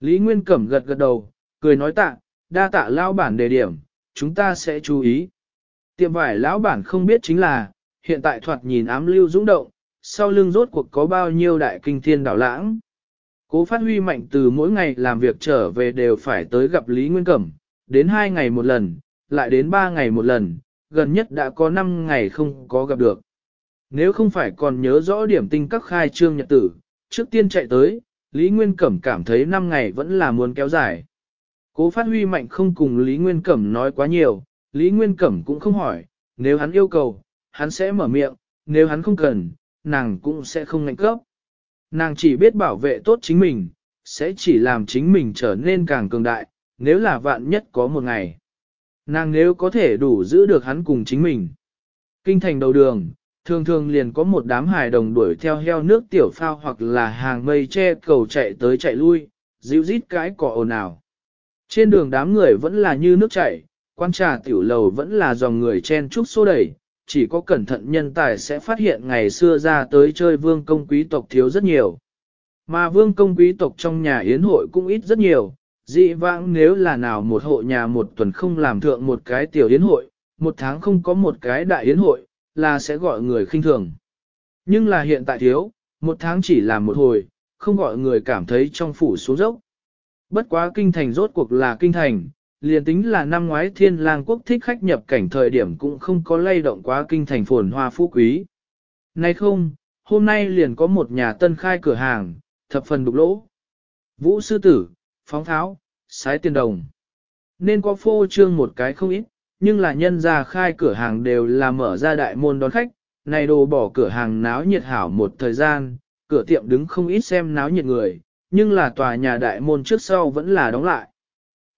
Lý Nguyên Cẩm gật gật đầu, cười nói tạ, đa tạ lao bản đề điểm, chúng ta sẽ chú ý. Tiệm vải lão bản không biết chính là, hiện tại thoạt nhìn ám lưu dũng động, sau lưng rốt cuộc có bao nhiêu đại kinh thiên đảo lãng. Cố phát huy mạnh từ mỗi ngày làm việc trở về đều phải tới gặp Lý Nguyên Cẩm, đến 2 ngày một lần, lại đến 3 ngày một lần, gần nhất đã có 5 ngày không có gặp được. Nếu không phải còn nhớ rõ điểm tinh các khai trương nhật tử, trước tiên chạy tới, Lý Nguyên Cẩm cảm thấy 5 ngày vẫn là muốn kéo dài. Cố phát huy mạnh không cùng Lý Nguyên Cẩm nói quá nhiều, Lý Nguyên Cẩm cũng không hỏi, nếu hắn yêu cầu, hắn sẽ mở miệng, nếu hắn không cần, nàng cũng sẽ không ngạnh cấp. Nàng chỉ biết bảo vệ tốt chính mình, sẽ chỉ làm chính mình trở nên càng cường đại, nếu là vạn nhất có một ngày. Nàng nếu có thể đủ giữ được hắn cùng chính mình. Kinh thành đầu đường, thường thường liền có một đám hài đồng đuổi theo heo nước tiểu phao hoặc là hàng mây che cầu chạy tới chạy lui, dịu rít cái cỏ ồn ào. Trên đường đám người vẫn là như nước chảy, quan trà tiểu lầu vẫn là dòng người chen chúc xô đẩy, chỉ có cẩn thận nhân tài sẽ phát hiện ngày xưa ra tới chơi vương công quý tộc thiếu rất nhiều. Mà vương công quý tộc trong nhà yến hội cũng ít rất nhiều, dị vãng nếu là nào một hộ nhà một tuần không làm thượng một cái tiểu yến hội, một tháng không có một cái đại yến hội, là sẽ gọi người khinh thường. Nhưng là hiện tại thiếu, một tháng chỉ làm một hồi, không gọi người cảm thấy trong phủ xuống dốc. Bất quá kinh thành rốt cuộc là kinh thành, liền tính là năm ngoái thiên lang quốc thích khách nhập cảnh thời điểm cũng không có lay động quá kinh thành phồn hoa phú quý. Nay không, hôm nay liền có một nhà tân khai cửa hàng, thập phần đục lỗ. Vũ sư tử, phóng tháo, sái tiền đồng. Nên có phô trương một cái không ít, nhưng là nhân ra khai cửa hàng đều là mở ra đại môn đón khách, này đồ bỏ cửa hàng náo nhiệt hảo một thời gian, cửa tiệm đứng không ít xem náo nhiệt người, nhưng là tòa nhà đại môn trước sau vẫn là đóng lại.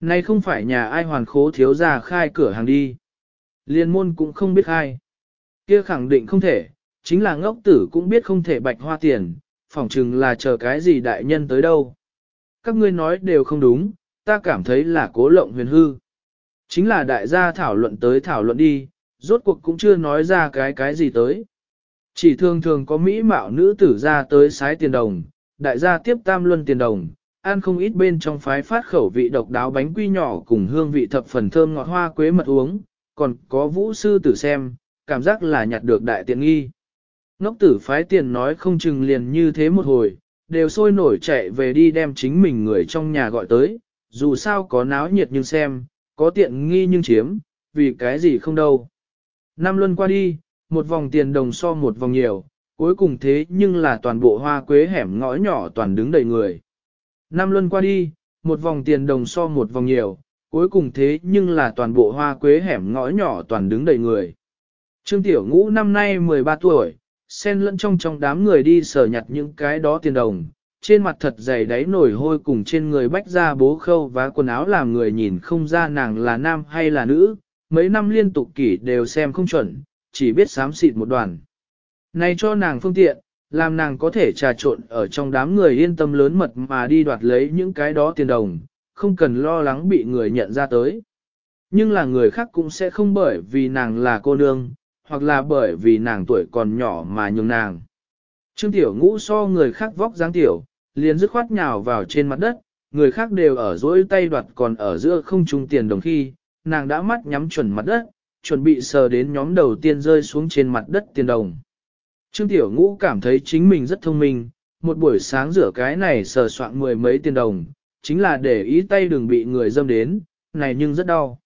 Này không phải nhà ai hoàn khố thiếu ra khai cửa hàng đi. Liên môn cũng không biết ai. Kia khẳng định không thể, chính là ngốc tử cũng biết không thể bạch hoa tiền, phỏng chừng là chờ cái gì đại nhân tới đâu. Các ngươi nói đều không đúng, ta cảm thấy là cố lộng huyền hư. Chính là đại gia thảo luận tới thảo luận đi, rốt cuộc cũng chưa nói ra cái cái gì tới. Chỉ thường thường có mỹ mạo nữ tử ra tới sái tiền đồng, đại gia tiếp tam luân tiền đồng, ăn không ít bên trong phái phát khẩu vị độc đáo bánh quy nhỏ cùng hương vị thập phần thơm ngọt hoa quế mật uống, còn có vũ sư tử xem, cảm giác là nhặt được đại tiện nghi. Ngốc tử phái tiền nói không chừng liền như thế một hồi, đều sôi nổi chạy về đi đem chính mình người trong nhà gọi tới, dù sao có náo nhiệt nhưng xem, có tiện nghi nhưng chiếm, vì cái gì không đâu. Năm luân qua đi, một vòng tiền đồng so một vòng nhiều, cuối cùng thế nhưng là toàn bộ hoa quế hẻm ngõ nhỏ toàn đứng đầy người. Năm luân qua đi, một vòng tiền đồng so một vòng nhiều, cuối cùng thế nhưng là toàn bộ hoa quế hẻm ngõ nhỏ toàn đứng đầy người. Trương Tiểu Ngũ năm nay 13 tuổi, xen lẫn trong trong đám người đi sở nhặt những cái đó tiền đồng, trên mặt thật dày đáy nổi hôi cùng trên người bách ra bố khâu và quần áo làm người nhìn không ra nàng là nam hay là nữ, mấy năm liên tục kỷ đều xem không chuẩn, chỉ biết xám xịt một đoàn. Này cho nàng phương tiện, làm nàng có thể trà trộn ở trong đám người yên tâm lớn mật mà đi đoạt lấy những cái đó tiền đồng, không cần lo lắng bị người nhận ra tới. Nhưng là người khác cũng sẽ không bởi vì nàng là cô nương, hoặc là bởi vì nàng tuổi còn nhỏ mà nhường nàng. Trương Tiểu Ngũ so người khác vóc dáng tiểu, liền dứt khoát nhào vào trên mặt đất, người khác đều ở dỗi tay đoạt còn ở giữa không trung tiền đồng khi, nàng đã mắt nhắm chuẩn mặt đất, chuẩn bị sờ đến nhóm đầu tiên rơi xuống trên mặt đất tiền đồng. Trương Tiểu Ngũ cảm thấy chính mình rất thông minh, một buổi sáng rửa cái này sờ soạn mười mấy tiền đồng, chính là để ý tay đừng bị người dâm đến, này nhưng rất đau.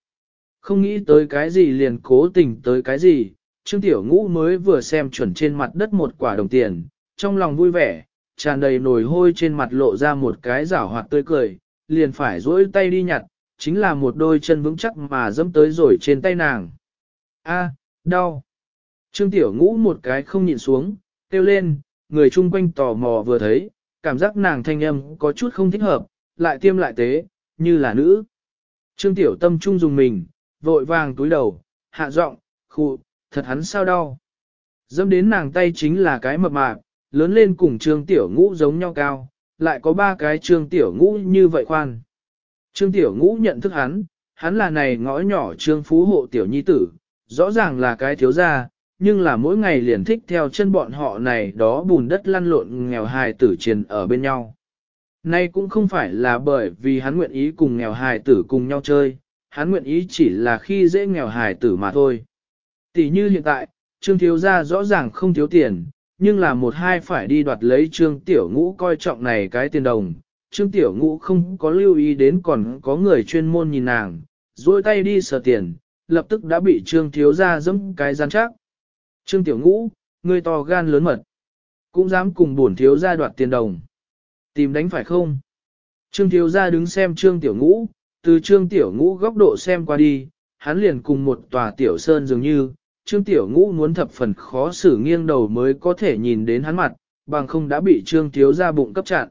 Không nghĩ tới cái gì liền cố tình tới cái gì, Trương Tiểu Ngũ mới vừa xem chuẩn trên mặt đất một quả đồng tiền, trong lòng vui vẻ, tràn đầy nồi hôi trên mặt lộ ra một cái giả hoạt tươi cười, liền phải duỗi tay đi nhặt, chính là một đôi chân vững chắc mà dẫm tới rồi trên tay nàng. A, đau. Trương Tiểu Ngũ một cái không nhịn xuống, kêu lên, người chung quanh tò mò vừa thấy, cảm giác nàng thanh âm có chút không thích hợp, lại tiêm lại tế, như là nữ. Trương Tiểu Tâm trung dùng mình, vội vàng túi đầu, hạ giọng, khụ, thật hắn sao đau. Dẫm đến nàng tay chính là cái mập mạp, lớn lên cùng trương tiểu ngũ giống nhau cao, lại có ba cái trương tiểu ngũ như vậy khoan. Trương tiểu ngũ nhận thức hắn, hắn là này ngõ nhỏ trương phú hộ tiểu nhi tử, rõ ràng là cái thiếu gia, nhưng là mỗi ngày liền thích theo chân bọn họ này đó bùn đất lăn lộn nghèo hài tử triền ở bên nhau. Nay cũng không phải là bởi vì hắn nguyện ý cùng nghèo hài tử cùng nhau chơi, hắn nguyện ý chỉ là khi dễ nghèo hài tử mà thôi. Tỷ như hiện tại, Trương Thiếu Gia rõ ràng không thiếu tiền, nhưng là một hai phải đi đoạt lấy trương tiểu ngũ coi trọng này cái tiền đồng. Trương tiểu ngũ không có lưu ý đến còn có người chuyên môn nhìn nàng, duỗi tay đi sờ tiền, lập tức đã bị trương thiếu ra dẫm cái gian chắc. Trương tiểu ngũ, người to gan lớn mật, cũng dám cùng buồn thiếu ra đoạt tiền đồng. Tìm đánh phải không? Trương thiếu ra đứng xem trương tiểu ngũ, từ trương tiểu ngũ góc độ xem qua đi, hắn liền cùng một tòa tiểu sơn dường như, Trương Tiểu Ngũ muốn thập phần khó xử nghiêng đầu mới có thể nhìn đến hắn mặt, bằng không đã bị Trương Thiếu ra bụng cấp chặn.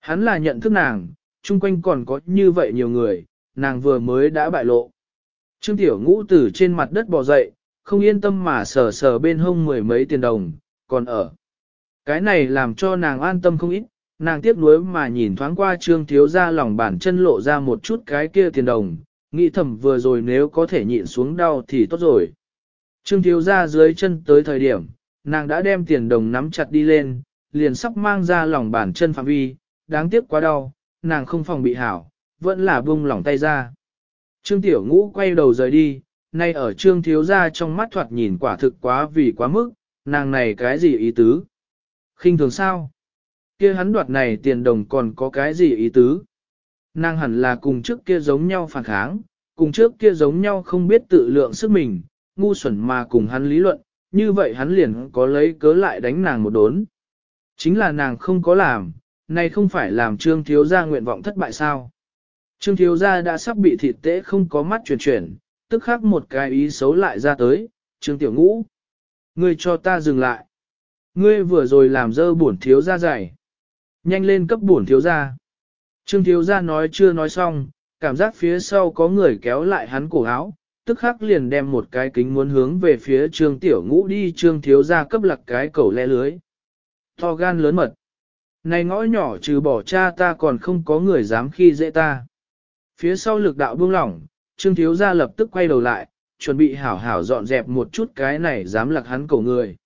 Hắn là nhận thức nàng, chung quanh còn có như vậy nhiều người, nàng vừa mới đã bại lộ. Trương Tiểu Ngũ từ trên mặt đất bò dậy, không yên tâm mà sờ sờ bên hông mười mấy tiền đồng, còn ở. Cái này làm cho nàng an tâm không ít, nàng tiếp nuối mà nhìn thoáng qua Trương Thiếu ra lòng bản chân lộ ra một chút cái kia tiền đồng, nghĩ thầm vừa rồi nếu có thể nhịn xuống đau thì tốt rồi. Trương thiếu ra dưới chân tới thời điểm, nàng đã đem tiền đồng nắm chặt đi lên, liền sắp mang ra lòng bàn chân phạm vi, đáng tiếc quá đau, nàng không phòng bị hảo, vẫn là buông lỏng tay ra. Trương tiểu ngũ quay đầu rời đi, nay ở trương thiếu ra trong mắt thoạt nhìn quả thực quá vì quá mức, nàng này cái gì ý tứ? khinh thường sao? kia hắn đoạt này tiền đồng còn có cái gì ý tứ? Nàng hẳn là cùng trước kia giống nhau phản kháng, cùng trước kia giống nhau không biết tự lượng sức mình, ngu xuẩn mà cùng hắn lý luận, như vậy hắn liền có lấy cớ lại đánh nàng một đốn. Chính là nàng không có làm, nay không phải làm trương thiếu gia nguyện vọng thất bại sao. Trương thiếu gia đã sắp bị thịt tễ không có mắt chuyển chuyển, tức khắc một cái ý xấu lại ra tới, trương tiểu ngũ. Ngươi cho ta dừng lại. Ngươi vừa rồi làm dơ bổn thiếu gia dày. Nhanh lên cấp bổn thiếu gia. Trương thiếu gia nói chưa nói xong, cảm giác phía sau có người kéo lại hắn cổ áo, tức khắc liền đem một cái kính muốn hướng về phía trương tiểu ngũ đi trương thiếu ra cấp lặc cái cầu le lưới. To gan lớn mật. Này ngõ nhỏ trừ bỏ cha ta còn không có người dám khi dễ ta. Phía sau lực đạo buông lỏng, trương thiếu ra lập tức quay đầu lại, chuẩn bị hảo hảo dọn dẹp một chút cái này dám lặc hắn cổ người.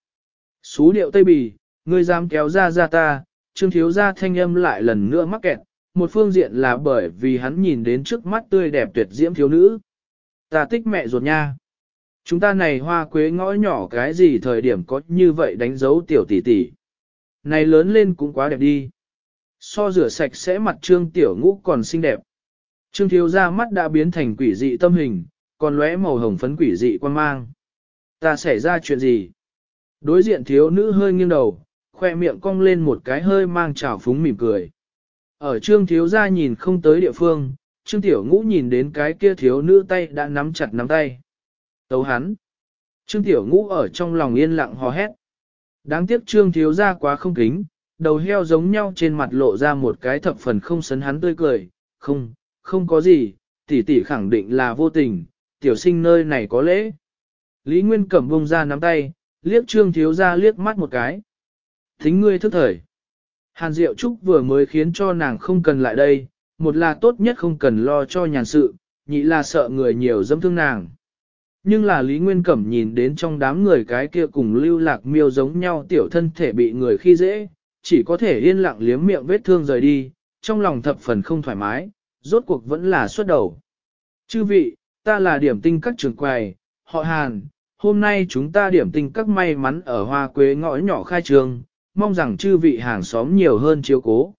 Xú điệu tây bì, ngươi dám kéo ra ra ta, trương thiếu ra thanh âm lại lần nữa mắc kẹt, một phương diện là bởi vì hắn nhìn đến trước mắt tươi đẹp tuyệt diễm thiếu nữ. Ta tích mẹ ruột nha. Chúng ta này hoa quế ngõ nhỏ cái gì thời điểm có như vậy đánh dấu tiểu tỷ tỷ. Này lớn lên cũng quá đẹp đi. So rửa sạch sẽ mặt trương tiểu ngũ còn xinh đẹp. Trương thiếu ra mắt đã biến thành quỷ dị tâm hình, còn lóe màu hồng phấn quỷ dị quan mang. Ta xảy ra chuyện gì? Đối diện thiếu nữ hơi nghiêng đầu, khoe miệng cong lên một cái hơi mang trào phúng mỉm cười. Ở trương thiếu ra nhìn không tới địa phương, Trương Tiểu Ngũ nhìn đến cái kia thiếu nữ tay đã nắm chặt nắm tay. Tấu hắn. Trương Tiểu Ngũ ở trong lòng yên lặng hò hét. Đáng tiếc Trương Thiếu ra quá không kính, đầu heo giống nhau trên mặt lộ ra một cái thập phần không sấn hắn tươi cười. Không, không có gì, tỷ tỷ khẳng định là vô tình, tiểu sinh nơi này có lễ. Lý Nguyên cầm bông ra nắm tay, liếc Trương Thiếu ra liếc mắt một cái. Thính ngươi thức thời. Hàn Diệu Trúc vừa mới khiến cho nàng không cần lại đây, một là tốt nhất không cần lo cho nhàn sự, nhị là sợ người nhiều dâm thương nàng. Nhưng là Lý Nguyên Cẩm nhìn đến trong đám người cái kia cùng lưu lạc miêu giống nhau tiểu thân thể bị người khi dễ, chỉ có thể yên lặng liếm miệng vết thương rời đi, trong lòng thập phần không thoải mái, rốt cuộc vẫn là xuất đầu. Chư vị, ta là điểm tinh các trường quầy, họ Hàn, hôm nay chúng ta điểm tinh các may mắn ở hoa quế ngõ nhỏ khai trường, mong rằng chư vị hàng xóm nhiều hơn chiếu cố.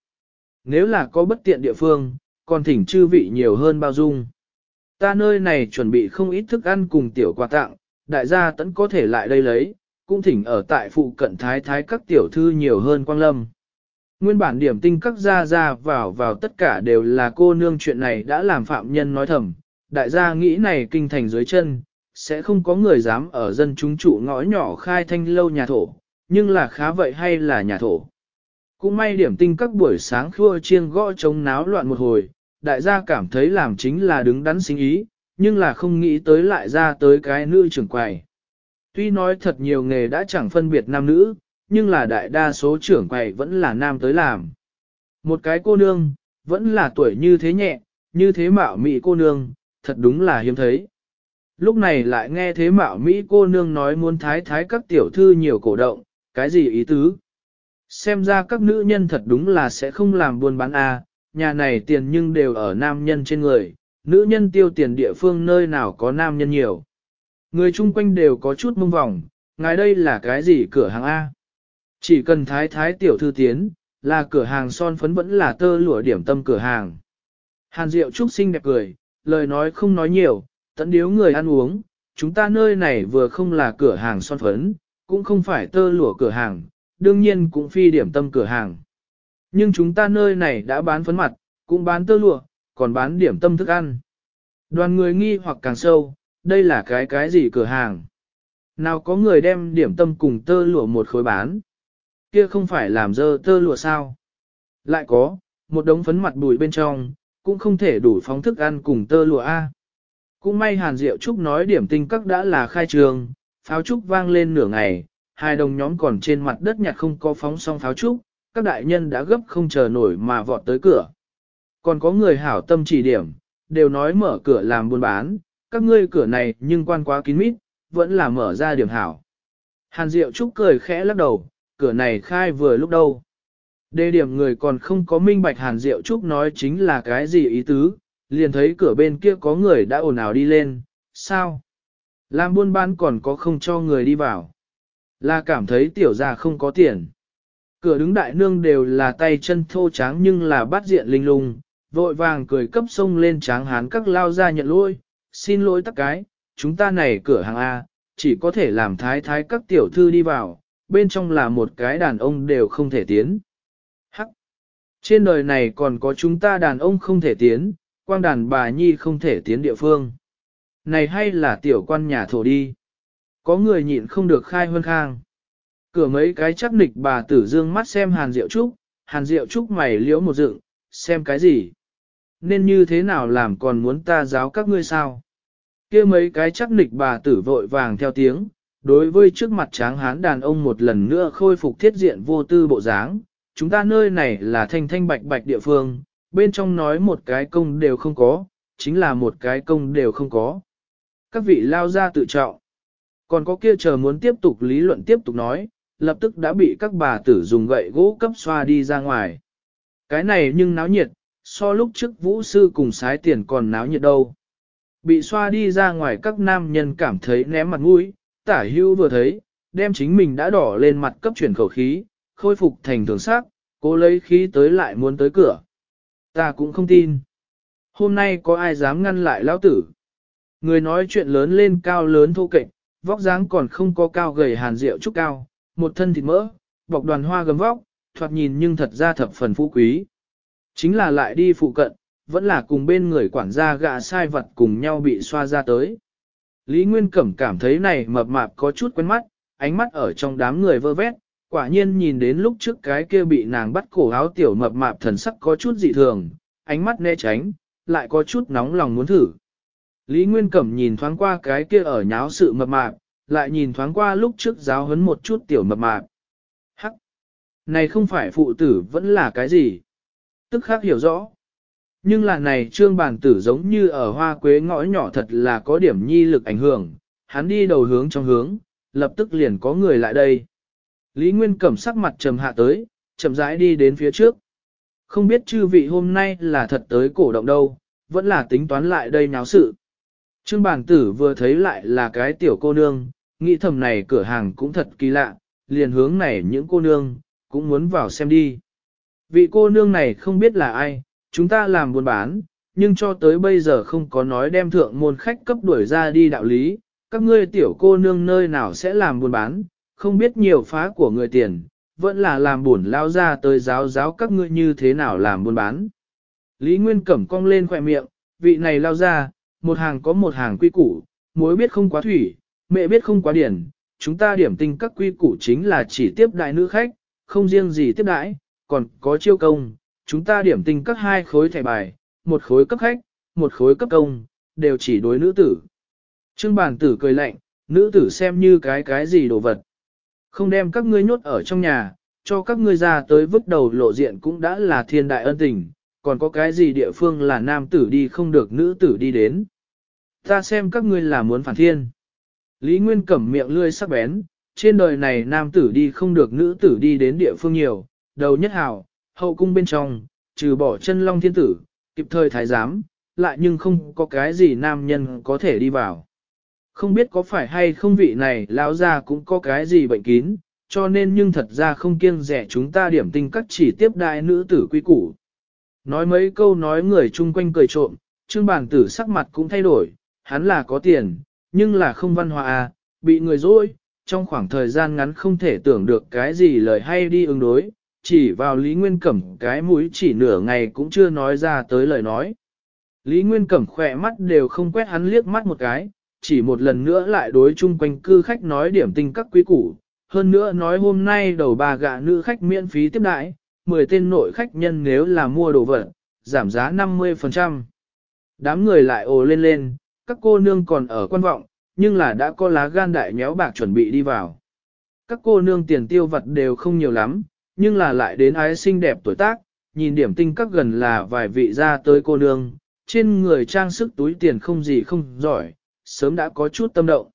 Nếu là có bất tiện địa phương, còn thỉnh chư vị nhiều hơn bao dung. Ta nơi này chuẩn bị không ít thức ăn cùng tiểu quà tặng, đại gia tẫn có thể lại đây lấy, cũng thỉnh ở tại phụ cận thái thái các tiểu thư nhiều hơn quang lâm. Nguyên bản điểm tinh các gia gia vào vào tất cả đều là cô nương chuyện này đã làm phạm nhân nói thầm, đại gia nghĩ này kinh thành dưới chân, sẽ không có người dám ở dân chúng trụ ngõ nhỏ khai thanh lâu nhà thổ, nhưng là khá vậy hay là nhà thổ. Cũng may điểm tinh các buổi sáng khua chiêng gõ chống náo loạn một hồi, đại gia cảm thấy làm chính là đứng đắn sinh ý, nhưng là không nghĩ tới lại ra tới cái nữ trưởng quầy. Tuy nói thật nhiều nghề đã chẳng phân biệt nam nữ, nhưng là đại đa số trưởng quầy vẫn là nam tới làm. Một cái cô nương, vẫn là tuổi như thế nhẹ, như thế mạo mỹ cô nương, thật đúng là hiếm thấy. Lúc này lại nghe thế mạo mỹ cô nương nói muốn thái thái các tiểu thư nhiều cổ động, cái gì ý tứ? Xem ra các nữ nhân thật đúng là sẽ không làm buôn bán a, nhà này tiền nhưng đều ở nam nhân trên người, nữ nhân tiêu tiền địa phương nơi nào có nam nhân nhiều. Người chung quanh đều có chút mông vòng, ngài đây là cái gì cửa hàng A? Chỉ cần thái thái tiểu thư tiến, là cửa hàng son phấn vẫn là tơ lụa điểm tâm cửa hàng. Hàn Diệu Trúc xinh đẹp cười, lời nói không nói nhiều, tận điếu người ăn uống, chúng ta nơi này vừa không là cửa hàng son phấn, cũng không phải tơ lụa cửa hàng, đương nhiên cũng phi điểm tâm cửa hàng. Nhưng chúng ta nơi này đã bán phấn mặt, cũng bán tơ lụa, còn bán điểm tâm thức ăn. Đoàn người nghi hoặc càng sâu, đây là cái cái gì cửa hàng? Nào có người đem điểm tâm cùng tơ lụa một khối bán? Kia không phải làm dơ tơ lụa sao? Lại có, một đống phấn mặt bụi bên trong, cũng không thể đủ phóng thức ăn cùng tơ lụa A. Cũng may Hàn Diệu Trúc nói điểm tinh các đã là khai trường, pháo trúc vang lên nửa ngày, hai đồng nhóm còn trên mặt đất nhặt không có phóng song pháo trúc, các đại nhân đã gấp không chờ nổi mà vọt tới cửa. Còn có người hảo tâm chỉ điểm, đều nói mở cửa làm buôn bán, các ngươi cửa này nhưng quan quá kín mít, vẫn là mở ra điểm hảo. Hàn Diệu Trúc cười khẽ lắc đầu, cửa này khai vừa lúc đâu. Đề điểm người còn không có minh bạch Hàn Diệu Trúc nói chính là cái gì ý tứ, liền thấy cửa bên kia có người đã ồn ào đi lên, sao? Làm buôn bán còn có không cho người đi vào. Là cảm thấy tiểu gia không có tiền. Cửa đứng đại nương đều là tay chân thô tráng nhưng là bát diện linh lung, vội vàng cười cấp sông lên tráng hán các lao ra nhận lỗi, xin lỗi tất cái, chúng ta này cửa hàng A, chỉ có thể làm thái thái các tiểu thư đi vào, bên trong là một cái đàn ông đều không thể tiến. Hắc! Trên đời này còn có chúng ta đàn ông không thể tiến, quang đàn bà nhi không thể tiến địa phương. Này hay là tiểu quan nhà thổ đi. Có người nhịn không được khai hơn khang. Cửa mấy cái chắc nịch bà tử dương mắt xem Hàn Diệu Trúc, Hàn Diệu Trúc mày liễu một dựng, xem cái gì? Nên như thế nào làm còn muốn ta giáo các ngươi sao? kia mấy cái chắc nịch bà tử vội vàng theo tiếng, đối với trước mặt tráng hán đàn ông một lần nữa khôi phục thiết diện vô tư bộ dáng, chúng ta nơi này là thanh thanh bạch bạch địa phương, bên trong nói một cái công đều không có, chính là một cái công đều không có. Các vị lao ra tự trọng. Còn có kia chờ muốn tiếp tục lý luận tiếp tục nói, lập tức đã bị các bà tử dùng gậy gỗ cấp xoa đi ra ngoài. Cái này nhưng náo nhiệt, so lúc trước vũ sư cùng sái tiền còn náo nhiệt đâu. Bị xoa đi ra ngoài các nam nhân cảm thấy ném mặt mũi, tả hưu vừa thấy, đem chính mình đã đỏ lên mặt cấp chuyển khẩu khí, khôi phục thành thường sắc, cô lấy khí tới lại muốn tới cửa. Ta cũng không tin. Hôm nay có ai dám ngăn lại lão tử. Người nói chuyện lớn lên cao lớn thô kệch, Vóc dáng còn không có cao gầy hàn rượu chút cao, một thân thịt mỡ, bọc đoàn hoa gấm vóc, thoạt nhìn nhưng thật ra thập phần phú quý. Chính là lại đi phụ cận, vẫn là cùng bên người quản gia gạ sai vật cùng nhau bị xoa ra tới. Lý Nguyên Cẩm cảm thấy này mập mạp có chút quen mắt, ánh mắt ở trong đám người vơ vét, quả nhiên nhìn đến lúc trước cái kia bị nàng bắt cổ áo tiểu mập mạp thần sắc có chút dị thường, ánh mắt né tránh, lại có chút nóng lòng muốn thử. Lý Nguyên Cẩm nhìn thoáng qua cái kia ở nháo sự mập mạp, lại nhìn thoáng qua lúc trước giáo hấn một chút tiểu mập mạp. Hắc! Này không phải phụ tử vẫn là cái gì? Tức khác hiểu rõ. Nhưng là này trương bản tử giống như ở hoa quế ngõ nhỏ thật là có điểm nhi lực ảnh hưởng, hắn đi đầu hướng trong hướng, lập tức liền có người lại đây. Lý Nguyên Cẩm sắc mặt trầm hạ tới, chậm rãi đi đến phía trước. Không biết chư vị hôm nay là thật tới cổ động đâu, vẫn là tính toán lại đây nháo sự. Trương bản tử vừa thấy lại là cái tiểu cô nương, nghĩ thầm này cửa hàng cũng thật kỳ lạ, liền hướng này những cô nương, cũng muốn vào xem đi. Vị cô nương này không biết là ai, chúng ta làm buôn bán, nhưng cho tới bây giờ không có nói đem thượng môn khách cấp đuổi ra đi đạo lý, các ngươi tiểu cô nương nơi nào sẽ làm buôn bán, không biết nhiều phá của người tiền, vẫn là làm buồn lao ra tới giáo giáo các ngươi như thế nào làm buôn bán. Lý Nguyên Cẩm cong lên khỏe miệng, vị này lao ra, một hàng có một hàng quy củ, muối biết không quá thủy, mẹ biết không quá điển, chúng ta điểm tinh các quy củ chính là chỉ tiếp đại nữ khách, không riêng gì tiếp đãi, còn có chiêu công, chúng ta điểm tinh các hai khối thẻ bài, một khối cấp khách, một khối cấp công, đều chỉ đối nữ tử. Trương bản tử cười lạnh, nữ tử xem như cái cái gì đồ vật. Không đem các ngươi nhốt ở trong nhà, cho các ngươi ra tới vứt đầu lộ diện cũng đã là thiên đại ân tình, còn có cái gì địa phương là nam tử đi không được nữ tử đi đến. Ta xem các ngươi là muốn phản thiên. Lý Nguyên cẩm miệng lươi sắc bén, trên đời này nam tử đi không được nữ tử đi đến địa phương nhiều, đầu nhất hào, hậu cung bên trong, trừ bỏ chân long thiên tử, kịp thời thái giám, lại nhưng không có cái gì nam nhân có thể đi vào. Không biết có phải hay không vị này lão ra cũng có cái gì bệnh kín, cho nên nhưng thật ra không kiêng rẻ chúng ta điểm tinh các chỉ tiếp đại nữ tử quy củ. Nói mấy câu nói người chung quanh cười trộm, trương bản tử sắc mặt cũng thay đổi, hắn là có tiền, nhưng là không văn hóa à, bị người dối, trong khoảng thời gian ngắn không thể tưởng được cái gì lời hay đi ứng đối, chỉ vào Lý Nguyên Cẩm cái mũi chỉ nửa ngày cũng chưa nói ra tới lời nói. Lý Nguyên Cẩm khỏe mắt đều không quét hắn liếc mắt một cái, chỉ một lần nữa lại đối chung quanh cư khách nói điểm tình các quý củ, hơn nữa nói hôm nay đầu bà gạ nữ khách miễn phí tiếp đãi 10 tên nội khách nhân nếu là mua đồ vật, giảm giá 50%. Đám người lại ồ lên lên, các cô nương còn ở quan vọng, nhưng là đã có lá gan đại nhéo bạc chuẩn bị đi vào. Các cô nương tiền tiêu vật đều không nhiều lắm, nhưng là lại đến ái xinh đẹp tuổi tác, nhìn điểm tinh các gần là vài vị ra tới cô nương, trên người trang sức túi tiền không gì không giỏi, sớm đã có chút tâm động.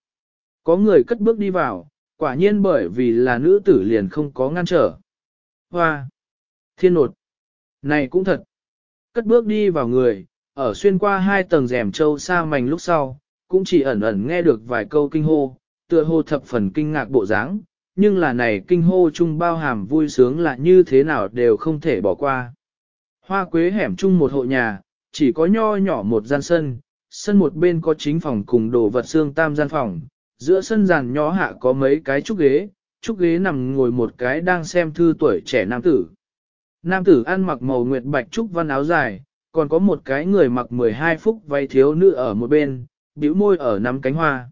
Có người cất bước đi vào, quả nhiên bởi vì là nữ tử liền không có ngăn trở. Hoa! Thiên nột. Này cũng thật. Cất bước đi vào người, ở xuyên qua hai tầng rèm châu xa mảnh lúc sau, cũng chỉ ẩn ẩn nghe được vài câu kinh hô, tựa hô thập phần kinh ngạc bộ dáng, nhưng là này kinh hô chung bao hàm vui sướng là như thế nào đều không thể bỏ qua. Hoa quế hẻm chung một hộ nhà, chỉ có nho nhỏ một gian sân, sân một bên có chính phòng cùng đồ vật xương tam gian phòng, giữa sân giàn nhỏ hạ có mấy cái trúc ghế, trúc ghế nằm ngồi một cái đang xem thư tuổi trẻ nam tử. Nam tử ăn mặc màu nguyệt bạch trúc văn áo dài, còn có một cái người mặc 12 phúc váy thiếu nữ ở một bên, bĩu môi ở nắm cánh hoa.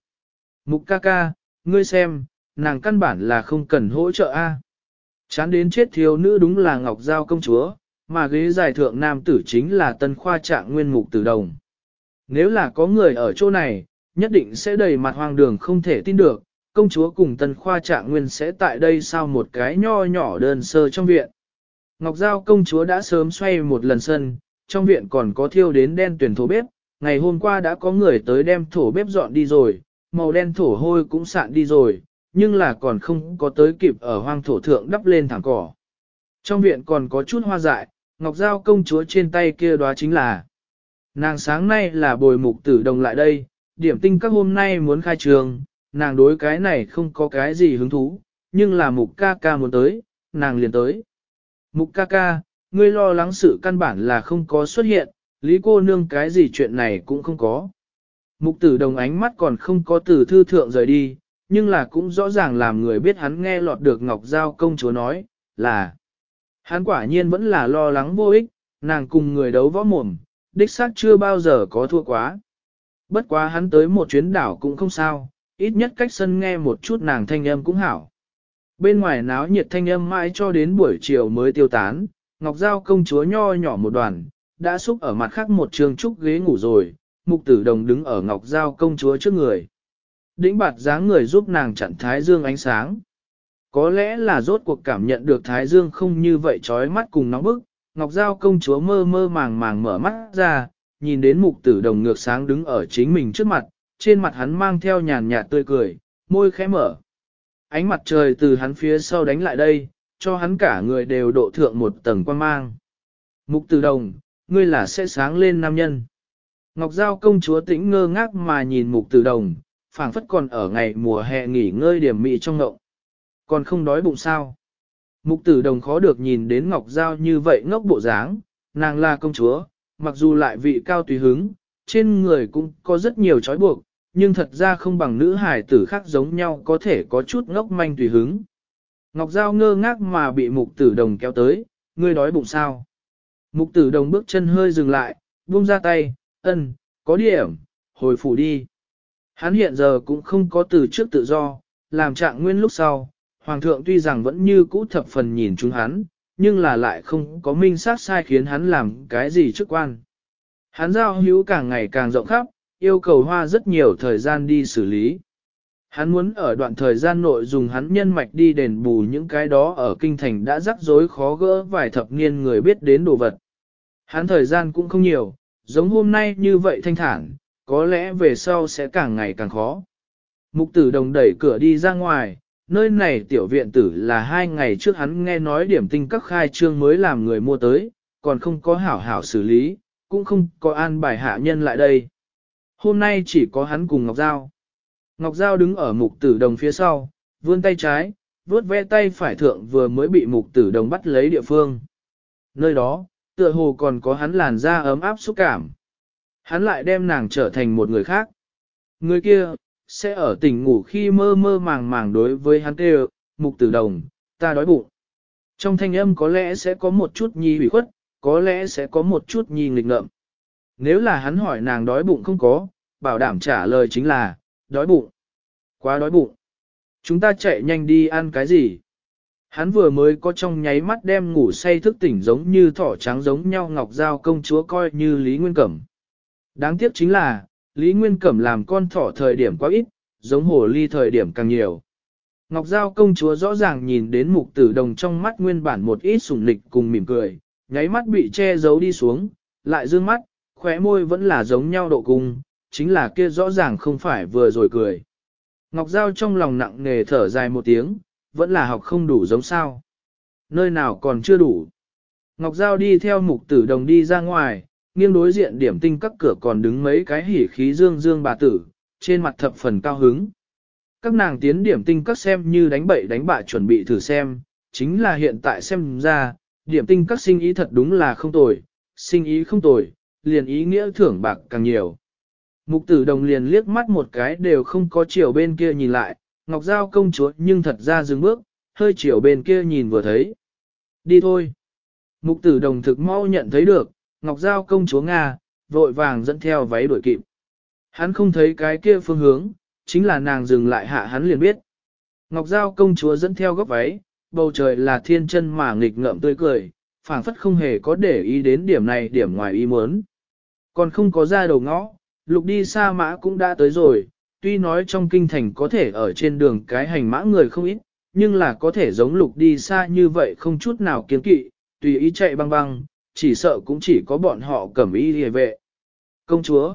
Mục ca ca, ngươi xem, nàng căn bản là không cần hỗ trợ a. Chán đến chết thiếu nữ đúng là Ngọc Giao công chúa, mà ghế giải thượng nam tử chính là tân khoa trạng nguyên mục tử đồng. Nếu là có người ở chỗ này, nhất định sẽ đầy mặt hoang đường không thể tin được, công chúa cùng tân khoa trạng nguyên sẽ tại đây sao một cái nho nhỏ đơn sơ trong viện. Ngọc Giao công chúa đã sớm xoay một lần sân, trong viện còn có thiêu đến đen tuyển thổ bếp, ngày hôm qua đã có người tới đem thổ bếp dọn đi rồi, màu đen thổ hôi cũng sạn đi rồi, nhưng là còn không có tới kịp ở hoang thổ thượng đắp lên thẳng cỏ. Trong viện còn có chút hoa dại, Ngọc Giao công chúa trên tay kia đó chính là Nàng sáng nay là bồi mục tử đồng lại đây, điểm tinh các hôm nay muốn khai trường, nàng đối cái này không có cái gì hứng thú, nhưng là mục ca ca muốn tới, nàng liền tới. Mục ca ca, ngươi lo lắng sự căn bản là không có xuất hiện, lý cô nương cái gì chuyện này cũng không có. Mục tử đồng ánh mắt còn không có từ thư thượng rời đi, nhưng là cũng rõ ràng làm người biết hắn nghe lọt được Ngọc Giao công chúa nói, là hắn quả nhiên vẫn là lo lắng vô ích, nàng cùng người đấu võ mồm, đích xác chưa bao giờ có thua quá. Bất quá hắn tới một chuyến đảo cũng không sao, ít nhất cách sân nghe một chút nàng thanh âm cũng hảo bên ngoài náo nhiệt thanh âm mãi cho đến buổi chiều mới tiêu tán, Ngọc Giao công chúa nho nhỏ một đoàn, đã xúc ở mặt khác một trường trúc ghế ngủ rồi, mục tử đồng đứng ở Ngọc Giao công chúa trước người. Đĩnh bạt dáng người giúp nàng chặn thái dương ánh sáng. Có lẽ là rốt cuộc cảm nhận được thái dương không như vậy trói mắt cùng nóng bức, Ngọc Giao công chúa mơ mơ màng màng mở mắt ra, nhìn đến mục tử đồng ngược sáng đứng ở chính mình trước mặt, trên mặt hắn mang theo nhàn nhạt tươi cười, môi khẽ mở, ánh mặt trời từ hắn phía sau đánh lại đây, cho hắn cả người đều độ thượng một tầng quan mang. Mục Tử đồng, ngươi là sẽ sáng lên nam nhân. Ngọc Giao công chúa tĩnh ngơ ngác mà nhìn mục Tử đồng, phảng phất còn ở ngày mùa hè nghỉ ngơi điểm mị trong ngộng. Còn không đói bụng sao. Mục tử đồng khó được nhìn đến Ngọc Giao như vậy ngốc bộ dáng, nàng là công chúa, mặc dù lại vị cao tùy hứng, trên người cũng có rất nhiều trói buộc, nhưng thật ra không bằng nữ hải tử khác giống nhau có thể có chút ngốc manh tùy hứng. Ngọc Giao ngơ ngác mà bị mục tử đồng kéo tới, ngươi đói bụng sao. Mục tử đồng bước chân hơi dừng lại, buông ra tay, ân, có điểm, hồi phủ đi. Hắn hiện giờ cũng không có từ trước tự do, làm trạng nguyên lúc sau, hoàng thượng tuy rằng vẫn như cũ thập phần nhìn chúng hắn, nhưng là lại không có minh sát sai khiến hắn làm cái gì trước quan. Hắn giao hữu càng ngày càng rộng khắp, yêu cầu hoa rất nhiều thời gian đi xử lý. Hắn muốn ở đoạn thời gian nội dùng hắn nhân mạch đi đền bù những cái đó ở kinh thành đã rắc rối khó gỡ vài thập niên người biết đến đồ vật. Hắn thời gian cũng không nhiều, giống hôm nay như vậy thanh thản, có lẽ về sau sẽ càng ngày càng khó. Mục tử đồng đẩy cửa đi ra ngoài, nơi này tiểu viện tử là hai ngày trước hắn nghe nói điểm tinh các khai trương mới làm người mua tới, còn không có hảo hảo xử lý, cũng không có an bài hạ nhân lại đây hôm nay chỉ có hắn cùng Ngọc Giao. Ngọc Giao đứng ở mục tử đồng phía sau, vươn tay trái, vuốt ve tay phải thượng vừa mới bị mục tử đồng bắt lấy địa phương. Nơi đó, tựa hồ còn có hắn làn da ấm áp xúc cảm. Hắn lại đem nàng trở thành một người khác. Người kia, sẽ ở tỉnh ngủ khi mơ mơ màng màng đối với hắn kêu, mục tử đồng, ta đói bụng. Trong thanh âm có lẽ sẽ có một chút nhi hủy khuất, có lẽ sẽ có một chút nhi nghịch ngợm. Nếu là hắn hỏi nàng đói bụng không có, bảo đảm trả lời chính là, đói bụng. Quá đói bụng. Chúng ta chạy nhanh đi ăn cái gì? Hắn vừa mới có trong nháy mắt đem ngủ say thức tỉnh giống như thỏ trắng giống nhau ngọc giao công chúa coi như Lý Nguyên Cẩm. Đáng tiếc chính là, Lý Nguyên Cẩm làm con thỏ thời điểm quá ít, giống Hổ ly thời điểm càng nhiều. Ngọc Giao công chúa rõ ràng nhìn đến mục tử đồng trong mắt nguyên bản một ít sủng lịch cùng mỉm cười, nháy mắt bị che giấu đi xuống, lại dương mắt, khóe môi vẫn là giống nhau độ cung, chính là kia rõ ràng không phải vừa rồi cười. Ngọc Giao trong lòng nặng nề thở dài một tiếng, vẫn là học không đủ giống sao. Nơi nào còn chưa đủ. Ngọc Giao đi theo mục tử đồng đi ra ngoài, nghiêng đối diện điểm tinh các cửa còn đứng mấy cái hỉ khí dương dương bà tử, trên mặt thập phần cao hứng. Các nàng tiến điểm tinh các xem như đánh bậy đánh bạ chuẩn bị thử xem, chính là hiện tại xem ra, điểm tinh các sinh ý thật đúng là không tồi, sinh ý không tồi, liền ý nghĩa thưởng bạc càng nhiều. Mục tử đồng liền liếc mắt một cái đều không có chiều bên kia nhìn lại, Ngọc Giao công chúa nhưng thật ra dừng bước, hơi chiều bên kia nhìn vừa thấy. Đi thôi. Mục tử đồng thực mau nhận thấy được, Ngọc Giao công chúa Nga, vội vàng dẫn theo váy đuổi kịp. Hắn không thấy cái kia phương hướng, chính là nàng dừng lại hạ hắn liền biết. Ngọc Giao công chúa dẫn theo góc váy, bầu trời là thiên chân mà nghịch ngợm tươi cười, phảng phất không hề có để ý đến điểm này điểm ngoài ý muốn. Còn không có ra đầu ngõ, lục đi xa mã cũng đã tới rồi, tuy nói trong kinh thành có thể ở trên đường cái hành mã người không ít, nhưng là có thể giống lục đi xa như vậy không chút nào kiến kỵ, tùy ý chạy băng băng, chỉ sợ cũng chỉ có bọn họ cẩm ý hề vệ. Công chúa,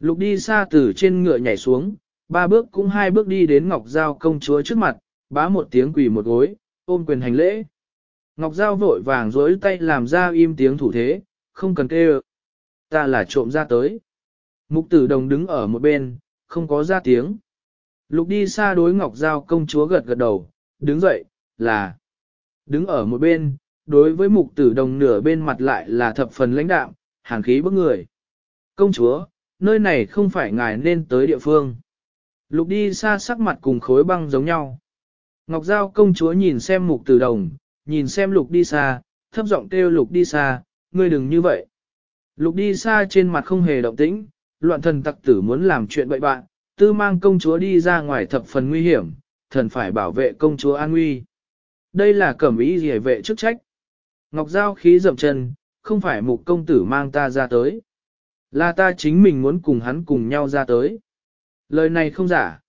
lục đi xa từ trên ngựa nhảy xuống, ba bước cũng hai bước đi đến Ngọc Giao công chúa trước mặt, bá một tiếng quỳ một gối, ôm quyền hành lễ. Ngọc Giao vội vàng dối tay làm ra im tiếng thủ thế, không cần kêu ta là trộm ra tới. Mục tử đồng đứng ở một bên, không có ra tiếng. Lục đi xa đối Ngọc Giao công chúa gật gật đầu, đứng dậy, là. Đứng ở một bên, đối với mục tử đồng nửa bên mặt lại là thập phần lãnh đạm, hàng khí bức người. Công chúa, nơi này không phải ngài nên tới địa phương. Lục đi xa sắc mặt cùng khối băng giống nhau. Ngọc Giao công chúa nhìn xem mục tử đồng, nhìn xem lục đi xa, thấp giọng kêu lục đi xa, ngươi đừng như vậy. Lục đi xa trên mặt không hề động tĩnh, loạn thần tặc tử muốn làm chuyện bậy bạn, tư mang công chúa đi ra ngoài thập phần nguy hiểm, thần phải bảo vệ công chúa an nguy. Đây là cẩm ý gì vệ chức trách. Ngọc Giao khí dậm chân, không phải mục công tử mang ta ra tới. Là ta chính mình muốn cùng hắn cùng nhau ra tới. Lời này không giả.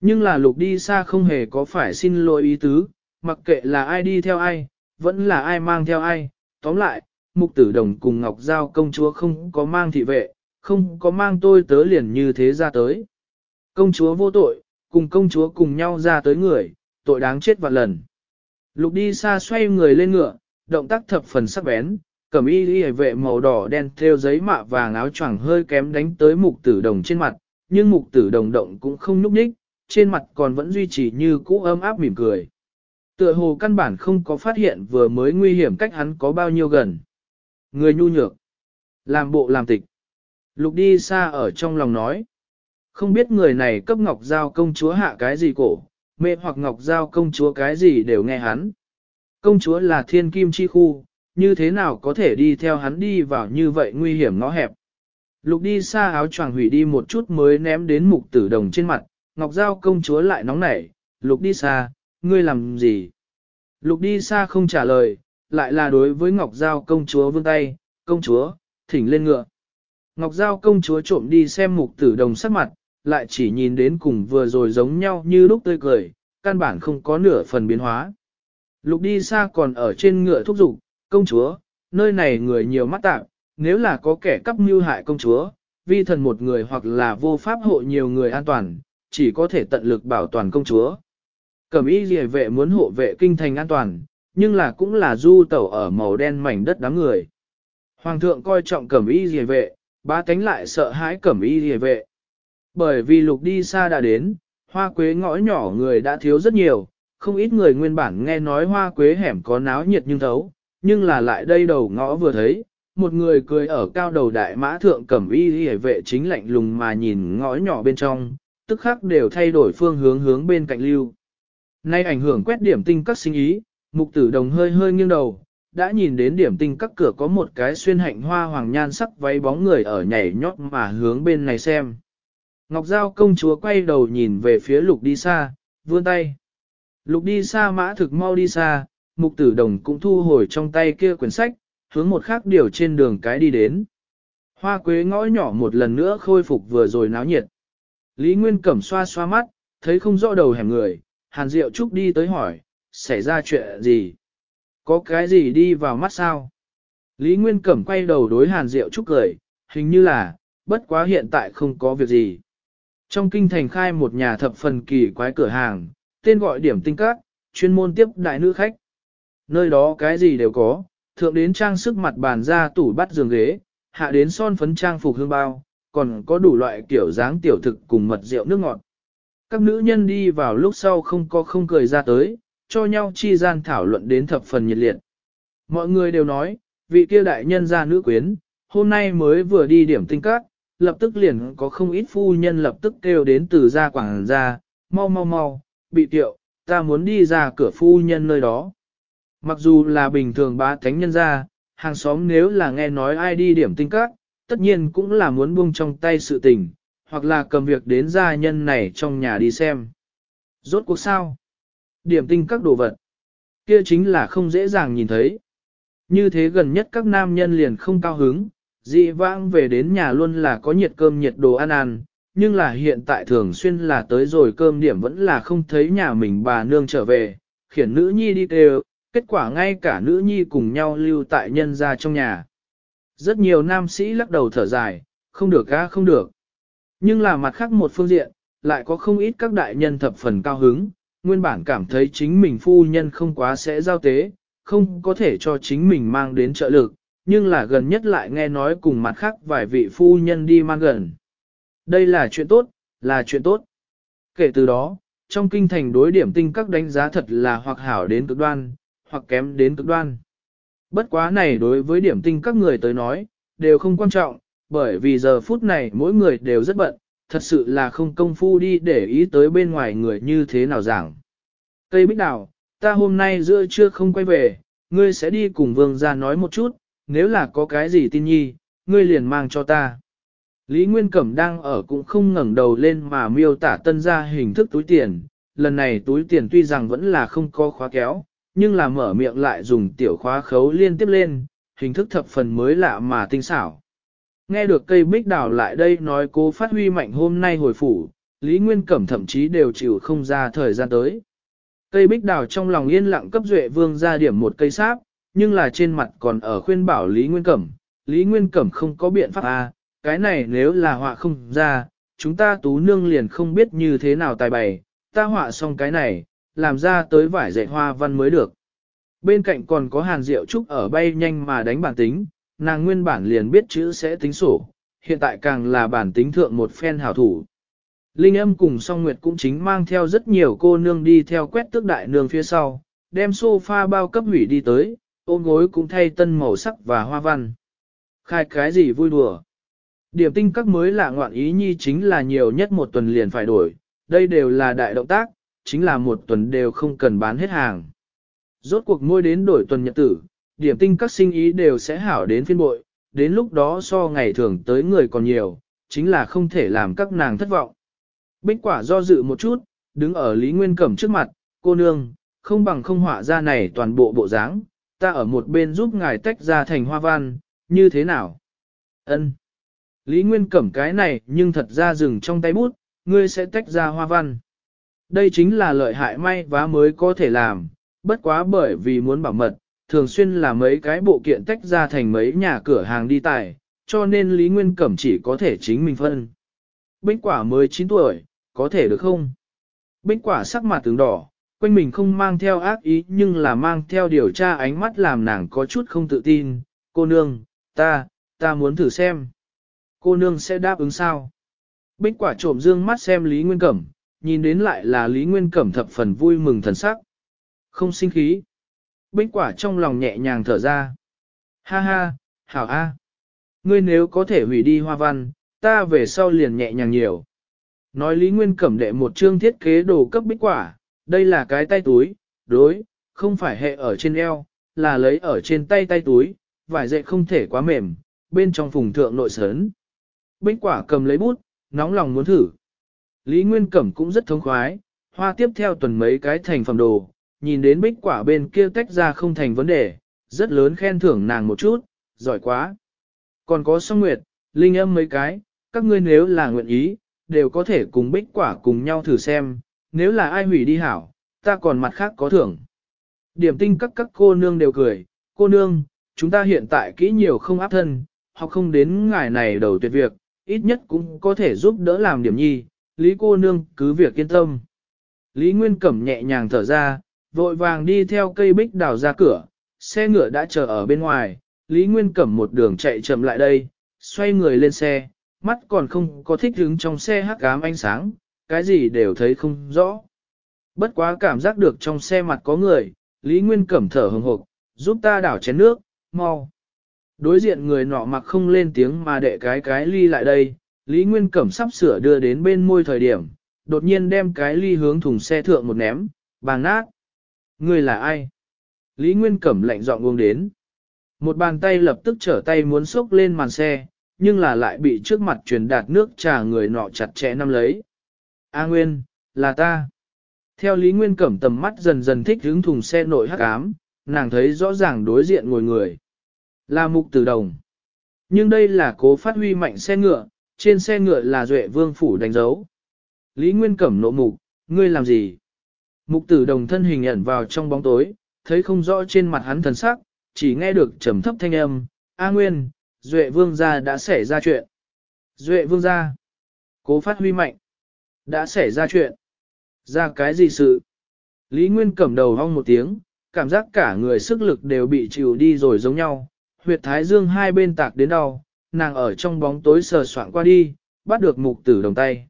Nhưng là lục đi xa không hề có phải xin lỗi ý tứ, mặc kệ là ai đi theo ai, vẫn là ai mang theo ai, tóm lại, mục tử đồng cùng Ngọc Giao công chúa không có mang thị vệ, không có mang tôi tớ liền như thế ra tới. Công chúa vô tội, cùng công chúa cùng nhau ra tới người, tội đáng chết vạn lần. Lục đi xa xoay người lên ngựa, động tác thập phần sắc bén, cầm y y vệ màu đỏ đen theo giấy mạ vàng áo choàng hơi kém đánh tới mục tử đồng trên mặt, nhưng mục tử đồng động cũng không nhúc nhích, trên mặt còn vẫn duy trì như cũ ấm áp mỉm cười. Tựa hồ căn bản không có phát hiện vừa mới nguy hiểm cách hắn có bao nhiêu gần. Người nhu nhược. Làm bộ làm tịch. Lục đi xa ở trong lòng nói. Không biết người này cấp Ngọc Giao công chúa hạ cái gì cổ, mê hoặc Ngọc Giao công chúa cái gì đều nghe hắn. Công chúa là thiên kim chi khu, như thế nào có thể đi theo hắn đi vào như vậy nguy hiểm ngõ hẹp. Lục đi xa áo choàng hủy đi một chút mới ném đến mục tử đồng trên mặt, Ngọc Giao công chúa lại nóng nảy, lục đi xa, ngươi làm gì? Lục đi xa không trả lời, lại là đối với Ngọc Giao công chúa vương tay, công chúa, thỉnh lên ngựa. Ngọc Giao công chúa trộm đi xem mục tử đồng sắc mặt, lại chỉ nhìn đến cùng vừa rồi giống nhau như lúc tươi cười, căn bản không có nửa phần biến hóa. Lục đi xa còn ở trên ngựa thúc giục, công chúa, nơi này người nhiều mắt tạm nếu là có kẻ cắp mưu hại công chúa, vi thần một người hoặc là vô pháp hộ nhiều người an toàn, chỉ có thể tận lực bảo toàn công chúa. Cẩm y rìa vệ muốn hộ vệ kinh thành an toàn, nhưng là cũng là du tẩu ở màu đen mảnh đất đám người. Hoàng thượng coi trọng cẩm y rìa vệ, ba cánh lại sợ hãi cẩm y rìa vệ. Bởi vì lục đi xa đã đến, hoa quế ngõ nhỏ người đã thiếu rất nhiều, không ít người nguyên bản nghe nói hoa quế hẻm có náo nhiệt nhưng thấu, nhưng là lại đây đầu ngõ vừa thấy, một người cười ở cao đầu đại mã thượng cẩm y hề vệ chính lạnh lùng mà nhìn ngõ nhỏ bên trong, tức khắc đều thay đổi phương hướng hướng bên cạnh lưu. Nay ảnh hưởng quét điểm tinh các sinh ý, Mục tử đồng hơi hơi nghiêng đầu, đã nhìn đến điểm tinh các cửa có một cái xuyên hạnh hoa hoàng nhan sắc váy bóng người ở nhảy nhót mà hướng bên này xem. Ngọc Giao công chúa quay đầu nhìn về phía lục đi xa, vươn tay. Lục đi xa mã thực mau đi xa, mục tử đồng cũng thu hồi trong tay kia quyển sách, hướng một khác điều trên đường cái đi đến. Hoa quế ngõ nhỏ một lần nữa khôi phục vừa rồi náo nhiệt. Lý Nguyên cẩm xoa xoa mắt, thấy không rõ đầu hẻm người, hàn diệu trúc đi tới hỏi, xảy ra chuyện gì? Có cái gì đi vào mắt sao? Lý Nguyên Cẩm quay đầu đối Hàn Diệu Trúc cười, hình như là, bất quá hiện tại không có việc gì. Trong kinh thành khai một nhà thập phần kỳ quái cửa hàng, tên gọi điểm tinh các, chuyên môn tiếp đại nữ khách. Nơi đó cái gì đều có, thượng đến trang sức mặt bàn ra tủ bắt giường ghế, hạ đến son phấn trang phục hương bao, còn có đủ loại kiểu dáng tiểu thực cùng mật rượu nước ngọt. Các nữ nhân đi vào lúc sau không có không cười ra tới, cho nhau chi gian thảo luận đến thập phần nhiệt liệt. Mọi người đều nói, vị kia đại nhân gia nữ quyến, hôm nay mới vừa đi điểm tinh các, lập tức liền có không ít phu nhân lập tức kêu đến từ gia quảng gia, mau mau mau, bị tiệu, ta muốn đi ra cửa phu nhân nơi đó. Mặc dù là bình thường bá thánh nhân gia, hàng xóm nếu là nghe nói ai đi điểm tinh các, tất nhiên cũng là muốn buông trong tay sự tình, hoặc là cầm việc đến gia nhân này trong nhà đi xem. Rốt cuộc sao? điểm tinh các đồ vật. Kia chính là không dễ dàng nhìn thấy. Như thế gần nhất các nam nhân liền không cao hứng, dị vãng về đến nhà luôn là có nhiệt cơm nhiệt đồ ăn ăn, nhưng là hiện tại thường xuyên là tới rồi cơm điểm vẫn là không thấy nhà mình bà nương trở về, khiển nữ nhi đi kêu, kết quả ngay cả nữ nhi cùng nhau lưu tại nhân ra trong nhà. Rất nhiều nam sĩ lắc đầu thở dài, không được ga không được. Nhưng là mặt khác một phương diện, lại có không ít các đại nhân thập phần cao hứng, nguyên bản cảm thấy chính mình phu nhân không quá sẽ giao tế, không có thể cho chính mình mang đến trợ lực, nhưng là gần nhất lại nghe nói cùng mặt khác vài vị phu nhân đi mang gần. Đây là chuyện tốt, là chuyện tốt. Kể từ đó, trong kinh thành đối điểm tinh các đánh giá thật là hoặc hảo đến cực đoan, hoặc kém đến cực đoan. Bất quá này đối với điểm tinh các người tới nói, đều không quan trọng, bởi vì giờ phút này mỗi người đều rất bận, thật sự là không công phu đi để ý tới bên ngoài người như thế nào giảng. Cây bích đào, ta hôm nay giữa trưa không quay về, ngươi sẽ đi cùng vương ra nói một chút, nếu là có cái gì tin nhi, ngươi liền mang cho ta. Lý Nguyên Cẩm đang ở cũng không ngẩng đầu lên mà miêu tả tân ra hình thức túi tiền, lần này túi tiền tuy rằng vẫn là không có khóa kéo, nhưng là mở miệng lại dùng tiểu khóa khấu liên tiếp lên, hình thức thập phần mới lạ mà tinh xảo. Nghe được cây bích đảo lại đây nói cố phát huy mạnh hôm nay hồi phủ, Lý Nguyên Cẩm thậm chí đều chịu không ra thời gian tới. Cây bích đảo trong lòng yên lặng cấp duệ vương ra điểm một cây sáp, nhưng là trên mặt còn ở khuyên bảo Lý Nguyên Cẩm. Lý Nguyên Cẩm không có biện pháp à, cái này nếu là họa không ra, chúng ta tú nương liền không biết như thế nào tài bày, ta họa xong cái này, làm ra tới vải dạy hoa văn mới được. Bên cạnh còn có hàn rượu trúc ở bay nhanh mà đánh bản tính, nàng nguyên bản liền biết chữ sẽ tính sổ, hiện tại càng là bản tính thượng một phen hảo thủ. Linh âm cùng song nguyệt cũng chính mang theo rất nhiều cô nương đi theo quét tước đại nương phía sau, đem sofa bao cấp hủy đi tới, ôm gối cũng thay tân màu sắc và hoa văn. Khai cái gì vui đùa. Điểm tinh các mới lạ ngoạn ý nhi chính là nhiều nhất một tuần liền phải đổi, đây đều là đại động tác, chính là một tuần đều không cần bán hết hàng. Rốt cuộc ngôi đến đổi tuần nhật tử, điểm tinh các sinh ý đều sẽ hảo đến phiên bội, đến lúc đó so ngày thường tới người còn nhiều, chính là không thể làm các nàng thất vọng. Bích quả do dự một chút, đứng ở Lý Nguyên Cẩm trước mặt, cô nương, không bằng không họa ra này toàn bộ bộ dáng, ta ở một bên giúp ngài tách ra thành hoa văn, như thế nào? ân Lý Nguyên Cẩm cái này nhưng thật ra dừng trong tay bút, ngươi sẽ tách ra hoa văn. Đây chính là lợi hại may vá mới có thể làm, bất quá bởi vì muốn bảo mật, thường xuyên là mấy cái bộ kiện tách ra thành mấy nhà cửa hàng đi tải cho nên Lý Nguyên Cẩm chỉ có thể chính mình phân. Bích quả mới 9 tuổi, có thể được không? Bích quả sắc mặt tướng đỏ, quanh mình không mang theo ác ý nhưng là mang theo điều tra ánh mắt làm nàng có chút không tự tin. Cô nương, ta, ta muốn thử xem. Cô nương sẽ đáp ứng sao? Bích quả trộm dương mắt xem Lý Nguyên Cẩm, nhìn đến lại là Lý Nguyên Cẩm thập phần vui mừng thần sắc. Không sinh khí. Bích quả trong lòng nhẹ nhàng thở ra. Ha ha, hảo a. Ngươi nếu có thể hủy đi hoa văn, ta về sau liền nhẹ nhàng nhiều. Nói Lý Nguyên cẩm đệ một chương thiết kế đồ cấp bích quả, đây là cái tay túi, đối, không phải hệ ở trên eo, là lấy ở trên tay tay túi, vải dậy không thể quá mềm, bên trong phùng thượng nội sớn. Bích quả cầm lấy bút, nóng lòng muốn thử. Lý Nguyên Cẩm cũng rất thông khoái, hoa tiếp theo tuần mấy cái thành phẩm đồ, nhìn đến bích quả bên kia tách ra không thành vấn đề, rất lớn khen thưởng nàng một chút, giỏi quá. Còn có song nguyệt, linh âm mấy cái, các ngươi nếu là nguyện ý, đều có thể cùng bích quả cùng nhau thử xem, nếu là ai hủy đi hảo, ta còn mặt khác có thưởng. Điểm tinh các các cô nương đều cười, cô nương, chúng ta hiện tại kỹ nhiều không áp thân, học không đến ngài này đầu tuyệt việc, ít nhất cũng có thể giúp đỡ làm điểm nhi, lý cô nương cứ việc yên tâm. Lý Nguyên Cẩm nhẹ nhàng thở ra, vội vàng đi theo cây bích đào ra cửa, xe ngựa đã chờ ở bên ngoài, Lý Nguyên Cẩm một đường chạy chậm lại đây, xoay người lên xe, mắt còn không có thích hứng trong xe hắc ám ánh sáng, cái gì đều thấy không rõ. Bất quá cảm giác được trong xe mặt có người, Lý Nguyên Cẩm thở hồng hộc, giúp ta đảo chén nước, mau. Đối diện người nọ mặc không lên tiếng mà đệ cái cái ly lại đây, Lý Nguyên Cẩm sắp sửa đưa đến bên môi thời điểm, đột nhiên đem cái ly hướng thùng xe thượng một ném, bàng nát. Ngươi là ai? Lý Nguyên Cẩm lạnh dọn uống đến. Một bàn tay lập tức trở tay muốn xốc lên màn xe, nhưng là lại bị trước mặt truyền đạt nước trà người nọ chặt chẽ nắm lấy. A Nguyên, là ta. Theo Lý Nguyên Cẩm tầm mắt dần dần thích hướng thùng xe nội hắc ám, nàng thấy rõ ràng đối diện ngồi người. Là mục tử đồng. Nhưng đây là cố phát huy mạnh xe ngựa, trên xe ngựa là duệ vương phủ đánh dấu. Lý Nguyên Cẩm nộ mục, ngươi làm gì? Mục tử đồng thân hình ẩn vào trong bóng tối, thấy không rõ trên mặt hắn thần sắc, chỉ nghe được trầm thấp thanh âm, A Nguyên, Duệ Vương gia đã xảy ra chuyện. Duệ Vương gia, cố phát huy mạnh, đã xảy ra chuyện. Ra cái gì sự? Lý Nguyên cầm đầu hong một tiếng, cảm giác cả người sức lực đều bị chịu đi rồi giống nhau, huyệt thái dương hai bên tạc đến đau, nàng ở trong bóng tối sờ soạn qua đi, bắt được mục tử đồng tay.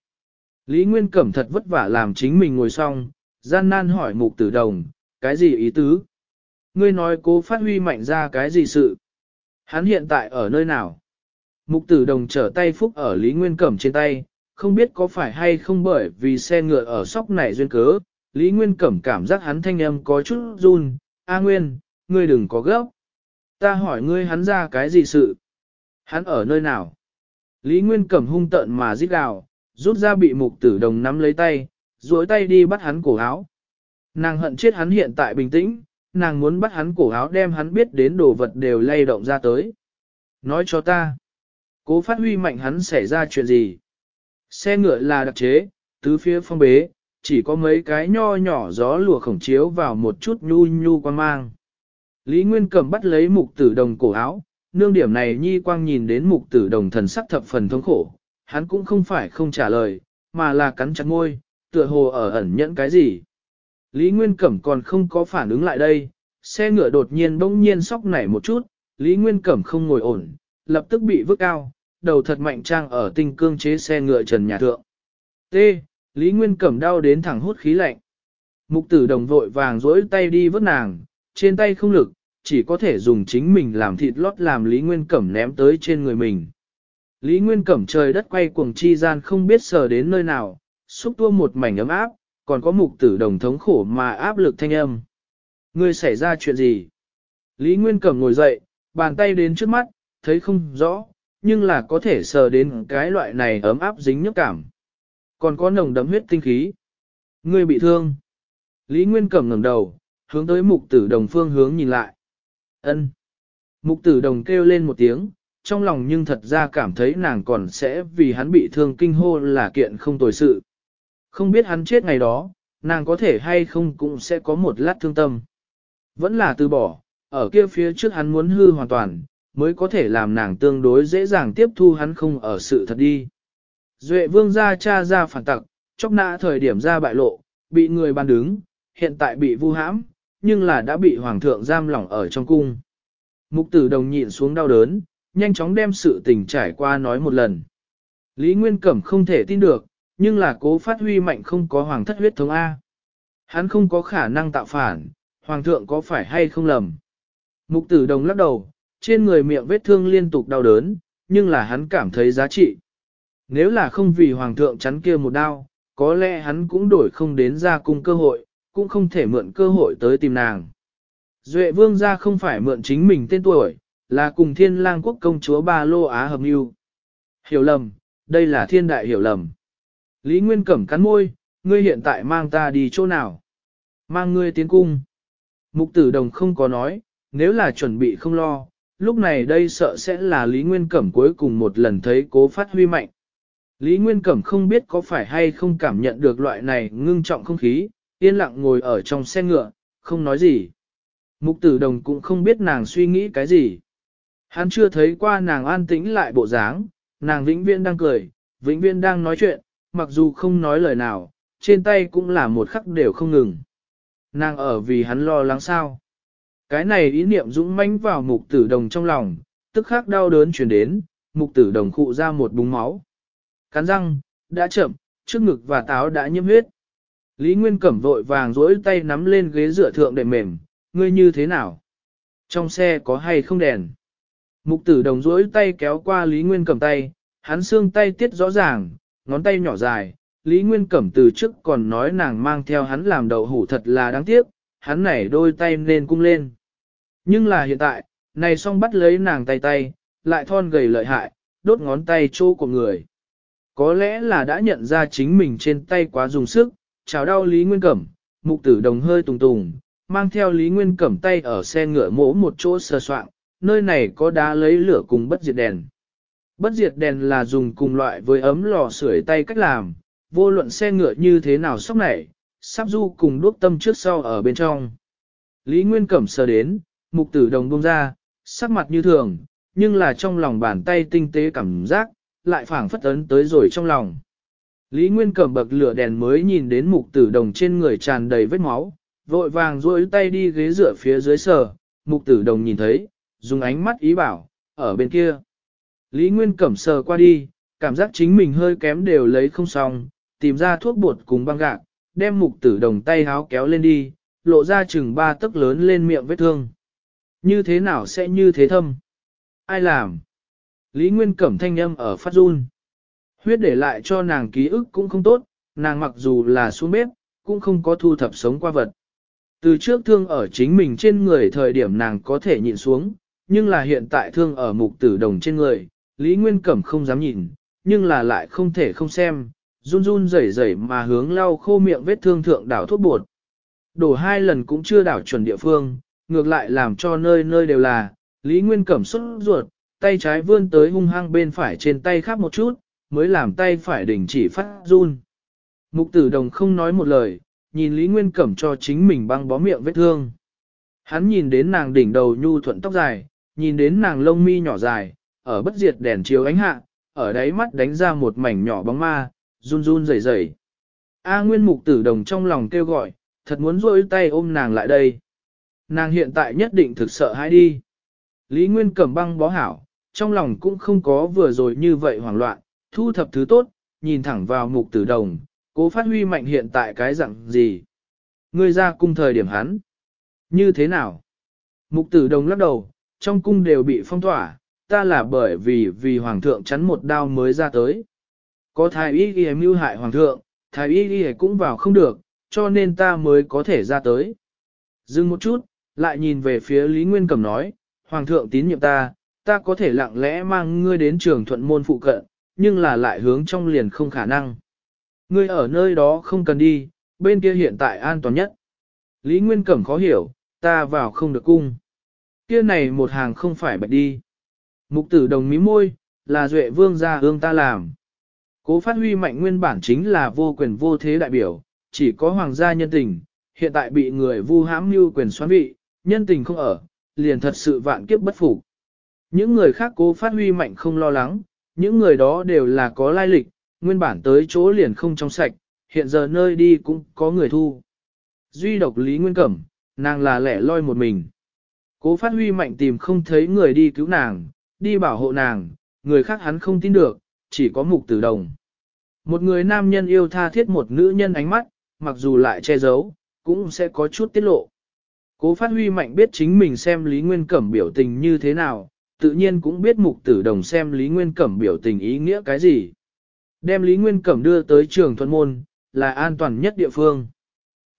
Lý Nguyên Cẩm thật vất vả làm chính mình ngồi xong, gian nan hỏi mục tử đồng, cái gì ý tứ? Ngươi nói cố phát huy mạnh ra cái gì sự? Hắn hiện tại ở nơi nào? Mục tử đồng trở tay phúc ở Lý Nguyên Cẩm trên tay, không biết có phải hay không bởi vì xe ngựa ở sóc này duyên cớ, Lý Nguyên Cẩm cảm giác hắn thanh âm có chút run, A Nguyên, ngươi đừng có gấp. Ta hỏi ngươi hắn ra cái gì sự? Hắn ở nơi nào? Lý Nguyên Cẩm hung tận mà giết gào, rút ra bị mục tử đồng nắm lấy tay, duỗi tay đi bắt hắn cổ áo. Nàng hận chết hắn hiện tại bình tĩnh, nàng muốn bắt hắn cổ áo đem hắn biết đến đồ vật đều lay động ra tới. Nói cho ta, cố phát huy mạnh hắn xảy ra chuyện gì? Xe ngựa là đặc chế, tứ phía phong bế, chỉ có mấy cái nho nhỏ gió lùa khổng chiếu vào một chút nhu nhu quang mang. Lý Nguyên cầm bắt lấy mục tử đồng cổ áo, nương điểm này nhi quang nhìn đến mục tử đồng thần sắc thập phần thống khổ, hắn cũng không phải không trả lời, mà là cắn chặt môi, tựa hồ ở ẩn nhẫn cái gì. Lý Nguyên Cẩm còn không có phản ứng lại đây, xe ngựa đột nhiên bỗng nhiên sóc nảy một chút, Lý Nguyên Cẩm không ngồi ổn, lập tức bị vứt cao, đầu thật mạnh trang ở tinh cương chế xe ngựa trần nhà thượng. T. Lý Nguyên Cẩm đau đến thẳng hút khí lạnh. Mục tử đồng vội vàng dỗi tay đi vứt nàng, trên tay không lực, chỉ có thể dùng chính mình làm thịt lót làm Lý Nguyên Cẩm ném tới trên người mình. Lý Nguyên Cẩm trời đất quay cuồng chi gian không biết sờ đến nơi nào, xúc tua một mảnh ấm áp, còn có mục tử đồng thống khổ mà áp lực thanh âm. Ngươi xảy ra chuyện gì? Lý Nguyên Cẩm ngồi dậy, bàn tay đến trước mắt, thấy không rõ, nhưng là có thể sờ đến cái loại này ấm áp dính nhức cảm. Còn có nồng đấm huyết tinh khí. Ngươi bị thương. Lý Nguyên Cẩm ngẩng đầu, hướng tới mục tử đồng phương hướng nhìn lại. ân Mục tử đồng kêu lên một tiếng, trong lòng nhưng thật ra cảm thấy nàng còn sẽ vì hắn bị thương kinh hô là kiện không tồi sự. Không biết hắn chết ngày đó, nàng có thể hay không cũng sẽ có một lát thương tâm. Vẫn là từ bỏ, ở kia phía trước hắn muốn hư hoàn toàn, mới có thể làm nàng tương đối dễ dàng tiếp thu hắn không ở sự thật đi. Duệ vương gia cha ra phản tặc, chóc nã thời điểm ra bại lộ, bị người ban đứng, hiện tại bị vu hãm, nhưng là đã bị hoàng thượng giam lỏng ở trong cung. Mục tử đồng nhịn xuống đau đớn, nhanh chóng đem sự tình trải qua nói một lần. Lý Nguyên Cẩm không thể tin được, nhưng là cố phát huy mạnh không có hoàng thất huyết thống A. Hắn không có khả năng tạo phản, hoàng thượng có phải hay không lầm. Mục tử đồng lắc đầu, trên người miệng vết thương liên tục đau đớn, nhưng là hắn cảm thấy giá trị. Nếu là không vì hoàng thượng chắn kia một đau có lẽ hắn cũng đổi không đến ra cung cơ hội, cũng không thể mượn cơ hội tới tìm nàng. Duệ vương ra không phải mượn chính mình tên tuổi, là cùng thiên lang quốc công chúa ba lô Á hợp yêu Hiểu lầm, đây là thiên đại hiểu lầm. Lý Nguyên Cẩm cắn môi, ngươi hiện tại mang ta đi chỗ nào? Mang ngươi tiến cung. Mục tử đồng không có nói, nếu là chuẩn bị không lo, lúc này đây sợ sẽ là Lý Nguyên Cẩm cuối cùng một lần thấy cố phát huy mạnh. Lý Nguyên Cẩm không biết có phải hay không cảm nhận được loại này ngưng trọng không khí, yên lặng ngồi ở trong xe ngựa, không nói gì. Mục tử đồng cũng không biết nàng suy nghĩ cái gì. Hắn chưa thấy qua nàng an tĩnh lại bộ dáng, nàng vĩnh viên đang cười, vĩnh viên đang nói chuyện, mặc dù không nói lời nào, trên tay cũng là một khắc đều không ngừng. Nàng ở vì hắn lo lắng sao. Cái này ý niệm dũng mãnh vào mục tử đồng trong lòng, tức khắc đau đớn chuyển đến, mục tử đồng khụ ra một búng máu. Cắn răng, đã chậm, trước ngực và táo đã nhiễm huyết. Lý Nguyên Cẩm vội vàng rỗi tay nắm lên ghế dựa thượng để mềm, ngươi như thế nào? Trong xe có hay không đèn? Mục tử đồng rỗi tay kéo qua Lý Nguyên cầm tay, hắn xương tay tiết rõ ràng, ngón tay nhỏ dài, Lý Nguyên Cẩm từ trước còn nói nàng mang theo hắn làm đậu hủ thật là đáng tiếc, hắn này đôi tay nên cung lên. Nhưng là hiện tại, này xong bắt lấy nàng tay tay, lại thon gầy lợi hại, đốt ngón tay trô của người. Có lẽ là đã nhận ra chính mình trên tay quá dùng sức, chào đau Lý Nguyên Cẩm, mục tử đồng hơi tùng tùng, mang theo Lý Nguyên Cẩm tay ở xe ngựa mỗ một chỗ sờ soạn, nơi này có đá lấy lửa cùng bất diệt đèn. Bất diệt đèn là dùng cùng loại với ấm lò sưởi tay cách làm, vô luận xe ngựa như thế nào sóc nảy, sắp du cùng đuốc tâm trước sau ở bên trong. Lý Nguyên Cẩm sờ đến, mục tử đồng bông ra, sắc mặt như thường, nhưng là trong lòng bàn tay tinh tế cảm giác, lại phản phất ấn tới rồi trong lòng. Lý Nguyên Cẩm bậc lửa đèn mới nhìn đến mục tử đồng trên người tràn đầy vết máu, vội vàng duỗi tay đi ghế dựa phía dưới sờ, mục tử đồng nhìn thấy, dùng ánh mắt ý bảo, ở bên kia. Lý Nguyên Cẩm sờ qua đi, cảm giác chính mình hơi kém đều lấy không xong, tìm ra thuốc bột cùng băng gạc, đem mục tử đồng tay háo kéo lên đi, lộ ra chừng ba tấc lớn lên miệng vết thương. Như thế nào sẽ như thế thâm? Ai làm? Lý Nguyên Cẩm thanh âm ở phát run. Huyết để lại cho nàng ký ức cũng không tốt, nàng mặc dù là xuống bếp, cũng không có thu thập sống qua vật. Từ trước thương ở chính mình trên người thời điểm nàng có thể nhịn xuống, nhưng là hiện tại thương ở mục tử đồng trên người, Lý Nguyên Cẩm không dám nhìn, nhưng là lại không thể không xem, run run rẩy rẩy mà hướng lau khô miệng vết thương thượng đảo thuốc bột. Đổ hai lần cũng chưa đảo chuẩn địa phương, ngược lại làm cho nơi nơi đều là, Lý Nguyên Cẩm xuất ruột, tay trái vươn tới hung hăng bên phải trên tay khắp một chút, mới làm tay phải đỉnh chỉ phát run. Mục tử đồng không nói một lời, nhìn Lý Nguyên Cẩm cho chính mình băng bó miệng vết thương. Hắn nhìn đến nàng đỉnh đầu nhu thuận tóc dài, nhìn đến nàng lông mi nhỏ dài, ở bất diệt đèn chiếu ánh hạ, ở đáy mắt đánh ra một mảnh nhỏ bóng ma, run run rẩy rẩy. A Nguyên Mục Tử Đồng trong lòng kêu gọi, thật muốn rôi tay ôm nàng lại đây. Nàng hiện tại nhất định thực sợ hãi đi. Lý Nguyên cầm băng bó hảo, trong lòng cũng không có vừa rồi như vậy hoảng loạn, thu thập thứ tốt, nhìn thẳng vào Mục Tử Đồng, cố phát huy mạnh hiện tại cái dạng gì. Ngươi ra cung thời điểm hắn. Như thế nào? Mục Tử Đồng lắc đầu, trong cung đều bị phong tỏa, ta là bởi vì vì hoàng thượng chắn một đao mới ra tới. Có thái y ghi mưu hại hoàng thượng, thái y ghi cũng vào không được, cho nên ta mới có thể ra tới. Dừng một chút, lại nhìn về phía Lý Nguyên Cẩm nói, hoàng thượng tín nhiệm ta, ta có thể lặng lẽ mang ngươi đến trường thuận môn phụ cận, nhưng là lại hướng trong liền không khả năng. Ngươi ở nơi đó không cần đi, bên kia hiện tại an toàn nhất. Lý Nguyên Cẩm khó hiểu, ta vào không được cung. Kia này một hàng không phải bạch đi. Mục tử đồng mí môi, là duệ vương gia hương ta làm. Cố phát huy mạnh nguyên bản chính là vô quyền vô thế đại biểu, chỉ có hoàng gia nhân tình, hiện tại bị người vu hãm như quyền xoán vị, nhân tình không ở, liền thật sự vạn kiếp bất phục. Những người khác cố phát huy mạnh không lo lắng, những người đó đều là có lai lịch, nguyên bản tới chỗ liền không trong sạch, hiện giờ nơi đi cũng có người thu. Duy độc Lý Nguyên Cẩm, nàng là lẻ loi một mình. Cố phát huy mạnh tìm không thấy người đi cứu nàng, đi bảo hộ nàng, người khác hắn không tin được, chỉ có mục tử đồng. Một người nam nhân yêu tha thiết một nữ nhân ánh mắt, mặc dù lại che giấu, cũng sẽ có chút tiết lộ. Cố phát huy mạnh biết chính mình xem Lý Nguyên Cẩm biểu tình như thế nào, tự nhiên cũng biết mục tử đồng xem Lý Nguyên Cẩm biểu tình ý nghĩa cái gì. Đem Lý Nguyên Cẩm đưa tới trường thuận môn, là an toàn nhất địa phương.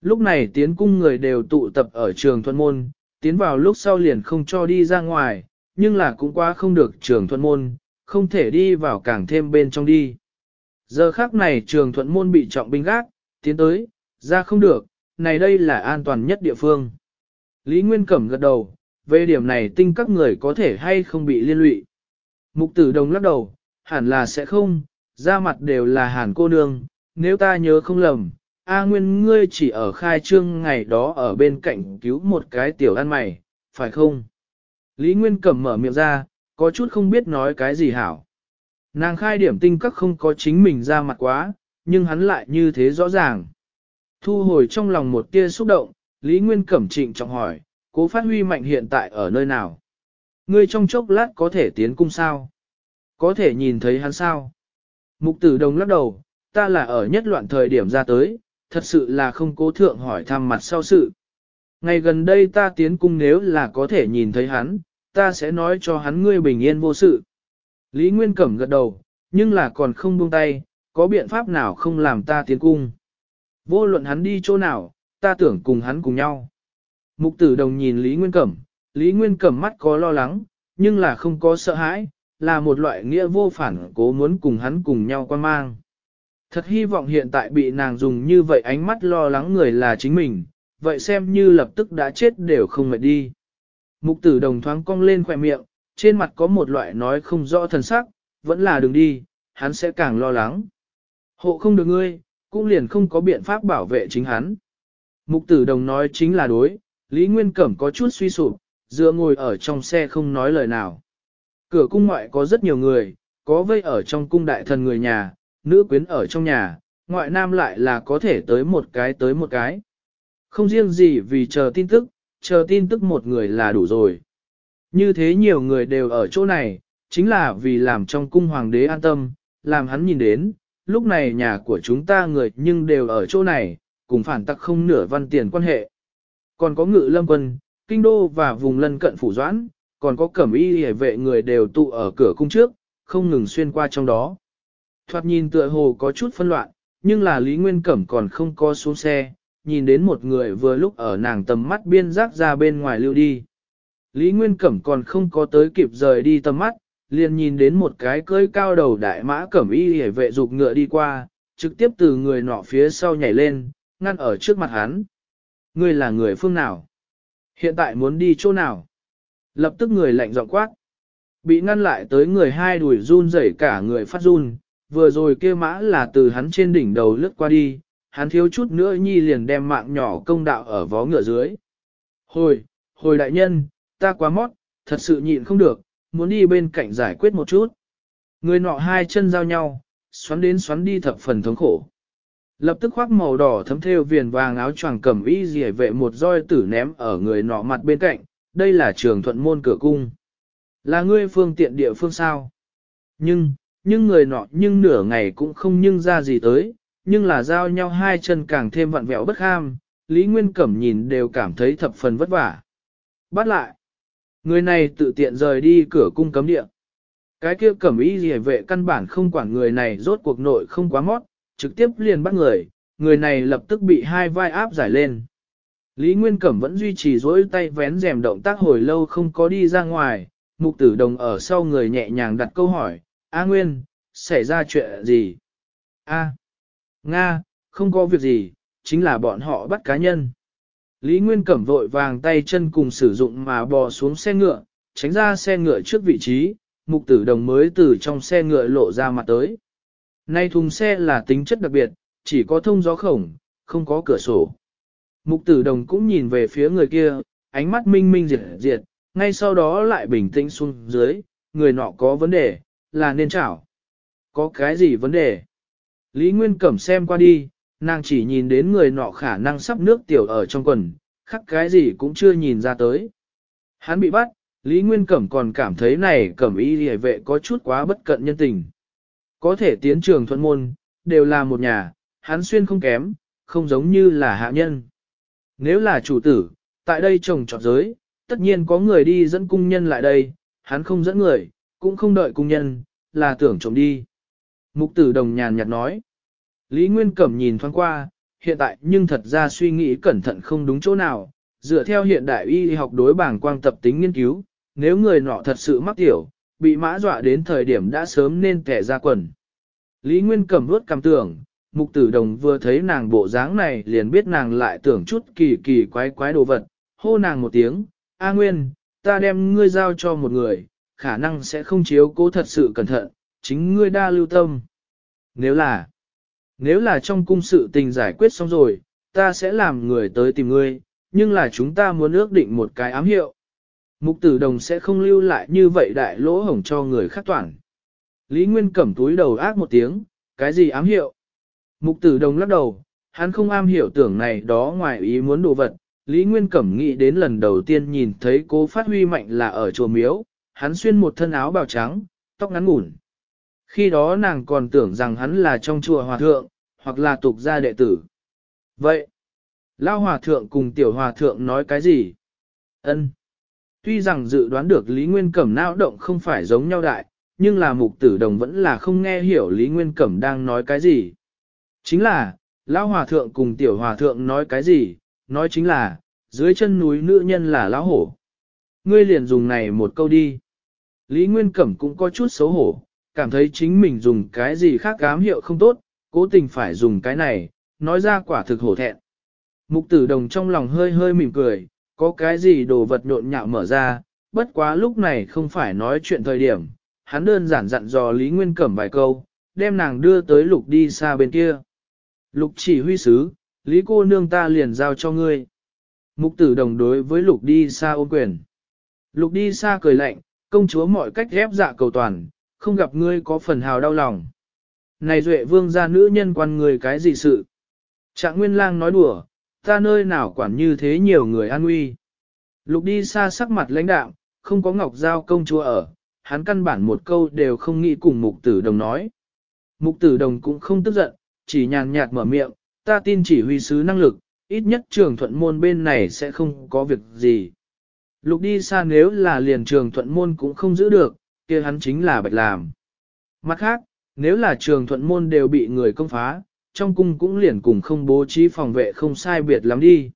Lúc này tiến cung người đều tụ tập ở trường thuận môn, tiến vào lúc sau liền không cho đi ra ngoài, nhưng là cũng quá không được trường thuận môn, không thể đi vào càng thêm bên trong đi. Giờ khác này trường thuận môn bị trọng binh gác, tiến tới, ra không được, này đây là an toàn nhất địa phương. Lý Nguyên Cẩm gật đầu, về điểm này tinh các người có thể hay không bị liên lụy. Mục tử đồng lắc đầu, hẳn là sẽ không, ra mặt đều là hàn cô nương, nếu ta nhớ không lầm, A Nguyên ngươi chỉ ở khai trương ngày đó ở bên cạnh cứu một cái tiểu ăn mày, phải không? Lý Nguyên Cẩm mở miệng ra, có chút không biết nói cái gì hảo. Nàng khai điểm tinh các không có chính mình ra mặt quá, nhưng hắn lại như thế rõ ràng. Thu hồi trong lòng một tia xúc động, Lý Nguyên Cẩm trịnh trọng hỏi, cố phát huy mạnh hiện tại ở nơi nào? Ngươi trong chốc lát có thể tiến cung sao? Có thể nhìn thấy hắn sao? Mục tử đồng lắc đầu, ta là ở nhất loạn thời điểm ra tới, thật sự là không cố thượng hỏi thăm mặt sau sự. Ngày gần đây ta tiến cung nếu là có thể nhìn thấy hắn, ta sẽ nói cho hắn ngươi bình yên vô sự. Lý Nguyên Cẩm gật đầu, nhưng là còn không buông tay, có biện pháp nào không làm ta tiến cung. Vô luận hắn đi chỗ nào, ta tưởng cùng hắn cùng nhau. Mục tử đồng nhìn Lý Nguyên Cẩm, Lý Nguyên Cẩm mắt có lo lắng, nhưng là không có sợ hãi, là một loại nghĩa vô phản cố muốn cùng hắn cùng nhau quan mang. Thật hy vọng hiện tại bị nàng dùng như vậy ánh mắt lo lắng người là chính mình, vậy xem như lập tức đã chết đều không mệt đi. Mục tử đồng thoáng cong lên khỏe miệng, trên mặt có một loại nói không rõ thần sắc, vẫn là đừng đi, hắn sẽ càng lo lắng. Hộ không được ngươi, cũng liền không có biện pháp bảo vệ chính hắn. Mục tử đồng nói chính là đối, Lý Nguyên Cẩm có chút suy sụp, dựa ngồi ở trong xe không nói lời nào. Cửa cung ngoại có rất nhiều người, có vây ở trong cung đại thần người nhà, nữ quyến ở trong nhà, ngoại nam lại là có thể tới một cái tới một cái. Không riêng gì vì chờ tin tức, chờ tin tức một người là đủ rồi. Như thế nhiều người đều ở chỗ này, chính là vì làm trong cung hoàng đế an tâm, làm hắn nhìn đến, lúc này nhà của chúng ta người nhưng đều ở chỗ này, cùng phản tắc không nửa văn tiền quan hệ. Còn có ngự lâm quân, kinh đô và vùng lân cận phủ doãn, còn có cẩm y hề vệ người đều tụ ở cửa cung trước, không ngừng xuyên qua trong đó. Thoạt nhìn tựa hồ có chút phân loạn, nhưng là Lý Nguyên Cẩm còn không có xuống xe, nhìn đến một người vừa lúc ở nàng tầm mắt biên giác ra bên ngoài lưu đi. Lý Nguyên Cẩm còn không có tới kịp rời đi tầm mắt, liền nhìn đến một cái cơi cao đầu đại mã cẩm y hề vệ dục ngựa đi qua, trực tiếp từ người nọ phía sau nhảy lên, ngăn ở trước mặt hắn. người là người phương nào? Hiện tại muốn đi chỗ nào? Lập tức người lạnh giọng quát. Bị ngăn lại tới người hai đuổi run rẩy cả người phát run, vừa rồi kia mã là từ hắn trên đỉnh đầu lướt qua đi, hắn thiếu chút nữa nhi liền đem mạng nhỏ công đạo ở vó ngựa dưới. Hồi, hồi đại nhân, ta quá mót, thật sự nhịn không được, muốn đi bên cạnh giải quyết một chút. Người nọ hai chân giao nhau, xoắn đến xoắn đi thập phần thống khổ. Lập tức khoác màu đỏ thấm theo viền vàng áo choàng cầm y rỉa vệ một roi tử ném ở người nọ mặt bên cạnh, đây là trường thuận môn cửa cung. Là ngươi phương tiện địa phương sao? Nhưng, nhưng người nọ nhưng nửa ngày cũng không nhưng ra gì tới, nhưng là giao nhau hai chân càng thêm vặn vẹo bất ham, Lý Nguyên Cẩm nhìn đều cảm thấy thập phần vất vả. Bắt lại! Người này tự tiện rời đi cửa cung cấm địa. Cái kia cẩm ý gì vệ căn bản không quản người này rốt cuộc nội không quá mót, trực tiếp liền bắt người, người này lập tức bị hai vai áp giải lên. Lý Nguyên Cẩm vẫn duy trì dối tay vén rèm động tác hồi lâu không có đi ra ngoài, mục tử đồng ở sau người nhẹ nhàng đặt câu hỏi, A Nguyên, xảy ra chuyện gì? A. Nga, không có việc gì, chính là bọn họ bắt cá nhân. Lý Nguyên Cẩm vội vàng tay chân cùng sử dụng mà bò xuống xe ngựa, tránh ra xe ngựa trước vị trí, mục tử đồng mới từ trong xe ngựa lộ ra mặt tới. Nay thùng xe là tính chất đặc biệt, chỉ có thông gió khổng, không có cửa sổ. Mục tử đồng cũng nhìn về phía người kia, ánh mắt minh minh diệt diệt, ngay sau đó lại bình tĩnh xuống dưới, người nọ có vấn đề, là nên chảo. Có cái gì vấn đề? Lý Nguyên Cẩm xem qua đi, nàng chỉ nhìn đến người nọ khả năng sắp nước tiểu ở trong quần, khắc cái gì cũng chưa nhìn ra tới. Hắn bị bắt, Lý Nguyên Cẩm còn cảm thấy này Cẩm y hề vệ có chút quá bất cận nhân tình. Có thể tiến trường thuận môn, đều là một nhà, hắn xuyên không kém, không giống như là hạ nhân. Nếu là chủ tử, tại đây trồng trọt giới, tất nhiên có người đi dẫn cung nhân lại đây, hắn không dẫn người, cũng không đợi cung nhân, là tưởng trộm đi. Mục tử đồng nhàn nhạt nói. Lý Nguyên Cẩm nhìn thoáng qua, hiện tại nhưng thật ra suy nghĩ cẩn thận không đúng chỗ nào, dựa theo hiện đại y học đối bảng quang tập tính nghiên cứu, nếu người nọ thật sự mắc tiểu, bị mã dọa đến thời điểm đã sớm nên kẻ ra quần. Lý Nguyên Cẩm vớt cảm tưởng, mục tử đồng vừa thấy nàng bộ dáng này liền biết nàng lại tưởng chút kỳ kỳ quái quái đồ vật, hô nàng một tiếng, A Nguyên, ta đem ngươi giao cho một người, khả năng sẽ không chiếu cố thật sự cẩn thận, chính ngươi đa lưu tâm. Nếu là, nếu là trong cung sự tình giải quyết xong rồi, ta sẽ làm người tới tìm ngươi, nhưng là chúng ta muốn ước định một cái ám hiệu. Mục tử đồng sẽ không lưu lại như vậy đại lỗ hổng cho người khác toàn. Lý Nguyên cẩm túi đầu ác một tiếng, cái gì ám hiệu? Mục tử đồng lắc đầu, hắn không am hiểu tưởng này đó ngoài ý muốn đồ vật. Lý Nguyên cẩm nghĩ đến lần đầu tiên nhìn thấy cố phát huy mạnh là ở chùa miếu, hắn xuyên một thân áo bào trắng, tóc ngắn ngủn khi đó nàng còn tưởng rằng hắn là trong chùa hòa thượng, hoặc là tục gia đệ tử. Vậy, Lao hòa thượng cùng tiểu hòa thượng nói cái gì? Ân. Tuy rằng dự đoán được Lý Nguyên Cẩm não động không phải giống nhau đại, nhưng là mục tử đồng vẫn là không nghe hiểu Lý Nguyên Cẩm đang nói cái gì. Chính là, Lão Hòa Thượng cùng Tiểu Hòa Thượng nói cái gì, nói chính là, dưới chân núi nữ nhân là Lão Hổ. Ngươi liền dùng này một câu đi. Lý Nguyên Cẩm cũng có chút xấu hổ, cảm thấy chính mình dùng cái gì khác cám hiệu không tốt, cố tình phải dùng cái này, nói ra quả thực hổ thẹn. Mục tử đồng trong lòng hơi hơi mỉm cười, có cái gì đồ vật nhộn nhạo mở ra, bất quá lúc này không phải nói chuyện thời điểm, hắn đơn giản dặn dò Lý Nguyên Cẩm vài câu, đem nàng đưa tới lục đi xa bên kia. Lục chỉ huy sứ, Lý cô nương ta liền giao cho ngươi. Mục tử đồng đối với lục đi xa ôm quyền. Lục đi xa cười lạnh, công chúa mọi cách ghép dạ cầu toàn, không gặp ngươi có phần hào đau lòng. Này duệ vương gia nữ nhân quan người cái gì sự? Trạng nguyên lang nói đùa, ta nơi nào quản như thế nhiều người an nguy. Lục đi xa sắc mặt lãnh đạo, không có ngọc giao công chúa ở, hắn căn bản một câu đều không nghĩ cùng mục tử đồng nói. Mục tử đồng cũng không tức giận, chỉ nhàn nhạt mở miệng, ta tin chỉ huy sứ năng lực, ít nhất trường thuận môn bên này sẽ không có việc gì. Lục đi xa nếu là liền trường thuận môn cũng không giữ được, kia hắn chính là bạch làm. Mặt khác, nếu là trường thuận môn đều bị người công phá, trong cung cũng liền cùng không bố trí phòng vệ không sai biệt lắm đi.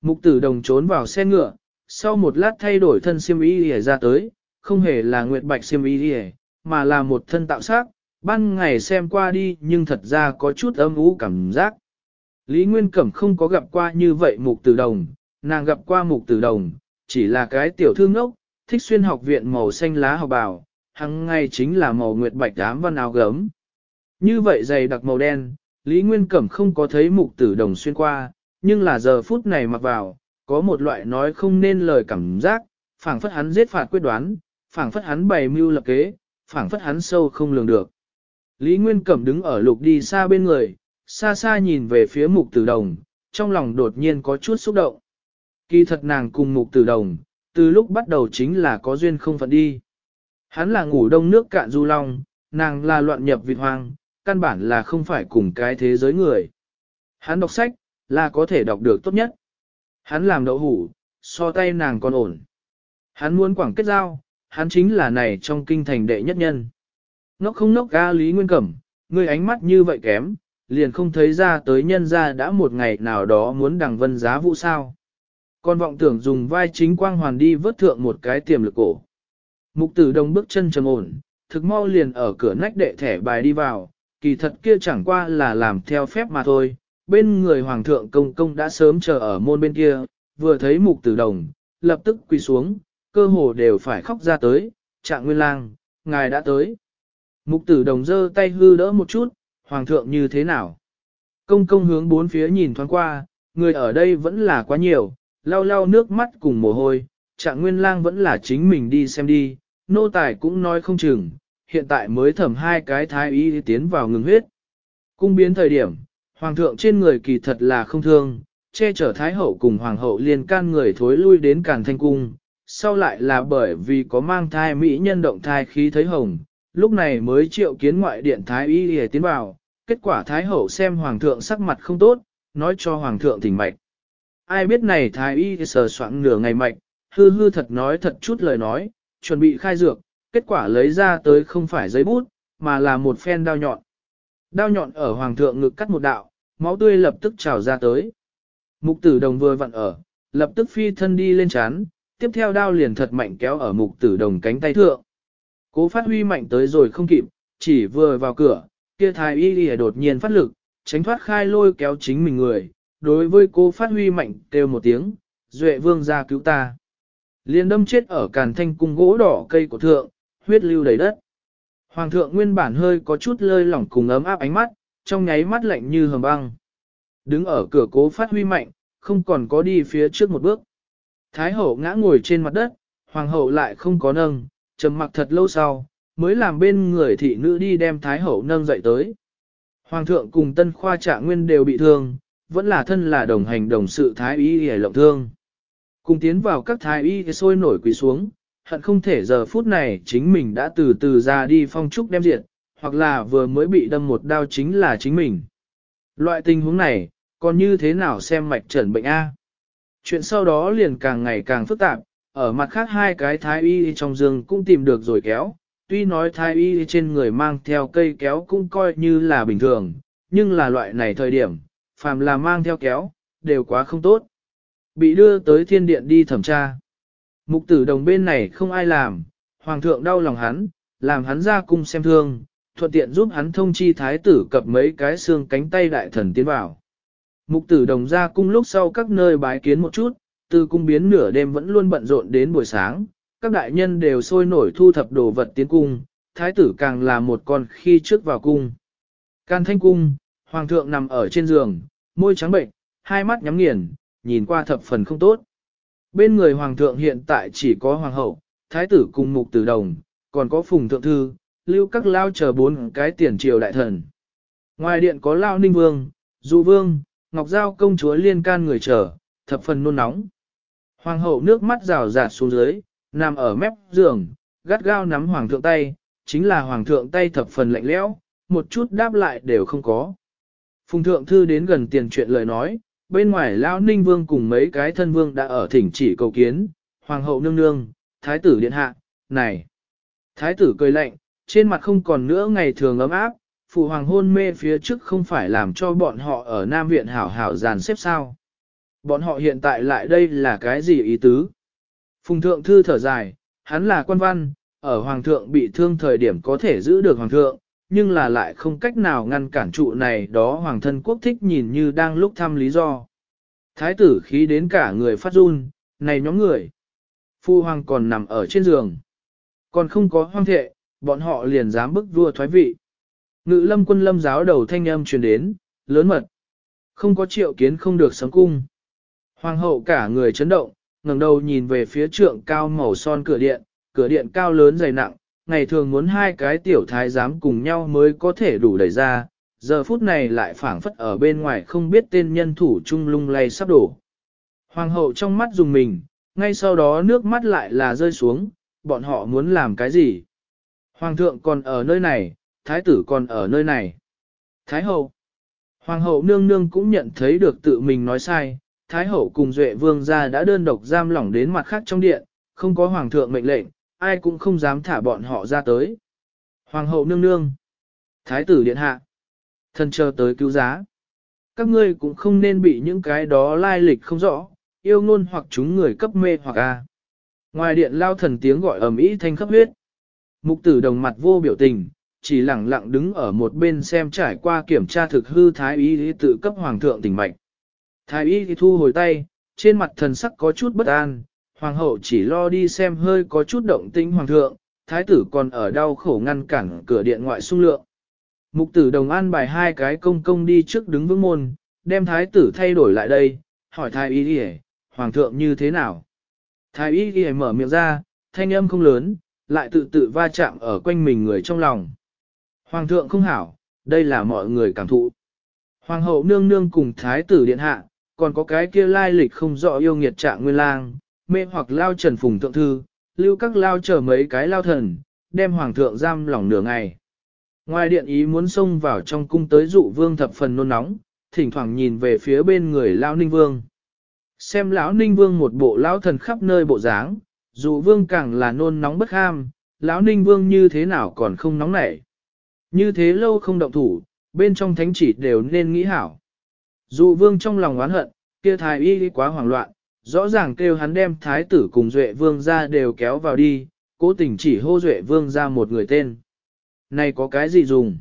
Mục tử đồng trốn vào xe ngựa, sau một lát thay đổi thân xiêm y hề ra tới, không hề là nguyệt bạch xiêm y hề, mà là một thân tạo sắc, ban ngày xem qua đi nhưng thật ra có chút âm ú cảm giác. Lý Nguyên Cẩm không có gặp qua như vậy mục tử đồng, nàng gặp qua mục tử đồng, chỉ là cái tiểu thương ốc, thích xuyên học viện màu xanh lá học bảo, hằng ngày chính là màu nguyệt bạch ám văn áo gấm. Như vậy giày đặc màu đen, Lý Nguyên Cẩm không có thấy mục tử đồng xuyên qua, nhưng là giờ phút này mặc vào, có một loại nói không nên lời cảm giác, phảng phất hắn giết phạt quyết đoán, phảng phất hắn bày mưu lập kế, phảng phất hắn sâu không lường được. Lý Nguyên Cẩm đứng ở lục đi xa bên người, xa xa nhìn về phía mục tử đồng, trong lòng đột nhiên có chút xúc động. Kỳ thật nàng cùng mục tử đồng, từ lúc bắt đầu chính là có duyên không phận đi. Hắn là ngủ đông nước cạn du long, nàng là loạn nhập vịt hoang, căn bản là không phải cùng cái thế giới người. Hắn đọc sách, là có thể đọc được tốt nhất. Hắn làm đậu hủ, so tay nàng còn ổn. Hắn muốn quảng kết giao, hắn chính là này trong kinh thành đệ nhất nhân. Nó không nốc ga Lý Nguyên Cẩm, người ánh mắt như vậy kém, liền không thấy ra tới nhân ra đã một ngày nào đó muốn đằng vân giá vụ sao con vọng tưởng dùng vai chính quang hoàn đi vớt thượng một cái tiềm lực cổ. Mục tử đồng bước chân trầm ổn, thực mau liền ở cửa nách đệ thẻ bài đi vào, kỳ thật kia chẳng qua là làm theo phép mà thôi. Bên người hoàng thượng công công đã sớm chờ ở môn bên kia, vừa thấy mục tử đồng, lập tức quỳ xuống, cơ hồ đều phải khóc ra tới, trạng nguyên lang, ngài đã tới. Mục tử đồng giơ tay hư đỡ một chút, hoàng thượng như thế nào? Công công hướng bốn phía nhìn thoáng qua, người ở đây vẫn là quá nhiều, lau lau nước mắt cùng mồ hôi, trạng nguyên lang vẫn là chính mình đi xem đi, nô tài cũng nói không chừng, hiện tại mới thẩm hai cái thái y tiến vào ngừng huyết. Cung biến thời điểm, hoàng thượng trên người kỳ thật là không thương, che chở thái hậu cùng hoàng hậu liền can người thối lui đến càn thanh cung, sau lại là bởi vì có mang thai mỹ nhân động thai khí thấy hồng, lúc này mới triệu kiến ngoại điện thái y để tiến vào, kết quả thái hậu xem hoàng thượng sắc mặt không tốt, nói cho hoàng thượng tỉnh mạch ai biết này thái y thì sờ soạn nửa ngày mạnh, hư hư thật nói thật chút lời nói, chuẩn bị khai dược, kết quả lấy ra tới không phải giấy bút, mà là một phen đao nhọn. Đao nhọn ở hoàng thượng ngực cắt một đạo, máu tươi lập tức trào ra tới. Mục tử đồng vừa vặn ở, lập tức phi thân đi lên chán, tiếp theo đao liền thật mạnh kéo ở mục tử đồng cánh tay thượng. Cố phát huy mạnh tới rồi không kịp, chỉ vừa vào cửa, kia thái y đột nhiên phát lực, tránh thoát khai lôi kéo chính mình người, đối với cô phát huy mạnh kêu một tiếng, duệ vương ra cứu ta. Liên đâm chết ở càn thanh cung gỗ đỏ cây của thượng, huyết lưu đầy đất. Hoàng thượng nguyên bản hơi có chút lơi lỏng cùng ấm áp ánh mắt, trong nháy mắt lạnh như hầm băng. Đứng ở cửa cố phát huy mạnh, không còn có đi phía trước một bước. Thái hậu ngã ngồi trên mặt đất, hoàng hậu lại không có nâng, trầm mặc thật lâu sau, mới làm bên người thị nữ đi đem thái hậu nâng dậy tới. Hoàng thượng cùng tân khoa trạng nguyên đều bị thương, vẫn là thân là đồng hành đồng sự thái y hề lộng thương. Cùng tiến vào các thái y sôi nổi quỳ xuống, hận không thể giờ phút này chính mình đã từ từ ra đi phong trúc đem diệt, hoặc là vừa mới bị đâm một đao chính là chính mình. Loại tình huống này, còn như thế nào xem mạch trần bệnh A? Chuyện sau đó liền càng ngày càng phức tạp, ở mặt khác hai cái thái y trong giường cũng tìm được rồi kéo, tuy nói thái y trên người mang theo cây kéo cũng coi như là bình thường, nhưng là loại này thời điểm, phàm là mang theo kéo, đều quá không tốt. Bị đưa tới thiên điện đi thẩm tra. Mục tử đồng bên này không ai làm, hoàng thượng đau lòng hắn, làm hắn ra cung xem thương, thuận tiện giúp hắn thông chi thái tử cập mấy cái xương cánh tay đại thần tiến vào. Mục tử đồng ra cung lúc sau các nơi bái kiến một chút, từ cung biến nửa đêm vẫn luôn bận rộn đến buổi sáng, các đại nhân đều sôi nổi thu thập đồ vật tiến cung, thái tử càng là một con khi trước vào cung. Can thanh cung, Hoàng thượng nằm ở trên giường, môi trắng bệnh, hai mắt nhắm nghiền, nhìn qua thập phần không tốt. Bên người hoàng thượng hiện tại chỉ có hoàng hậu, thái tử cùng mục tử đồng, còn có phùng thượng thư, lưu các lao chờ bốn cái tiền triều đại thần. Ngoài điện có lao ninh vương, du vương, ngọc giao công chúa liên can người chờ, thập phần nôn nóng. Hoàng hậu nước mắt rào rạt xuống dưới, nằm ở mép giường, gắt gao nắm hoàng thượng tay, chính là hoàng thượng tay thập phần lạnh lẽo, một chút đáp lại đều không có. Phùng thượng thư đến gần tiền chuyện lời nói, bên ngoài lão ninh vương cùng mấy cái thân vương đã ở thỉnh chỉ cầu kiến, hoàng hậu nương nương, thái tử điện hạ, này. Thái tử cười lạnh, trên mặt không còn nữa ngày thường ấm áp, phụ hoàng hôn mê phía trước không phải làm cho bọn họ ở Nam Viện hảo hảo dàn xếp sao. Bọn họ hiện tại lại đây là cái gì ý tứ? Phùng thượng thư thở dài, hắn là quan văn, ở hoàng thượng bị thương thời điểm có thể giữ được hoàng thượng, nhưng là lại không cách nào ngăn cản trụ này đó hoàng thân quốc thích nhìn như đang lúc thăm lý do. Thái tử khí đến cả người phát run, này nhóm người. Phu hoàng còn nằm ở trên giường. Còn không có hoang thệ, bọn họ liền dám bức vua thoái vị. Ngự lâm quân lâm giáo đầu thanh âm truyền đến, lớn mật. Không có triệu kiến không được sống cung. Hoàng hậu cả người chấn động, ngẩng đầu nhìn về phía trượng cao màu son cửa điện, cửa điện cao lớn dày nặng, ngày thường muốn hai cái tiểu thái giám cùng nhau mới có thể đủ đẩy ra, giờ phút này lại phảng phất ở bên ngoài không biết tên nhân thủ chung lung lay sắp đổ. Hoàng hậu trong mắt dùng mình, ngay sau đó nước mắt lại là rơi xuống, bọn họ muốn làm cái gì? Hoàng thượng còn ở nơi này, thái tử còn ở nơi này. Thái hậu. Hoàng hậu nương nương cũng nhận thấy được tự mình nói sai, thái hậu cùng duệ vương gia đã đơn độc giam lỏng đến mặt khác trong điện, không có hoàng thượng mệnh lệnh, ai cũng không dám thả bọn họ ra tới. Hoàng hậu nương nương, thái tử điện hạ, thần chờ tới cứu giá. Các ngươi cũng không nên bị những cái đó lai lịch không rõ, yêu ngôn hoặc chúng người cấp mê hoặc a. Ngoài điện lao thần tiếng gọi ầm ĩ thanh khắp huyết. Mục tử đồng mặt vô biểu tình, chỉ lẳng lặng đứng ở một bên xem trải qua kiểm tra thực hư thái y y tự cấp hoàng thượng tỉnh mạch. Thái y thì thu hồi tay, trên mặt thần sắc có chút bất an, Hoàng hậu chỉ lo đi xem hơi có chút động tĩnh hoàng thượng, thái tử còn ở đau khổ ngăn cản cửa điện ngoại xung lượng. Mục tử đồng an bài hai cái công công đi trước đứng vững môn, đem thái tử thay đổi lại đây, hỏi thái y đi hoàng thượng như thế nào. Thái y đi mở miệng ra, thanh âm không lớn, lại tự tự va chạm ở quanh mình người trong lòng. Hoàng thượng không hảo, đây là mọi người cảm thụ. Hoàng hậu nương nương cùng thái tử điện hạ, còn có cái kia lai lịch không rõ yêu nghiệt trạng nguyên lang, mê hoặc lao trần phùng thượng thư, lưu các lao chờ mấy cái lao thần, đem hoàng thượng giam lỏng nửa ngày. Ngoài điện ý muốn xông vào trong cung tới dụ vương thập phần nôn nóng, thỉnh thoảng nhìn về phía bên người lao ninh vương. Xem lão ninh vương một bộ lao thần khắp nơi bộ dáng, dụ vương càng là nôn nóng bất ham, lão ninh vương như thế nào còn không nóng nảy. Như thế lâu không động thủ, bên trong thánh chỉ đều nên nghĩ hảo. Dụ vương trong lòng oán hận, kia thái y quá hoảng loạn, rõ ràng kêu hắn đem thái tử cùng Duệ Vương ra đều kéo vào đi, cố tình chỉ hô Duệ Vương ra một người tên. Này có cái gì dùng?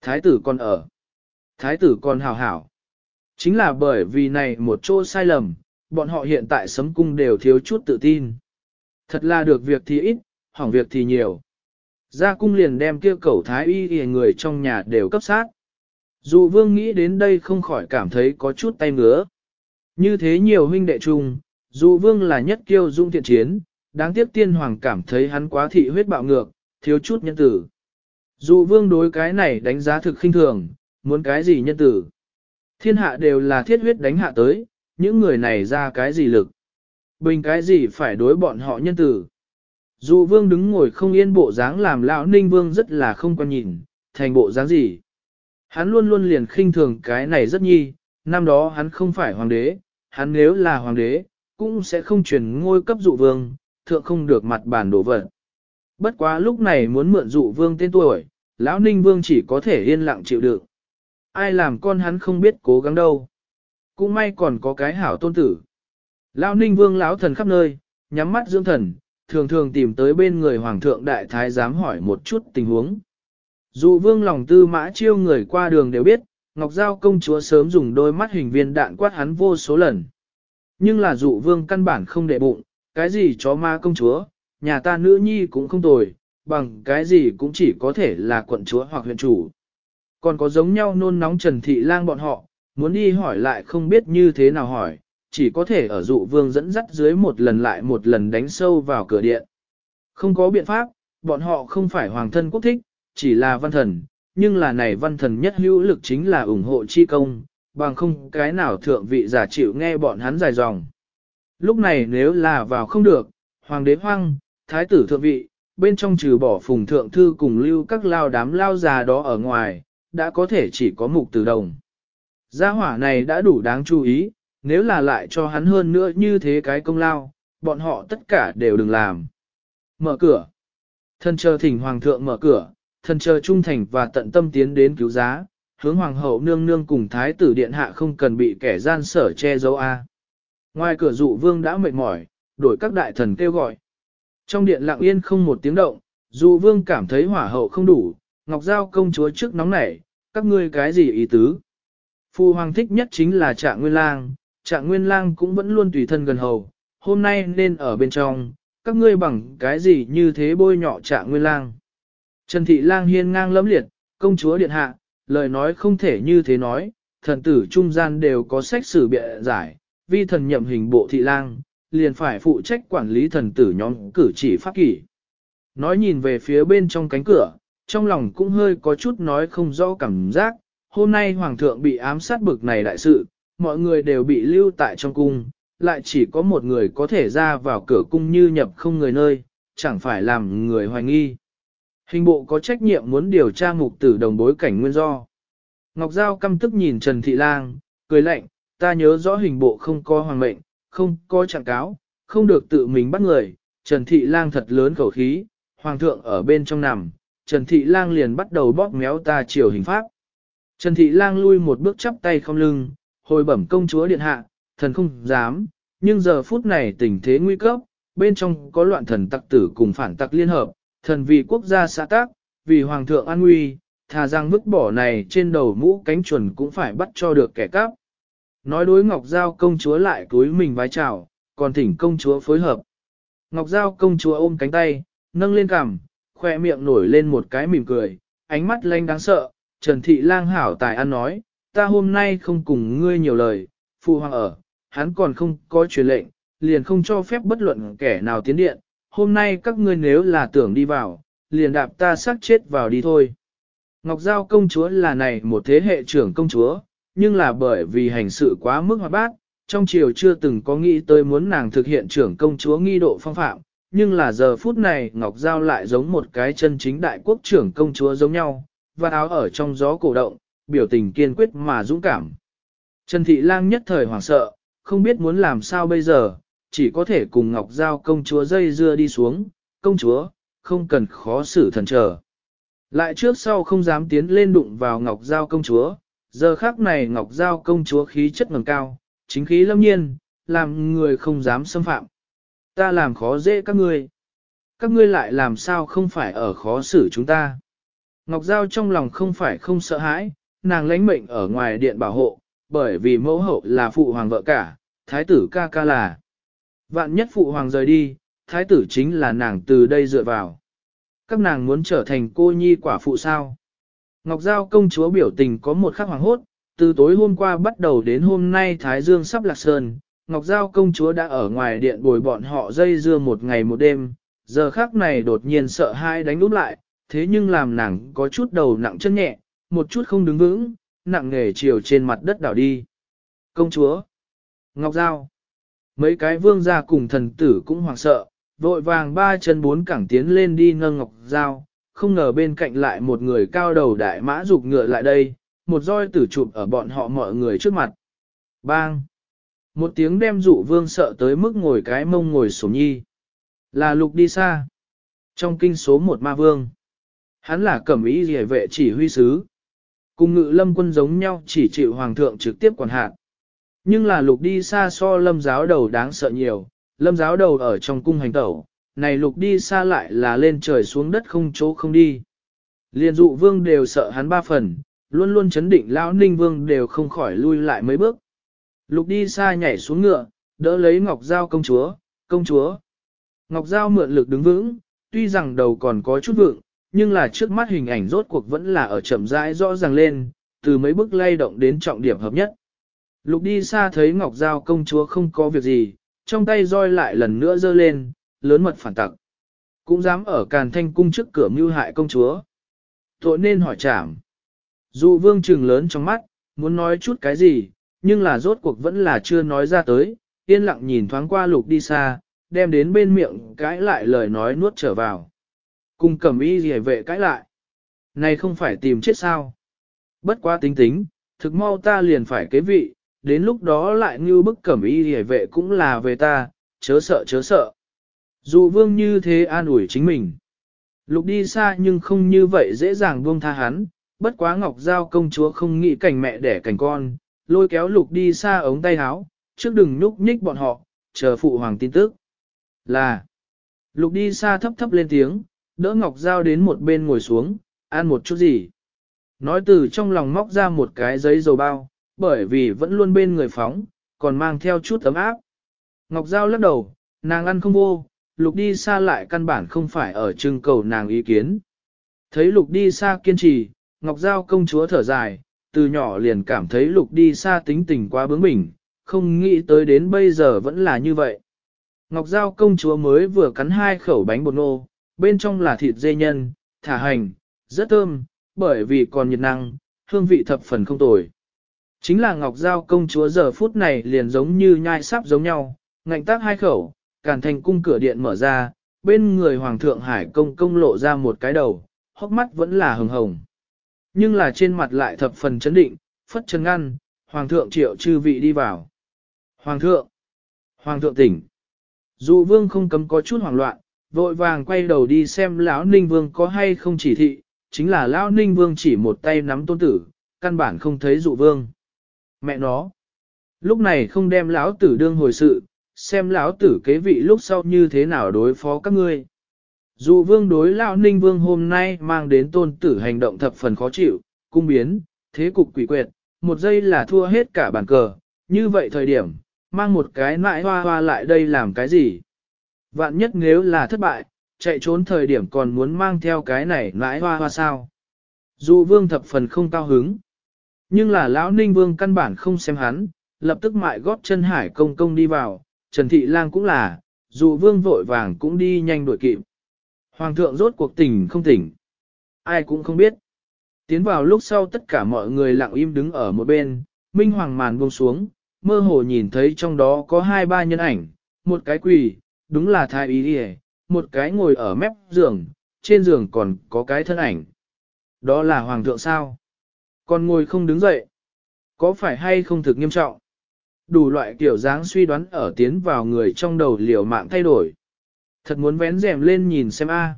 Thái tử còn ở. Thái tử còn hào hảo. Chính là bởi vì này một chỗ sai lầm, bọn họ hiện tại sấm cung đều thiếu chút tự tin. Thật là được việc thì ít, hỏng việc thì nhiều. Ra cung liền đem kia cẩu thái y y người trong nhà đều cấp sát. Dù vương nghĩ đến đây không khỏi cảm thấy có chút tay ngứa. Như thế nhiều huynh đệ chung, dù vương là nhất kiêu dung thiện chiến, đáng tiếc tiên hoàng cảm thấy hắn quá thị huyết bạo ngược, thiếu chút nhân tử. Dù vương đối cái này đánh giá thực khinh thường, muốn cái gì nhân tử. Thiên hạ đều là thiết huyết đánh hạ tới, những người này ra cái gì lực. Bình cái gì phải đối bọn họ nhân tử. Dù vương đứng ngồi không yên bộ dáng làm lão ninh vương rất là không quan nhìn, thành bộ dáng gì. Hắn luôn luôn liền khinh thường cái này rất nhi, năm đó hắn không phải hoàng đế, hắn nếu là hoàng đế, cũng sẽ không truyền ngôi cấp dụ vương, thượng không được mặt bản đổ vật. Bất quá lúc này muốn mượn dụ vương tên tuổi, lão ninh vương chỉ có thể yên lặng chịu đựng. Ai làm con hắn không biết cố gắng đâu. Cũng may còn có cái hảo tôn tử. Lão ninh vương lão thần khắp nơi, nhắm mắt dưỡng thần, thường thường tìm tới bên người hoàng thượng đại thái dám hỏi một chút tình huống. Dụ vương lòng tư mã chiêu người qua đường đều biết, Ngọc Giao công chúa sớm dùng đôi mắt hình viên đạn quát hắn vô số lần. Nhưng là dụ vương căn bản không để bụng, cái gì chó ma công chúa, nhà ta nữ nhi cũng không tồi, bằng cái gì cũng chỉ có thể là quận chúa hoặc huyện chủ. Còn có giống nhau nôn nóng Trần Thị Lang bọn họ, muốn đi hỏi lại không biết như thế nào hỏi, chỉ có thể ở dụ vương dẫn dắt dưới một lần lại một lần đánh sâu vào cửa điện. Không có biện pháp, bọn họ không phải hoàng thân quốc thích, chỉ là văn thần, nhưng là này văn thần nhất hữu lực chính là ủng hộ chi công, bằng không cái nào thượng vị giả chịu nghe bọn hắn dài dòng. Lúc này nếu là vào không được, hoàng đế hoang, thái tử thượng vị, bên trong trừ bỏ phùng thượng thư cùng lưu các lao đám lao già đó ở ngoài, đã có thể chỉ có mục từ đồng. Gia hỏa này đã đủ đáng chú ý, nếu là lại cho hắn hơn nữa như thế cái công lao, bọn họ tất cả đều đừng làm. Mở cửa. Thân chờ thỉnh hoàng thượng mở cửa, thần chờ trung thành và tận tâm tiến đến cứu giá, hướng hoàng hậu nương nương cùng thái tử điện hạ không cần bị kẻ gian sở che giấu a. Ngoài cửa dụ vương đã mệt mỏi, đổi các đại thần kêu gọi. Trong điện lặng yên không một tiếng động, dụ vương cảm thấy hỏa hậu không đủ, ngọc giao công chúa trước nóng nảy, các ngươi cái gì ý tứ. Phu hoàng thích nhất chính là trạng nguyên lang, trạng nguyên lang cũng vẫn luôn tùy thân gần hầu, hôm nay nên ở bên trong, các ngươi bằng cái gì như thế bôi nhọ trạng nguyên lang. Trần Thị Lang hiên ngang lẫm liệt, công chúa điện hạ, lời nói không thể như thế nói, thần tử trung gian đều có sách sử bịa giải, vi thần nhậm hình bộ thị lang, liền phải phụ trách quản lý thần tử nhóm cử chỉ pháp kỷ. Nói nhìn về phía bên trong cánh cửa, trong lòng cũng hơi có chút nói không rõ cảm giác, hôm nay hoàng thượng bị ám sát bực này đại sự, mọi người đều bị lưu tại trong cung, lại chỉ có một người có thể ra vào cửa cung như nhập không người nơi, chẳng phải làm người hoài nghi. Hình bộ có trách nhiệm muốn điều tra mục tử đồng bối cảnh nguyên do. Ngọc Giao căm tức nhìn Trần Thị Lang, cười lạnh, ta nhớ rõ hình bộ không có hoàng mệnh, không có trạng cáo, không được tự mình bắt người. Trần Thị Lang thật lớn khẩu khí, hoàng thượng ở bên trong nằm, Trần Thị Lang liền bắt đầu bóp méo ta chiều hình pháp. Trần Thị Lang lui một bước chắp tay không lưng, hồi bẩm công chúa điện hạ, thần không dám, nhưng giờ phút này tình thế nguy cấp, bên trong có loạn thần tặc tử cùng phản tặc liên hợp, thần vì quốc gia xã tác, vì hoàng thượng an nguy, thà rằng vứt bỏ này trên đầu mũ cánh chuẩn cũng phải bắt cho được kẻ cắp. Nói đối Ngọc Giao công chúa lại túi mình vái chào, còn thỉnh công chúa phối hợp. Ngọc Giao công chúa ôm cánh tay, nâng lên cằm, khoe miệng nổi lên một cái mỉm cười, ánh mắt lanh đáng sợ, Trần Thị Lang hảo tài ăn nói, ta hôm nay không cùng ngươi nhiều lời, phụ hoàng ở, hắn còn không có truyền lệnh, liền không cho phép bất luận kẻ nào tiến điện, hôm nay các ngươi nếu là tưởng đi vào, liền đạp ta xác chết vào đi thôi. Ngọc Giao công chúa là này một thế hệ trưởng công chúa, nhưng là bởi vì hành sự quá mức hoạt bát, trong triều chưa từng có nghĩ tới muốn nàng thực hiện trưởng công chúa nghi độ phong phạm, nhưng là giờ phút này Ngọc Giao lại giống một cái chân chính đại quốc trưởng công chúa giống nhau, và áo ở trong gió cổ động, biểu tình kiên quyết mà dũng cảm. Trần Thị Lang nhất thời hoảng sợ, không biết muốn làm sao bây giờ, chỉ có thể cùng Ngọc Giao công chúa dây dưa đi xuống, công chúa, không cần khó xử thần trở. Lại trước sau không dám tiến lên đụng vào Ngọc Giao công chúa, giờ khác này Ngọc Giao công chúa khí chất ngầm cao, chính khí lâm nhiên, làm người không dám xâm phạm. Ta làm khó dễ các ngươi. Các ngươi lại làm sao không phải ở khó xử chúng ta. Ngọc Giao trong lòng không phải không sợ hãi, nàng lãnh mệnh ở ngoài điện bảo hộ, bởi vì mẫu hậu là phụ hoàng vợ cả, thái tử ca ca là. Vạn nhất phụ hoàng rời đi, thái tử chính là nàng từ đây dựa vào. Các nàng muốn trở thành cô nhi quả phụ sao. Ngọc Giao công chúa biểu tình có một khắc hoàng hốt, từ tối hôm qua bắt đầu đến hôm nay Thái Dương sắp lạc sơn, Ngọc Giao công chúa đã ở ngoài điện bồi bọn họ dây dưa một ngày một đêm, giờ khác này đột nhiên sợ hai đánh úp lại, thế nhưng làm nàng có chút đầu nặng chân nhẹ, một chút không đứng vững, nặng nghề chiều trên mặt đất đảo đi. Công chúa! Ngọc Giao! mấy cái vương gia cùng thần tử cũng hoảng sợ, vội vàng ba chân bốn cẳng tiến lên đi nâng ngọc dao, không ngờ bên cạnh lại một người cao đầu đại mã rục ngựa lại đây, một roi tử chụp ở bọn họ mọi người trước mặt. Bang! Một tiếng đem dụ vương sợ tới mức ngồi cái mông ngồi sổ nhi. Là lục đi xa. Trong kinh số một ma vương. Hắn là cẩm ý rỉa vệ chỉ huy sứ. Cùng ngự lâm quân giống nhau chỉ chịu hoàng thượng trực tiếp quản hạt. Nhưng là lục đi xa so lâm giáo đầu đáng sợ nhiều, lâm giáo đầu ở trong cung hành tẩu, này lục đi xa lại là lên trời xuống đất không chỗ không đi. Liên dụ vương đều sợ hắn ba phần, luôn luôn chấn định lão ninh vương đều không khỏi lui lại mấy bước. Lục đi xa nhảy xuống ngựa, đỡ lấy ngọc dao công chúa, công chúa. Ngọc dao mượn lực đứng vững, tuy rằng đầu còn có chút vượng, nhưng là trước mắt hình ảnh rốt cuộc vẫn là ở chậm rãi rõ ràng lên, từ mấy bước lay động đến trọng điểm hợp nhất. Lục đi xa thấy Ngọc Giao công chúa không có việc gì, trong tay roi lại lần nữa giơ lên, lớn mật phản tặc. Cũng dám ở càn thanh cung trước cửa mưu hại công chúa. Tội nên hỏi trảm. Dù vương trừng lớn trong mắt, muốn nói chút cái gì, nhưng là rốt cuộc vẫn là chưa nói ra tới, yên lặng nhìn thoáng qua lục đi xa, đem đến bên miệng cãi lại lời nói nuốt trở vào. Cùng cầm y gì vệ cãi lại. Này không phải tìm chết sao. Bất quá tính tính, thực mau ta liền phải kế vị, đến lúc đó lại như bức cẩm y hề vệ cũng là về ta, chớ sợ chớ sợ. Dù vương như thế an ủi chính mình. Lục đi xa nhưng không như vậy dễ dàng buông tha hắn, bất quá ngọc giao công chúa không nghĩ cảnh mẹ đẻ cảnh con, lôi kéo lục đi xa ống tay háo, trước đừng nhúc nhích bọn họ, chờ phụ hoàng tin tức. Là, lục đi xa thấp thấp lên tiếng, đỡ ngọc giao đến một bên ngồi xuống, ăn một chút gì. Nói từ trong lòng móc ra một cái giấy dầu bao, bởi vì vẫn luôn bên người phóng, còn mang theo chút ấm áp. Ngọc Giao lắc đầu, nàng ăn không vô, lục đi xa lại căn bản không phải ở trưng cầu nàng ý kiến. Thấy lục đi xa kiên trì, Ngọc Giao công chúa thở dài, từ nhỏ liền cảm thấy lục đi xa tính tình quá bướng bỉnh, không nghĩ tới đến bây giờ vẫn là như vậy. Ngọc Giao công chúa mới vừa cắn hai khẩu bánh bột nô, bên trong là thịt dê nhân, thả hành, rất thơm, bởi vì còn nhiệt năng, hương vị thập phần không tồi. Chính là Ngọc Giao công chúa giờ phút này liền giống như nhai sắp giống nhau, ngạnh tác hai khẩu, cản thành cung cửa điện mở ra, bên người Hoàng thượng Hải công công lộ ra một cái đầu, hốc mắt vẫn là hồng hồng. Nhưng là trên mặt lại thập phần chấn định, phất chân ngăn, Hoàng thượng triệu chư vị đi vào. Hoàng thượng! Hoàng thượng tỉnh! Dụ vương không cấm có chút hoảng loạn, vội vàng quay đầu đi xem lão ninh vương có hay không chỉ thị, chính là lão ninh vương chỉ một tay nắm tôn tử, căn bản không thấy dụ vương. Mẹ nó, lúc này không đem lão tử đương hồi sự, xem lão tử kế vị lúc sau như thế nào đối phó các ngươi. Dù vương đối lão ninh vương hôm nay mang đến tôn tử hành động thập phần khó chịu, cung biến, thế cục quỷ quyệt, một giây là thua hết cả bàn cờ, như vậy thời điểm, mang một cái nại hoa hoa lại đây làm cái gì. Vạn nhất nếu là thất bại, chạy trốn thời điểm còn muốn mang theo cái này nãi hoa hoa sao. Dù vương thập phần không cao hứng. Nhưng là lão ninh vương căn bản không xem hắn, lập tức mại góp chân hải công công đi vào, Trần Thị Lang cũng là, dù vương vội vàng cũng đi nhanh đuổi kịp. Hoàng thượng rốt cuộc tỉnh không tỉnh. Ai cũng không biết. Tiến vào lúc sau tất cả mọi người lặng im đứng ở một bên, minh hoàng màn buông xuống, mơ hồ nhìn thấy trong đó có hai ba nhân ảnh, một cái quỳ, đúng là thái ý đi một cái ngồi ở mép giường, trên giường còn có cái thân ảnh. Đó là hoàng thượng sao? Còn ngồi không đứng dậy. Có phải hay không thực nghiêm trọng? Đủ loại kiểu dáng suy đoán ở tiến vào người trong đầu liều mạng thay đổi. Thật muốn vén rèm lên nhìn xem a.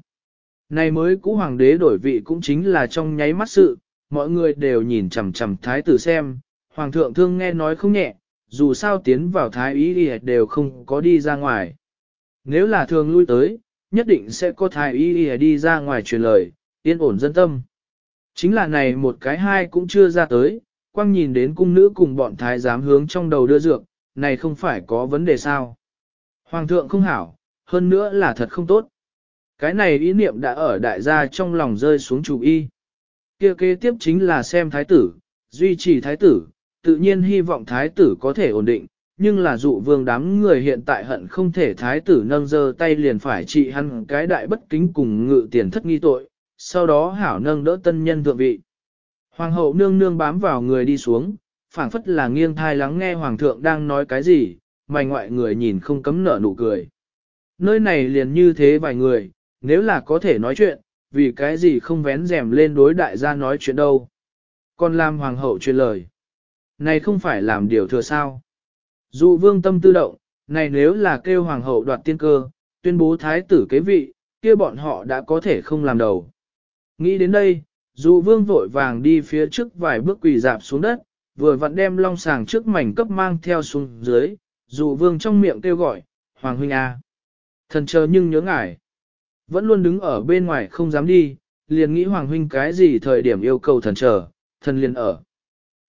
Này mới cũ hoàng đế đổi vị cũng chính là trong nháy mắt sự, mọi người đều nhìn chằm chằm thái tử xem, hoàng thượng thương nghe nói không nhẹ, dù sao tiến vào thái ý y đều không có đi ra ngoài. Nếu là thường lui tới, nhất định sẽ có thái ý y đi ra ngoài truyền lời, yên ổn dân tâm. Chính là này một cái hai cũng chưa ra tới, quang nhìn đến cung nữ cùng bọn thái giám hướng trong đầu đưa dược, này không phải có vấn đề sao. Hoàng thượng không hảo, hơn nữa là thật không tốt. Cái này ý niệm đã ở đại gia trong lòng rơi xuống chủ y. Kia kế tiếp chính là xem thái tử, duy trì thái tử, tự nhiên hy vọng thái tử có thể ổn định, nhưng là dụ vương đám người hiện tại hận không thể thái tử nâng dơ tay liền phải trị hắn cái đại bất kính cùng ngự tiền thất nghi tội, sau đó hảo nâng đỡ tân nhân thượng vị. Hoàng hậu nương nương bám vào người đi xuống, phảng phất là nghiêng thai lắng nghe hoàng thượng đang nói cái gì, mày ngoại người nhìn không cấm nở nụ cười. Nơi này liền như thế vài người, nếu là có thể nói chuyện, vì cái gì không vén rèm lên đối đại gia nói chuyện đâu. Còn làm hoàng hậu truyền lời. Này không phải làm điều thừa sao. Dụ vương tâm tư động, này nếu là kêu hoàng hậu đoạt tiên cơ, tuyên bố thái tử kế vị, kia bọn họ đã có thể không làm đầu. Nghĩ đến đây, dù vương vội vàng đi phía trước vài bước quỳ dạp xuống đất, vừa vặn đem long sàng trước mảnh cấp mang theo xuống dưới, dù vương trong miệng kêu gọi, Hoàng huynh a, à. Thần chờ nhưng nhớ ngài. Vẫn luôn đứng ở bên ngoài không dám đi, liền nghĩ Hoàng huynh cái gì thời điểm yêu cầu thần chờ, thần liền ở.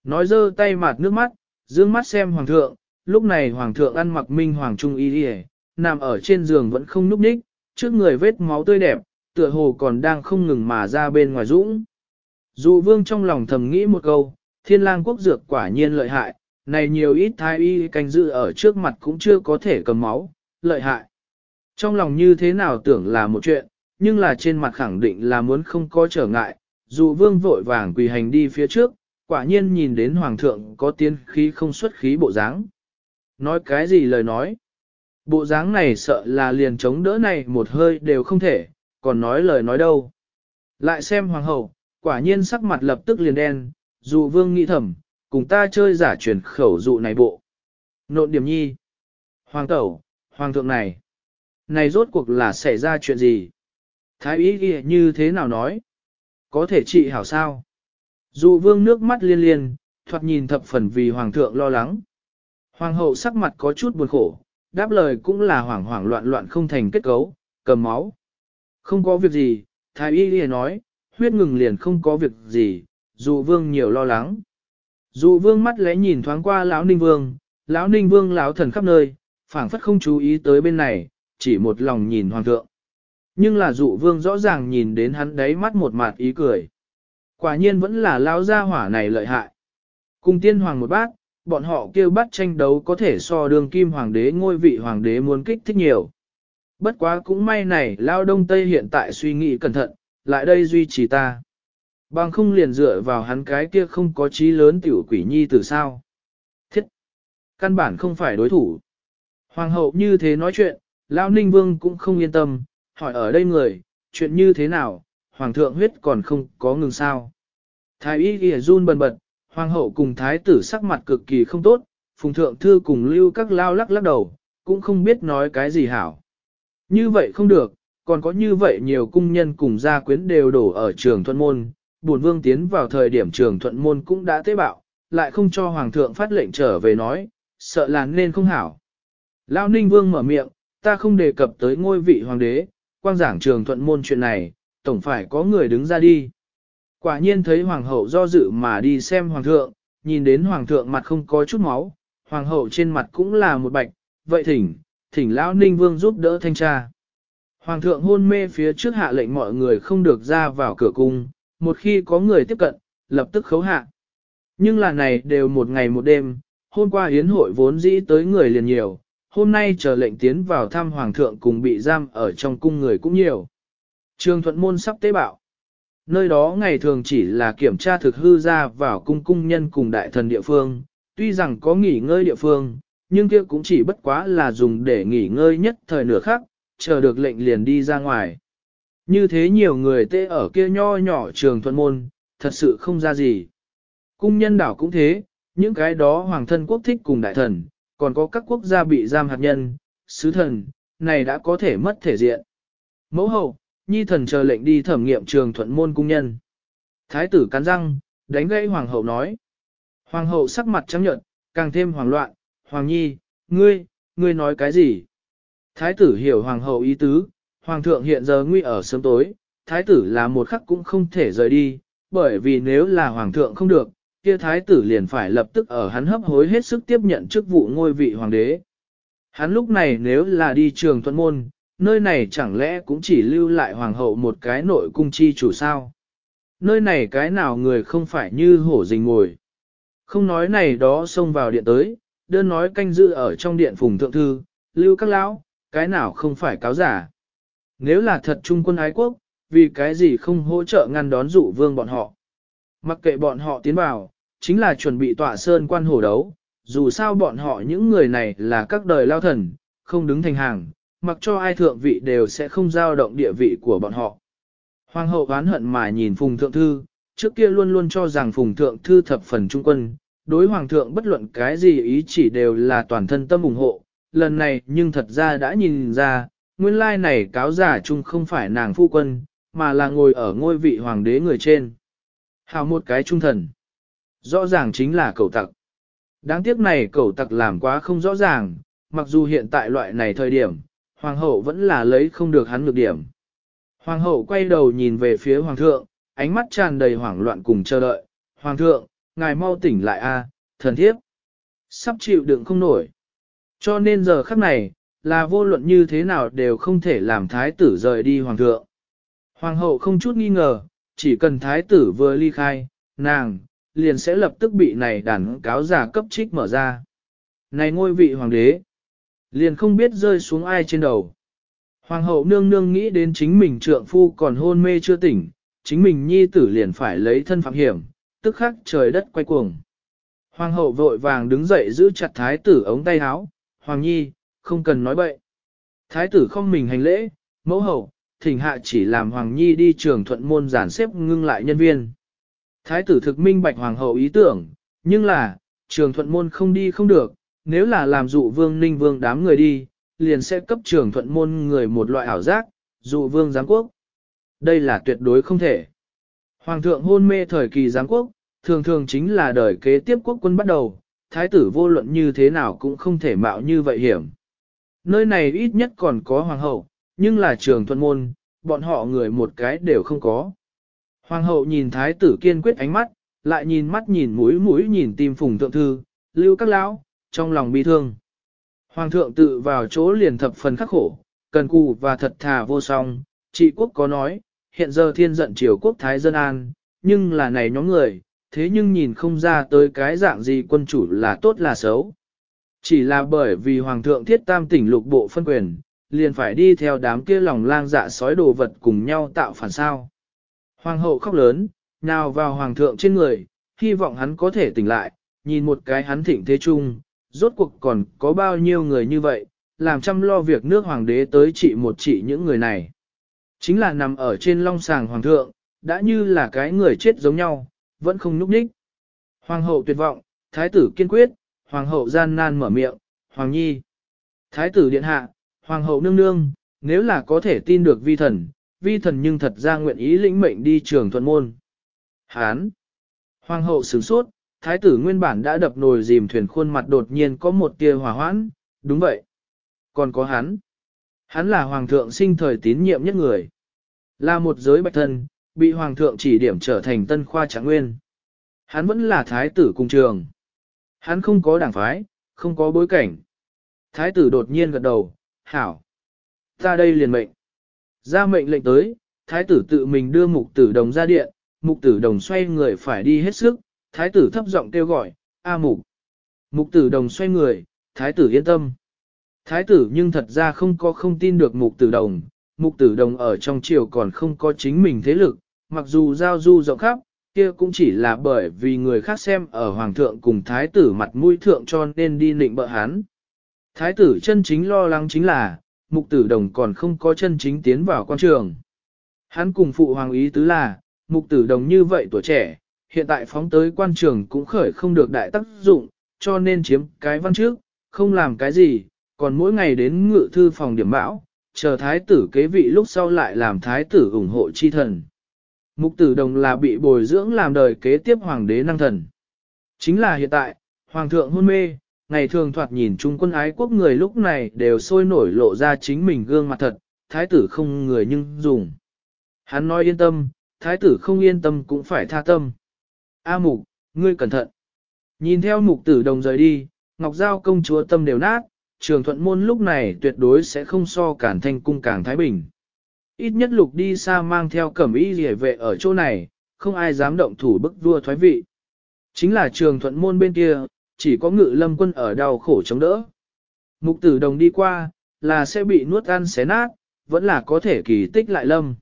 Nói dơ tay mạt nước mắt, dương mắt xem Hoàng thượng, lúc này Hoàng thượng ăn mặc minh Hoàng Trung Y đi nằm ở trên giường vẫn không núp ních, trước người vết máu tươi đẹp, tựa hồ còn đang không ngừng mà ra bên ngoài dũng. dụ vương trong lòng thầm nghĩ một câu, thiên lang quốc dược quả nhiên lợi hại, này nhiều ít thái y canh dự ở trước mặt cũng chưa có thể cầm máu, lợi hại. Trong lòng như thế nào tưởng là một chuyện, nhưng là trên mặt khẳng định là muốn không có trở ngại, dụ vương vội vàng quỳ hành đi phía trước, quả nhiên nhìn đến hoàng thượng có tiên khí không xuất khí bộ dáng. Nói cái gì lời nói? Bộ dáng này sợ là liền chống đỡ này một hơi đều không thể, còn nói lời nói đâu. Lại xem hoàng hậu, quả nhiên sắc mặt lập tức liền đen, dụ vương nghĩ thầm, cùng ta chơi giả truyền khẩu dụ này bộ. Nộn điểm nhi. Hoàng tẩu, hoàng thượng này. Này rốt cuộc là xảy ra chuyện gì? Thái ý ghi như thế nào nói? Có thể trị hảo sao? Dụ vương nước mắt liên liên, thoạt nhìn thập phần vì hoàng thượng lo lắng. Hoàng hậu sắc mặt có chút buồn khổ, đáp lời cũng là hoảng hoảng loạn loạn không thành kết cấu, cầm máu, không có việc gì, thái y liền nói, huyết ngừng liền không có việc gì, dụ vương nhiều lo lắng. Dụ vương mắt lẽ nhìn thoáng qua lão ninh vương, lão ninh vương lão thần khắp nơi, phảng phất không chú ý tới bên này, chỉ một lòng nhìn hoàng thượng. Nhưng là dụ vương rõ ràng nhìn đến hắn đấy mắt một mặt ý cười. Quả nhiên vẫn là lão gia hỏa này lợi hại. Cùng tiên hoàng một bát, bọn họ kêu bắt tranh đấu có thể so đường kim hoàng đế ngôi vị hoàng đế muốn kích thích nhiều bất quá cũng may này lao đông tây hiện tại suy nghĩ cẩn thận, lại đây duy trì ta. Bằng không liền dựa vào hắn cái kia không có trí lớn tiểu quỷ nhi từ sao. Thiết! Căn bản không phải đối thủ. Hoàng hậu như thế nói chuyện, lao ninh vương cũng không yên tâm, hỏi ở đây người, chuyện như thế nào, hoàng thượng huyết còn không có ngừng sao. Thái y ghi run bần bật, hoàng hậu cùng thái tử sắc mặt cực kỳ không tốt, phùng thượng thư cùng lưu các lao lắc lắc đầu, cũng không biết nói cái gì hảo. Như vậy không được, còn có như vậy nhiều cung nhân cùng gia quyến đều đổ ở trường thuận môn, buồn vương tiến vào thời điểm trường thuận môn cũng đã tế bạo, lại không cho hoàng thượng phát lệnh trở về nói, sợ là nên không hảo. Lão Ninh Vương mở miệng, ta không đề cập tới ngôi vị hoàng đế, quang giảng trường thuận môn chuyện này, tổng phải có người đứng ra đi. Quả nhiên thấy hoàng hậu do dự mà đi xem hoàng thượng, nhìn đến hoàng thượng mặt không có chút máu, hoàng hậu trên mặt cũng là một bạch, vậy thỉnh, thỉnh lão ninh vương giúp đỡ thanh tra. Hoàng thượng hôn mê phía trước hạ lệnh mọi người không được ra vào cửa cung, một khi có người tiếp cận, lập tức khấu hạ. Nhưng là này đều một ngày một đêm, hôm qua hiến hội vốn dĩ tới người liền nhiều, hôm nay chờ lệnh tiến vào thăm hoàng thượng cùng bị giam ở trong cung người cũng nhiều. Trường thuận môn sắp tế bạo. Nơi đó ngày thường chỉ là kiểm tra thực hư ra vào cung cung nhân cùng đại thần địa phương, tuy rằng có nghỉ ngơi địa phương, nhưng kia cũng chỉ bất quá là dùng để nghỉ ngơi nhất thời nửa khắc, chờ được lệnh liền đi ra ngoài. Như thế nhiều người tê ở kia nho nhỏ trường thuận môn, thật sự không ra gì. Cung nhân đảo cũng thế, những cái đó hoàng thân quốc thích cùng đại thần, còn có các quốc gia bị giam hạt nhân, sứ thần, này đã có thể mất thể diện. Mẫu hậu, nhi thần chờ lệnh đi thẩm nghiệm trường thuận môn cung nhân. Thái tử cắn răng, đánh gãy hoàng hậu nói. Hoàng hậu sắc mặt trắng nhợt, càng thêm hoảng loạn, Hoàng nhi, ngươi, ngươi nói cái gì? Thái tử hiểu hoàng hậu ý tứ, hoàng thượng hiện giờ nguy ở sớm tối, thái tử là một khắc cũng không thể rời đi, bởi vì nếu là hoàng thượng không được, kia thái tử liền phải lập tức ở hắn hấp hối hết sức tiếp nhận chức vụ ngôi vị hoàng đế. Hắn lúc này nếu là đi trường thuận môn, nơi này chẳng lẽ cũng chỉ lưu lại hoàng hậu một cái nội cung chi chủ sao? Nơi này cái nào người không phải như hổ rình ngồi. Không nói này đó xông vào điện tới, đơn nói canh dự ở trong điện phùng thượng thư, lưu các lão, cái nào không phải cáo giả. Nếu là thật trung quân ái quốc, vì cái gì không hỗ trợ ngăn đón dụ vương bọn họ. Mặc kệ bọn họ tiến vào, chính là chuẩn bị tỏa sơn quan hổ đấu, dù sao bọn họ những người này là các đời lao thần, không đứng thành hàng, mặc cho ai thượng vị đều sẽ không dao động địa vị của bọn họ. Hoàng hậu oán hận mà nhìn Phùng Thượng Thư, trước kia luôn luôn cho rằng Phùng Thượng Thư thập phần trung quân, đối hoàng thượng bất luận cái gì ý chỉ đều là toàn thân tâm ủng hộ, lần này nhưng thật ra đã nhìn ra, nguyên lai này cáo giả chung không phải nàng phu quân, mà là ngồi ở ngôi vị hoàng đế người trên. Hào một cái trung thần. Rõ ràng chính là cầu tặc. Đáng tiếc này cầu tặc làm quá không rõ ràng, mặc dù hiện tại loại này thời điểm, hoàng hậu vẫn là lấy không được hắn được điểm. Hoàng hậu quay đầu nhìn về phía hoàng thượng, ánh mắt tràn đầy hoảng loạn cùng chờ đợi. Hoàng thượng, ngài mau tỉnh lại a, thần thiếp. Sắp chịu đựng không nổi. Cho nên giờ khắc này, là vô luận như thế nào đều không thể làm thái tử rời đi hoàng thượng. Hoàng hậu không chút nghi ngờ, chỉ cần thái tử vừa ly khai, nàng, liền sẽ lập tức bị này đàn cáo giả cấp trích mở ra. Này ngôi vị hoàng đế, liền không biết rơi xuống ai trên đầu. Hoàng hậu nương nương nghĩ đến chính mình trượng phu còn hôn mê chưa tỉnh, chính mình nhi tử liền phải lấy thân phạm hiểm, tức khắc trời đất quay cuồng. Hoàng hậu vội vàng đứng dậy giữ chặt thái tử ống tay áo, Hoàng Nhi, không cần nói bậy. Thái tử không mình hành lễ, mẫu hậu, thỉnh hạ chỉ làm Hoàng Nhi đi trường thuận môn giản xếp ngưng lại nhân viên. Thái tử thực minh bạch Hoàng hậu ý tưởng, nhưng là, trường thuận môn không đi không được, nếu là làm dụ vương ninh vương đám người đi, liền sẽ cấp trường thuận môn người một loại ảo giác, dụ vương giám quốc. Đây là tuyệt đối không thể. Hoàng thượng hôn mê thời kỳ giáng quốc, thường thường chính là đời kế tiếp quốc quân bắt đầu, thái tử vô luận như thế nào cũng không thể mạo như vậy hiểm. Nơi này ít nhất còn có hoàng hậu, nhưng là trường thuận môn, bọn họ người một cái đều không có. Hoàng hậu nhìn thái tử kiên quyết ánh mắt, lại nhìn mắt nhìn mũi mũi nhìn tim phùng thượng thư, lưu các lão, trong lòng bi thương. Hoàng thượng tự vào chỗ liền thập phần khắc khổ, cần cù và thật thà vô song, trị quốc có nói, hiện giờ thiên giận triều quốc Thái Dân An, nhưng là này nhóm người, thế nhưng nhìn không ra tới cái dạng gì quân chủ là tốt là xấu. Chỉ là bởi vì Hoàng thượng thiết tam tỉnh lục bộ phân quyền, liền phải đi theo đám kia lòng lang dạ sói đồ vật cùng nhau tạo phản sao. Hoàng hậu khóc lớn, nào vào Hoàng thượng trên người, hy vọng hắn có thể tỉnh lại, nhìn một cái hắn thịnh thế chung, rốt cuộc còn có bao nhiêu người như vậy, làm chăm lo việc nước Hoàng đế tới trị một trị những người này. Chính là nằm ở trên long sàng hoàng thượng, đã như là cái người chết giống nhau, vẫn không núp ních. Hoàng hậu tuyệt vọng, thái tử kiên quyết, hoàng hậu gian nan mở miệng, hoàng nhi. Thái tử điện hạ, hoàng hậu nương nương, nếu là có thể tin được vi thần, vi thần nhưng thật ra nguyện ý lĩnh mệnh đi trường thuận môn. Hán. Hoàng hậu sửng sốt, thái tử nguyên bản đã đập nồi dìm thuyền khuôn mặt đột nhiên có một tia hỏa hoãn, đúng vậy. Còn có hắn. Hắn là hoàng thượng sinh thời tín nhiệm nhất người. Là một giới bạch thân, bị hoàng thượng chỉ điểm trở thành tân khoa trạng nguyên. Hắn vẫn là thái tử cung trường. Hắn không có đảng phái, không có bối cảnh. Thái tử đột nhiên gật đầu, hảo. ra đây liền mệnh. Ra mệnh lệnh tới, thái tử tự mình đưa mục tử đồng ra điện, mục tử đồng xoay người phải đi hết sức, thái tử thấp giọng kêu gọi, A mục. Mục tử đồng xoay người, thái tử yên tâm. Thái tử nhưng thật ra không có không tin được mục tử đồng, mục tử đồng ở trong triều còn không có chính mình thế lực, mặc dù giao du rộng khắp, kia cũng chỉ là bởi vì người khác xem ở hoàng thượng cùng thái tử mặt mũi thượng cho nên đi nịnh bợ hắn. Thái tử chân chính lo lắng chính là, mục tử đồng còn không có chân chính tiến vào quan trường. Hắn cùng phụ hoàng ý tứ là, mục tử đồng như vậy tuổi trẻ, hiện tại phóng tới quan trường cũng khởi không được đại tác dụng, cho nên chiếm cái văn trước, không làm cái gì, còn mỗi ngày đến ngự thư phòng điểm bão, chờ thái tử kế vị lúc sau lại làm thái tử ủng hộ chi thần. Mục tử đồng là bị bồi dưỡng làm đời kế tiếp hoàng đế năng thần. Chính là hiện tại, hoàng thượng hôn mê, ngày thường thoạt nhìn trung quân ái quốc người lúc này đều sôi nổi lộ ra chính mình gương mặt thật, thái tử không người nhưng dùng. Hắn nói yên tâm, thái tử không yên tâm cũng phải tha tâm. A mục, ngươi cẩn thận. Nhìn theo mục tử đồng rời đi, ngọc giao công chúa tâm đều nát, trường thuận môn lúc này tuyệt đối sẽ không so cản thanh cung càng Thái Bình. Ít nhất lục đi xa mang theo cẩm y rỉa vệ ở chỗ này, không ai dám động thủ bức vua thoái vị. Chính là trường thuận môn bên kia, chỉ có ngự lâm quân ở đau khổ chống đỡ. Mục tử đồng đi qua, là sẽ bị nuốt ăn xé nát, vẫn là có thể kỳ tích lại lâm.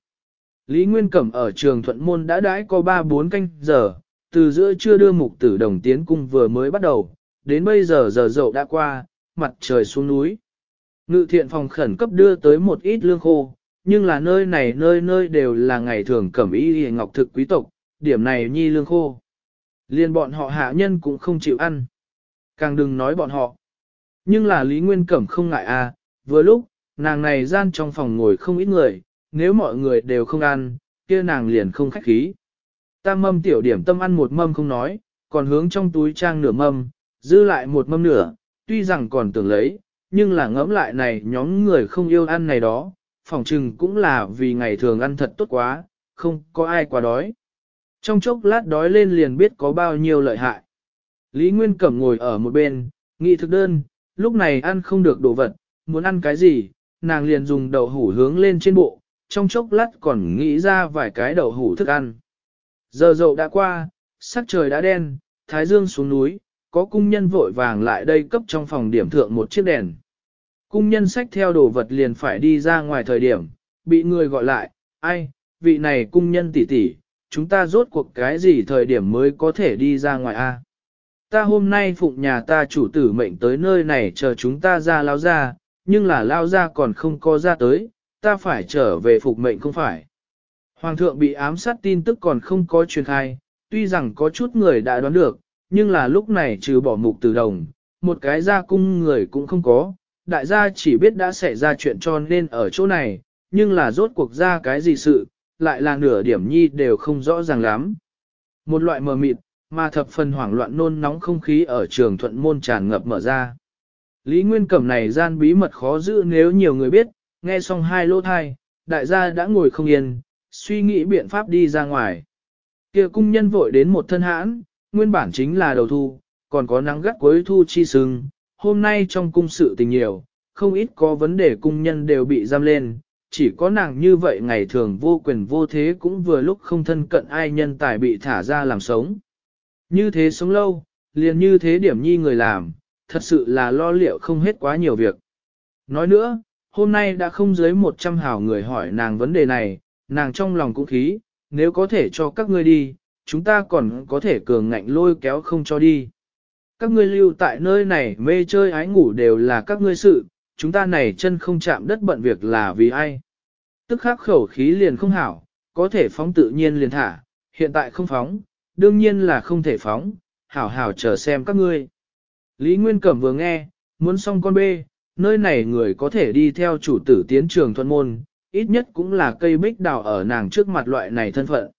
Lý Nguyên Cẩm ở trường thuận môn đã đãi có 3-4 canh giờ, từ giữa chưa đưa mục tử đồng tiến cung vừa mới bắt đầu, đến bây giờ giờ dậu đã qua, mặt trời xuống núi. Ngự thiện phòng khẩn cấp đưa tới một ít lương khô, nhưng là nơi này nơi nơi đều là ngày thường cẩm y hề ngọc thực quý tộc, điểm này nhi lương khô. Liên bọn họ hạ nhân cũng không chịu ăn. Càng đừng nói bọn họ. Nhưng là Lý Nguyên Cẩm không ngại à, vừa lúc, nàng này gian trong phòng ngồi không ít người, nếu mọi người đều không ăn, kia nàng liền không khách khí. Ta mâm tiểu điểm tâm ăn một mâm không nói, còn hướng trong túi trang nửa mâm, giữ lại một mâm nửa, tuy rằng còn tưởng lấy, nhưng là ngẫm lại này nhóm người không yêu ăn này đó, phỏng chừng cũng là vì ngày thường ăn thật tốt quá, không có ai quá đói. Trong chốc lát đói lên liền biết có bao nhiêu lợi hại. Lý Nguyên Cẩm ngồi ở một bên, nghị thực đơn, lúc này ăn không được đồ vật, muốn ăn cái gì, nàng liền dùng đậu hủ hướng lên trên bộ, trong chốc lát còn nghĩ ra vài cái đậu hủ thức ăn. Giờ dậu đã qua, sắc trời đã đen, thái dương xuống núi, có cung nhân vội vàng lại đây cấp trong phòng điểm thượng một chiếc đèn. Cung nhân sách theo đồ vật liền phải đi ra ngoài thời điểm, bị người gọi lại, ai, vị này cung nhân tỷ tỷ, chúng ta rốt cuộc cái gì thời điểm mới có thể đi ra ngoài a? Ta hôm nay phụng nhà ta chủ tử mệnh tới nơi này chờ chúng ta ra lao ra, nhưng là lao ra còn không có ra tới, ta phải trở về phục mệnh không phải. Hoàng thượng bị ám sát tin tức còn không có truyền khai, tuy rằng có chút người đã đoán được, nhưng là lúc này trừ bỏ mục từ đồng, một cái gia cung người cũng không có, đại gia chỉ biết đã xảy ra chuyện cho nên ở chỗ này, nhưng là rốt cuộc ra cái gì sự, lại là nửa điểm nhi đều không rõ ràng lắm. Một loại mờ mịt, mà thập phần hoảng loạn nôn nóng không khí ở trường thuận môn tràn ngập mở ra. Lý Nguyên Cẩm này gian bí mật khó giữ nếu nhiều người biết, nghe xong hai lô thai, đại gia đã ngồi không yên, suy nghĩ biện pháp đi ra ngoài. kia cung nhân vội đến một thân hãn, nguyên bản chính là đầu thu, còn có nắng gắt cuối thu chi sưng, hôm nay trong cung sự tình nhiều, không ít có vấn đề cung nhân đều bị giam lên, chỉ có nàng như vậy ngày thường vô quyền vô thế cũng vừa lúc không thân cận ai nhân tài bị thả ra làm sống. Như thế sống lâu, liền như thế điểm nhi người làm, thật sự là lo liệu không hết quá nhiều việc. Nói nữa, hôm nay đã không dưới 100 hào người hỏi nàng vấn đề này, nàng trong lòng cũng khí, nếu có thể cho các ngươi đi, chúng ta còn có thể cường ngạnh lôi kéo không cho đi. Các ngươi lưu tại nơi này mê chơi ái ngủ đều là các ngươi sự, chúng ta này chân không chạm đất bận việc là vì ai. Tức khắc khẩu khí liền không hảo, có thể phóng tự nhiên liền thả, hiện tại không phóng, đương nhiên là không thể phóng, hảo hảo chờ xem các ngươi. Lý Nguyên Cẩm vừa nghe, muốn xong con bê, nơi này người có thể đi theo chủ tử tiến trường thuận môn, ít nhất cũng là cây bích đào ở nàng trước mặt loại này thân phận.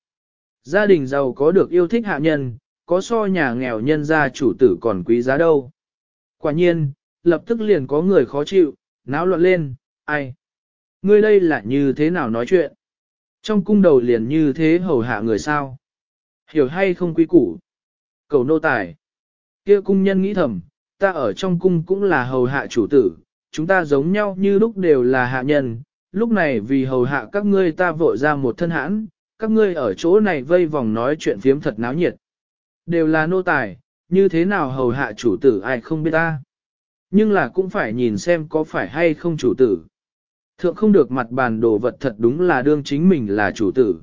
Gia đình giàu có được yêu thích hạ nhân, có so nhà nghèo nhân gia chủ tử còn quý giá đâu. Quả nhiên, lập tức liền có người khó chịu, náo loạn lên, ai? Ngươi đây là như thế nào nói chuyện? Trong cung đầu liền như thế hầu hạ người sao? Hiểu hay không quý củ? Cầu nô tài. kia cung nhân nghĩ thầm, ta ở trong cung cũng là hầu hạ chủ tử, chúng ta giống nhau như lúc đều là hạ nhân, lúc này vì hầu hạ các ngươi ta vội ra một thân hãn, các ngươi ở chỗ này vây vòng nói chuyện phiếm thật náo nhiệt. Đều là nô tài, như thế nào hầu hạ chủ tử ai không biết ta. Nhưng là cũng phải nhìn xem có phải hay không chủ tử. Thượng không được mặt bàn đồ vật thật đúng là đương chính mình là chủ tử.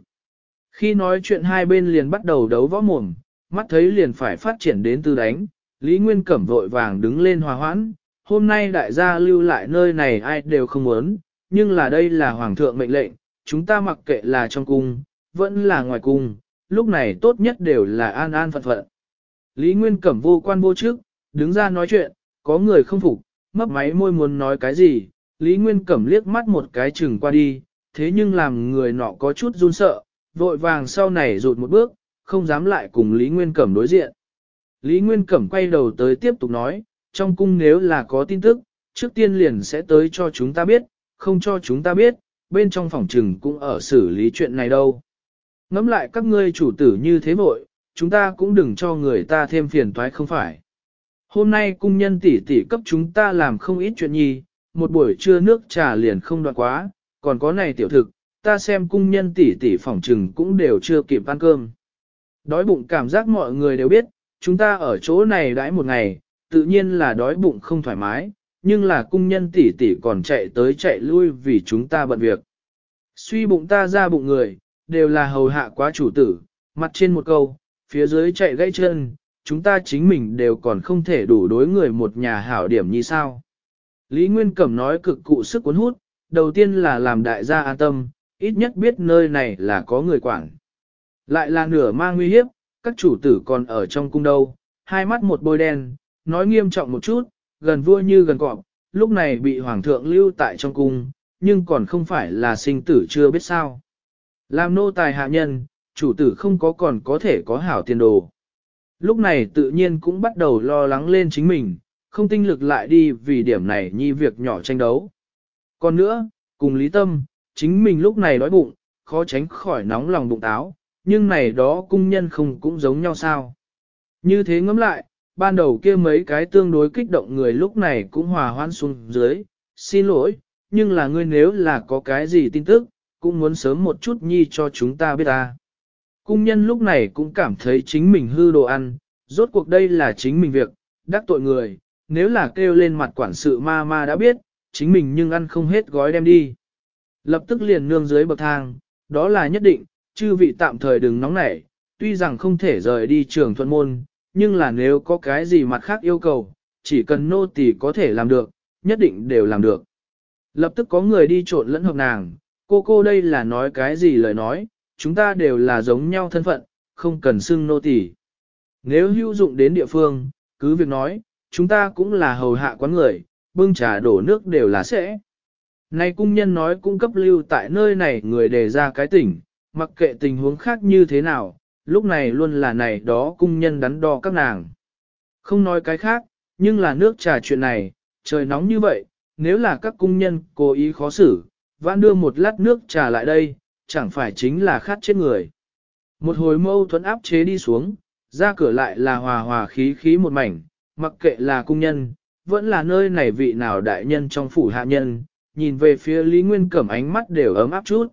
Khi nói chuyện hai bên liền bắt đầu đấu võ mồm, mắt thấy liền phải phát triển đến tư đánh, Lý Nguyên Cẩm vội vàng đứng lên hòa hoãn, hôm nay đại gia lưu lại nơi này ai đều không muốn, nhưng là đây là hoàng thượng mệnh lệnh, chúng ta mặc kệ là trong cung, vẫn là ngoài cung, lúc này tốt nhất đều là an an phận phận. Lý Nguyên Cẩm vô quan vô trước, đứng ra nói chuyện, có người không phục, mấp máy môi muốn nói cái gì, Lý Nguyên Cẩm liếc mắt một cái chừng qua đi, thế nhưng làm người nọ có chút run sợ, vội vàng sau này rụt một bước, không dám lại cùng Lý Nguyên Cẩm đối diện. Lý Nguyên Cẩm quay đầu tới tiếp tục nói, trong cung nếu là có tin tức, trước tiên liền sẽ tới cho chúng ta biết, không cho chúng ta biết, bên trong phòng trừng cũng ở xử lý chuyện này đâu ngẫm lại các ngươi chủ tử như thế vội, chúng ta cũng đừng cho người ta thêm phiền toái không phải. Hôm nay cung nhân tỷ tỷ cấp chúng ta làm không ít chuyện nhi, một buổi trưa nước trà liền không đoạn quá, còn có này tiểu thực, ta xem cung nhân tỷ tỷ phỏng trừng cũng đều chưa kịp ăn cơm. Đói bụng cảm giác mọi người đều biết, chúng ta ở chỗ này đãi một ngày, tự nhiên là đói bụng không thoải mái, nhưng là cung nhân tỷ tỷ còn chạy tới chạy lui vì chúng ta bận việc. Suy bụng ta ra bụng người, đều là hầu hạ quá chủ tử, mặt trên một câu, phía dưới chạy gãy chân, chúng ta chính mình đều còn không thể đủ đối người một nhà hảo điểm như sao. Lý Nguyên Cẩm nói cực cụ sức cuốn hút, đầu tiên là làm đại gia an tâm, ít nhất biết nơi này là có người quản. Lại là nửa mang nguy hiếp, các chủ tử còn ở trong cung đâu, hai mắt một bôi đen, nói nghiêm trọng một chút, gần vua như gần cọp, lúc này bị hoàng thượng lưu tại trong cung, nhưng còn không phải là sinh tử chưa biết sao. Làm nô tài hạ nhân, chủ tử không có còn có thể có hảo tiền đồ. Lúc này tự nhiên cũng bắt đầu lo lắng lên chính mình, không tinh lực lại đi vì điểm này nhi việc nhỏ tranh đấu. Còn nữa, cùng lý tâm, chính mình lúc này đói bụng, khó tránh khỏi nóng lòng bụng táo, nhưng này đó cung nhân không cũng giống nhau sao. Như thế ngẫm lại, ban đầu kia mấy cái tương đối kích động người lúc này cũng hòa hoãn xuống dưới, xin lỗi, nhưng là ngươi nếu là có cái gì tin tức, cũng muốn sớm một chút nhi cho chúng ta biết ta. Cung nhân lúc này cũng cảm thấy chính mình hư đồ ăn, rốt cuộc đây là chính mình việc, đắc tội người, nếu là kêu lên mặt quản sự ma ma đã biết, chính mình nhưng ăn không hết gói đem đi. Lập tức liền nương dưới bậc thang, đó là nhất định, chư vị tạm thời đừng nóng nảy, tuy rằng không thể rời đi trường thuận môn, nhưng là nếu có cái gì mặt khác yêu cầu, chỉ cần nô tỳ có thể làm được, nhất định đều làm được. Lập tức có người đi trộn lẫn hợp nàng, Cô cô đây là nói cái gì lời nói, chúng ta đều là giống nhau thân phận, không cần xưng nô tỳ. Nếu hữu dụng đến địa phương, cứ việc nói, chúng ta cũng là hầu hạ quán người, bưng trà đổ nước đều là sẽ. Nay cung nhân nói cung cấp lưu tại nơi này người đề ra cái tỉnh, mặc kệ tình huống khác như thế nào, lúc này luôn là này đó cung nhân đắn đo các nàng. Không nói cái khác, nhưng là nước trà chuyện này, trời nóng như vậy, nếu là các cung nhân cố ý khó xử, vãn đưa một lát nước trà lại đây, chẳng phải chính là khát chết người. Một hồi mâu thuẫn áp chế đi xuống, ra cửa lại là hòa hòa khí khí một mảnh, mặc kệ là cung nhân, vẫn là nơi này vị nào đại nhân trong phủ hạ nhân, nhìn về phía Lý Nguyên Cẩm ánh mắt đều ấm áp chút.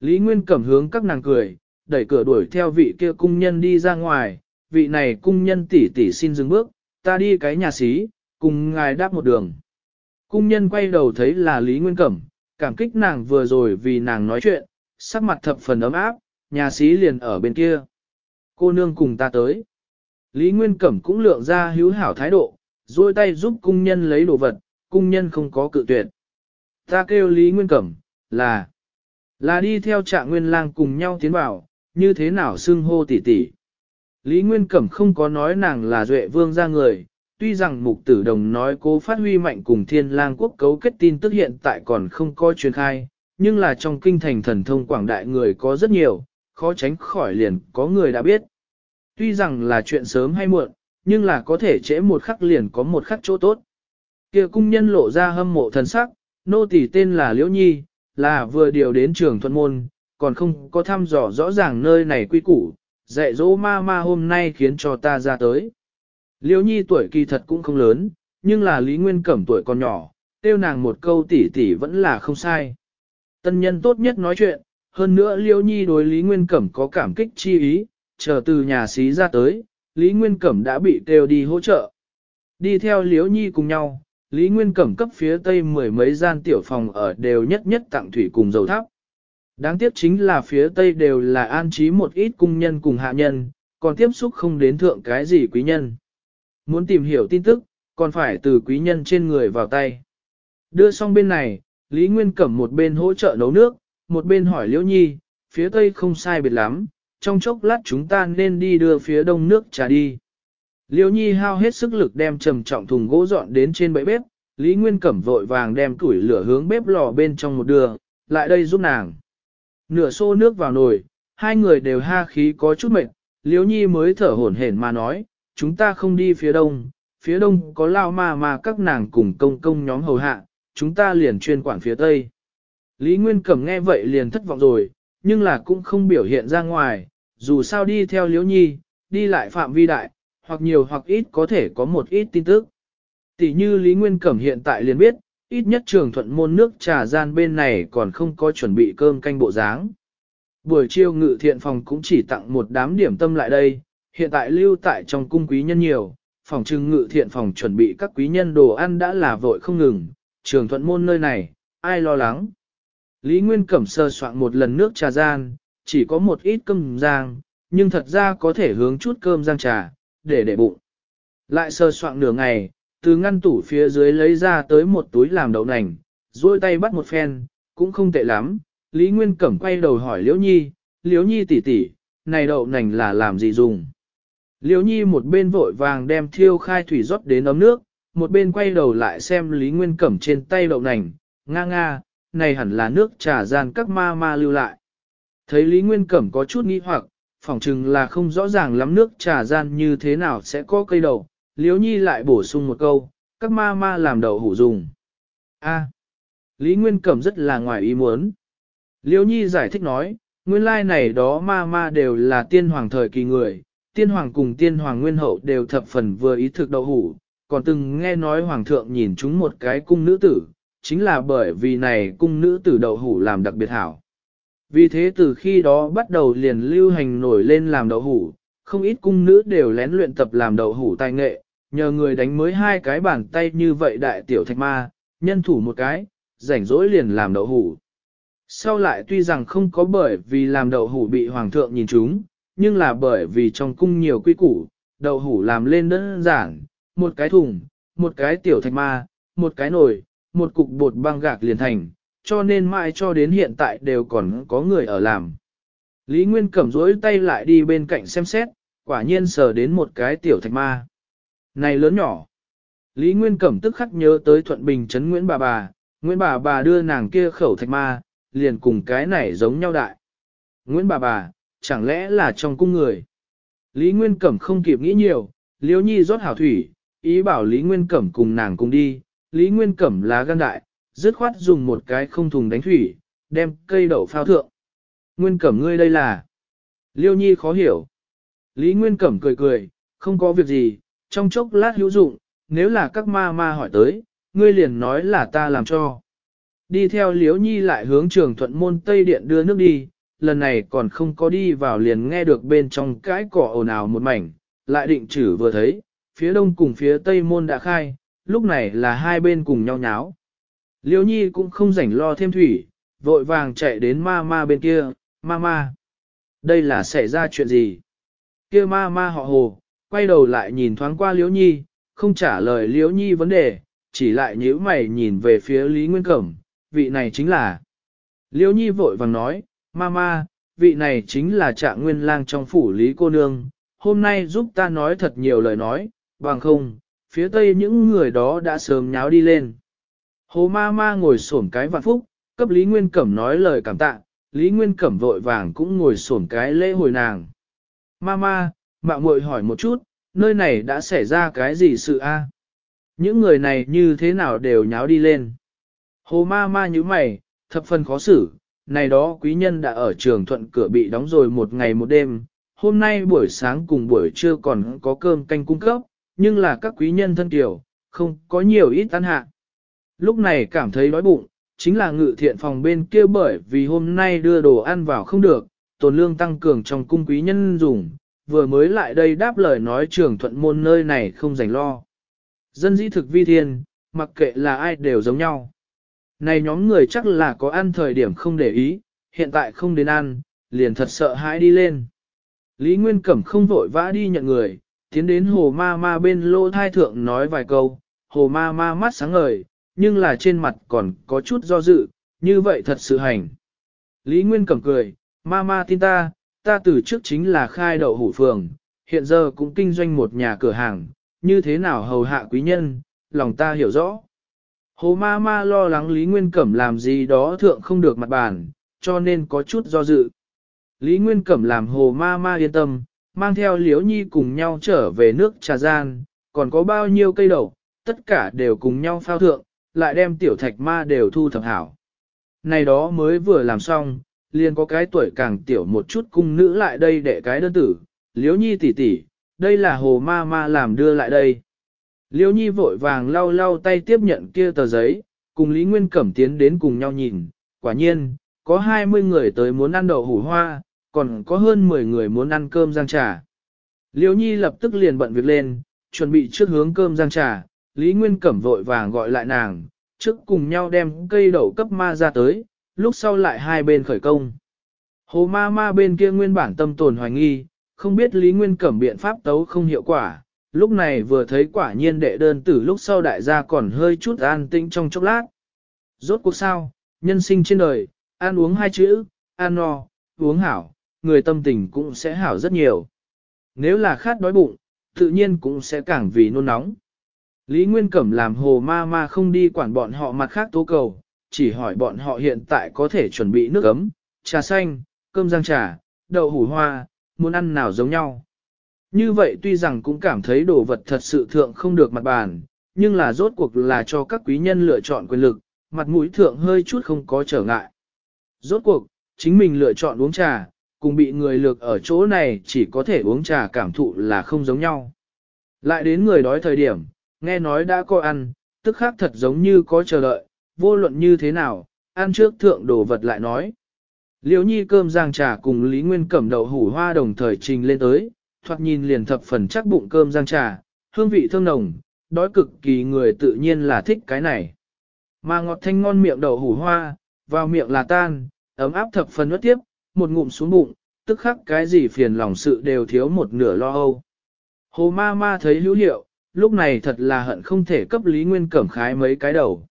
Lý Nguyên Cẩm hướng các nàng cười, đẩy cửa đuổi theo vị kia cung nhân đi ra ngoài, vị này cung nhân tỷ tỷ xin dừng bước, ta đi cái nhà xí, cùng ngài đáp một đường. Cung nhân quay đầu thấy là Lý Nguyên Cẩm, cảm kích nàng vừa rồi vì nàng nói chuyện, sắc mặt thập phần ấm áp, nhà sĩ liền ở bên kia. Cô nương cùng ta tới. Lý Nguyên Cẩm cũng lượng ra hữu hảo thái độ, dôi tay giúp cung nhân lấy đồ vật, cung nhân không có cự tuyệt. Ta kêu Lý Nguyên Cẩm, là, là đi theo trạng nguyên lang cùng nhau tiến vào, như thế nào xưng hô tỉ tỉ. Lý Nguyên Cẩm không có nói nàng là duệ vương ra người, tuy rằng mục tử đồng nói cố phát huy mạnh cùng thiên lang quốc cấu kết tin tức hiện tại còn không có truyền khai, nhưng là trong kinh thành thần thông quảng đại người có rất nhiều, khó tránh khỏi liền có người đã biết. Tuy rằng là chuyện sớm hay muộn, nhưng là có thể trễ một khắc liền có một khắc chỗ tốt. Kia cung nhân lộ ra hâm mộ thần sắc, nô tỳ tên là Liễu Nhi, là vừa điều đến trường thuận môn, còn không có thăm dò rõ ràng nơi này quy củ, dạy dỗ ma ma hôm nay khiến cho ta ra tới. Liêu nhi tuổi kỳ thật cũng không lớn, nhưng là Lý Nguyên Cẩm tuổi còn nhỏ, tiêu nàng một câu tỉ tỉ vẫn là không sai. Tân nhân tốt nhất nói chuyện, hơn nữa Liêu nhi đối Lý Nguyên Cẩm có cảm kích chi ý, chờ từ nhà xí ra tới, Lý Nguyên Cẩm đã bị kêu đi hỗ trợ. Đi theo Liêu nhi cùng nhau, Lý Nguyên Cẩm cấp phía tây mười mấy gian tiểu phòng ở đều nhất nhất tặng thủy cùng dầu tháp. Đáng tiếc chính là phía tây đều là an trí một ít cung nhân cùng hạ nhân, còn tiếp xúc không đến thượng cái gì quý nhân muốn tìm hiểu tin tức, còn phải từ quý nhân trên người vào tay. Đưa xong bên này, Lý Nguyên Cẩm một bên hỗ trợ nấu nước, một bên hỏi Liễu Nhi, phía Tây không sai biệt lắm, trong chốc lát chúng ta nên đi đưa phía Đông nước trà đi. Liễu Nhi hao hết sức lực đem trầm trọng thùng gỗ dọn đến trên bẫy bếp, Lý Nguyên Cẩm vội vàng đem củi lửa hướng bếp lò bên trong một đường, lại đây giúp nàng. Nửa xô nước vào nồi, hai người đều ha khí có chút mệt, Liễu Nhi mới thở hổn hển mà nói, chúng ta không đi phía đông, phía đông có lao ma mà các nàng cùng công công nhóm hầu hạ, chúng ta liền chuyên quản phía tây. Lý Nguyên Cẩm nghe vậy liền thất vọng rồi, nhưng là cũng không biểu hiện ra ngoài, dù sao đi theo Liễu Nhi, đi lại phạm vi đại, hoặc nhiều hoặc ít có thể có một ít tin tức. Tỷ như Lý Nguyên Cẩm hiện tại liền biết, ít nhất trường thuận môn nước trà gian bên này còn không có chuẩn bị cơm canh bộ dáng. Buổi chiều ngự thiện phòng cũng chỉ tặng một đám điểm tâm lại đây, hiện tại lưu tại trong cung quý nhân nhiều, phòng trưng ngự thiện phòng chuẩn bị các quý nhân đồ ăn đã là vội không ngừng, trường thuận môn nơi này, ai lo lắng. Lý Nguyên Cẩm sơ soạn một lần nước trà gian, chỉ có một ít cơm giang, nhưng thật ra có thể hướng chút cơm giang trà, để để bụng. Lại sơ soạn nửa ngày, từ ngăn tủ phía dưới lấy ra tới một túi làm đậu nành, duỗi tay bắt một phen, cũng không tệ lắm. Lý Nguyên Cẩm quay đầu hỏi Liễu Nhi, Liễu Nhi tỷ tỷ này đậu nành là làm gì dùng? Liêu nhi một bên vội vàng đem thiêu khai thủy rót đến ấm nước, một bên quay đầu lại xem Lý Nguyên Cẩm trên tay đậu nành, nga nga, này hẳn là nước trà gian các ma ma lưu lại. Thấy Lý Nguyên Cẩm có chút nghi hoặc, phỏng chừng là không rõ ràng lắm nước trà gian như thế nào sẽ có cây đầu, Liêu nhi lại bổ sung một câu, các ma ma làm đầu hủ dùng. a Lý Nguyên Cẩm rất là ngoài ý muốn. Liêu nhi giải thích nói, nguyên lai like này đó ma ma đều là tiên hoàng thời kỳ người tiên hoàng cùng tiên hoàng nguyên hậu đều thập phần vừa ý thực đậu hủ, còn từng nghe nói hoàng thượng nhìn chúng một cái cung nữ tử, chính là bởi vì này cung nữ tử đậu hủ làm đặc biệt hảo. Vì thế từ khi đó bắt đầu liền lưu hành nổi lên làm đậu hủ, không ít cung nữ đều lén luyện tập làm đậu hủ tài nghệ, nhờ người đánh mới hai cái bàn tay như vậy đại tiểu thạch ma, nhân thủ một cái, rảnh rỗi liền làm đậu hủ. Sau lại tuy rằng không có bởi vì làm đậu hủ bị hoàng thượng nhìn chúng, nhưng là bởi vì trong cung nhiều quy củ, đậu hủ làm lên đơn giản, một cái thùng, một cái tiểu thạch ma, một cái nồi, một cục bột băng gạc liền thành, cho nên mãi cho đến hiện tại đều còn có người ở làm. Lý Nguyên cầm rỗi tay lại đi bên cạnh xem xét, quả nhiên sờ đến một cái tiểu thạch ma. Này lớn nhỏ. Lý Nguyên Cẩm tức khắc nhớ tới Thuận Bình trấn Nguyễn bà bà, Nguyễn bà bà đưa nàng kia khẩu thạch ma, liền cùng cái này giống nhau đại. Nguyễn bà bà, chẳng lẽ là trong cung người. Lý Nguyên Cẩm không kịp nghĩ nhiều, Liễu Nhi rót hảo thủy, ý bảo Lý Nguyên Cẩm cùng nàng cùng đi, Lý Nguyên Cẩm lá gan đại, dứt khoát dùng một cái không thùng đánh thủy, đem cây đậu phao thượng. Nguyên Cẩm ngươi đây là... Liêu Nhi khó hiểu. Lý Nguyên Cẩm cười cười, không có việc gì, trong chốc lát hữu dụng, nếu là các ma ma hỏi tới, ngươi liền nói là ta làm cho. Đi theo Liễu Nhi lại hướng trường thuận môn Tây Điện đưa nước đi, lần này còn không có đi vào liền nghe được bên trong cái cỏ ồn ào một mảnh, lại định chử vừa thấy, phía đông cùng phía tây môn đã khai, lúc này là hai bên cùng nhau nháo. Liêu Nhi cũng không rảnh lo thêm thủy, vội vàng chạy đến ma ma bên kia, ma ma. Đây là xảy ra chuyện gì? Kia ma ma họ hồ, quay đầu lại nhìn thoáng qua Liễu Nhi, không trả lời Liễu Nhi vấn đề, chỉ lại nhíu mày nhìn về phía Lý Nguyên Cẩm, vị này chính là. Liễu Nhi vội vàng nói, Mama, vị này chính là trạng nguyên lang trong phủ lý cô nương, hôm nay giúp ta nói thật nhiều lời nói, bằng không, phía tây những người đó đã sớm nháo đi lên. Hồ ma ma ngồi xổm cái vạn phúc, cấp Lý Nguyên Cẩm nói lời cảm tạ, Lý Nguyên Cẩm vội vàng cũng ngồi xổm cái lễ hồi nàng. Ma ma, mạng muội hỏi một chút, nơi này đã xảy ra cái gì sự a? Những người này như thế nào đều nháo đi lên. Hồ ma ma như mày, thập phần khó xử, này đó quý nhân đã ở trường thuận cửa bị đóng rồi một ngày một đêm, hôm nay buổi sáng cùng buổi trưa còn có cơm canh cung cấp, nhưng là các quý nhân thân tiểu, không có nhiều ít ăn hạ. Lúc này cảm thấy đói bụng, chính là ngự thiện phòng bên kia bởi vì hôm nay đưa đồ ăn vào không được, tồn lương tăng cường trong cung quý nhân dùng, vừa mới lại đây đáp lời nói trường thuận môn nơi này không rảnh lo. Dân dĩ thực vi thiên, mặc kệ là ai đều giống nhau. Này nhóm người chắc là có ăn thời điểm không để ý, hiện tại không đến ăn, liền thật sợ hãi đi lên. Lý Nguyên Cẩm không vội vã đi nhận người, tiến đến hồ ma ma bên lô thai thượng nói vài câu, hồ ma ma mắt sáng ngời, nhưng là trên mặt còn có chút do dự, như vậy thật sự hành. Lý Nguyên Cẩm cười, ma ma tin ta, ta từ trước chính là khai đậu hủ phường, hiện giờ cũng kinh doanh một nhà cửa hàng, như thế nào hầu hạ quý nhân, lòng ta hiểu rõ. Hồ ma ma lo lắng Lý Nguyên Cẩm làm gì đó thượng không được mặt bàn, cho nên có chút do dự. Lý Nguyên Cẩm làm hồ ma ma yên tâm, mang theo Liễu Nhi cùng nhau trở về nước trà gian, còn có bao nhiêu cây đậu, tất cả đều cùng nhau phao thượng, lại đem tiểu thạch ma đều thu thập hảo. Này đó mới vừa làm xong, liền có cái tuổi càng tiểu một chút cung nữ lại đây để cái đơn tử, Liễu Nhi tỷ tỷ, đây là hồ ma ma làm đưa lại đây. Liêu Nhi vội vàng lau lau tay tiếp nhận kia tờ giấy, cùng Lý Nguyên Cẩm tiến đến cùng nhau nhìn, quả nhiên, có 20 người tới muốn ăn đậu hủ hoa, còn có hơn 10 người muốn ăn cơm giang trà. Liêu Nhi lập tức liền bận việc lên, chuẩn bị trước hướng cơm giang trà, Lý Nguyên Cẩm vội vàng gọi lại nàng, trước cùng nhau đem cây đậu cấp ma ra tới, lúc sau lại hai bên khởi công. Hồ ma ma bên kia nguyên bản tâm tồn hoài nghi, không biết Lý Nguyên Cẩm biện pháp tấu không hiệu quả, Lúc này vừa thấy quả nhiên đệ đơn tử lúc sau đại gia còn hơi chút an tĩnh trong chốc lát. Rốt cuộc sao, nhân sinh trên đời, ăn uống hai chữ, ăn no, uống hảo, người tâm tình cũng sẽ hảo rất nhiều. Nếu là khát đói bụng, tự nhiên cũng sẽ càng vì nôn nóng. Lý Nguyên Cẩm làm hồ ma ma không đi quản bọn họ mặt khác tố cầu, chỉ hỏi bọn họ hiện tại có thể chuẩn bị nước ấm, trà xanh, cơm rang trà, đậu hủ hoa, muốn ăn nào giống nhau. Như vậy tuy rằng cũng cảm thấy đồ vật thật sự thượng không được mặt bàn, nhưng là rốt cuộc là cho các quý nhân lựa chọn quyền lực, mặt mũi thượng hơi chút không có trở ngại. Rốt cuộc, chính mình lựa chọn uống trà, cùng bị người lược ở chỗ này chỉ có thể uống trà cảm thụ là không giống nhau. Lại đến người đói thời điểm, nghe nói đã có ăn, tức khác thật giống như có chờ đợi, vô luận như thế nào, ăn trước thượng đồ vật lại nói. Liễu nhi cơm giang trà cùng Lý Nguyên cẩm đậu hủ hoa đồng thời trình lên tới, thoạt nhìn liền thập phần chắc bụng cơm giang trà, hương vị thơm nồng, đói cực kỳ người tự nhiên là thích cái này. Mà ngọt thanh ngon miệng đậu hủ hoa, vào miệng là tan, ấm áp thập phần nuốt tiếp, một ngụm xuống bụng, tức khắc cái gì phiền lòng sự đều thiếu một nửa lo âu. Hồ ma ma thấy hữu hiệu, lúc này thật là hận không thể cấp Lý Nguyên Cẩm khái mấy cái đầu.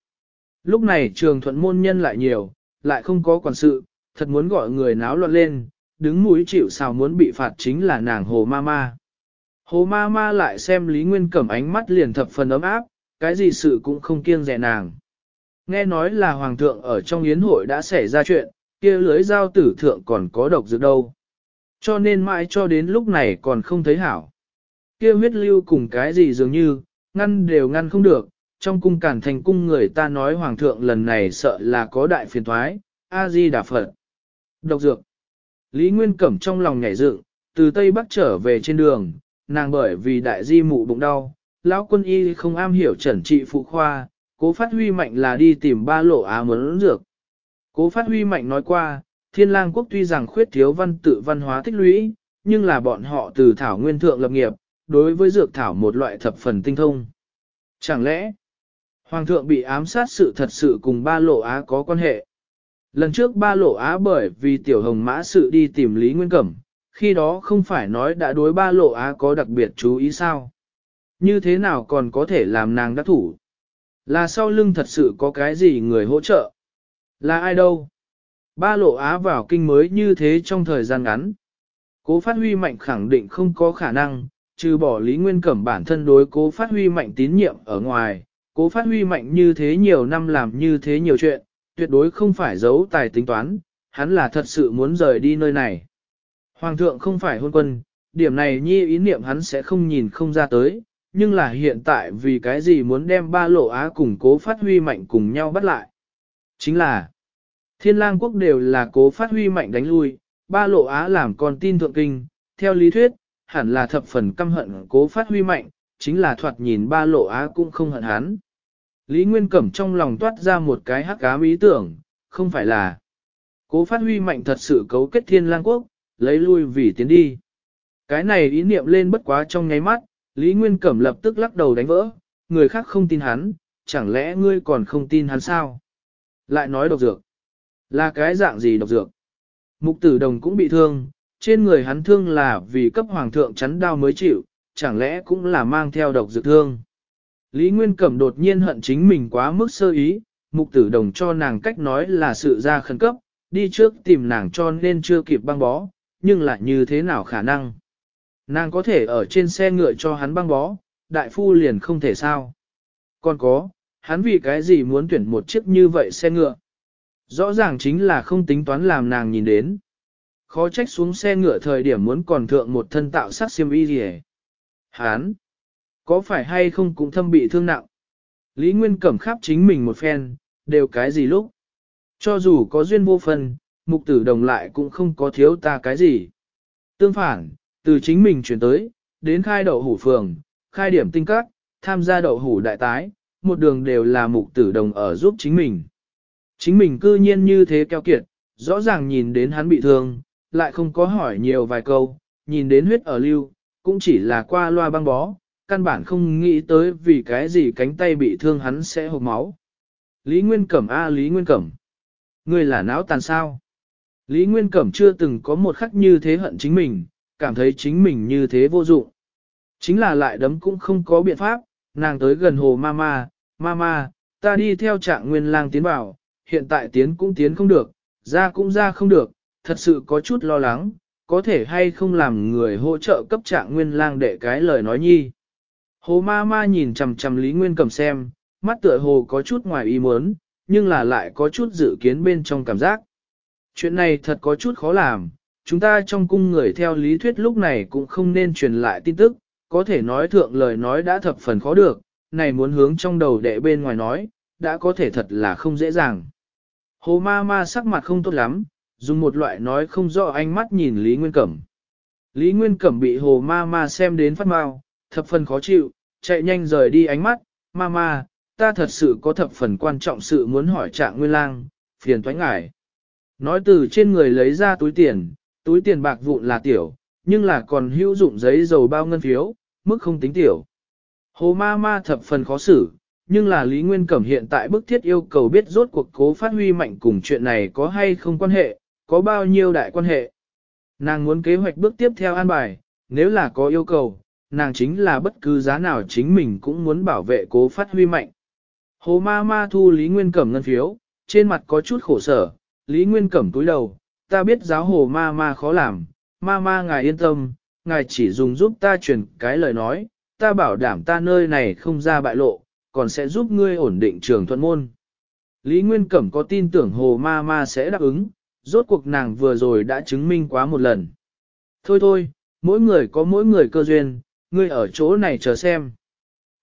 Lúc này trường thuận môn nhân lại nhiều, lại không có quản sự, thật muốn gọi người náo loạn lên, đứng mũi chịu sao muốn bị phạt chính là nàng hồ ma ma. Hồ ma ma lại xem Lý Nguyên Cẩm ánh mắt liền thập phần ấm áp, cái gì sự cũng không kiêng rẻ nàng. Nghe nói là hoàng thượng ở trong yến hội đã xảy ra chuyện, kia lưới giao tử thượng còn có độc dược đâu. Cho nên mãi cho đến lúc này còn không thấy hảo. Kia huyết lưu cùng cái gì dường như, ngăn đều ngăn không được, trong cung cản thành cung người ta nói hoàng thượng lần này sợ là có đại phiền thoái, A-di-đà Phật. Độc dược. Lý Nguyên Cẩm trong lòng nhảy dựng từ Tây Bắc trở về trên đường, nàng bởi vì đại di mụ bụng đau, lão quân y không am hiểu trần trị phụ khoa, cố phát huy mạnh là đi tìm ba lộ á mớn dược. Cố phát huy mạnh nói qua, thiên lang quốc tuy rằng khuyết thiếu văn tự văn hóa tích lũy, nhưng là bọn họ từ thảo nguyên thượng lập nghiệp, đối với dược thảo một loại thập phần tinh thông. Chẳng lẽ, hoàng thượng bị ám sát sự thật sự cùng ba lộ á có quan hệ? Lần trước ba lộ á bởi vì tiểu hồng mã sự đi tìm Lý Nguyên Cẩm, khi đó không phải nói đã đối ba lộ á có đặc biệt chú ý sao. Như thế nào còn có thể làm nàng đắc thủ? Là sau lưng thật sự có cái gì người hỗ trợ? Là ai đâu? Ba lộ á vào kinh mới như thế trong thời gian ngắn. Cố phát huy mạnh khẳng định không có khả năng, trừ bỏ Lý Nguyên Cẩm bản thân đối cố phát huy mạnh tín nhiệm ở ngoài, cố phát huy mạnh như thế nhiều năm làm như thế nhiều chuyện, tuyệt đối không phải giấu tài tính toán, hắn là thật sự muốn rời đi nơi này. Hoàng thượng không phải hôn quân, điểm này nhi ý niệm hắn sẽ không nhìn không ra tới, nhưng là hiện tại vì cái gì muốn đem ba lộ á cùng cố phát huy mạnh cùng nhau bắt lại. Chính là, thiên lang quốc đều là cố phát huy mạnh đánh lui, ba lộ á làm con tin thượng kinh, theo lý thuyết, hẳn là thập phần căm hận cố phát huy mạnh, chính là thoạt nhìn ba lộ á cũng không hận hắn. Lý Nguyên Cẩm trong lòng toát ra một cái hắc ám ý tưởng, không phải là cố phát huy mạnh thật sự cấu kết thiên lang quốc, lấy lui vì tiến đi. Cái này ý niệm lên bất quá trong nháy mắt, Lý Nguyên Cẩm lập tức lắc đầu đánh vỡ, người khác không tin hắn, chẳng lẽ ngươi còn không tin hắn sao? Lại nói độc dược. Là cái dạng gì độc dược? Mục tử đồng cũng bị thương, trên người hắn thương là vì cấp hoàng thượng chắn đau mới chịu, chẳng lẽ cũng là mang theo độc dược thương. Lý Nguyên Cẩm đột nhiên hận chính mình quá mức sơ ý, mục tử đồng cho nàng cách nói là sự ra khẩn cấp, đi trước tìm nàng cho nên chưa kịp băng bó, nhưng lại như thế nào khả năng. Nàng có thể ở trên xe ngựa cho hắn băng bó, đại phu liền không thể sao. Còn có, hắn vì cái gì muốn tuyển một chiếc như vậy xe ngựa. Rõ ràng chính là không tính toán làm nàng nhìn đến. Khó trách xuống xe ngựa thời điểm muốn còn thượng một thân tạo sát xiêm y gì Hán! Có phải hay không cũng thâm bị thương nặng? Lý Nguyên cẩm khắp chính mình một phen, đều cái gì lúc? Cho dù có duyên vô phần, mục tử đồng lại cũng không có thiếu ta cái gì. Tương phản, từ chính mình chuyển tới, đến khai đậu hủ phường, khai điểm tinh các, tham gia đậu hủ đại tái, một đường đều là mục tử đồng ở giúp chính mình. Chính mình cư nhiên như thế keo kiệt, rõ ràng nhìn đến hắn bị thương, lại không có hỏi nhiều vài câu, nhìn đến huyết ở lưu, cũng chỉ là qua loa băng bó, căn bản không nghĩ tới vì cái gì cánh tay bị thương hắn sẽ hộp máu. Lý Nguyên Cẩm a Lý Nguyên Cẩm. Ngươi là não tàn sao? Lý Nguyên Cẩm chưa từng có một khắc như thế hận chính mình, cảm thấy chính mình như thế vô dụng. Chính là lại đấm cũng không có biện pháp, nàng tới gần hồ mama, mama, ta đi theo trạng nguyên lang tiến vào, hiện tại tiến cũng tiến không được, ra cũng ra không được, thật sự có chút lo lắng, có thể hay không làm người hỗ trợ cấp trạng nguyên lang để cái lời nói nhi. Hồ ma ma nhìn chằm chằm Lý Nguyên Cẩm xem, mắt tựa hồ có chút ngoài ý muốn, nhưng là lại có chút dự kiến bên trong cảm giác. Chuyện này thật có chút khó làm, chúng ta trong cung người theo lý thuyết lúc này cũng không nên truyền lại tin tức, có thể nói thượng lời nói đã thập phần khó được, này muốn hướng trong đầu đệ bên ngoài nói, đã có thể thật là không dễ dàng. Hồ ma ma sắc mặt không tốt lắm, dùng một loại nói không rõ ánh mắt nhìn Lý Nguyên Cẩm. Lý Nguyên Cẩm bị hồ ma ma xem đến phát mau, thập phần khó chịu, chạy nhanh rời đi ánh mắt, Mama, ta thật sự có thập phần quan trọng sự muốn hỏi trạng nguyên lang, phiền toái ngại. Nói từ trên người lấy ra túi tiền, túi tiền bạc vụn là tiểu, nhưng là còn hữu dụng giấy dầu bao ngân phiếu, mức không tính tiểu. Hồ mama thập phần khó xử, nhưng là Lý Nguyên Cẩm hiện tại bức thiết yêu cầu biết rốt cuộc cố phát huy mạnh cùng chuyện này có hay không quan hệ, có bao nhiêu đại quan hệ. Nàng muốn kế hoạch bước tiếp theo an bài, nếu là có yêu cầu, nàng chính là bất cứ giá nào chính mình cũng muốn bảo vệ cố phát huy mạnh. Hồ ma ma thu Lý Nguyên Cẩm ngân phiếu, trên mặt có chút khổ sở, Lý Nguyên Cẩm túi đầu, ta biết giáo hồ ma ma khó làm, ma ma ngài yên tâm, ngài chỉ dùng giúp ta truyền cái lời nói, ta bảo đảm ta nơi này không ra bại lộ, còn sẽ giúp ngươi ổn định trường thuận môn. Lý Nguyên Cẩm có tin tưởng hồ ma ma sẽ đáp ứng, rốt cuộc nàng vừa rồi đã chứng minh quá một lần. Thôi thôi, mỗi người có mỗi người cơ duyên, ngươi ở chỗ này chờ xem.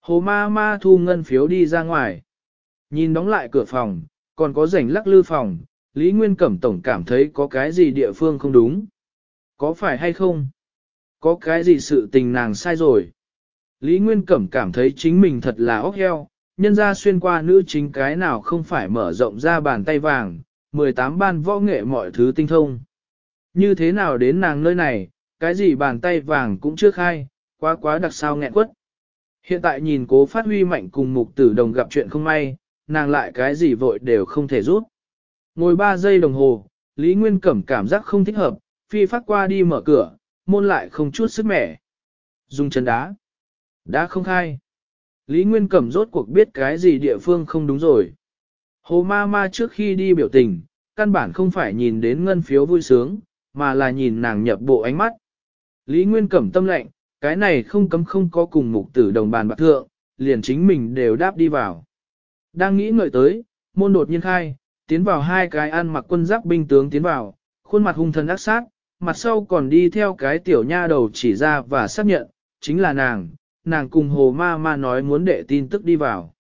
Hồ ma ma thu ngân phiếu đi ra ngoài. Nhìn đóng lại cửa phòng, còn có rảnh lắc lư phòng, Lý Nguyên Cẩm Tổng cảm thấy có cái gì địa phương không đúng. Có phải hay không? Có cái gì sự tình nàng sai rồi? Lý Nguyên Cẩm cảm thấy chính mình thật là óc heo, nhân ra xuyên qua nữ chính cái nào không phải mở rộng ra bàn tay vàng, 18 ban võ nghệ mọi thứ tinh thông. Như thế nào đến nàng nơi này, cái gì bàn tay vàng cũng chưa khai, quá quá đặc sao nghẹn quất. Hiện tại nhìn cố phát huy mạnh cùng mục tử đồng gặp chuyện không may, nàng lại cái gì vội đều không thể rút. Ngồi 3 giây đồng hồ, Lý Nguyên Cẩm cảm giác không thích hợp, phi phát qua đi mở cửa, môn lại không chút sức mẻ. Dùng chân đá. Đá không khai. Lý Nguyên Cẩm rốt cuộc biết cái gì địa phương không đúng rồi. Hồ ma ma trước khi đi biểu tình, căn bản không phải nhìn đến ngân phiếu vui sướng, mà là nhìn nàng nhập bộ ánh mắt. Lý Nguyên Cẩm tâm lệnh, cái này không cấm không có cùng mục tử đồng bàn bạc thượng, liền chính mình đều đáp đi vào. Đang nghĩ ngợi tới, môn đột nhiên khai, tiến vào hai cái ăn mặc quân giáp binh tướng tiến vào, khuôn mặt hung thần ác sát, mặt sau còn đi theo cái tiểu nha đầu chỉ ra và xác nhận, chính là nàng, nàng cùng hồ ma ma nói muốn để tin tức đi vào.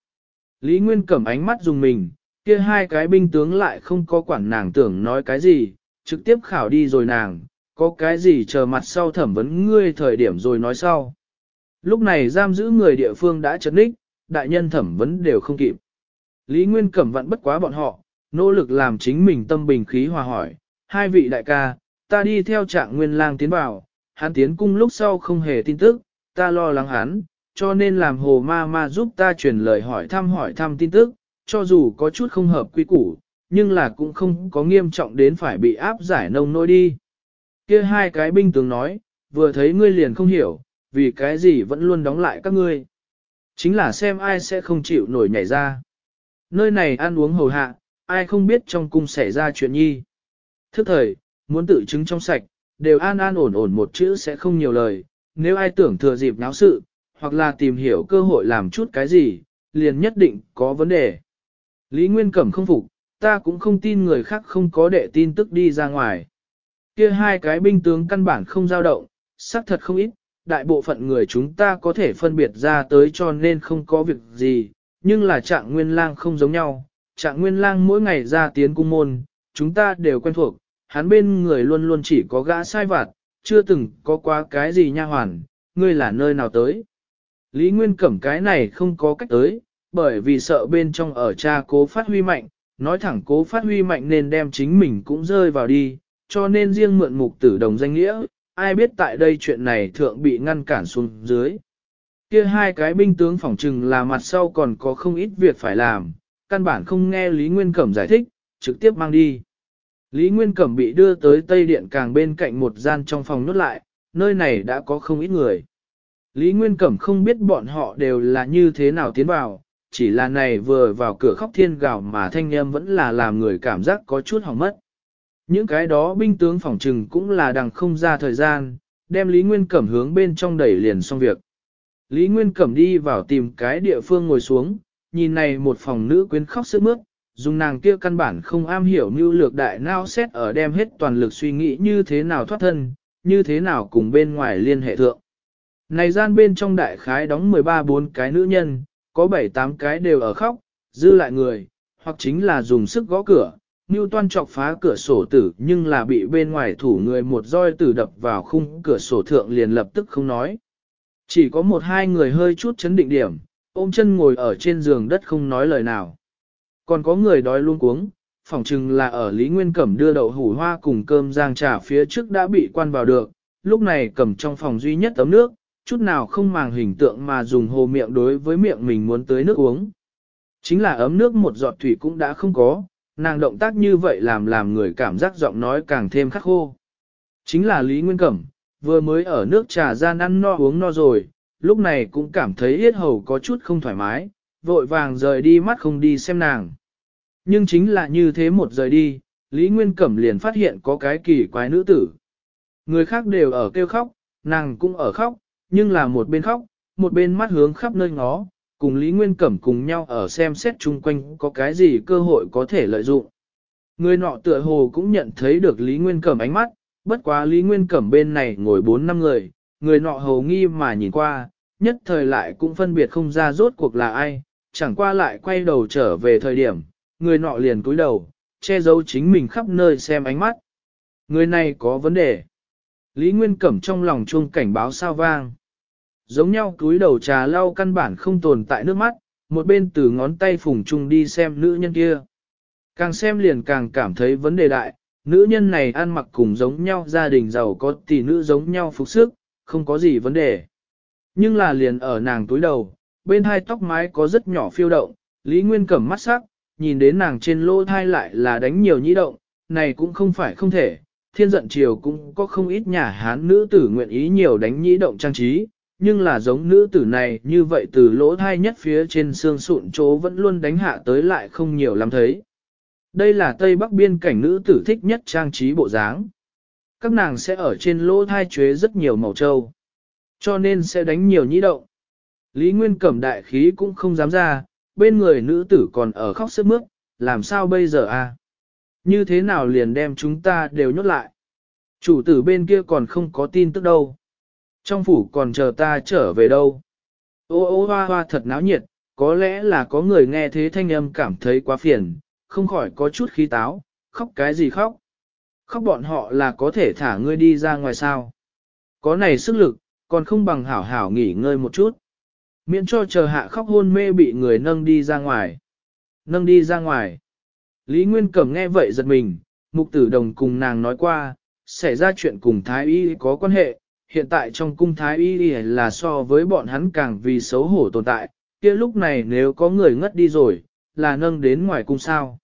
Lý Nguyên cẩm ánh mắt dùng mình, kia hai cái binh tướng lại không có quản nàng tưởng nói cái gì, trực tiếp khảo đi rồi nàng, có cái gì chờ mặt sau thẩm vấn ngươi thời điểm rồi nói sau. Lúc này giam giữ người địa phương đã chấn ních, đại nhân thẩm vấn đều không kịp. Lý Nguyên Cẩm vặn bất quá bọn họ, nỗ lực làm chính mình tâm bình khí hòa hỏi, hai vị đại ca, ta đi theo trạng nguyên lang tiến vào, hắn tiến cung lúc sau không hề tin tức, ta lo lắng hắn, cho nên làm hồ ma ma giúp ta truyền lời hỏi thăm hỏi thăm tin tức, cho dù có chút không hợp quy củ, nhưng là cũng không có nghiêm trọng đến phải bị áp giải nông nỗi đi kia hai cái binh tướng nói, vừa thấy ngươi liền không hiểu, vì cái gì vẫn luôn đóng lại các ngươi. Chính là xem ai sẽ không chịu nổi nhảy ra. Nơi này ăn uống hầu hạ, ai không biết trong cung xảy ra chuyện nhi. Thức thời, muốn tự chứng trong sạch, đều an an ổn ổn một chữ sẽ không nhiều lời, nếu ai tưởng thừa dịp náo sự, hoặc là tìm hiểu cơ hội làm chút cái gì, liền nhất định có vấn đề. Lý Nguyên Cẩm không phục, ta cũng không tin người khác không có đệ tin tức đi ra ngoài kia hai cái binh tướng căn bản không dao động, xác thật không ít, đại bộ phận người chúng ta có thể phân biệt ra tới cho nên không có việc gì, nhưng là trạng nguyên lang không giống nhau, trạng nguyên lang mỗi ngày ra tiến cung môn, chúng ta đều quen thuộc, hắn bên người luôn luôn chỉ có gã sai vặt, chưa từng có quá cái gì nha hoàn, ngươi là nơi nào tới. Lý Nguyên Cẩm cái này không có cách tới, bởi vì sợ bên trong ở cha cố phát huy mạnh, nói thẳng cố phát huy mạnh nên đem chính mình cũng rơi vào đi, cho nên riêng mượn mục tử đồng danh nghĩa, ai biết tại đây chuyện này thượng bị ngăn cản xuống dưới. Kia hai cái binh tướng phỏng trừng là mặt sau còn có không ít việc phải làm, căn bản không nghe Lý Nguyên Cẩm giải thích, trực tiếp mang đi. Lý Nguyên Cẩm bị đưa tới Tây Điện càng bên cạnh một gian trong phòng nốt lại, nơi này đã có không ít người. Lý Nguyên Cẩm không biết bọn họ đều là như thế nào tiến vào, chỉ là này vừa vào cửa khóc thiên gạo mà thanh em vẫn là làm người cảm giác có chút hỏng mất. Những cái đó binh tướng phỏng trừng cũng là đằng không ra thời gian, đem Lý Nguyên Cẩm hướng bên trong đẩy liền xong việc. Lý Nguyên Cẩm đi vào tìm cái địa phương ngồi xuống, nhìn này một phòng nữ quyến khóc sức mướt, dùng nàng kia căn bản không am hiểu như lược đại nao xét ở đem hết toàn lực suy nghĩ như thế nào thoát thân, như thế nào cùng bên ngoài liên hệ thượng. Này gian bên trong đại khái đóng 13-4 cái nữ nhân, có 7-8 cái đều ở khóc, dư lại người, hoặc chính là dùng sức gõ cửa, Newton chọc phá cửa sổ tử nhưng là bị bên ngoài thủ người một roi tử đập vào khung cửa sổ thượng liền lập tức không nói. Chỉ có một hai người hơi chút chấn định điểm, ôm chân ngồi ở trên giường đất không nói lời nào. Còn có người đói luôn cuống, phỏng chừng là ở Lý Nguyên Cẩm đưa đậu hủ hoa cùng cơm giang trà phía trước đã bị quan vào được, lúc này cầm trong phòng duy nhất tấm nước, chút nào không màng hình tượng mà dùng hồ miệng đối với miệng mình muốn tới nước uống. Chính là ấm nước một giọt thủy cũng đã không có, nàng động tác như vậy làm làm người cảm giác giọng nói càng thêm khắc khô. Chính là Lý Nguyên Cẩm, vừa mới ở nước trà gian ăn no uống no rồi, lúc này cũng cảm thấy yết hầu có chút không thoải mái, vội vàng rời đi mắt không đi xem nàng. Nhưng chính là như thế một rời đi, Lý Nguyên Cẩm liền phát hiện có cái kỳ quái nữ tử. Người khác đều ở kêu khóc, nàng cũng ở khóc, nhưng là một bên khóc, một bên mắt hướng khắp nơi ngó, cùng Lý Nguyên Cẩm cùng nhau ở xem xét chung quanh có cái gì cơ hội có thể lợi dụng. Người nọ tựa hồ cũng nhận thấy được Lý Nguyên Cẩm ánh mắt, bất quá Lý Nguyên Cẩm bên này ngồi 4 năm người, người nọ hầu nghi mà nhìn qua, nhất thời lại cũng phân biệt không ra rốt cuộc là ai, chẳng qua lại quay đầu trở về thời điểm, người nọ liền cúi đầu, che giấu chính mình khắp nơi xem ánh mắt. Người này có vấn đề. Lý Nguyên Cẩm trong lòng chuông cảnh báo sao vang giống nhau túi đầu trà lau căn bản không tồn tại nước mắt, một bên từ ngón tay phùng chung đi xem nữ nhân kia. Càng xem liền càng cảm thấy vấn đề đại, nữ nhân này ăn mặc cùng giống nhau gia đình giàu có tỷ nữ giống nhau phục sức, không có gì vấn đề. Nhưng là liền ở nàng túi đầu, bên hai tóc mái có rất nhỏ phiêu động, Lý Nguyên cẩm mắt sắc, nhìn đến nàng trên lô thai lại là đánh nhiều nhĩ động, này cũng không phải không thể, thiên giận chiều cũng có không ít nhà hán nữ tử nguyện ý nhiều đánh nhĩ động trang trí, nhưng là giống nữ tử này như vậy từ lỗ thai nhất phía trên xương sụn chỗ vẫn luôn đánh hạ tới lại không nhiều lắm thấy. Đây là Tây Bắc biên cảnh nữ tử thích nhất trang trí bộ dáng. Các nàng sẽ ở trên lỗ thai chế rất nhiều màu trâu, cho nên sẽ đánh nhiều nhĩ động. Lý Nguyên cẩm đại khí cũng không dám ra, bên người nữ tử còn ở khóc sức mướt, làm sao bây giờ à? Như thế nào liền đem chúng ta đều nhốt lại? Chủ tử bên kia còn không có tin tức đâu. Trong phủ còn chờ ta trở về đâu. Ô ô hoa hoa thật náo nhiệt, có lẽ là có người nghe thế thanh âm cảm thấy quá phiền, không khỏi có chút khí táo, khóc cái gì khóc. Khóc bọn họ là có thể thả ngươi đi ra ngoài sao. Có này sức lực, còn không bằng hảo hảo nghỉ ngơi một chút. Miễn cho chờ hạ khóc hôn mê bị người nâng đi ra ngoài. Nâng đi ra ngoài. Lý Nguyên Cẩm nghe vậy giật mình, mục tử đồng cùng nàng nói qua, xảy ra chuyện cùng thái y có quan hệ, hiện tại trong cung thái y là so với bọn hắn càng vì xấu hổ tồn tại, kia lúc này nếu có người ngất đi rồi, là nâng đến ngoài cung sao.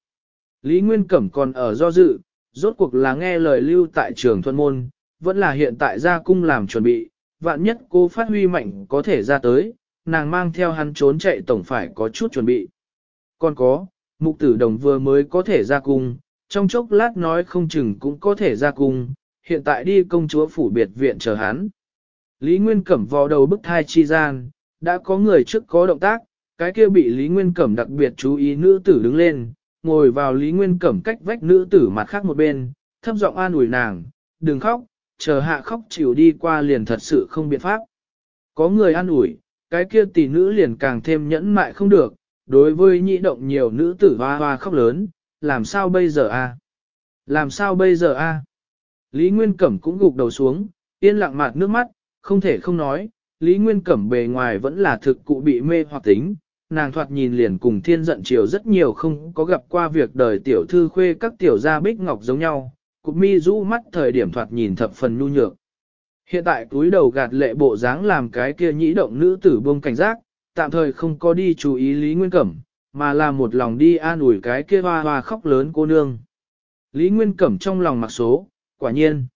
Lý Nguyên Cẩm còn ở do dự, rốt cuộc là nghe lời lưu tại trường thuận môn, vẫn là hiện tại ra cung làm chuẩn bị, vạn nhất cô phát huy mạnh có thể ra tới, nàng mang theo hắn trốn chạy tổng phải có chút chuẩn bị. Còn có, mục tử đồng vừa mới có thể ra cung, trong chốc lát nói không chừng cũng có thể ra cung, hiện tại đi công chúa phủ biệt viện chờ hắn. Lý Nguyên Cẩm vò đầu bức thai chi gian, đã có người trước có động tác, cái kia bị Lý Nguyên Cẩm đặc biệt chú ý nữ tử đứng lên, ngồi vào Lý Nguyên Cẩm cách vách nữ tử mặt khác một bên, thâm giọng an ủi nàng, đừng khóc, chờ hạ khóc chịu đi qua liền thật sự không biện pháp. Có người an ủi, cái kia tỷ nữ liền càng thêm nhẫn mại không được, đối với nhị động nhiều nữ tử hoa hoa khóc lớn, làm sao bây giờ a? Làm sao bây giờ a? Lý Nguyên Cẩm cũng gục đầu xuống, yên lặng mạt nước mắt, không thể không nói, Lý Nguyên Cẩm bề ngoài vẫn là thực cụ bị mê hoặc tính, nàng thoạt nhìn liền cùng thiên giận chiều rất nhiều không có gặp qua việc đời tiểu thư khuê các tiểu gia bích ngọc giống nhau, cục mi rũ mắt thời điểm thoạt nhìn thập phần nhu nhược. Hiện tại túi đầu gạt lệ bộ dáng làm cái kia nhĩ động nữ tử buông cảnh giác, tạm thời không có đi chú ý Lý Nguyên Cẩm, mà là một lòng đi an ủi cái kia hoa hoa khóc lớn cô nương. Lý Nguyên Cẩm trong lòng mặc số, quả nhiên.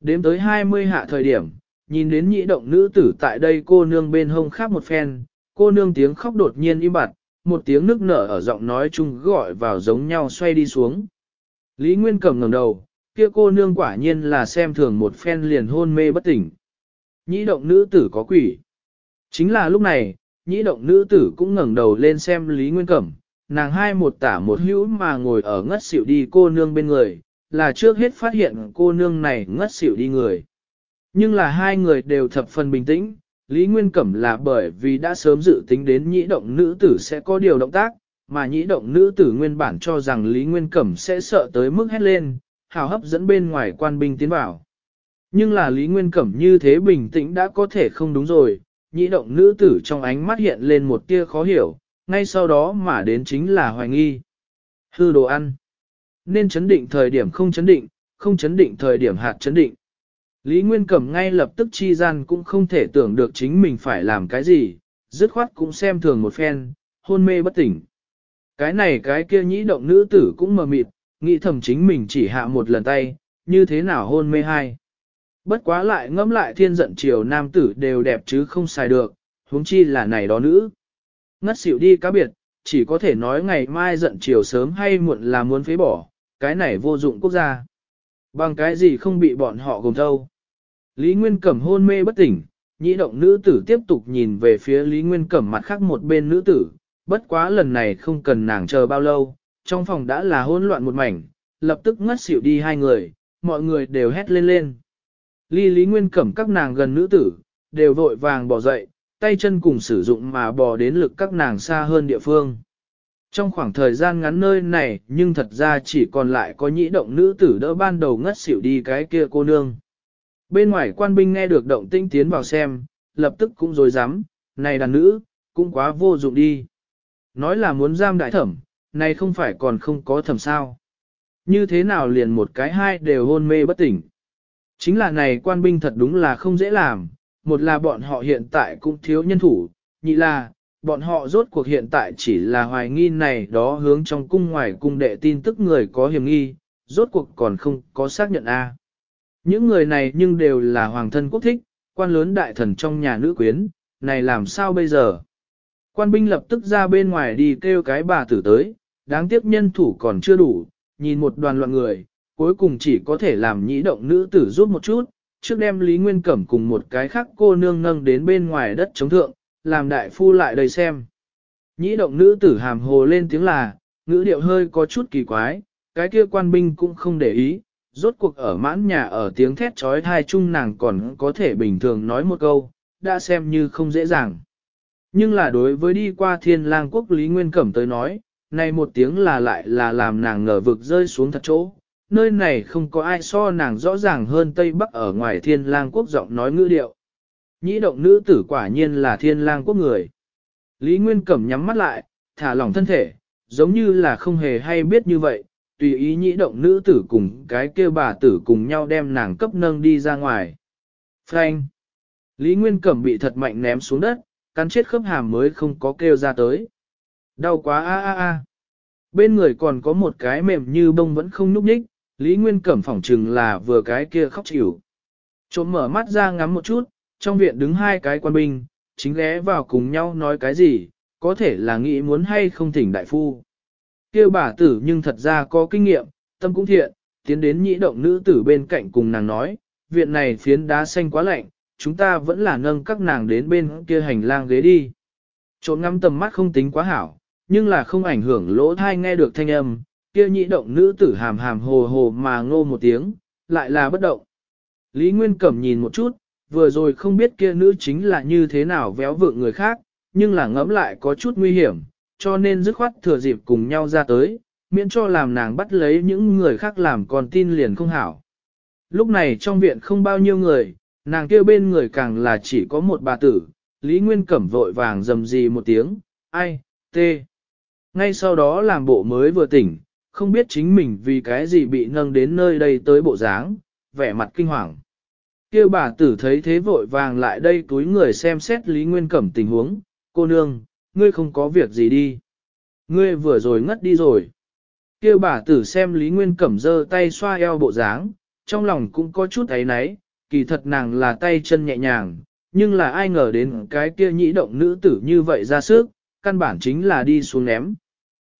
Đếm tới 20 hạ thời điểm, nhìn đến nhị động nữ tử tại đây cô nương bên hông khác một phen, cô nương tiếng khóc đột nhiên im bặt, một tiếng nức nở ở giọng nói chung gọi vào giống nhau xoay đi xuống. Lý Nguyên cầm ngẩng đầu, kia cô nương quả nhiên là xem thường một phen liền hôn mê bất tỉnh. Nhĩ động nữ tử có quỷ. Chính là lúc này, nhĩ động nữ tử cũng ngẩng đầu lên xem Lý Nguyên Cẩm, nàng hai một tả một hữu mà ngồi ở ngất xỉu đi cô nương bên người, là trước hết phát hiện cô nương này ngất xỉu đi người. Nhưng là hai người đều thập phần bình tĩnh, Lý Nguyên Cẩm là bởi vì đã sớm dự tính đến nhĩ động nữ tử sẽ có điều động tác, mà nhĩ động nữ tử nguyên bản cho rằng Lý Nguyên Cẩm sẽ sợ tới mức hét lên, hào hấp dẫn bên ngoài quan binh tiến vào. Nhưng là Lý Nguyên Cẩm như thế bình tĩnh đã có thể không đúng rồi, nhĩ động nữ tử trong ánh mắt hiện lên một tia khó hiểu, ngay sau đó mà đến chính là hoài nghi. Hư đồ ăn nên chấn định thời điểm không chấn định, không chấn định thời điểm hạt chấn định. Lý Nguyên Cẩm ngay lập tức chi gian cũng không thể tưởng được chính mình phải làm cái gì, dứt khoát cũng xem thường một phen, hôn mê bất tỉnh. Cái này cái kia nhĩ động nữ tử cũng mờ mịt, nghĩ thầm chính mình chỉ hạ một lần tay, như thế nào hôn mê hai. Bất quá lại ngẫm lại thiên giận chiều nam tử đều đẹp chứ không xài được, huống chi là này đó nữ. Ngất xỉu đi cá biệt, chỉ có thể nói ngày mai giận chiều sớm hay muộn là muốn phế bỏ, cái này vô dụng quốc gia. Bằng cái gì không bị bọn họ gồm thâu. Lý Nguyên Cẩm hôn mê bất tỉnh, nhĩ động nữ tử tiếp tục nhìn về phía Lý Nguyên Cẩm mặt khác một bên nữ tử, bất quá lần này không cần nàng chờ bao lâu, trong phòng đã là hôn loạn một mảnh, lập tức ngất xỉu đi hai người, mọi người đều hét lên lên. Ly Lý Nguyên Cẩm các nàng gần nữ tử, đều vội vàng bỏ dậy, tay chân cùng sử dụng mà bò đến lực các nàng xa hơn địa phương. Trong khoảng thời gian ngắn nơi này nhưng thật ra chỉ còn lại có nhĩ động nữ tử đỡ ban đầu ngất xỉu đi cái kia cô nương. Bên ngoài quan binh nghe được động tinh tiến vào xem, lập tức cũng rồi dám này đàn nữ, cũng quá vô dụng đi. Nói là muốn giam đại thẩm, này không phải còn không có thẩm sao. Như thế nào liền một cái hai đều hôn mê bất tỉnh. Chính là này quan binh thật đúng là không dễ làm, một là bọn họ hiện tại cũng thiếu nhân thủ, nhị là, bọn họ rốt cuộc hiện tại chỉ là hoài nghi này đó hướng trong cung ngoài cung đệ tin tức người có hiểm nghi, rốt cuộc còn không có xác nhận A. Những người này nhưng đều là hoàng thân quốc thích, quan lớn đại thần trong nhà nữ quyến, này làm sao bây giờ? Quan binh lập tức ra bên ngoài đi kêu cái bà tử tới, đáng tiếc nhân thủ còn chưa đủ, nhìn một đoàn loạn người, cuối cùng chỉ có thể làm nhĩ động nữ tử rút một chút, trước đem Lý Nguyên Cẩm cùng một cái khác cô nương nâng đến bên ngoài đất chống thượng, làm đại phu lại đây xem. Nhĩ động nữ tử hàm hồ lên tiếng là, ngữ điệu hơi có chút kỳ quái, cái kia quan binh cũng không để ý, rốt cuộc ở mãn nhà ở tiếng thét trói thai chung nàng còn có thể bình thường nói một câu, đã xem như không dễ dàng. Nhưng là đối với đi qua thiên lang quốc Lý Nguyên Cẩm tới nói, này một tiếng là lại là làm nàng ngờ vực rơi xuống thật chỗ, nơi này không có ai so nàng rõ ràng hơn Tây Bắc ở ngoài thiên lang quốc giọng nói ngữ điệu. Nhĩ động nữ tử quả nhiên là thiên lang quốc người. Lý Nguyên Cẩm nhắm mắt lại, thả lỏng thân thể, giống như là không hề hay biết như vậy, tùy ý nhĩ động nữ tử cùng cái kêu bà tử cùng nhau đem nàng cấp nâng đi ra ngoài. Frank! Lý Nguyên Cẩm bị thật mạnh ném xuống đất, cắn chết khớp hàm mới không có kêu ra tới. Đau quá a a a. Bên người còn có một cái mềm như bông vẫn không núp nhích, Lý Nguyên Cẩm phỏng chừng là vừa cái kia khóc chịu. Trộm mở mắt ra ngắm một chút, trong viện đứng hai cái quan binh, chính ghé vào cùng nhau nói cái gì, có thể là nghĩ muốn hay không thỉnh đại phu. Kêu bà tử nhưng thật ra có kinh nghiệm, tâm cũng thiện, tiến đến nhĩ động nữ tử bên cạnh cùng nàng nói, viện này phiến đá xanh quá lạnh, chúng ta vẫn là nâng các nàng đến bên kia hành lang ghế đi. Trộn ngắm tầm mắt không tính quá hảo, nhưng là không ảnh hưởng lỗ thai nghe được thanh âm, kia nhĩ động nữ tử hàm hàm hồ hồ mà ngô một tiếng, lại là bất động. Lý Nguyên Cẩm nhìn một chút, vừa rồi không biết kia nữ chính là như thế nào véo vượng người khác, nhưng là ngẫm lại có chút nguy hiểm, cho nên dứt khoát thừa dịp cùng nhau ra tới, miễn cho làm nàng bắt lấy những người khác làm còn tin liền không hảo. Lúc này trong viện không bao nhiêu người, nàng kia bên người càng là chỉ có một bà tử, Lý Nguyên Cẩm vội vàng dầm gì một tiếng, ai, tê. Ngay sau đó làm bộ mới vừa tỉnh, không biết chính mình vì cái gì bị nâng đến nơi đây tới bộ dáng, vẻ mặt kinh hoàng kia bà tử thấy thế vội vàng lại đây túi người xem xét Lý Nguyên Cẩm tình huống, cô nương, ngươi không có việc gì đi. Ngươi vừa rồi ngất đi rồi. kia bà tử xem Lý Nguyên Cẩm dơ tay xoa eo bộ dáng, trong lòng cũng có chút ấy náy, kỳ thật nàng là tay chân nhẹ nhàng, nhưng là ai ngờ đến cái kia nhĩ động nữ tử như vậy ra sức, căn bản chính là đi xuống ném.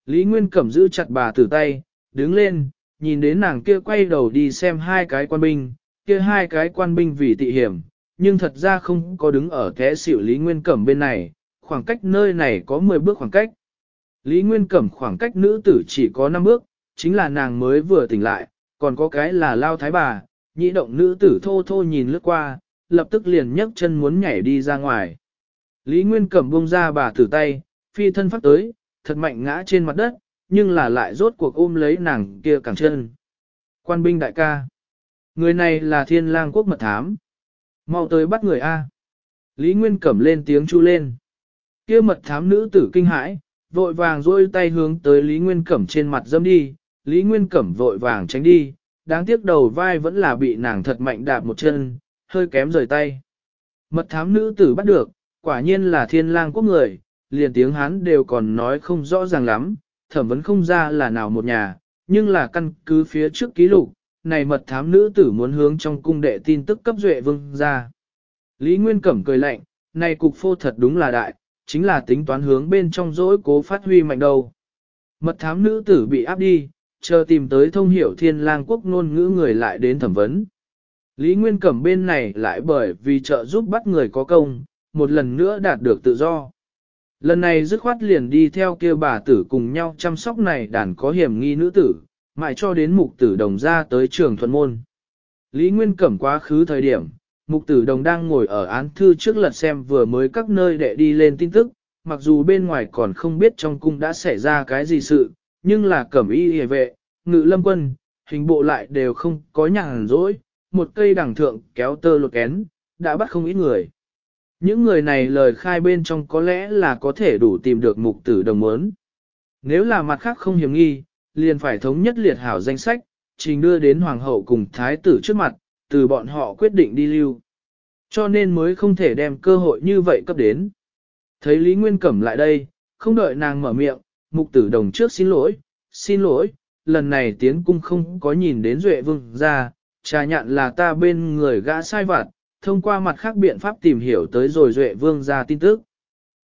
Lý Nguyên Cẩm giữ chặt bà tử tay, đứng lên, nhìn đến nàng kia quay đầu đi xem hai cái quan binh, kia hai cái quan binh vì tị hiểm, nhưng thật ra không có đứng ở thế xỉu Lý Nguyên Cẩm bên này, khoảng cách nơi này có 10 bước khoảng cách. Lý Nguyên Cẩm khoảng cách nữ tử chỉ có 5 bước, chính là nàng mới vừa tỉnh lại, còn có cái là lao thái bà, nhị động nữ tử thô thô nhìn lướt qua, lập tức liền nhấc chân muốn nhảy đi ra ngoài. Lý Nguyên Cẩm buông ra bà tử tay, phi thân phát tới, thật mạnh ngã trên mặt đất, nhưng là lại rốt cuộc ôm lấy nàng kia cẳng chân. Quan binh đại ca. Người này là thiên lang quốc mật thám. Mau tới bắt người A. Lý Nguyên cẩm lên tiếng chu lên. kia mật thám nữ tử kinh hãi, vội vàng rôi tay hướng tới Lý Nguyên cẩm trên mặt dâm đi. Lý Nguyên cẩm vội vàng tránh đi, đáng tiếc đầu vai vẫn là bị nàng thật mạnh đạp một chân, hơi kém rời tay. Mật thám nữ tử bắt được, quả nhiên là thiên lang quốc người, liền tiếng hắn đều còn nói không rõ ràng lắm, thẩm vấn không ra là nào một nhà, nhưng là căn cứ phía trước ký lục, này mật thám nữ tử muốn hướng trong cung đệ tin tức cấp duệ vương ra. Lý Nguyên Cẩm cười lạnh, này cục phô thật đúng là đại, chính là tính toán hướng bên trong dỗi cố phát huy mạnh đầu. Mật thám nữ tử bị áp đi, chờ tìm tới thông hiểu thiên lang quốc ngôn ngữ người lại đến thẩm vấn. Lý Nguyên Cẩm bên này lại bởi vì trợ giúp bắt người có công, một lần nữa đạt được tự do. Lần này dứt khoát liền đi theo kia bà tử cùng nhau chăm sóc này đàn có hiểm nghi nữ tử, mãi cho đến mục tử đồng ra tới trường thuận môn. Lý Nguyên Cẩm quá khứ thời điểm, mục tử đồng đang ngồi ở án thư trước lật xem vừa mới các nơi đệ đi lên tin tức, mặc dù bên ngoài còn không biết trong cung đã xảy ra cái gì sự, nhưng là cẩm y hề vệ, ngự lâm quân, hình bộ lại đều không có nhàn rỗi, một cây đẳng thượng kéo tơ lột kén, đã bắt không ít người. Những người này lời khai bên trong có lẽ là có thể đủ tìm được mục tử đồng muốn. Nếu là mặt khác không hiểm nghi, liền phải thống nhất liệt hảo danh sách, trình đưa đến hoàng hậu cùng thái tử trước mặt, từ bọn họ quyết định đi lưu. Cho nên mới không thể đem cơ hội như vậy cấp đến. Thấy Lý Nguyên Cẩm lại đây, không đợi nàng mở miệng, mục tử đồng trước xin lỗi, xin lỗi, lần này tiến cung không có nhìn đến Duệ Vương ra, trà nhạn là ta bên người gã sai vặt, thông qua mặt khác biện pháp tìm hiểu tới rồi Duệ Vương ra tin tức.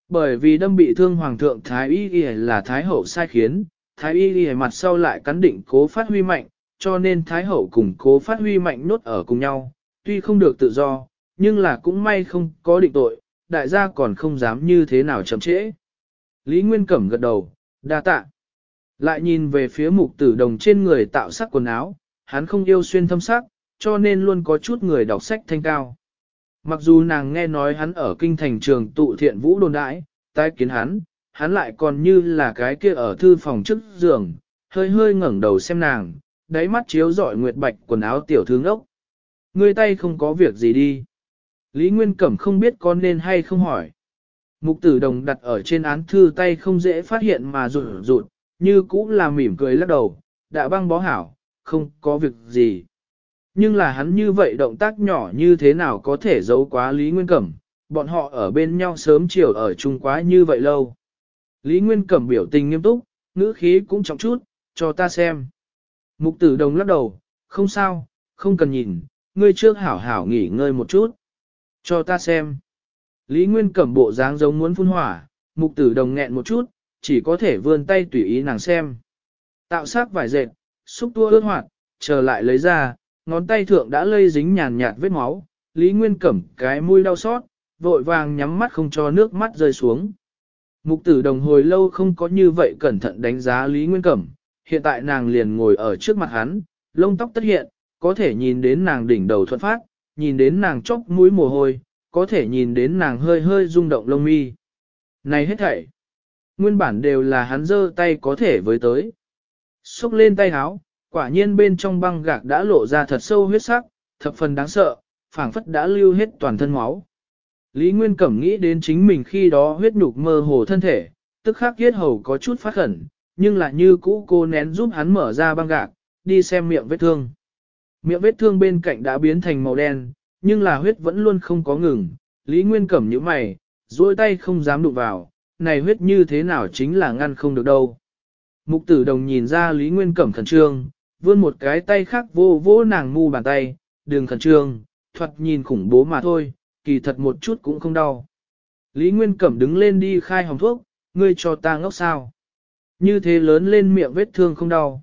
Bởi vì đâm bị thương Hoàng thượng Thái Y là Thái Hậu sai khiến, thái y ghi mặt sau lại cắn định cố phát huy mạnh, cho nên thái hậu cùng cố phát huy mạnh nốt ở cùng nhau, tuy không được tự do, nhưng là cũng may không có định tội, đại gia còn không dám như thế nào chậm trễ. Lý Nguyên Cẩm gật đầu, đa tạ. Lại nhìn về phía mục tử đồng trên người tạo sắc quần áo, hắn không yêu xuyên thâm sắc, cho nên luôn có chút người đọc sách thanh cao. Mặc dù nàng nghe nói hắn ở kinh thành trường tụ thiện vũ đồn đãi, tái kiến hắn, hắn lại còn như là cái kia ở thư phòng trước giường, hơi hơi ngẩng đầu xem nàng, đáy mắt chiếu rọi nguyệt bạch quần áo tiểu thương ốc. người tay không có việc gì đi. Lý Nguyên Cẩm không biết con nên hay không hỏi. Mục tử đồng đặt ở trên án thư tay không dễ phát hiện mà rụt rụt, như cũng là mỉm cười lắc đầu, đã băng bó hảo, không có việc gì. Nhưng là hắn như vậy động tác nhỏ như thế nào có thể giấu quá Lý Nguyên Cẩm, bọn họ ở bên nhau sớm chiều ở chung quá như vậy lâu. Lý Nguyên Cẩm biểu tình nghiêm túc, ngữ khí cũng trọng chút, cho ta xem. Mục tử đồng lắc đầu, không sao, không cần nhìn, ngươi trước hảo hảo nghỉ ngơi một chút. Cho ta xem. Lý Nguyên Cẩm bộ dáng giống muốn phun hỏa, mục tử đồng nghẹn một chút, chỉ có thể vươn tay tùy ý nàng xem. Tạo sắc vải dệt, xúc tua ướt hoạt, trở lại lấy ra, ngón tay thượng đã lây dính nhàn nhạt vết máu, Lý Nguyên Cẩm cái mũi đau xót, vội vàng nhắm mắt không cho nước mắt rơi xuống. Mục tử đồng hồi lâu không có như vậy cẩn thận đánh giá Lý Nguyên Cẩm, hiện tại nàng liền ngồi ở trước mặt hắn, lông tóc tất hiện, có thể nhìn đến nàng đỉnh đầu thuận phát, nhìn đến nàng chóc mũi mồ hôi, có thể nhìn đến nàng hơi hơi rung động lông mi. Này hết thảy, nguyên bản đều là hắn dơ tay có thể với tới. Xúc lên tay háo, quả nhiên bên trong băng gạc đã lộ ra thật sâu huyết sắc, thập phần đáng sợ, phảng phất đã lưu hết toàn thân máu. Lý Nguyên Cẩm nghĩ đến chính mình khi đó huyết nhục mơ hồ thân thể, tức khắc kiết hầu có chút phát khẩn, nhưng lại như cũ cô nén giúp hắn mở ra băng gạc, đi xem miệng vết thương. Miệng vết thương bên cạnh đã biến thành màu đen, nhưng là huyết vẫn luôn không có ngừng, Lý Nguyên Cẩm như mày, dôi tay không dám đụng vào, này huyết như thế nào chính là ngăn không được đâu. Mục tử đồng nhìn ra Lý Nguyên Cẩm khẩn trương, vươn một cái tay khác vô vô nàng mu bàn tay, đường khẩn trương, thuật nhìn khủng bố mà thôi, kỳ thật một chút cũng không đau. Lý Nguyên Cẩm đứng lên đi khai hồng thuốc, ngươi cho ta ngốc sao. Như thế lớn lên miệng vết thương không đau.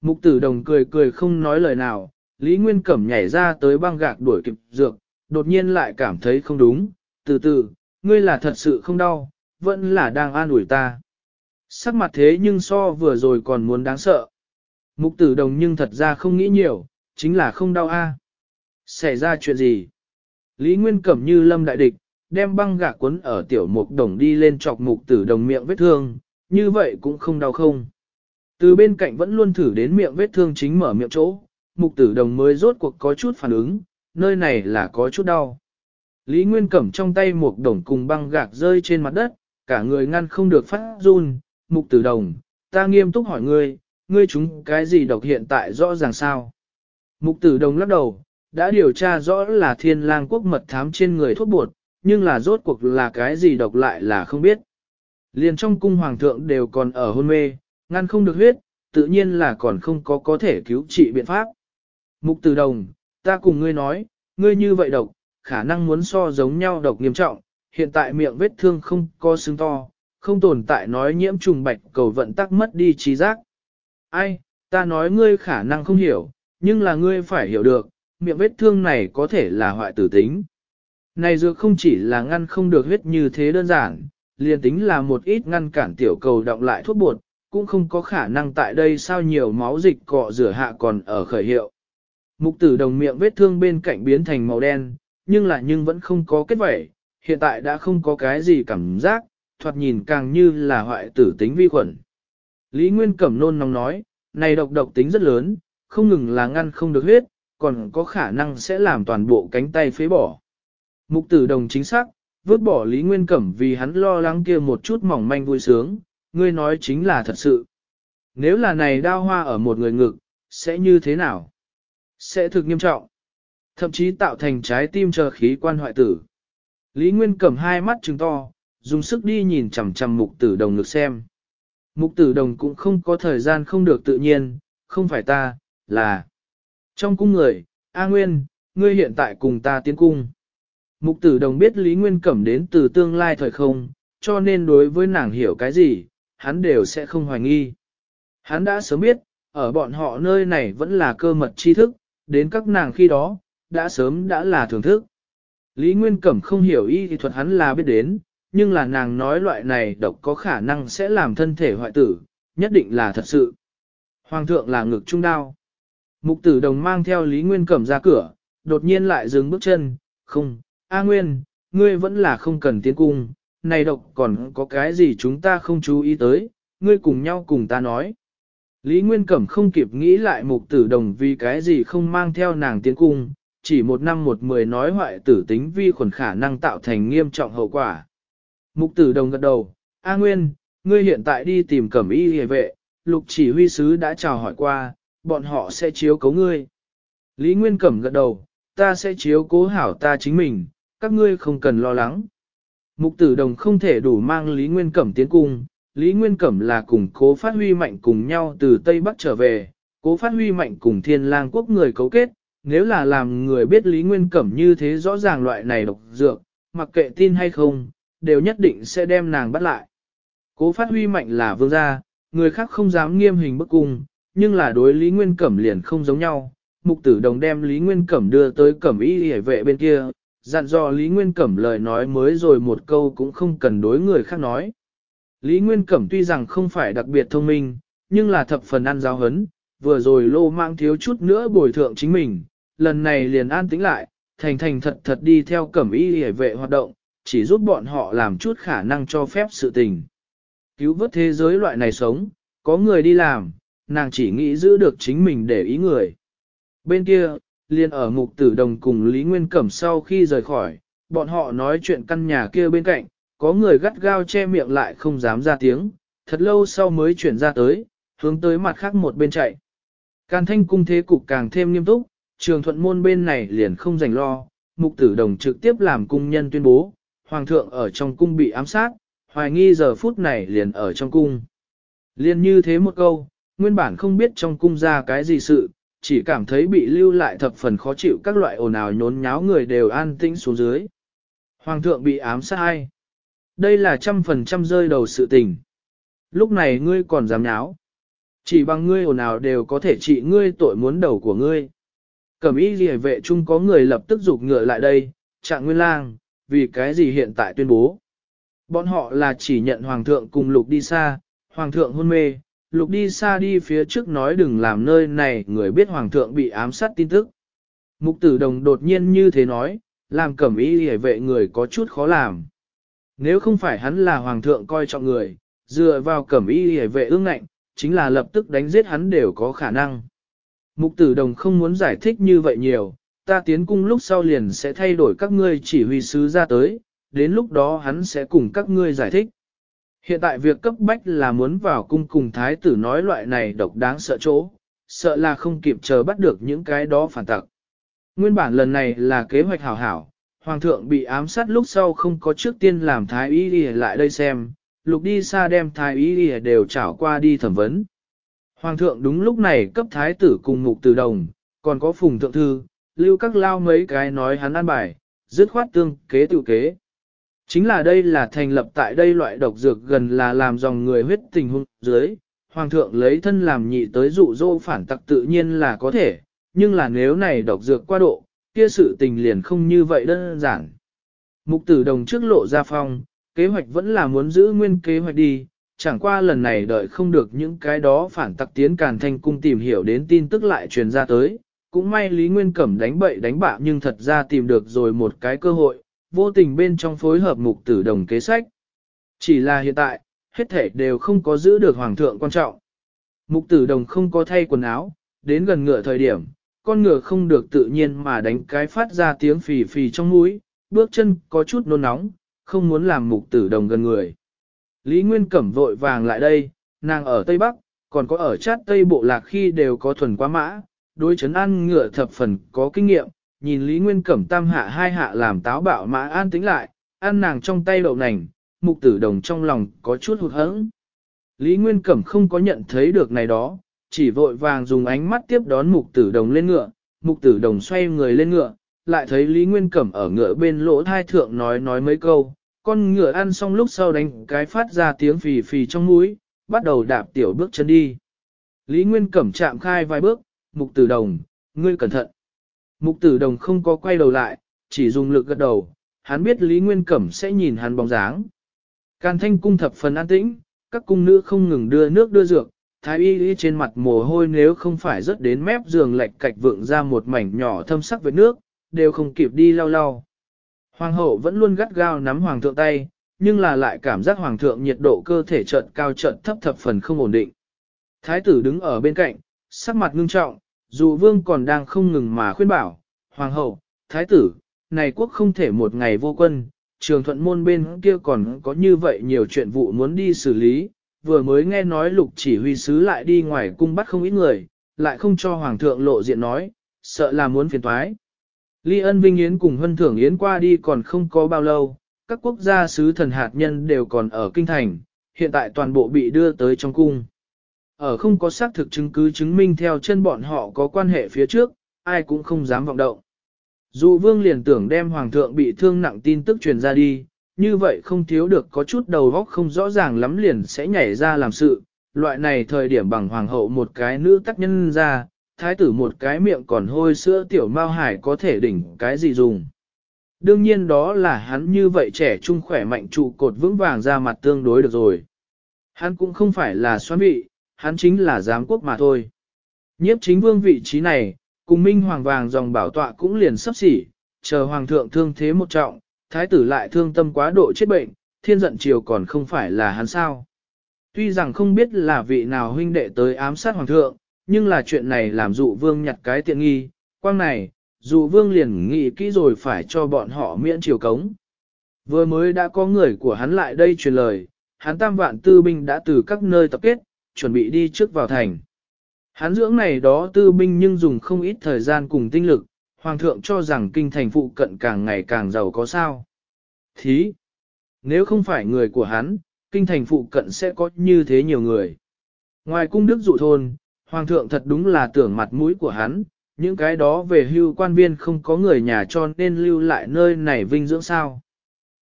Mục tử đồng cười cười không nói lời nào, Lý Nguyên Cẩm nhảy ra tới băng gạc đuổi kịp dược, đột nhiên lại cảm thấy không đúng, từ từ, ngươi là thật sự không đau, vẫn là đang an ủi ta. Sắc mặt thế nhưng so vừa rồi còn muốn đáng sợ. Mục tử đồng nhưng thật ra không nghĩ nhiều, chính là không đau a. Xảy ra chuyện gì? Lý Nguyên Cẩm như lâm đại địch, đem băng gạc cuốn ở tiểu mục đồng đi lên chọc mục tử đồng miệng vết thương, như vậy cũng không đau không. Từ bên cạnh vẫn luôn thử đến miệng vết thương chính mở miệng chỗ, mục tử đồng mới rốt cuộc có chút phản ứng, nơi này là có chút đau. Lý Nguyên Cẩm trong tay mục đồng cùng băng gạc rơi trên mặt đất, cả người ngăn không được phát run, mục tử đồng, ta nghiêm túc hỏi ngươi, ngươi chúng cái gì độc hiện tại rõ ràng sao? Mục tử đồng lắc đầu, đã điều tra rõ là thiên lang quốc mật thám trên người thuốc bột, nhưng là rốt cuộc là cái gì độc lại là không biết. Liền trong cung hoàng thượng đều còn ở hôn mê, ngăn không được huyết, tự nhiên là còn không có có thể cứu trị biện pháp. Mục Từ Đồng, ta cùng ngươi nói, ngươi như vậy độc, khả năng muốn so giống nhau độc nghiêm trọng, hiện tại miệng vết thương không có xương to, không tồn tại nói nhiễm trùng bạch cầu vận tắc mất đi trí giác. Ai, ta nói ngươi khả năng không hiểu, nhưng là ngươi phải hiểu được, miệng vết thương này có thể là hoại tử tính. Này dược không chỉ là ngăn không được huyết như thế đơn giản, liền tính là một ít ngăn cản tiểu cầu động lại thuốc bột, cũng không có khả năng tại đây sao nhiều máu dịch cọ rửa hạ còn ở khởi hiệu. Mục tử đồng miệng vết thương bên cạnh biến thành màu đen, nhưng lại nhưng vẫn không có kết vẩy, hiện tại đã không có cái gì cảm giác, thoạt nhìn càng như là hoại tử tính vi khuẩn. Lý Nguyên Cẩm nôn nóng nói, này độc độc tính rất lớn, không ngừng là ngăn không được huyết, còn có khả năng sẽ làm toàn bộ cánh tay phế bỏ. Mục tử đồng chính xác, vứt bỏ Lý Nguyên Cẩm vì hắn lo lắng kia một chút mỏng manh vui sướng, ngươi nói chính là thật sự. Nếu là này đao hoa ở một người ngực, sẽ như thế nào? Sẽ thực nghiêm trọng, thậm chí tạo thành trái tim chờ khí quan hoại tử. Lý Nguyên Cẩm hai mắt trừng to, dùng sức đi nhìn chằm chằm mục tử đồng ngực xem. Mục tử đồng cũng không có thời gian không được tự nhiên, không phải ta, là... Trong cung người, A Nguyên, ngươi hiện tại cùng ta tiến cung. Mục tử đồng biết Lý Nguyên Cẩm đến từ tương lai thời không, cho nên đối với nàng hiểu cái gì, hắn đều sẽ không hoài nghi. Hắn đã sớm biết, ở bọn họ nơi này vẫn là cơ mật tri thức, đến các nàng khi đó, đã sớm đã là thưởng thức. Lý Nguyên Cẩm không hiểu y thì thuật hắn là biết đến, nhưng là nàng nói loại này độc có khả năng sẽ làm thân thể hoại tử, nhất định là thật sự. Hoàng thượng là ngực trung đao. Mục tử đồng mang theo Lý Nguyên Cẩm ra cửa, đột nhiên lại dừng bước chân, không, A Nguyên, ngươi vẫn là không cần tiến cung, này độc còn có cái gì chúng ta không chú ý tới, ngươi cùng nhau cùng ta nói. Lý Nguyên Cẩm không kịp nghĩ lại mục tử đồng vì cái gì không mang theo nàng tiến cung, chỉ một năm một mười nói hoại tử tính vi khuẩn khả năng tạo thành nghiêm trọng hậu quả. Mục tử đồng gật đầu, A Nguyên, ngươi hiện tại đi tìm cẩm y hề vệ, lục chỉ huy sứ đã chào hỏi qua, bọn họ sẽ chiếu cố ngươi. Lý Nguyên Cẩm gật đầu, ta sẽ chiếu cố hảo ta chính mình, các ngươi không cần lo lắng. Mục tử đồng không thể đủ mang Lý Nguyên Cẩm tiến cung, Lý Nguyên Cẩm là cùng cố phát huy mạnh cùng nhau từ Tây Bắc trở về, cố phát huy mạnh cùng thiên lang quốc người cấu kết, nếu là làm người biết Lý Nguyên Cẩm như thế rõ ràng loại này độc dược, mặc kệ tin hay không, đều nhất định sẽ đem nàng bắt lại. Cố phát huy mạnh là vương gia, người khác không dám nghiêm hình bức cung, nhưng là đối Lý Nguyên Cẩm liền không giống nhau. Mục tử đồng đem Lý Nguyên Cẩm đưa tới Cẩm y hề vệ bên kia, dặn dò Lý Nguyên Cẩm lời nói mới rồi một câu cũng không cần đối người khác nói. Lý Nguyên Cẩm tuy rằng không phải đặc biệt thông minh, nhưng là thập phần ăn giáo hấn, vừa rồi lô mang thiếu chút nữa bồi thượng chính mình, lần này liền an tĩnh lại, thành thành thật thật đi theo Cẩm y hề vệ hoạt động, chỉ giúp bọn họ làm chút khả năng cho phép sự tình. Cứu vớt thế giới loại này sống, có người đi làm nàng chỉ nghĩ giữ được chính mình để ý người. Bên kia, liền ở ngục tử đồng cùng Lý Nguyên Cẩm sau khi rời khỏi, bọn họ nói chuyện căn nhà kia bên cạnh, có người gắt gao che miệng lại không dám ra tiếng, thật lâu sau mới chuyển ra tới, hướng tới mặt khác một bên chạy. Càn thanh cung thế cục càng thêm nghiêm túc, trường thuận môn bên này liền không dành lo, mục tử đồng trực tiếp làm cung nhân tuyên bố, hoàng thượng ở trong cung bị ám sát, hoài nghi giờ phút này liền ở trong cung. liền như thế một câu, nguyên bản không biết trong cung ra cái gì sự, chỉ cảm thấy bị lưu lại thập phần khó chịu các loại ồn ào nhốn nháo người đều an tĩnh xuống dưới. Hoàng thượng bị ám sát ai? Đây là trăm phần trăm rơi đầu sự tình. Lúc này ngươi còn dám nháo. Chỉ bằng ngươi ồn ào đều có thể trị ngươi tội muốn đầu của ngươi. Cẩm y rìa vệ chung có người lập tức rụt ngựa lại đây, trạng nguyên lang, vì cái gì hiện tại tuyên bố. Bọn họ là chỉ nhận hoàng thượng cùng lục đi xa, hoàng thượng hôn mê, lục đi xa đi phía trước nói đừng làm nơi này người biết hoàng thượng bị ám sát tin tức. Mục tử đồng đột nhiên như thế nói, làm cẩm ý hề vệ người có chút khó làm. Nếu không phải hắn là hoàng thượng coi trọng người, dựa vào cẩm ý hề vệ ương ngạnh, chính là lập tức đánh giết hắn đều có khả năng. Mục tử đồng không muốn giải thích như vậy nhiều, ta tiến cung lúc sau liền sẽ thay đổi các ngươi chỉ huy sứ ra tới, đến lúc đó hắn sẽ cùng các ngươi giải thích. Hiện tại việc cấp bách là muốn vào cung cùng thái tử nói loại này độc đáng sợ chỗ, sợ là không kịp chờ bắt được những cái đó phản tặc. Nguyên bản lần này là kế hoạch hảo hảo, hoàng thượng bị ám sát lúc sau không có trước tiên làm thái y đi lại đây xem, lục đi xa đem thái y đi đều trảo qua đi thẩm vấn. Hoàng thượng đúng lúc này cấp thái tử cùng mục từ đồng, còn có phùng thượng thư, lưu các lao mấy cái nói hắn an bài, dứt khoát tương kế tự kế. Chính là đây là thành lập tại đây loại độc dược gần là làm dòng người huyết tình hung dưới, hoàng thượng lấy thân làm nhị tới dụ dỗ phản tặc tự nhiên là có thể, nhưng là nếu này độc dược qua độ, kia sự tình liền không như vậy đơn giản. Mục tử đồng trước lộ ra phong, kế hoạch vẫn là muốn giữ nguyên kế hoạch đi, chẳng qua lần này đợi không được những cái đó phản tặc tiến càn thanh cung tìm hiểu đến tin tức lại truyền ra tới, cũng may Lý Nguyên Cẩm đánh bậy đánh bạ nhưng thật ra tìm được rồi một cái cơ hội, vô tình bên trong phối hợp mục tử đồng kế sách. Chỉ là hiện tại, hết thể đều không có giữ được hoàng thượng quan trọng. Mục tử đồng không có thay quần áo, đến gần ngựa thời điểm, con ngựa không được tự nhiên mà đánh cái phát ra tiếng phì phì trong mũi, bước chân có chút nôn nóng, không muốn làm mục tử đồng gần người. Lý Nguyên Cẩm vội vàng lại đây, nàng ở Tây Bắc, còn có ở chát Tây Bộ Lạc khi đều có thuần quá mã, đối chấn ăn ngựa thập phần có kinh nghiệm, nhìn Lý Nguyên Cẩm tam hạ hai hạ làm táo bạo mã an tính lại, ăn nàng trong tay đậu nành, mục tử đồng trong lòng có chút hụt hẫng Lý Nguyên Cẩm không có nhận thấy được này đó, chỉ vội vàng dùng ánh mắt tiếp đón mục tử đồng lên ngựa, mục tử đồng xoay người lên ngựa, lại thấy Lý Nguyên Cẩm ở ngựa bên lỗ thai thượng nói nói mấy câu, con ngựa ăn xong lúc sau đánh cái phát ra tiếng phì phì trong mũi, bắt đầu đạp tiểu bước chân đi. Lý Nguyên Cẩm chạm khai vài bước, mục tử đồng, ngươi cẩn thận. Mục tử đồng không có quay đầu lại, chỉ dùng lực gật đầu, hắn biết Lý Nguyên Cẩm sẽ nhìn hắn bóng dáng. Càn thanh cung thập phần an tĩnh, các cung nữ không ngừng đưa nước đưa dược, thái y y trên mặt mồ hôi nếu không phải rớt đến mép giường lệch cạch vượng ra một mảnh nhỏ thâm sắc với nước, đều không kịp đi lau lau. Hoàng hậu vẫn luôn gắt gao nắm hoàng thượng tay, nhưng là lại cảm giác hoàng thượng nhiệt độ cơ thể trận cao trận thấp thập phần không ổn định. Thái tử đứng ở bên cạnh, sắc mặt ngưng trọng, dù vương còn đang không ngừng mà khuyên bảo, hoàng hậu, thái tử, này quốc không thể một ngày vô quân, trường thuận môn bên kia còn có như vậy nhiều chuyện vụ muốn đi xử lý, vừa mới nghe nói lục chỉ huy sứ lại đi ngoài cung bắt không ít người, lại không cho hoàng thượng lộ diện nói, sợ là muốn phiền toái. Ly ân vinh yến cùng huân thưởng yến qua đi còn không có bao lâu, các quốc gia sứ thần hạt nhân đều còn ở kinh thành, hiện tại toàn bộ bị đưa tới trong cung ở không có xác thực chứng cứ chứng minh theo chân bọn họ có quan hệ phía trước, ai cũng không dám vọng động. Dù vương liền tưởng đem hoàng thượng bị thương nặng tin tức truyền ra đi, như vậy không thiếu được có chút đầu óc không rõ ràng lắm liền sẽ nhảy ra làm sự, loại này thời điểm bằng hoàng hậu một cái nữ tác nhân ra, thái tử một cái miệng còn hôi sữa tiểu mao hải có thể đỉnh cái gì dùng. Đương nhiên đó là hắn như vậy trẻ trung khỏe mạnh trụ cột vững vàng ra mặt tương đối được rồi. Hắn cũng không phải là xoan bị, hắn chính là giám quốc mà thôi. Nhiếp chính vương vị trí này, cùng minh hoàng vàng dòng bảo tọa cũng liền sắp xỉ, chờ hoàng thượng thương thế một trọng, thái tử lại thương tâm quá độ chết bệnh, thiên giận triều còn không phải là hắn sao. Tuy rằng không biết là vị nào huynh đệ tới ám sát hoàng thượng, nhưng là chuyện này làm dụ vương nhặt cái tiện nghi, quang này, dụ vương liền nghĩ kỹ rồi phải cho bọn họ miễn triều cống. Vừa mới đã có người của hắn lại đây truyền lời, hắn tam vạn tư binh đã từ các nơi tập kết, chuẩn bị đi trước vào thành. Hán dưỡng này đó tư binh nhưng dùng không ít thời gian cùng tinh lực, hoàng thượng cho rằng kinh thành phụ cận càng ngày càng giàu có sao. Thí, nếu không phải người của hắn, kinh thành phụ cận sẽ có như thế nhiều người. Ngoài cung đức dụ thôn, hoàng thượng thật đúng là tưởng mặt mũi của hắn, những cái đó về hưu quan viên không có người nhà cho nên lưu lại nơi này vinh dưỡng sao.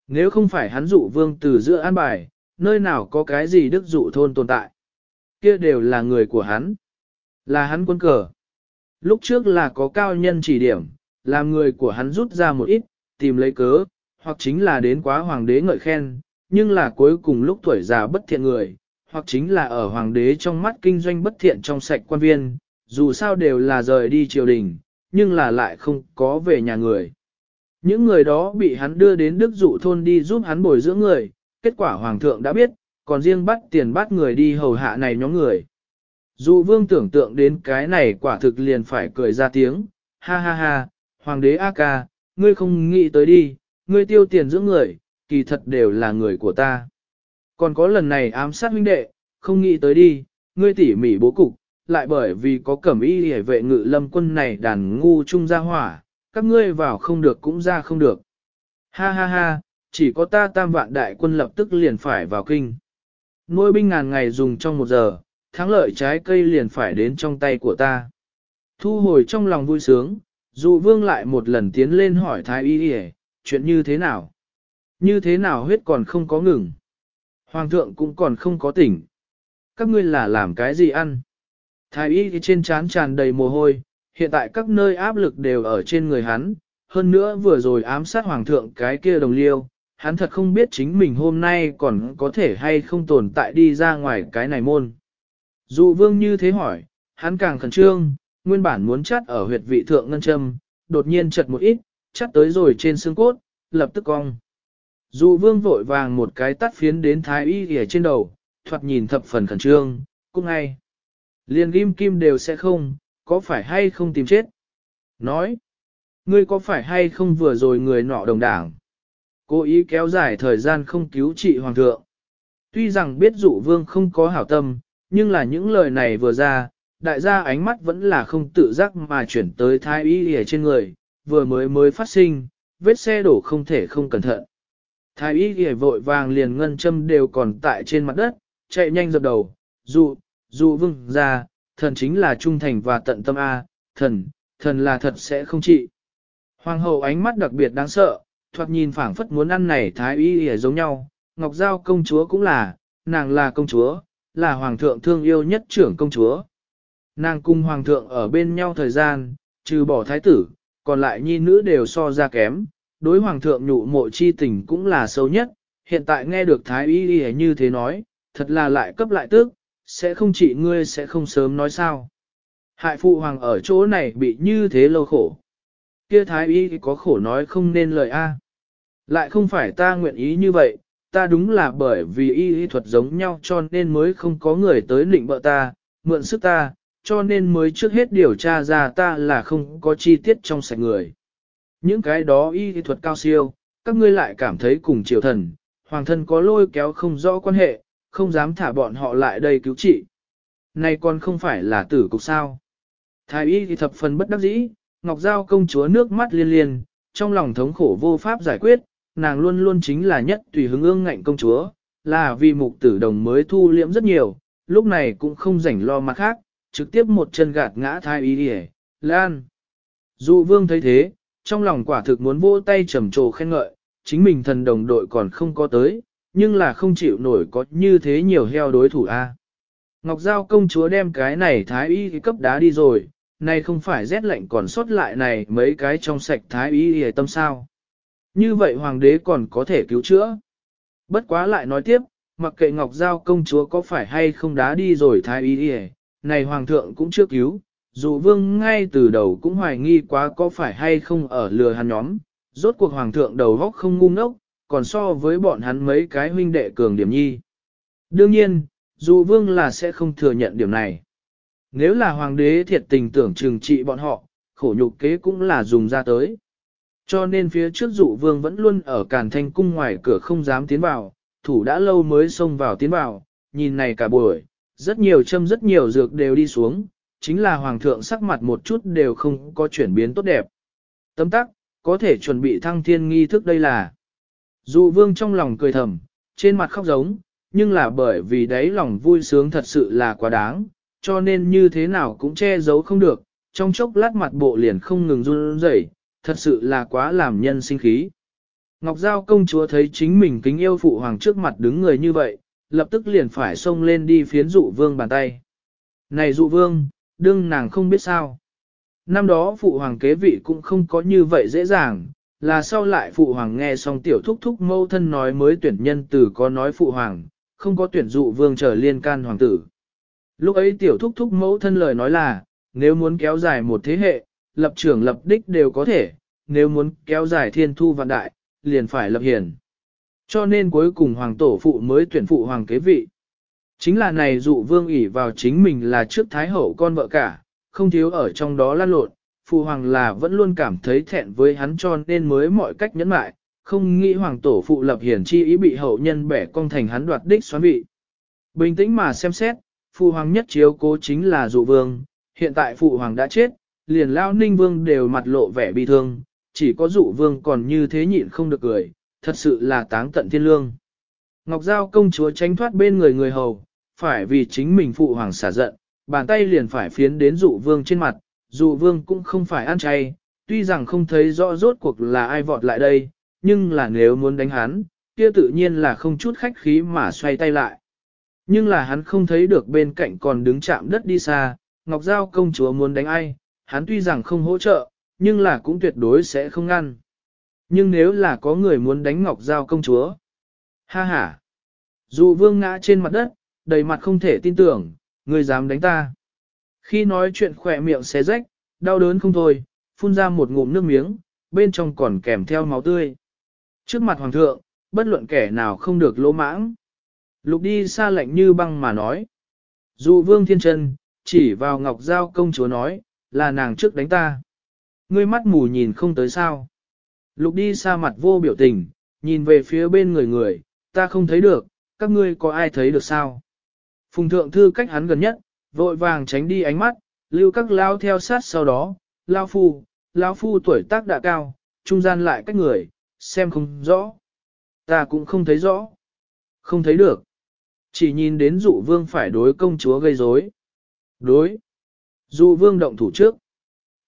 Nếu không phải hắn dụ vương từ giữa an bài, nơi nào có cái gì đức dụ thôn tồn tại kia đều là người của hắn. Là hắn quân cờ. Lúc trước là có cao nhân chỉ điểm, làm người của hắn rút ra một ít, tìm lấy cớ, hoặc chính là đến quá hoàng đế ngợi khen, nhưng là cuối cùng lúc tuổi già bất thiện người, hoặc chính là ở hoàng đế trong mắt kinh doanh bất thiện trong sạch quan viên, dù sao đều là rời đi triều đình, nhưng là lại không có về nhà người. Những người đó bị hắn đưa đến Đức Dụ thôn đi giúp hắn bồi dưỡng người, kết quả hoàng thượng đã biết, còn riêng bắt tiền bắt người đi hầu hạ này nhóm người. Dụ vương tưởng tượng đến cái này quả thực liền phải cười ra tiếng, ha ha ha, hoàng đế A ca, ngươi không nghĩ tới đi, ngươi tiêu tiền dưỡng người, kỳ thật đều là người của ta. Còn có lần này ám sát huynh đệ, không nghĩ tới đi, ngươi tỉ mỉ bố cục, lại bởi vì có cẩm y hề vệ ngự lâm quân này đàn ngu trung ra hỏa, các ngươi vào không được cũng ra không được. Ha ha ha, chỉ có ta tam vạn đại quân lập tức liền phải vào kinh. Nuôi binh ngàn ngày dùng trong một giờ, thắng lợi trái cây liền phải đến trong tay của ta. Thu hồi trong lòng vui sướng, dụ vương lại một lần tiến lên hỏi thái y y chuyện như thế nào? Như thế nào huyết còn không có ngừng? Hoàng thượng cũng còn không có tỉnh. Các ngươi là làm cái gì ăn? Thái y trên trán tràn đầy mồ hôi, hiện tại các nơi áp lực đều ở trên người hắn, hơn nữa vừa rồi ám sát hoàng thượng cái kia đồng liêu, hắn thật không biết chính mình hôm nay còn có thể hay không tồn tại đi ra ngoài cái này môn. Dụ vương như thế hỏi, hắn càng khẩn trương, nguyên bản muốn chắt ở huyệt vị thượng ngân châm, đột nhiên chật một ít, chắt tới rồi trên xương cốt, lập tức cong. Dụ vương vội vàng một cái tắt phiến đến thái y ở trên đầu, thoạt nhìn thập phần khẩn trương, cũng ngay. Liền kim kim đều sẽ không, có phải hay không tìm chết? Nói, ngươi có phải hay không vừa rồi người nọ đồng đảng? cố ý kéo dài thời gian không cứu trị hoàng thượng. Tuy rằng biết dụ vương không có hảo tâm, nhưng là những lời này vừa ra, đại gia ánh mắt vẫn là không tự giác mà chuyển tới thái y ở trên người, vừa mới mới phát sinh, vết xe đổ không thể không cẩn thận. Thái y ghề vội vàng liền ngân châm đều còn tại trên mặt đất, chạy nhanh dập đầu, dụ, dụ vương ra, thần chính là trung thành và tận tâm A, thần, thần là thật sẽ không trị. Hoàng hậu ánh mắt đặc biệt đáng sợ, thoạt nhìn phảng phất muốn ăn này thái y y giống nhau, Ngọc Giao công chúa cũng là, nàng là công chúa, là hoàng thượng thương yêu nhất trưởng công chúa. Nàng cùng hoàng thượng ở bên nhau thời gian, trừ bỏ thái tử, còn lại nhi nữ đều so ra kém, đối hoàng thượng nhụ mộ chi tình cũng là sâu nhất, hiện tại nghe được thái y y như thế nói, thật là lại cấp lại tức, sẽ không chỉ ngươi sẽ không sớm nói sao. Hại phụ hoàng ở chỗ này bị như thế lâu khổ. Kia thái y có khổ nói không nên lời a. Lại không phải ta nguyện ý như vậy, ta đúng là bởi vì y y thuật giống nhau cho nên mới không có người tới lịnh bợ ta, mượn sức ta, cho nên mới trước hết điều tra ra ta là không có chi tiết trong sạch người. Những cái đó y y thuật cao siêu, các ngươi lại cảm thấy cùng triều thần, hoàng thân có lôi kéo không rõ quan hệ, không dám thả bọn họ lại đây cứu trị. Này còn không phải là tử cục sao. Thái y thì thập phần bất đắc dĩ, Ngọc Giao công chúa nước mắt liên liên, trong lòng thống khổ vô pháp giải quyết, nàng luôn luôn chính là nhất tùy hứng ương ngạnh công chúa, là vì mục tử đồng mới thu liễm rất nhiều, lúc này cũng không rảnh lo mặt khác, trực tiếp một chân gạt ngã thai ý đi lan. Dụ vương thấy thế, trong lòng quả thực muốn vỗ tay trầm trồ khen ngợi, chính mình thần đồng đội còn không có tới, nhưng là không chịu nổi có như thế nhiều heo đối thủ a. Ngọc Giao công chúa đem cái này thái y cấp đá đi rồi, nay không phải rét lạnh còn sót lại này mấy cái trong sạch thái y hề tâm sao. Như vậy hoàng đế còn có thể cứu chữa. Bất quá lại nói tiếp, mặc kệ Ngọc Giao công chúa có phải hay không đá đi rồi thái y đi này hoàng thượng cũng chưa cứu, dù vương ngay từ đầu cũng hoài nghi quá có phải hay không ở lừa hắn nhóm, rốt cuộc hoàng thượng đầu góc không ngu ngốc, còn so với bọn hắn mấy cái huynh đệ cường điểm nhi. Đương nhiên, dù vương là sẽ không thừa nhận điểm này. Nếu là hoàng đế thiệt tình tưởng trừng trị bọn họ, khổ nhục kế cũng là dùng ra tới. Cho nên phía trước dụ vương vẫn luôn ở càn thanh cung ngoài cửa không dám tiến vào, thủ đã lâu mới xông vào tiến vào, nhìn này cả buổi, rất nhiều châm rất nhiều dược đều đi xuống, chính là hoàng thượng sắc mặt một chút đều không có chuyển biến tốt đẹp. Tấm tắc, có thể chuẩn bị thăng thiên nghi thức đây là. Dụ vương trong lòng cười thầm, trên mặt khóc giống, nhưng là bởi vì đấy lòng vui sướng thật sự là quá đáng, cho nên như thế nào cũng che giấu không được, trong chốc lát mặt bộ liền không ngừng run rẩy, thật sự là quá làm nhân sinh khí. Ngọc Giao công chúa thấy chính mình kính yêu phụ hoàng trước mặt đứng người như vậy, lập tức liền phải xông lên đi phiến dụ vương bàn tay. Này dụ vương, đương nàng không biết sao. Năm đó phụ hoàng kế vị cũng không có như vậy dễ dàng, là sau lại phụ hoàng nghe xong tiểu thúc thúc mâu thân nói mới tuyển nhân tử có nói phụ hoàng, không có tuyển dụ vương trở liên can hoàng tử. Lúc ấy tiểu thúc thúc mẫu thân lời nói là, nếu muốn kéo dài một thế hệ, lập trưởng lập đích đều có thể, nếu muốn kéo dài thiên thu vạn đại, liền phải lập hiền. Cho nên cuối cùng hoàng tổ phụ mới tuyển phụ hoàng kế vị. Chính là này dụ vương ỷ vào chính mình là trước thái hậu con vợ cả, không thiếu ở trong đó lan lộn, phụ hoàng là vẫn luôn cảm thấy thẹn với hắn cho nên mới mọi cách nhẫn mại, không nghĩ hoàng tổ phụ lập hiền chi ý bị hậu nhân bẻ cong thành hắn đoạt đích xoán vị. Bình tĩnh mà xem xét, phụ hoàng nhất chiếu cố chính là dụ vương, hiện tại phụ hoàng đã chết, liền lao ninh vương đều mặt lộ vẻ bi thương, chỉ có dụ vương còn như thế nhịn không được cười, thật sự là táng tận thiên lương. Ngọc Giao công chúa tránh thoát bên người người hầu, phải vì chính mình phụ hoàng xả giận, bàn tay liền phải phiến đến dụ vương trên mặt, dụ vương cũng không phải ăn chay, tuy rằng không thấy rõ rốt cuộc là ai vọt lại đây, nhưng là nếu muốn đánh hắn, kia tự nhiên là không chút khách khí mà xoay tay lại. Nhưng là hắn không thấy được bên cạnh còn đứng chạm đất đi xa, Ngọc Giao công chúa muốn đánh ai, hắn tuy rằng không hỗ trợ, nhưng là cũng tuyệt đối sẽ không ngăn. Nhưng nếu là có người muốn đánh Ngọc Giao công chúa, ha ha, Dụ vương ngã trên mặt đất, đầy mặt không thể tin tưởng, người dám đánh ta. Khi nói chuyện khỏe miệng xé rách, đau đớn không thôi, phun ra một ngụm nước miếng, bên trong còn kèm theo máu tươi. Trước mặt hoàng thượng, bất luận kẻ nào không được lỗ mãng. Lục đi xa lạnh như băng mà nói. Dụ vương thiên chân, chỉ vào ngọc giao công chúa nói, là nàng trước đánh ta. Ngươi mắt mù nhìn không tới sao. Lục đi xa mặt vô biểu tình, nhìn về phía bên người người, ta không thấy được, các ngươi có ai thấy được sao? Phùng thượng thư cách hắn gần nhất, vội vàng tránh đi ánh mắt, lưu các lao theo sát sau đó, lao phu, lao phu tuổi tác đã cao, trung gian lại cách người, xem không rõ. Ta cũng không thấy rõ. Không thấy được. Chỉ nhìn đến dụ vương phải đối công chúa gây rối. Đối, Dụ vương động thủ trước.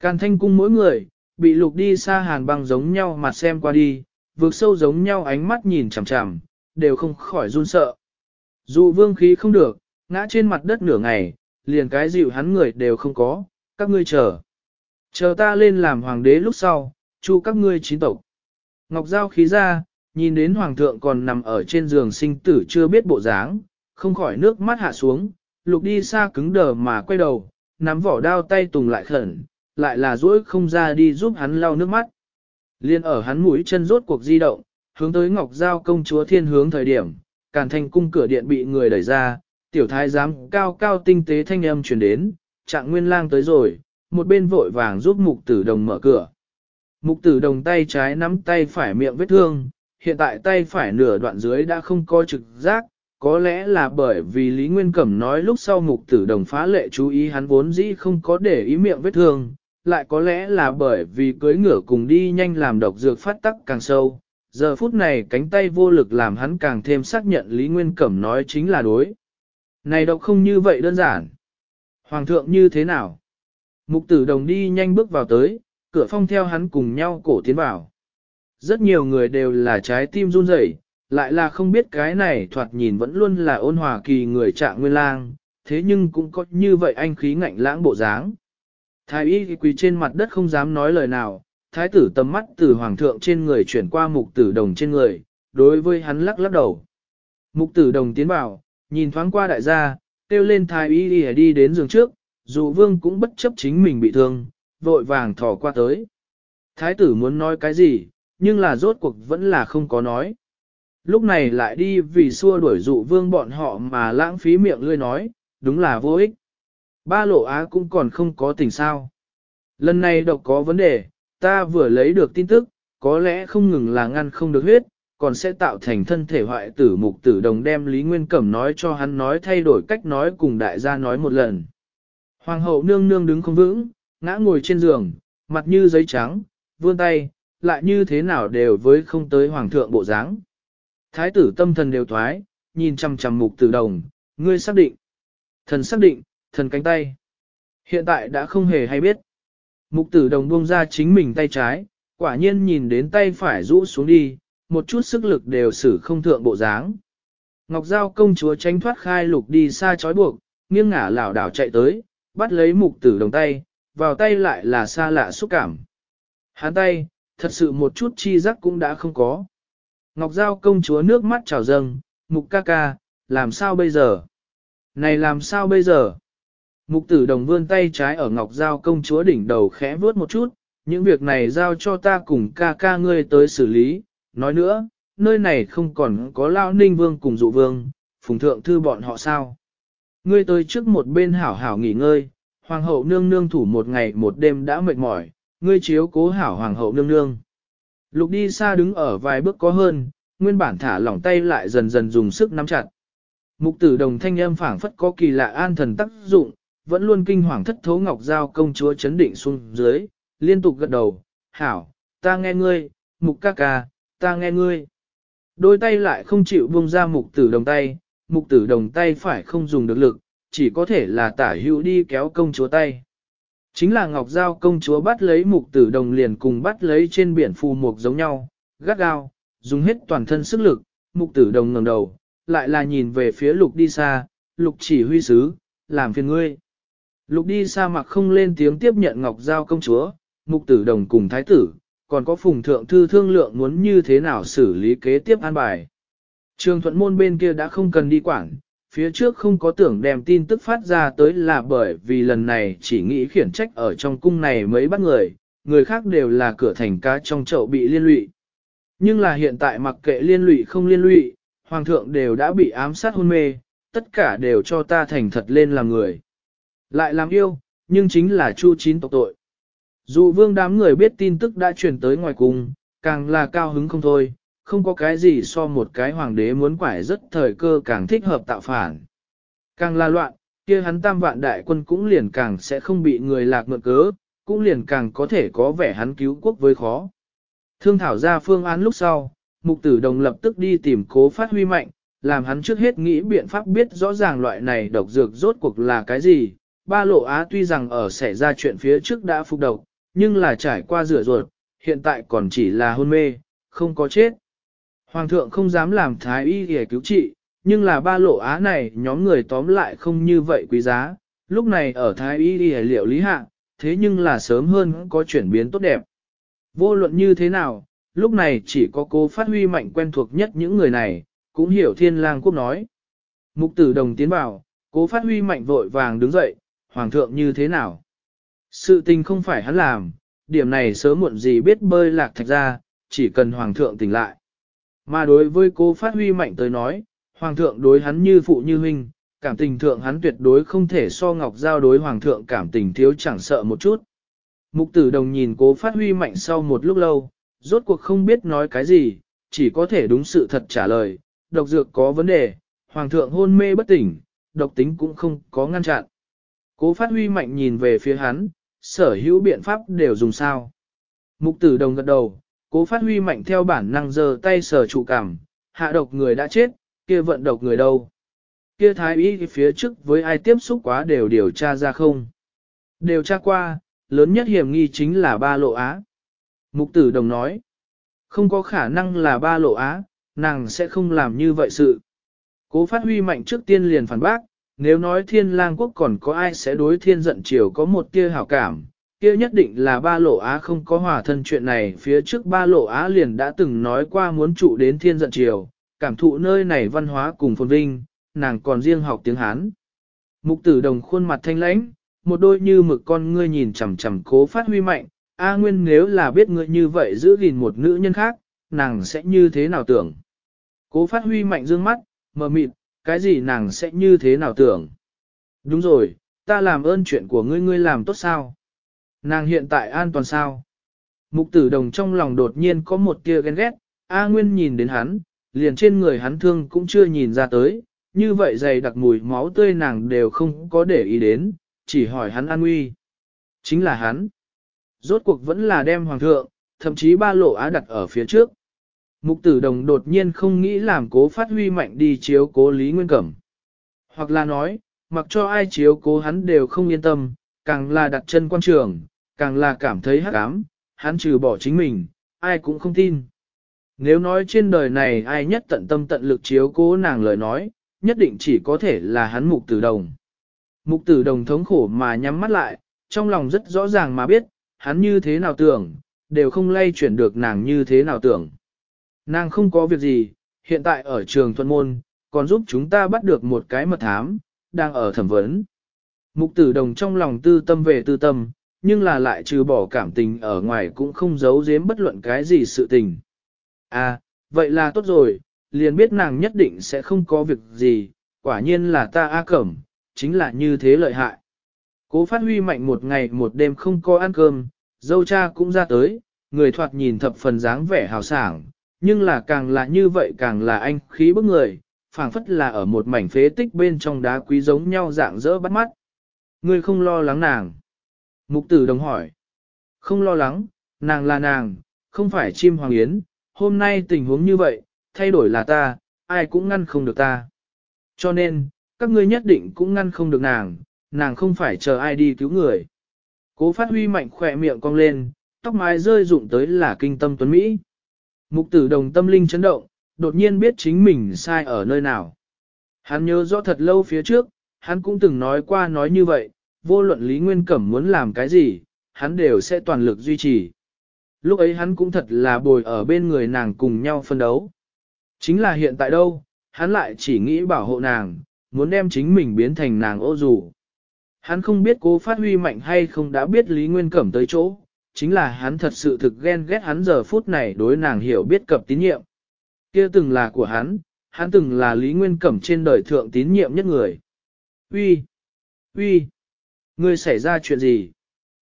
can thanh cung mỗi người, bị lục đi xa hàn băng giống nhau mà xem qua đi, vượt sâu giống nhau ánh mắt nhìn chằm chằm, đều không khỏi run sợ. Dụ vương khí không được, ngã trên mặt đất nửa ngày, liền cái dịu hắn người đều không có, các ngươi chờ. Chờ ta lên làm hoàng đế lúc sau, chu các ngươi chín tộc. Ngọc Giao khí ra, nhìn đến hoàng thượng còn nằm ở trên giường sinh tử chưa biết bộ dáng, không khỏi nước mắt hạ xuống, lục đi xa cứng đờ mà quay đầu, nắm vỏ đao tay tùng lại khẩn, lại là duỗi không ra đi giúp hắn lau nước mắt. Liên ở hắn mũi chân rốt cuộc di động, hướng tới Ngọc Giao công chúa thiên hướng thời điểm, càn thành cung cửa điện bị người đẩy ra, tiểu thái giám cao cao tinh tế thanh âm truyền đến, trạng nguyên lang tới rồi, một bên vội vàng giúp mục tử đồng mở cửa. Mục tử đồng tay trái nắm tay phải miệng vết thương, hiện tại tay phải nửa đoạn dưới đã không có trực giác, có lẽ là bởi vì Lý Nguyên Cẩm nói lúc sau mục tử đồng phá lệ chú ý hắn vốn dĩ không có để ý miệng vết thương, lại có lẽ là bởi vì cưới ngửa cùng đi nhanh làm độc dược phát tắc càng sâu. Giờ phút này cánh tay vô lực làm hắn càng thêm xác nhận Lý Nguyên Cẩm nói chính là đối. Này độc không như vậy đơn giản. Hoàng thượng như thế nào? Mục tử đồng đi nhanh bước vào tới, cửa phong theo hắn cùng nhau cổ tiến vào. Rất nhiều người đều là trái tim run rẩy lại là không biết cái này thoạt nhìn vẫn luôn là ôn hòa kỳ người trạng nguyên lang, thế nhưng cũng có như vậy anh khí ngạnh lãng bộ dáng. Thái y quỳ trên mặt đất không dám nói lời nào, thái tử tầm mắt từ hoàng thượng trên người chuyển qua mục tử đồng trên người, đối với hắn lắc lắc đầu. Mục tử đồng tiến vào, nhìn thoáng qua đại gia, kêu lên thái y đi đến giường trước, dù vương cũng bất chấp chính mình bị thương, vội vàng thò qua tới. Thái tử muốn nói cái gì, nhưng là rốt cuộc vẫn là không có nói lúc này lại đi vì xua đuổi dụ vương bọn họ mà lãng phí miệng lươi nói, đúng là vô ích. Ba lộ á cũng còn không có tình sao. Lần này độc có vấn đề, ta vừa lấy được tin tức, có lẽ không ngừng là ngăn không được huyết, còn sẽ tạo thành thân thể hoại tử mục tử đồng đem Lý Nguyên Cẩm nói cho hắn nói thay đổi cách nói cùng đại gia nói một lần. Hoàng hậu nương nương đứng không vững, ngã ngồi trên giường, mặt như giấy trắng, vươn tay, lại như thế nào đều với không tới hoàng thượng bộ dáng Thái tử tâm thần đều thoái, nhìn chằm chằm mục tử đồng, ngươi xác định. Thần xác định, thần cánh tay. Hiện tại đã không hề hay biết. Mục tử đồng buông ra chính mình tay trái, quả nhiên nhìn đến tay phải rũ xuống đi, một chút sức lực đều xử không thượng bộ dáng. Ngọc Giao công chúa tránh thoát khai lục đi xa chói buộc, nghiêng ngả lảo đảo chạy tới, bắt lấy mục tử đồng tay, vào tay lại là xa lạ xúc cảm. Hán tay, thật sự một chút chi giác cũng đã không có. Ngọc Giao công chúa nước mắt trào dâng, mục ca ca, làm sao bây giờ? Này làm sao bây giờ? Mục tử đồng vươn tay trái ở Ngọc Giao công chúa đỉnh đầu khẽ vướt một chút, những việc này giao cho ta cùng ca ca ngươi tới xử lý. Nói nữa, nơi này không còn có Lao Ninh Vương cùng Dụ Vương, Phùng Thượng Thư bọn họ sao? Ngươi tới trước một bên hảo hảo nghỉ ngơi, Hoàng hậu nương nương thủ một ngày một đêm đã mệt mỏi, ngươi chiếu cố hảo Hoàng hậu nương nương. Lục đi xa đứng ở vài bước có hơn, nguyên bản thả lỏng tay lại dần dần dùng sức nắm chặt. Mục tử đồng thanh âm phảng phất có kỳ lạ an thần tác dụng, vẫn luôn kinh hoàng thất thố ngọc giao công chúa chấn định xuống dưới, liên tục gật đầu, hảo, ta nghe ngươi, mục ca ca, ta nghe ngươi. Đôi tay lại không chịu buông ra mục tử đồng tay, mục tử đồng tay phải không dùng được lực, chỉ có thể là tả hữu đi kéo công chúa tay. Chính là Ngọc Giao công chúa bắt lấy mục tử đồng liền cùng bắt lấy trên biển phù mục giống nhau, gắt gao, dùng hết toàn thân sức lực, mục tử đồng ngẩng đầu, lại là nhìn về phía lục đi xa, lục chỉ huy sứ, làm phiền ngươi. Lục đi xa mặc không lên tiếng tiếp nhận Ngọc Giao công chúa, mục tử đồng cùng thái tử, còn có phùng thượng thư thương lượng muốn như thế nào xử lý kế tiếp an bài. Trường thuận môn bên kia đã không cần đi quảng, Phía trước không có tưởng đem tin tức phát ra tới là bởi vì lần này chỉ nghĩ khiển trách ở trong cung này mấy bắt người, người khác đều là cửa thành cá trong chậu bị liên lụy. Nhưng là hiện tại mặc kệ liên lụy không liên lụy, hoàng thượng đều đã bị ám sát hôn mê, tất cả đều cho ta thành thật lên làm người. Lại làm yêu, nhưng chính là chu chín tộc tội. Dù vương đám người biết tin tức đã truyền tới ngoài cung, càng là cao hứng không thôi, không có cái gì so một cái hoàng đế muốn quải rất thời cơ càng thích hợp tạo phản. Càng la loạn, kia hắn tam vạn đại quân cũng liền càng sẽ không bị người lạc mượn cớ, cũng liền càng có thể có vẻ hắn cứu quốc với khó. Thương thảo ra phương án lúc sau, mục tử đồng lập tức đi tìm cố phát huy mạnh, làm hắn trước hết nghĩ biện pháp biết rõ ràng loại này độc dược rốt cuộc là cái gì. Ba lộ á tuy rằng ở xảy ra chuyện phía trước đã phục độc, nhưng là trải qua rửa ruột, hiện tại còn chỉ là hôn mê, không có chết. Hoàng thượng không dám làm thái y để cứu trị, nhưng là ba lộ á này nhóm người tóm lại không như vậy quý giá, lúc này ở thái y để liệu lý hạ, thế nhưng là sớm hơn có chuyển biến tốt đẹp. Vô luận như thế nào, lúc này chỉ có cô phát huy mạnh quen thuộc nhất những người này, cũng hiểu thiên lang quốc nói. Mục tử đồng tiến bảo cố phát huy mạnh vội vàng đứng dậy, hoàng thượng như thế nào. Sự tình không phải hắn làm, điểm này sớm muộn gì biết bơi lạc thạch ra, chỉ cần hoàng thượng tỉnh lại. Mà đối với cố phát huy mạnh tới nói, hoàng thượng đối hắn như phụ như huynh, cảm tình thượng hắn tuyệt đối không thể so ngọc giao đối hoàng thượng cảm tình thiếu chẳng sợ một chút. Mục tử đồng nhìn cố phát huy mạnh sau một lúc lâu, rốt cuộc không biết nói cái gì, chỉ có thể đúng sự thật trả lời, độc dược có vấn đề, hoàng thượng hôn mê bất tỉnh, độc tính cũng không có ngăn chặn. Cố phát huy mạnh nhìn về phía hắn, sở hữu biện pháp đều dùng sao. Mục tử đồng gật đầu, Cố phát huy mạnh theo bản năng giơ tay sờ trụ cảm, hạ độc người đã chết, kia vận độc người đâu. Kia thái ý phía trước với ai tiếp xúc quá đều điều tra ra không. Điều tra qua, lớn nhất hiểm nghi chính là ba lộ á. Mục tử đồng nói, không có khả năng là ba lộ á, nàng sẽ không làm như vậy sự. Cố phát huy mạnh trước tiên liền phản bác, nếu nói thiên lang quốc còn có ai sẽ đối thiên giận triều có một tia hảo cảm, kia nhất định là ba lộ á không có hòa thân chuyện này phía trước ba lộ á liền đã từng nói qua muốn trụ đến thiên giận triều, cảm thụ nơi này văn hóa cùng phồn vinh, nàng còn riêng học tiếng Hán. Mục tử đồng khuôn mặt thanh lãnh, một đôi như mực con ngươi nhìn chằm chằm cố phát huy mạnh, A Nguyên nếu là biết ngươi như vậy giữ gìn một nữ nhân khác, nàng sẽ như thế nào tưởng. Cố phát huy mạnh dương mắt, mờ mịt, cái gì nàng sẽ như thế nào tưởng. Đúng rồi, ta làm ơn chuyện của ngươi ngươi làm tốt sao. Nàng hiện tại an toàn sao? Mục tử đồng trong lòng đột nhiên có một tia ghen ghét, A Nguyên nhìn đến hắn, liền trên người hắn thương cũng chưa nhìn ra tới, như vậy dày đặc mùi máu tươi nàng đều không có để ý đến, chỉ hỏi hắn an nguy. Chính là hắn. Rốt cuộc vẫn là đem hoàng thượng, thậm chí ba lộ á đặt ở phía trước. Mục tử đồng đột nhiên không nghĩ làm cố phát huy mạnh đi chiếu cố Lý Nguyên Cẩm. Hoặc là nói, mặc cho ai chiếu cố hắn đều không yên tâm, càng là đặt chân quan trường, càng là cảm thấy hắc ám, hắn trừ bỏ chính mình, ai cũng không tin. Nếu nói trên đời này ai nhất tận tâm tận lực chiếu cố nàng lời nói, nhất định chỉ có thể là hắn mục tử đồng. Mục tử đồng thống khổ mà nhắm mắt lại, trong lòng rất rõ ràng mà biết, hắn như thế nào tưởng, đều không lay chuyển được nàng như thế nào tưởng. Nàng không có việc gì, hiện tại ở trường thuận môn, còn giúp chúng ta bắt được một cái mật thám, đang ở thẩm vấn. Mục tử đồng trong lòng tư tâm về tư tâm, nhưng là lại trừ bỏ cảm tình ở ngoài cũng không giấu giếm bất luận cái gì sự tình. À, vậy là tốt rồi, liền biết nàng nhất định sẽ không có việc gì, quả nhiên là ta A Cẩm, chính là như thế lợi hại. Cố phát huy mạnh một ngày một đêm không có ăn cơm, dâu cha cũng ra tới, người thoạt nhìn thập phần dáng vẻ hào sảng, nhưng là càng là như vậy càng là anh khí bức người, phảng phất là ở một mảnh phế tích bên trong đá quý giống nhau dạng dỡ bắt mắt. Người không lo lắng nàng. Mục tử đồng hỏi. Không lo lắng, nàng là nàng, không phải chim hoàng yến, hôm nay tình huống như vậy, thay đổi là ta, ai cũng ngăn không được ta. Cho nên, các ngươi nhất định cũng ngăn không được nàng, nàng không phải chờ ai đi cứu người. Cố phát huy mạnh khỏe miệng cong lên, tóc mái rơi rụng tới là kinh tâm tuấn Mỹ. Mục tử đồng tâm linh chấn động, đột nhiên biết chính mình sai ở nơi nào. Hắn nhớ rõ thật lâu phía trước, hắn cũng từng nói qua nói như vậy, vô luận Lý Nguyên Cẩm muốn làm cái gì, hắn đều sẽ toàn lực duy trì. Lúc ấy hắn cũng thật là bồi ở bên người nàng cùng nhau phân đấu. Chính là hiện tại đâu, hắn lại chỉ nghĩ bảo hộ nàng, muốn đem chính mình biến thành nàng ô dù. Hắn không biết cố phát huy mạnh hay không đã biết Lý Nguyên Cẩm tới chỗ, chính là hắn thật sự thực ghen ghét hắn giờ phút này đối nàng hiểu biết cập tín nhiệm. Kia từng là của hắn, hắn từng là Lý Nguyên Cẩm trên đời thượng tín nhiệm nhất người. Uy, uy, Ngươi xảy ra chuyện gì?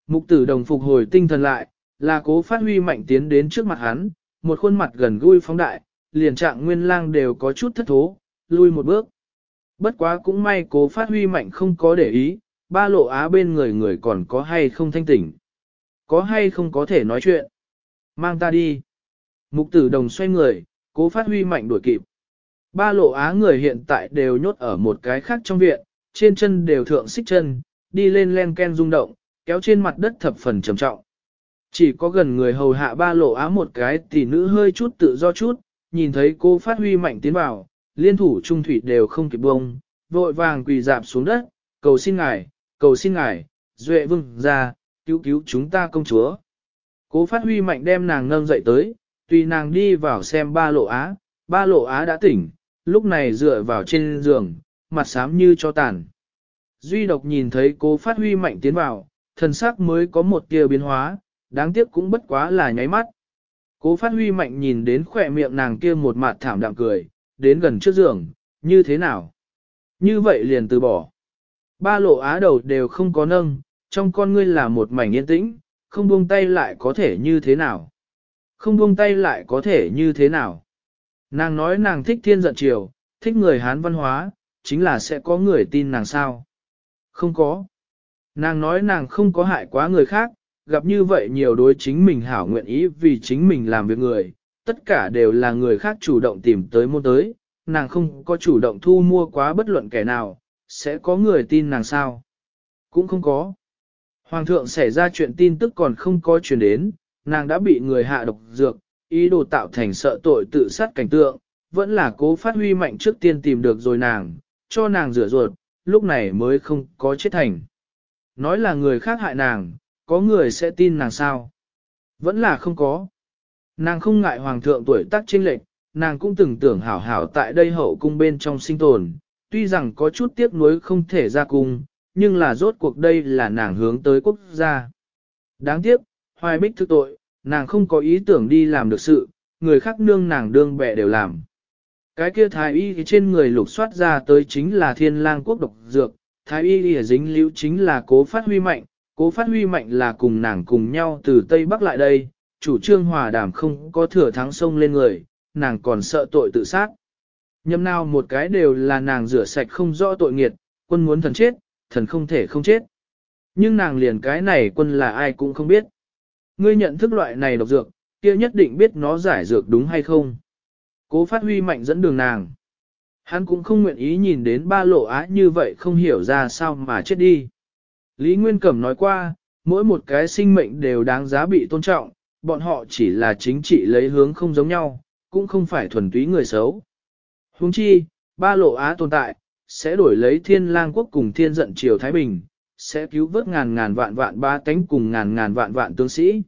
Mục tử đồng phục hồi tinh thần lại, là cố phát huy mạnh tiến đến trước mặt hắn, một khuôn mặt gần gũi phóng đại, liền trạng nguyên lang đều có chút thất thố, lui một bước. Bất quá cũng may cố phát huy mạnh không có để ý, ba lộ á bên người người còn có hay không thanh tỉnh. Có hay không có thể nói chuyện. Mang ta đi. Mục tử đồng xoay người, cố phát huy mạnh đuổi kịp. Ba lộ á người hiện tại đều nhốt ở một cái khác trong viện, trên chân đều thượng xích chân, đi lên len ken rung động, kéo trên mặt đất thập phần trầm trọng. Chỉ có gần người hầu hạ ba lộ á một cái tỷ nữ hơi chút tự do chút, nhìn thấy cô phát huy mạnh tiến vào, liên thủ trung thủy đều không kịp bông, vội vàng quỳ dạp xuống đất, cầu xin ngài, cầu xin ngài, duệ vương ra, cứu cứu chúng ta công chúa. Cố phát huy mạnh đem nàng nâng dậy tới, tùy nàng đi vào xem ba lộ á, ba lộ á đã tỉnh, lúc này dựa vào trên giường, mặt xám như cho tàn duy độc nhìn thấy cố phát huy mạnh tiến vào, thần sắc mới có một tia biến hóa, đáng tiếc cũng bất quá là nháy mắt. Cố phát huy mạnh nhìn đến khỏe miệng nàng kia một mặt thảm đạm cười, đến gần trước giường, như thế nào? Như vậy liền từ bỏ. Ba lộ á đầu đều không có nâng, trong con ngươi là một mảnh yên tĩnh, không buông tay lại có thể như thế nào? Không buông tay lại có thể như thế nào? Nàng nói nàng thích thiên giận chiều, thích người Hán văn hóa, chính là sẽ có người tin nàng sao? Không có. Nàng nói nàng không có hại quá người khác, gặp như vậy nhiều đối chính mình hảo nguyện ý vì chính mình làm việc người, tất cả đều là người khác chủ động tìm tới mua tới, nàng không có chủ động thu mua quá bất luận kẻ nào, sẽ có người tin nàng sao? Cũng không có. Hoàng thượng xảy ra chuyện tin tức còn không có truyền đến, nàng đã bị người hạ độc dược, ý đồ tạo thành sợ tội tự sát cảnh tượng, vẫn là cố phát huy mạnh trước tiên tìm được rồi nàng, cho nàng rửa ruột, lúc này mới không có chết thành. Nói là người khác hại nàng, có người sẽ tin nàng sao? Vẫn là không có. Nàng không ngại hoàng thượng tuổi tác trinh lệch, nàng cũng từng tưởng hảo hảo tại đây hậu cung bên trong sinh tồn, tuy rằng có chút tiếc nuối không thể ra cung, nhưng là rốt cuộc đây là nàng hướng tới quốc gia. Đáng tiếc, hoài bích thức tội, nàng không có ý tưởng đi làm được sự, người khác nương nàng đương bẹ đều làm. Cái kia thái y trên người lục soát ra tới chính là thiên lang quốc độc dược, thái y ở dính liễu chính là cố phát huy mạnh, cố phát huy mạnh là cùng nàng cùng nhau từ Tây Bắc lại đây, chủ trương hòa đàm không có thừa thắng sông lên người, nàng còn sợ tội tự sát. Nhâm nào một cái đều là nàng rửa sạch không rõ tội nghiệt, quân muốn thần chết, thần không thể không chết. Nhưng nàng liền cái này quân là ai cũng không biết. Ngươi nhận thức loại này độc dược, kia nhất định biết nó giải dược đúng hay không. Cố phát huy mạnh dẫn đường nàng. Hắn cũng không nguyện ý nhìn đến ba lộ á như vậy không hiểu ra sao mà chết đi. Lý Nguyên Cẩm nói qua, mỗi một cái sinh mệnh đều đáng giá bị tôn trọng, bọn họ chỉ là chính trị lấy hướng không giống nhau, cũng không phải thuần túy người xấu. Húng chi, ba lộ á tồn tại, sẽ đổi lấy thiên lang quốc cùng thiên giận triều Thái Bình, sẽ cứu vớt ngàn ngàn vạn vạn ba tánh cùng ngàn ngàn vạn vạn tướng sĩ.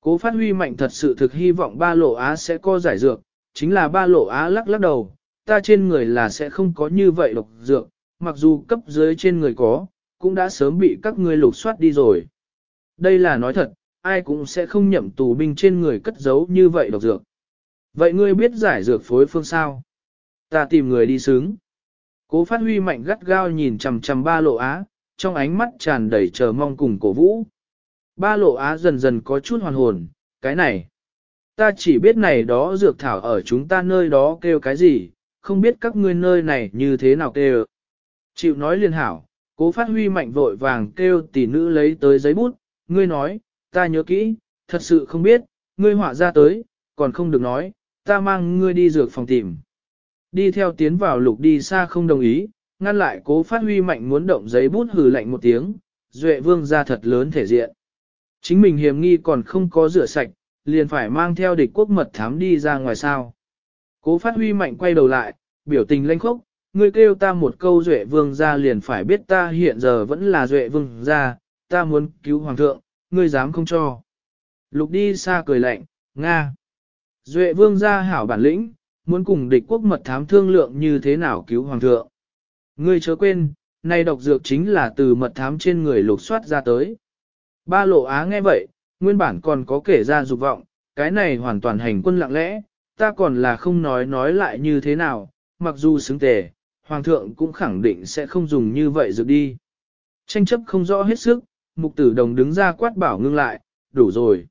Cố phát huy mạnh thật sự thực hy vọng ba lộ á sẽ có giải dược, chính là ba lộ á lắc lắc đầu, ta trên người là sẽ không có như vậy độc dược, mặc dù cấp dưới trên người có, cũng đã sớm bị các ngươi lục soát đi rồi. Đây là nói thật, ai cũng sẽ không nhậm tù binh trên người cất giấu như vậy độc dược. Vậy ngươi biết giải dược phối phương sao? Ta tìm người đi sướng. Cố phát huy mạnh gắt gao nhìn chầm chầm ba lộ á, trong ánh mắt tràn đầy chờ mong cùng cổ vũ. Ba lộ á dần dần có chút hoàn hồn, cái này ta chỉ biết này đó dược thảo ở chúng ta nơi đó kêu cái gì, không biết các ngươi nơi này như thế nào kêu. Chịu nói liên hảo, cố phát huy mạnh vội vàng kêu tỷ nữ lấy tới giấy bút, ngươi nói, ta nhớ kỹ, thật sự không biết, ngươi họa ra tới, còn không được nói, ta mang ngươi đi dược phòng tìm. Đi theo tiến vào lục đi xa không đồng ý, ngăn lại cố phát huy mạnh muốn động giấy bút hừ lạnh một tiếng, duệ vương ra thật lớn thể diện. Chính mình hiểm nghi còn không có rửa sạch, liền phải mang theo địch quốc mật thám đi ra ngoài sao. Cố phát huy mạnh quay đầu lại, biểu tình lênh khốc, ngươi kêu ta một câu duệ vương ra liền phải biết ta hiện giờ vẫn là duệ vương ra, ta muốn cứu hoàng thượng, ngươi dám không cho. Lục đi xa cười lạnh, Nga. Duệ vương ra hảo bản lĩnh, muốn cùng địch quốc mật thám thương lượng như thế nào cứu hoàng thượng. Ngươi chớ quên, nay độc dược chính là từ mật thám trên người lục soát ra tới. Ba lộ á nghe vậy, Nguyên bản còn có kể ra dục vọng, cái này hoàn toàn hành quân lặng lẽ, ta còn là không nói nói lại như thế nào, mặc dù xứng tề, hoàng thượng cũng khẳng định sẽ không dùng như vậy dược đi. Tranh chấp không rõ hết sức, mục tử đồng đứng ra quát bảo ngưng lại, đủ rồi.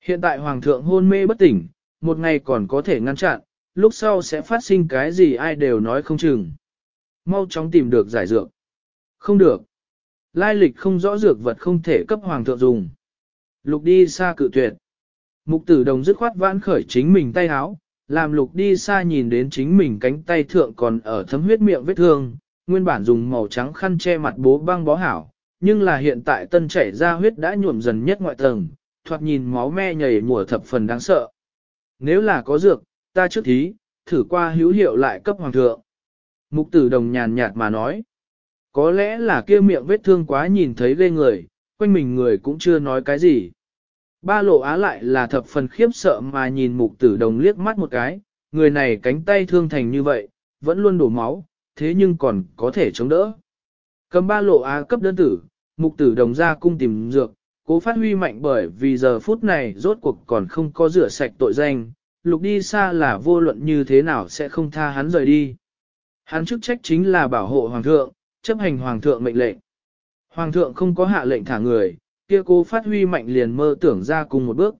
Hiện tại hoàng thượng hôn mê bất tỉnh, một ngày còn có thể ngăn chặn, lúc sau sẽ phát sinh cái gì ai đều nói không chừng. Mau chóng tìm được giải dược. Không được. Lai lịch không rõ dược vật không thể cấp hoàng thượng dùng. Lục đi xa cự tuyệt. Mục tử đồng dứt khoát vãn khởi chính mình tay háo, làm lục đi xa nhìn đến chính mình cánh tay thượng còn ở thấm huyết miệng vết thương, nguyên bản dùng màu trắng khăn che mặt bố băng bó hảo, nhưng là hiện tại tân chảy ra huyết đã nhuộm dần nhất ngoại tầng, thoạt nhìn máu me nhảy mùa thập phần đáng sợ. Nếu là có dược, ta trước thí, thử qua hữu hiệu lại cấp hoàng thượng. Mục tử đồng nhàn nhạt mà nói, có lẽ là kia miệng vết thương quá nhìn thấy ghê người, quanh mình người cũng chưa nói cái gì. Ba lộ á lại là thập phần khiếp sợ mà nhìn mục tử đồng liếc mắt một cái, người này cánh tay thương thành như vậy, vẫn luôn đổ máu, thế nhưng còn có thể chống đỡ. Cầm ba lộ á cấp đơn tử, mục tử đồng ra cung tìm dược, cố phát huy mạnh bởi vì giờ phút này rốt cuộc còn không có rửa sạch tội danh, lục đi xa là vô luận như thế nào sẽ không tha hắn rời đi. Hắn chức trách chính là bảo hộ hoàng thượng, chấp hành hoàng thượng mệnh lệnh. Hoàng thượng không có hạ lệnh thả người, kia cố phát huy mạnh liền mơ tưởng ra cùng một bước.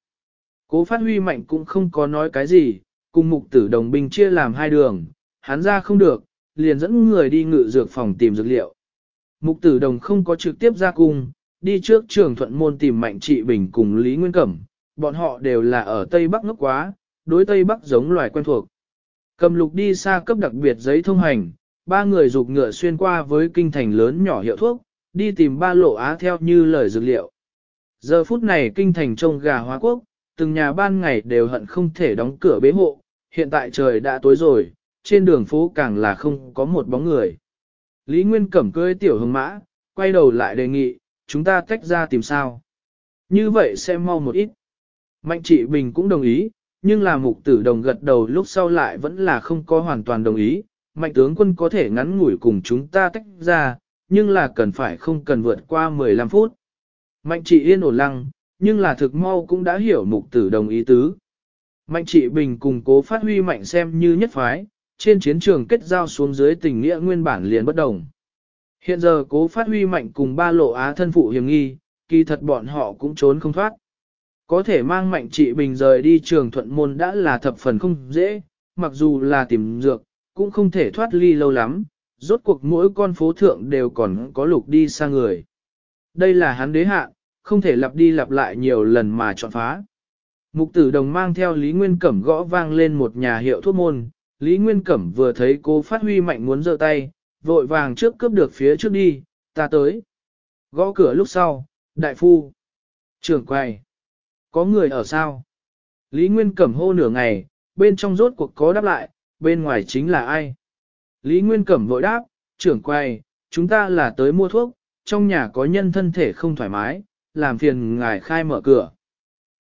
Cố phát huy mạnh cũng không có nói cái gì, cùng mục tử đồng binh chia làm hai đường, hắn ra không được, liền dẫn người đi ngự dược phòng tìm dược liệu. Mục tử đồng không có trực tiếp ra cung, đi trước trường thuận môn tìm mạnh trị bình cùng Lý Nguyên Cẩm, bọn họ đều là ở Tây Bắc ngốc quá, đối Tây Bắc giống loài quen thuộc. Cầm lục đi xa cấp đặc biệt giấy thông hành, ba người dục ngựa xuyên qua với kinh thành lớn nhỏ hiệu thuốc, đi tìm ba lộ á theo như lời dược liệu. Giờ phút này kinh thành trông gà hóa quốc, từng nhà ban ngày đều hận không thể đóng cửa bế hộ, hiện tại trời đã tối rồi, trên đường phố càng là không có một bóng người. Lý Nguyên cẩm cưới tiểu hồng mã, quay đầu lại đề nghị, chúng ta tách ra tìm sao. Như vậy sẽ mau một ít. Mạnh trị Bình cũng đồng ý, nhưng là mục tử đồng gật đầu lúc sau lại vẫn là không có hoàn toàn đồng ý. Mạnh tướng quân có thể ngắn ngủi cùng chúng ta tách ra, nhưng là cần phải không cần vượt qua 15 phút. Mạnh trị yên ổn lăng, nhưng là thực mau cũng đã hiểu mục tử đồng ý tứ. Mạnh trị bình cùng cố phát huy mạnh xem như nhất phái, trên chiến trường kết giao xuống dưới tình nghĩa nguyên bản liền bất đồng. Hiện giờ cố phát huy mạnh cùng ba lộ á thân phụ hiểm nghi, kỳ thật bọn họ cũng trốn không thoát. Có thể mang mạnh trị bình rời đi trường thuận môn đã là thập phần không dễ, mặc dù là tìm dược, cũng không thể thoát ly lâu lắm, rốt cuộc mỗi con phố thượng đều còn có lục đi xa người. Đây là hắn đế hạ, không thể lặp đi lặp lại nhiều lần mà chọn phá. Mục tử đồng mang theo Lý Nguyên Cẩm gõ vang lên một nhà hiệu thuốc môn, Lý Nguyên Cẩm vừa thấy cô phát huy mạnh muốn giơ tay, vội vàng trước cướp được phía trước đi, ta tới. Gõ cửa lúc sau, đại phu, trưởng quầy, có người ở sao? Lý Nguyên Cẩm hô nửa ngày, bên trong rốt cuộc có đáp lại, bên ngoài chính là ai? Lý Nguyên Cẩm vội đáp, trưởng quay, chúng ta là tới mua thuốc, trong nhà có nhân thân thể không thoải mái, làm phiền ngài khai mở cửa.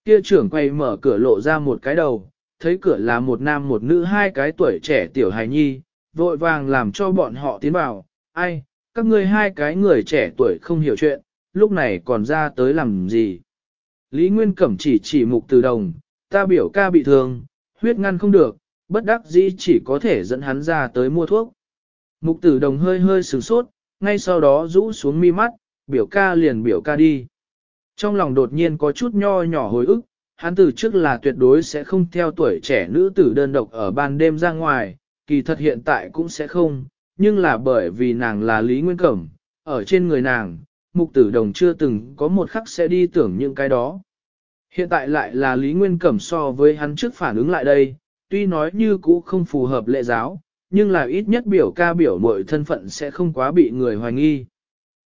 Kia trưởng quay mở cửa lộ ra một cái đầu, thấy cửa là một nam một nữ hai cái tuổi trẻ tiểu hài nhi, vội vàng làm cho bọn họ tiến vào, ai, các ngươi hai cái người trẻ tuổi không hiểu chuyện, lúc này còn ra tới làm gì. Lý Nguyên Cẩm chỉ chỉ mục từ đồng, ta biểu ca bị thương, huyết ngăn không được, bất đắc dĩ chỉ có thể dẫn hắn ra tới mua thuốc. Mục tử đồng hơi hơi sửng sốt, ngay sau đó rũ xuống mi mắt, biểu ca liền biểu ca đi. Trong lòng đột nhiên có chút nho nhỏ hồi ức, hắn từ trước là tuyệt đối sẽ không theo tuổi trẻ nữ tử đơn độc ở ban đêm ra ngoài, kỳ thật hiện tại cũng sẽ không, nhưng là bởi vì nàng là Lý Nguyên Cẩm, ở trên người nàng, mục tử đồng chưa từng có một khắc sẽ đi tưởng những cái đó. Hiện tại lại là Lý Nguyên Cẩm so với hắn trước phản ứng lại đây, tuy nói như cũ không phù hợp lệ giáo, nhưng là ít nhất biểu ca biểu mọi thân phận sẽ không quá bị người hoài nghi.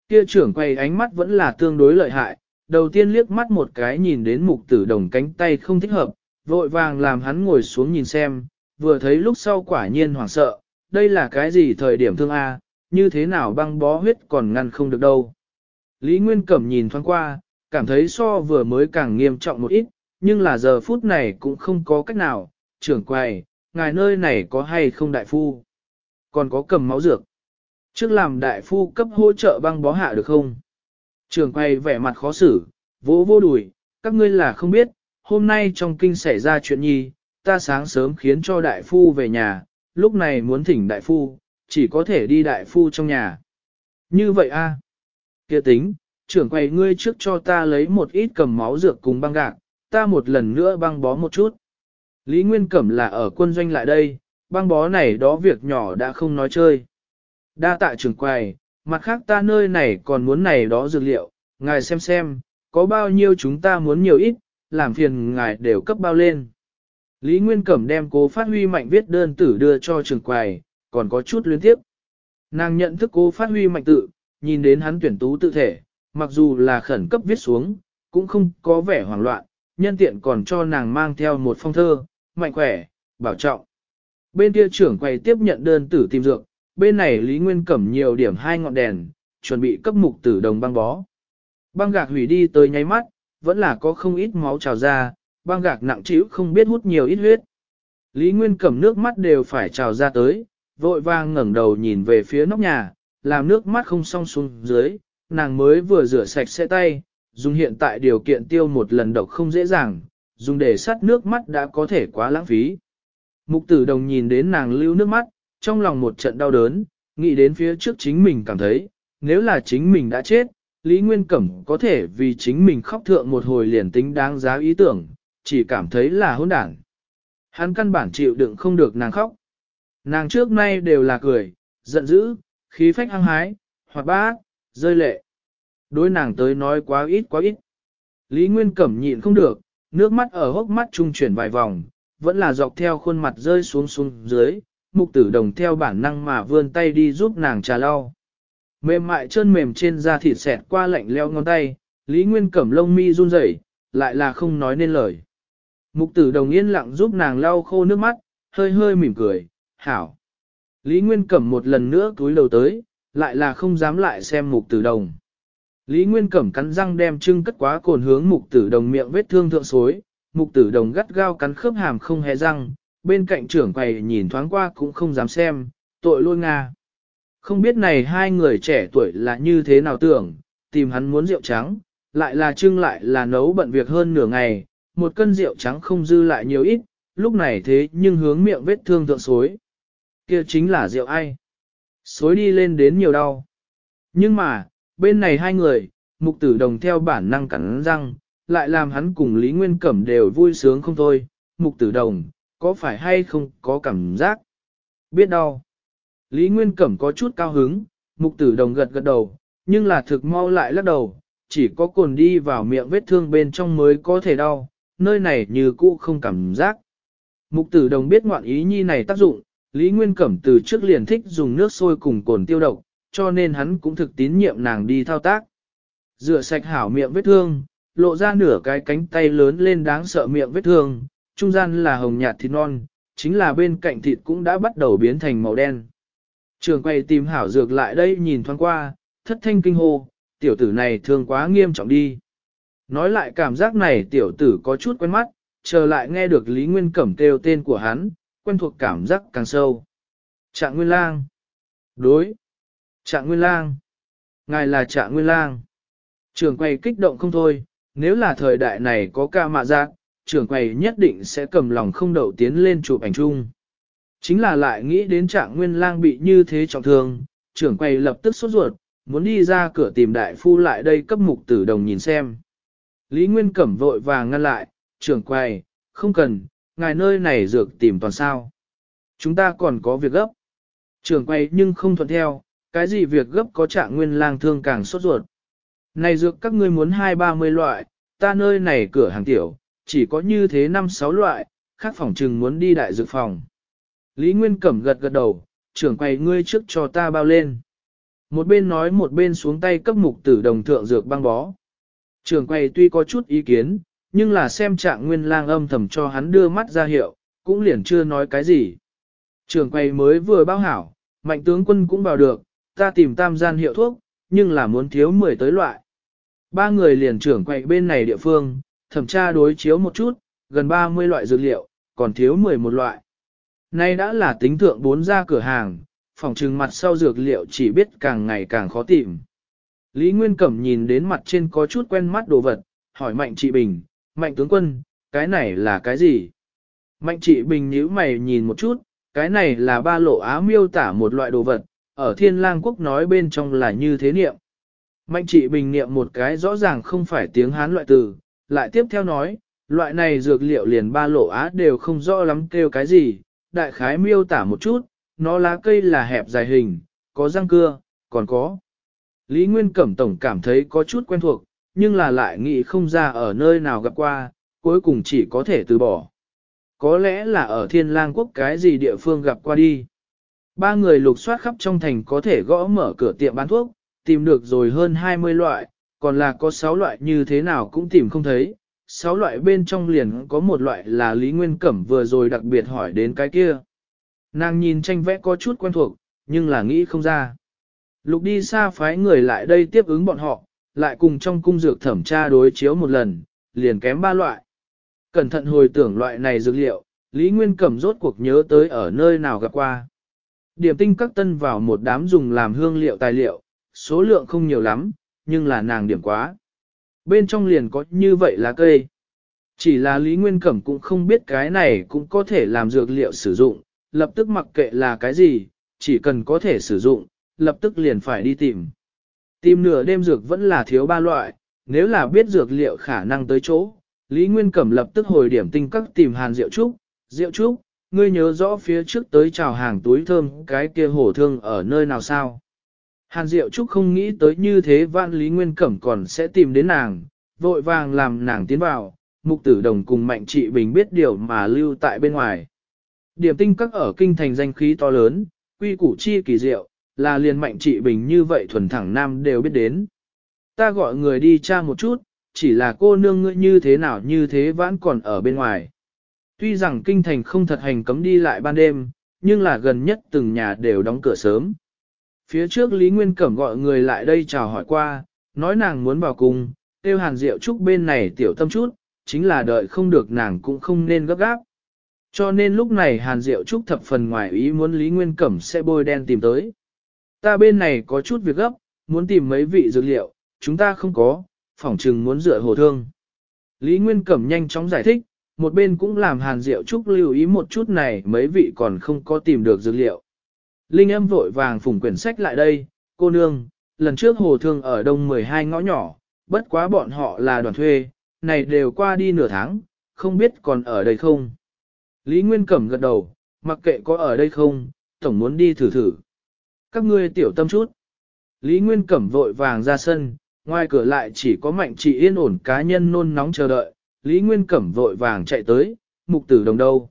Kia trưởng quay ánh mắt vẫn là tương đối lợi hại, đầu tiên liếc mắt một cái nhìn đến mục tử đồng cánh tay không thích hợp, vội vàng làm hắn ngồi xuống nhìn xem, vừa thấy lúc sau quả nhiên hoảng sợ, đây là cái gì thời điểm thương A, như thế nào băng bó huyết còn ngăn không được đâu. Lý Nguyên Cẩm nhìn thoáng qua, cảm thấy so vừa mới càng nghiêm trọng một ít, nhưng là giờ phút này cũng không có cách nào, trưởng quầy, ngài nơi này có hay không đại phu? Còn có cầm máu dược. Trước làm đại phu cấp hỗ trợ băng bó hạ được không? Trưởng quầy vẻ mặt khó xử, vỗ vô đùi, các ngươi là không biết, hôm nay trong kinh xảy ra chuyện nhi, ta sáng sớm khiến cho đại phu về nhà, lúc này muốn thỉnh đại phu, chỉ có thể đi đại phu trong nhà. Như vậy a à? kia tính, trưởng quầy ngươi trước cho ta lấy một ít cầm máu dược cùng băng gạc, ta một lần nữa băng bó một chút. Lý Nguyên Cẩm là ở quân doanh lại đây, băng bó này đó việc nhỏ đã không nói chơi. Đa tạ trưởng quầy, mặt khác ta nơi này còn muốn này đó dược liệu, ngài xem xem, có bao nhiêu chúng ta muốn nhiều ít, làm phiền ngài đều cấp bao lên. Lý Nguyên Cẩm đem cố phát huy mạnh viết đơn tử đưa cho trưởng quầy, còn có chút luyến tiếp. Nàng nhận thức cố phát huy mạnh tự, nhìn đến hắn tuyển tú tự thể, mặc dù là khẩn cấp viết xuống, cũng không có vẻ hoảng loạn, nhân tiện còn cho nàng mang theo một phong thơ, mạnh khỏe, bảo trọng. Bên kia trưởng quầy tiếp nhận đơn tử tìm dược, bên này Lý Nguyên Cẩm nhiều điểm hai ngọn đèn, chuẩn bị cấp mục tử đồng băng bó. Băng gạc hủy đi tới nháy mắt, vẫn là có không ít máu trào ra, băng gạc nặng chịu không biết hút nhiều ít huyết. Lý Nguyên Cẩm nước mắt đều phải trào ra tới, vội vàng ngẩn đầu nhìn về phía nóc nhà, làm nước mắt không song xuống dưới, nàng mới vừa rửa sạch sẽ tay, dùng hiện tại điều kiện tiêu một lần độc không dễ dàng, dùng để sát nước mắt đã có thể quá lãng phí. Mục tử đồng nhìn đến nàng lưu nước mắt, trong lòng một trận đau đớn, nghĩ đến phía trước chính mình cảm thấy, nếu là chính mình đã chết, Lý Nguyên Cẩm có thể vì chính mình khóc thượng một hồi liền tính đáng giá ý tưởng, chỉ cảm thấy là hôn đảng. Hắn căn bản chịu đựng không được nàng khóc. Nàng trước nay đều là cười, giận dữ, khí phách hăng hái, hoặc bác, rơi lệ. Đối nàng tới nói quá ít quá ít. Lý Nguyên Cẩm nhịn không được, nước mắt ở hốc mắt trung chuyển vài vòng, vẫn là dọc theo khuôn mặt rơi xuống xuống dưới, mục tử đồng theo bản năng mà vươn tay đi giúp nàng trà lau. Mềm mại chân mềm trên da thịt xẹt qua lạnh leo ngón tay, Lý Nguyên cẩm lông mi run rẩy lại là không nói nên lời. Mục tử đồng yên lặng giúp nàng lau khô nước mắt, hơi hơi mỉm cười, hảo. Lý Nguyên cẩm một lần nữa túi đầu tới, lại là không dám lại xem mục tử đồng. Lý Nguyên Cẩm cắn răng đem trưng cất quá cồn hướng mục tử đồng miệng vết thương thượng xối, mục tử đồng gắt gao cắn khớp hàm không hề răng, bên cạnh trưởng quầy nhìn thoáng qua cũng không dám xem, tội lôi Nga. Không biết này hai người trẻ tuổi là như thế nào tưởng, tìm hắn muốn rượu trắng, lại là trưng lại là nấu bận việc hơn nửa ngày, một cân rượu trắng không dư lại nhiều ít, lúc này thế nhưng hướng miệng vết thương thượng xối. kia chính là rượu ai? Xối đi lên đến nhiều đau. Nhưng mà, bên này hai người, mục tử đồng theo bản năng cắn răng, lại làm hắn cùng Lý Nguyên Cẩm đều vui sướng không thôi, mục tử đồng, có phải hay không có cảm giác? Biết đau. Lý Nguyên Cẩm có chút cao hứng, mục tử đồng gật gật đầu, nhưng là thực mau lại lắc đầu, chỉ có cồn đi vào miệng vết thương bên trong mới có thể đau, nơi này như cũ không cảm giác. Mục tử đồng biết ngoạn ý nhi này tác dụng, Lý Nguyên Cẩm từ trước liền thích dùng nước sôi cùng cồn tiêu độc, cho nên hắn cũng thực tín nhiệm nàng đi thao tác. Rửa sạch hảo miệng vết thương, lộ ra nửa cái cánh tay lớn lên đáng sợ miệng vết thương, trung gian là hồng nhạt thịt non, chính là bên cạnh thịt cũng đã bắt đầu biến thành màu đen. Trường quay tìm hảo dược lại đây nhìn thoáng qua, thất thanh kinh hô, tiểu tử này thương quá nghiêm trọng đi. Nói lại cảm giác này tiểu tử có chút quen mắt, chờ lại nghe được Lý Nguyên Cẩm kêu tên của hắn, quen thuộc cảm giác càng sâu. Trạng Nguyên Lang. Đối, Trạng Nguyên Lang. Ngài là Trạng Nguyên Lang. Trưởng quầy kích động không thôi, nếu là thời đại này có ca mạ giác, trưởng quầy nhất định sẽ cầm lòng không đậu tiến lên chụp ảnh chung. Chính là lại nghĩ đến Trạng Nguyên Lang bị như thế trọng thương, trưởng quầy lập tức sốt ruột, muốn đi ra cửa tìm đại phu lại đây cấp mục tử đồng nhìn xem. Lý Nguyên Cẩm vội và ngăn lại, trưởng quầy, không cần, ngài nơi này dược tìm toàn sao. Chúng ta còn có việc gấp. Trưởng quầy nhưng không thuận theo, cái gì việc gấp có trạng nguyên lang thương càng sốt ruột. Này dược các ngươi muốn hai ba mươi loại, ta nơi này cửa hàng tiểu, chỉ có như thế năm sáu loại, khác phòng trừng muốn đi đại dược phòng. Lý Nguyên Cẩm gật gật đầu, trưởng quầy ngươi trước cho ta bao lên. Một bên nói một bên xuống tay cấp mục tử đồng thượng dược băng bó. Trưởng quầy tuy có chút ý kiến, nhưng là xem trạng nguyên lang âm thầm cho hắn đưa mắt ra hiệu, cũng liền chưa nói cái gì. Trưởng quầy mới vừa bao hảo, mạnh tướng quân cũng vào được, ta tìm tam gian hiệu thuốc, nhưng là muốn thiếu 10 tới loại. Ba người liền trưởng quậy bên này địa phương, thẩm tra đối chiếu một chút, gần 30 loại dược liệu, còn thiếu 11 loại. Nay đã là tính thượng bốn ra cửa hàng, phòng trừng mặt sau dược liệu chỉ biết càng ngày càng khó tìm. Lý Nguyên Cẩm nhìn đến mặt trên có chút quen mắt đồ vật, hỏi Mạnh Trị Bình, Mạnh tướng quân, cái này là cái gì? Mạnh Trị Bình nhíu mày nhìn một chút, cái này là ba lộ á miêu tả một loại đồ vật, ở thiên lang quốc nói bên trong là như thế niệm. Mạnh trị bình niệm một cái rõ ràng không phải tiếng Hán loại từ, lại tiếp theo nói, loại này dược liệu liền ba lộ á đều không rõ lắm kêu cái gì, đại khái miêu tả một chút, nó lá cây là hẹp dài hình, có răng cưa, còn có. Lý Nguyên Cẩm Tổng cảm thấy có chút quen thuộc, nhưng là lại nghĩ không ra ở nơi nào gặp qua, cuối cùng chỉ có thể từ bỏ. Có lẽ là ở thiên lang quốc cái gì địa phương gặp qua đi. Ba người lục soát khắp trong thành có thể gõ mở cửa tiệm bán thuốc, tìm được rồi hơn 20 loại, còn là có 6 loại như thế nào cũng tìm không thấy. 6 loại bên trong liền có một loại là Lý Nguyên Cẩm vừa rồi đặc biệt hỏi đến cái kia. Nàng nhìn tranh vẽ có chút quen thuộc, nhưng là nghĩ không ra. Lục đi xa phái người lại đây tiếp ứng bọn họ, lại cùng trong cung dược thẩm tra đối chiếu một lần, liền kém ba loại. Cẩn thận hồi tưởng loại này dược liệu, Lý Nguyên Cẩm rốt cuộc nhớ tới ở nơi nào gặp qua. Điểm tinh các tân vào một đám dùng làm hương liệu tài liệu, số lượng không nhiều lắm, nhưng là nàng điểm quá. Bên trong liền có như vậy là cây. Chỉ là Lý Nguyên Cẩm cũng không biết cái này cũng có thể làm dược liệu sử dụng, lập tức mặc kệ là cái gì, chỉ cần có thể sử dụng, lập tức liền phải đi tìm. Tìm nửa đêm dược vẫn là thiếu ba loại, nếu là biết dược liệu khả năng tới chỗ, Lý Nguyên Cẩm lập tức hồi điểm tinh các tìm Hàn Diệu Trúc, Diệu Trúc, ngươi nhớ rõ phía trước tới chào hàng túi thơm cái kia hổ thương ở nơi nào sao. Hàn Diệu Trúc không nghĩ tới như thế vạn Lý Nguyên Cẩm còn sẽ tìm đến nàng, vội vàng làm nàng tiến vào, mục tử đồng cùng mạnh trị bình biết điều mà lưu tại bên ngoài. Điểm tinh các ở kinh thành danh khí to lớn, quy củ chi kỳ diệu, là liền mạnh trị bình như vậy thuần thẳng nam đều biết đến. Ta gọi người đi tra một chút, chỉ là cô nương ngươi như thế nào như thế vãn còn ở bên ngoài. Tuy rằng kinh thành không thật hành cấm đi lại ban đêm, nhưng là gần nhất từng nhà đều đóng cửa sớm. Phía trước Lý Nguyên Cẩm gọi người lại đây chào hỏi qua, nói nàng muốn vào cùng, tiêu hàn rượu trúc bên này tiểu tâm chút, chính là đợi không được nàng cũng không nên gấp gáp. Cho nên lúc này hàn rượu trúc thập phần ngoài ý muốn Lý Nguyên Cẩm sẽ bôi đen tìm tới. Ta bên này có chút việc gấp, muốn tìm mấy vị dược liệu, chúng ta không có, phỏng trừng muốn rửa hồ thương. Lý Nguyên Cẩm nhanh chóng giải thích, một bên cũng làm Hàn Diệu Trúc lưu ý một chút này mấy vị còn không có tìm được dữ liệu. Linh âm vội vàng phủng quyển sách lại đây, cô nương, lần trước hồ thương ở đông 12 ngõ nhỏ, bất quá bọn họ là đoàn thuê, này đều qua đi nửa tháng, không biết còn ở đây không. Lý Nguyên Cẩm gật đầu, mặc kệ có ở đây không, tổng muốn đi thử thử. Các ngươi tiểu tâm chút. Lý Nguyên Cẩm vội vàng ra sân, ngoài cửa lại chỉ có mạnh trị yên ổn cá nhân nôn nóng chờ đợi, Lý Nguyên Cẩm vội vàng chạy tới, mục tử đồng đâu.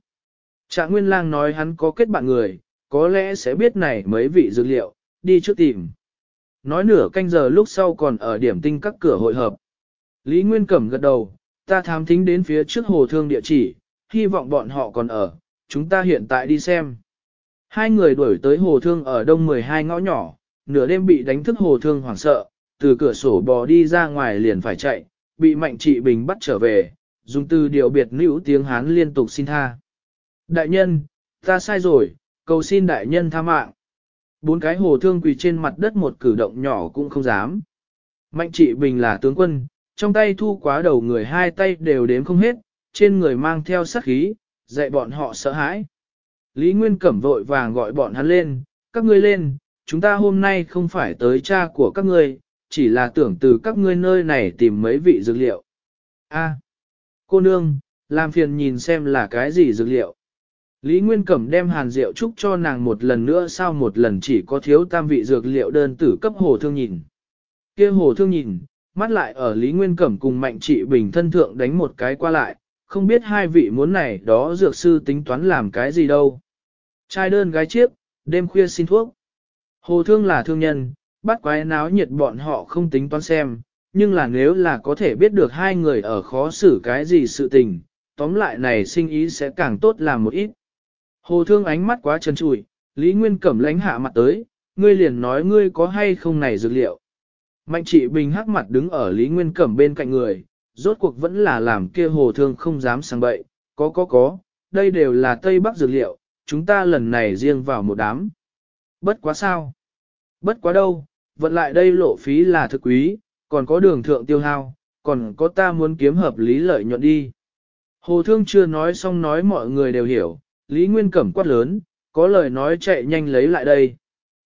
Trạng Nguyên Lang nói hắn có kết bạn người, có lẽ sẽ biết này mấy vị dược liệu, đi trước tìm. Nói nửa canh giờ lúc sau còn ở điểm tinh các cửa hội hợp. Lý Nguyên Cẩm gật đầu, ta thám thính đến phía trước hồ thương địa chỉ, hy vọng bọn họ còn ở, chúng ta hiện tại đi xem. Hai người đuổi tới hồ thương ở đông 12 ngõ nhỏ, nửa đêm bị đánh thức hồ thương hoảng sợ, từ cửa sổ bò đi ra ngoài liền phải chạy, bị mạnh trị bình bắt trở về, dùng từ điệu biệt nữ tiếng Hán liên tục xin tha. Đại nhân, ta sai rồi, cầu xin đại nhân tha mạng. Bốn cái hồ thương quỳ trên mặt đất một cử động nhỏ cũng không dám. Mạnh trị bình là tướng quân, trong tay thu quá đầu người hai tay đều đếm không hết, trên người mang theo sát khí, dạy bọn họ sợ hãi. Lý Nguyên Cẩm vội vàng gọi bọn hắn lên, các ngươi lên, chúng ta hôm nay không phải tới cha của các ngươi, chỉ là tưởng từ các ngươi nơi này tìm mấy vị dược liệu. A. Cô nương, làm phiền nhìn xem là cái gì dược liệu. Lý Nguyên Cẩm đem hàn rượu trúc cho nàng một lần nữa sau một lần chỉ có thiếu tam vị dược liệu đơn tử cấp hồ thương nhìn. kia hồ thương nhìn, mắt lại ở Lý Nguyên Cẩm cùng mạnh trị bình thân thượng đánh một cái qua lại, không biết hai vị muốn này đó dược sư tính toán làm cái gì đâu. Trai đơn gái chiếc, đêm khuya xin thuốc. Hồ thương là thương nhân, bắt quái náo nhiệt bọn họ không tính toán xem, nhưng là nếu là có thể biết được hai người ở khó xử cái gì sự tình, tóm lại này sinh ý sẽ càng tốt làm một ít. Hồ Thương ánh mắt quá trần trụi, Lý Nguyên Cẩm lánh hạ mặt tới, ngươi liền nói ngươi có hay không này dược liệu. Mạnh trị bình hắc mặt đứng ở Lý Nguyên Cẩm bên cạnh người, rốt cuộc vẫn là làm kia Hồ Thương không dám sang bậy, có có có, đây đều là Tây Bắc dược liệu, chúng ta lần này riêng vào một đám. Bất quá sao? Bất quá đâu, vận lại đây lộ phí là thực quý, còn có đường thượng tiêu hao, còn có ta muốn kiếm hợp lý lợi nhuận đi. Hồ Thương chưa nói xong nói mọi người đều hiểu, Lý Nguyên Cẩm quát lớn, có lời nói chạy nhanh lấy lại đây.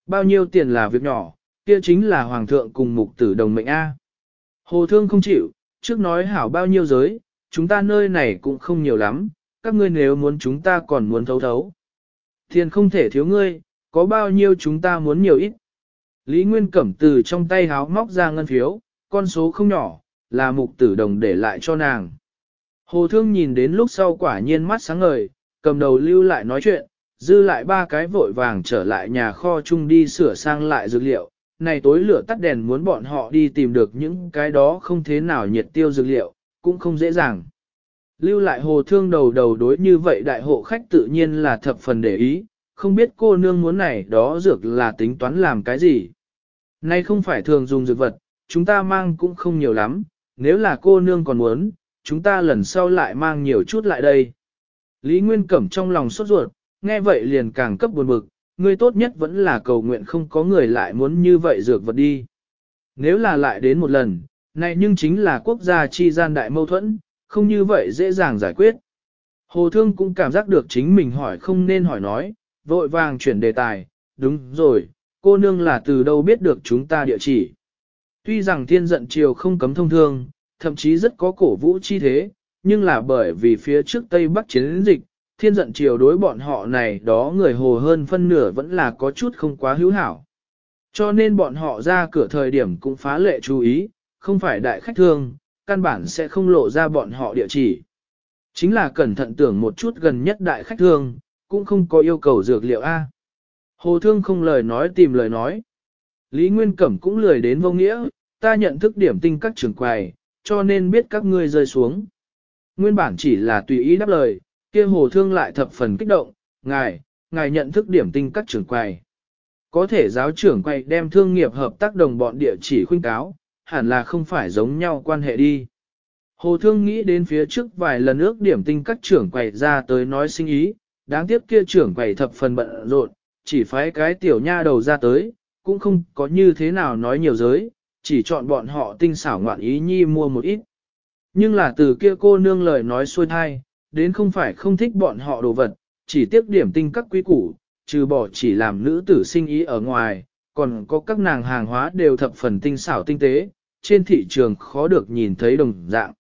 Bao nhiêu tiền là việc nhỏ, kia chính là Hoàng thượng cùng mục tử đồng mệnh A. Hồ Thương không chịu, trước nói hảo bao nhiêu giới, chúng ta nơi này cũng không nhiều lắm, các ngươi nếu muốn chúng ta còn muốn thấu thấu. Tiền không thể thiếu ngươi, có bao nhiêu chúng ta muốn nhiều ít. Lý Nguyên Cẩm từ trong tay háo móc ra ngân phiếu, con số không nhỏ, là mục tử đồng để lại cho nàng. Hồ Thương nhìn đến lúc sau quả nhiên mắt sáng ngời, cầm đầu lưu lại nói chuyện, dư lại ba cái vội vàng trở lại nhà kho chung đi sửa sang lại dược liệu. Này tối lửa tắt đèn muốn bọn họ đi tìm được những cái đó không thế nào nhiệt tiêu dược liệu, cũng không dễ dàng. Lưu lại hồ thương đầu đầu đối như vậy đại hộ khách tự nhiên là thập phần để ý, không biết cô nương muốn này đó dược là tính toán làm cái gì. Nay không phải thường dùng dược vật, chúng ta mang cũng không nhiều lắm, nếu là cô nương còn muốn, chúng ta lần sau lại mang nhiều chút lại đây. Lý Nguyên Cẩm trong lòng sốt ruột, nghe vậy liền càng cấp buồn bực, người tốt nhất vẫn là cầu nguyện không có người lại muốn như vậy dược vật đi. Nếu là lại đến một lần, này nhưng chính là quốc gia chi gian đại mâu thuẫn, không như vậy dễ dàng giải quyết. Hồ Thương cũng cảm giác được chính mình hỏi không nên hỏi nói, vội vàng chuyển đề tài, đúng rồi, cô nương là từ đâu biết được chúng ta địa chỉ. Tuy rằng thiên giận chiều không cấm thông thương, thậm chí rất có cổ vũ chi thế, nhưng là bởi vì phía trước Tây Bắc chiến dịch, thiên giận chiều đối bọn họ này đó người hồ hơn phân nửa vẫn là có chút không quá hữu hảo. Cho nên bọn họ ra cửa thời điểm cũng phá lệ chú ý, không phải đại khách thương, căn bản sẽ không lộ ra bọn họ địa chỉ. Chính là cẩn thận tưởng một chút gần nhất đại khách thương, cũng không có yêu cầu dược liệu A. Hồ Thương không lời nói tìm lời nói. Lý Nguyên Cẩm cũng lười đến vô nghĩa, ta nhận thức điểm tinh các trưởng quài, cho nên biết các ngươi rơi xuống. Nguyên bản chỉ là tùy ý đáp lời, kia Hồ Thương lại thập phần kích động, ngài, ngài nhận thức điểm tinh các trưởng quài. Có thể giáo trưởng quay đem thương nghiệp hợp tác đồng bọn địa chỉ khuyên cáo, hẳn là không phải giống nhau quan hệ đi. Hồ Thương nghĩ đến phía trước vài lần ước điểm tinh các trưởng quầy ra tới nói sinh ý, đáng tiếc kia trưởng quầy thập phần bận rộn, chỉ phái cái tiểu nha đầu ra tới, cũng không có như thế nào nói nhiều giới, chỉ chọn bọn họ tinh xảo ngoạn ý nhi mua một ít. Nhưng là từ kia cô nương lời nói xuôi thai, đến không phải không thích bọn họ đồ vật, chỉ tiếc điểm tinh các quý củ, trừ bỏ chỉ làm nữ tử sinh ý ở ngoài, còn có các nàng hàng hóa đều thập phần tinh xảo tinh tế, trên thị trường khó được nhìn thấy đồng dạng.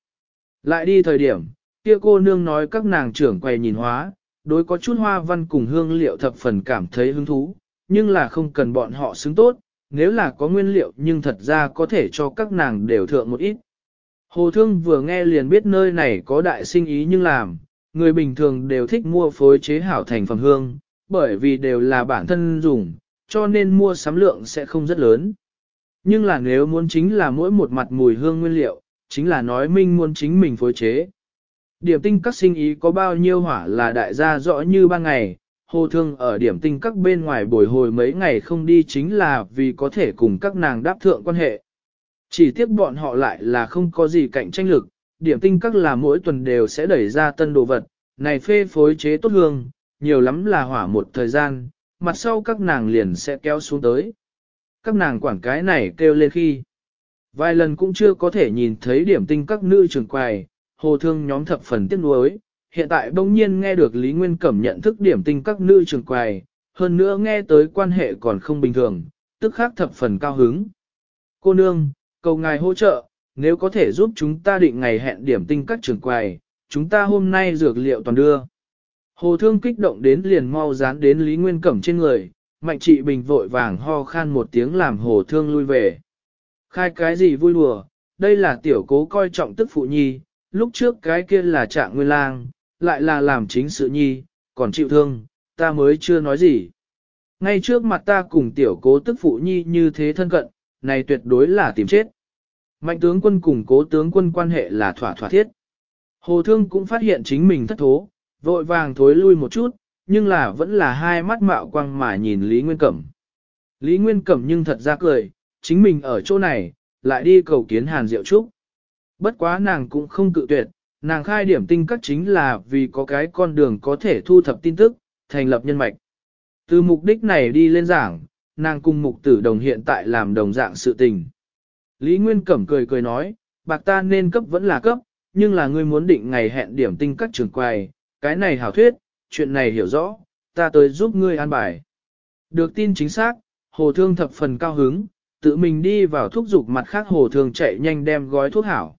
Lại đi thời điểm, kia cô nương nói các nàng trưởng quầy nhìn hóa, đối có chút hoa văn cùng hương liệu thập phần cảm thấy hứng thú, nhưng là không cần bọn họ xứng tốt, nếu là có nguyên liệu nhưng thật ra có thể cho các nàng đều thượng một ít. Hồ Thương vừa nghe liền biết nơi này có đại sinh ý nhưng làm, người bình thường đều thích mua phối chế hảo thành phẩm hương, bởi vì đều là bản thân dùng, cho nên mua sắm lượng sẽ không rất lớn. Nhưng là nếu muốn chính là mỗi một mặt mùi hương nguyên liệu, chính là nói minh muốn chính mình phối chế điểm tinh các sinh ý có bao nhiêu hỏa là đại gia rõ như ban ngày, hồ thương ở điểm tinh các bên ngoài bồi hồi mấy ngày không đi chính là vì có thể cùng các nàng đáp thượng quan hệ. Chỉ tiếc bọn họ lại là không có gì cạnh tranh lực, điểm tinh các là mỗi tuần đều sẽ đẩy ra tân đồ vật, này phê phối chế tốt hương, nhiều lắm là hỏa một thời gian, mặt sau các nàng liền sẽ kéo xuống tới. Các nàng quảng cái này kêu lên khi. Vài lần cũng chưa có thể nhìn thấy điểm tinh các nữ trường quài, hồ thương nhóm thập phần tiếc nuối, hiện tại bỗng nhiên nghe được Lý Nguyên Cẩm nhận thức điểm tinh các nữ trường quài, hơn nữa nghe tới quan hệ còn không bình thường, tức khác thập phần cao hứng. Cô nương, cầu ngài hỗ trợ, nếu có thể giúp chúng ta định ngày hẹn điểm tinh các trường quài, chúng ta hôm nay dược liệu toàn đưa. Hồ thương kích động đến liền mau dán đến Lý Nguyên Cẩm trên người, mạnh trị bình vội vàng ho khan một tiếng làm hồ thương lui về. Khai cái gì vui đùa, đây là tiểu cố coi trọng tức phụ nhi, lúc trước cái kia là trạng nguyên lang, lại là làm chính sự nhi, còn chịu thương, ta mới chưa nói gì. Ngay trước mặt ta cùng tiểu cố tức phụ nhi như thế thân cận, này tuyệt đối là tìm chết. Mạnh tướng quân cùng cố tướng quân quan hệ là thỏa thỏa thiết. Hồ thương cũng phát hiện chính mình thất thố, vội vàng thối lui một chút, nhưng là vẫn là hai mắt mạo quang mà nhìn Lý Nguyên Cẩm. Lý Nguyên Cẩm nhưng thật ra cười, chính mình ở chỗ này, lại đi cầu kiến Hàn Diệu Trúc. Bất quá nàng cũng không cự tuyệt, nàng khai điểm tinh cắt chính là vì có cái con đường có thể thu thập tin tức, thành lập nhân mạch. Từ mục đích này đi lên giảng, nàng cùng mục tử đồng hiện tại làm đồng dạng sự tình. Lý Nguyên Cẩm cười cười nói, bạc ta nên cấp vẫn là cấp, nhưng là ngươi muốn định ngày hẹn điểm tinh cắt trường quài, cái này hảo thuyết, chuyện này hiểu rõ, ta tới giúp ngươi an bài. Được tin chính xác, hồ thương thập phần cao hứng, tự mình đi vào thuốc dục mặt khác hồ thương chạy nhanh đem gói thuốc hảo.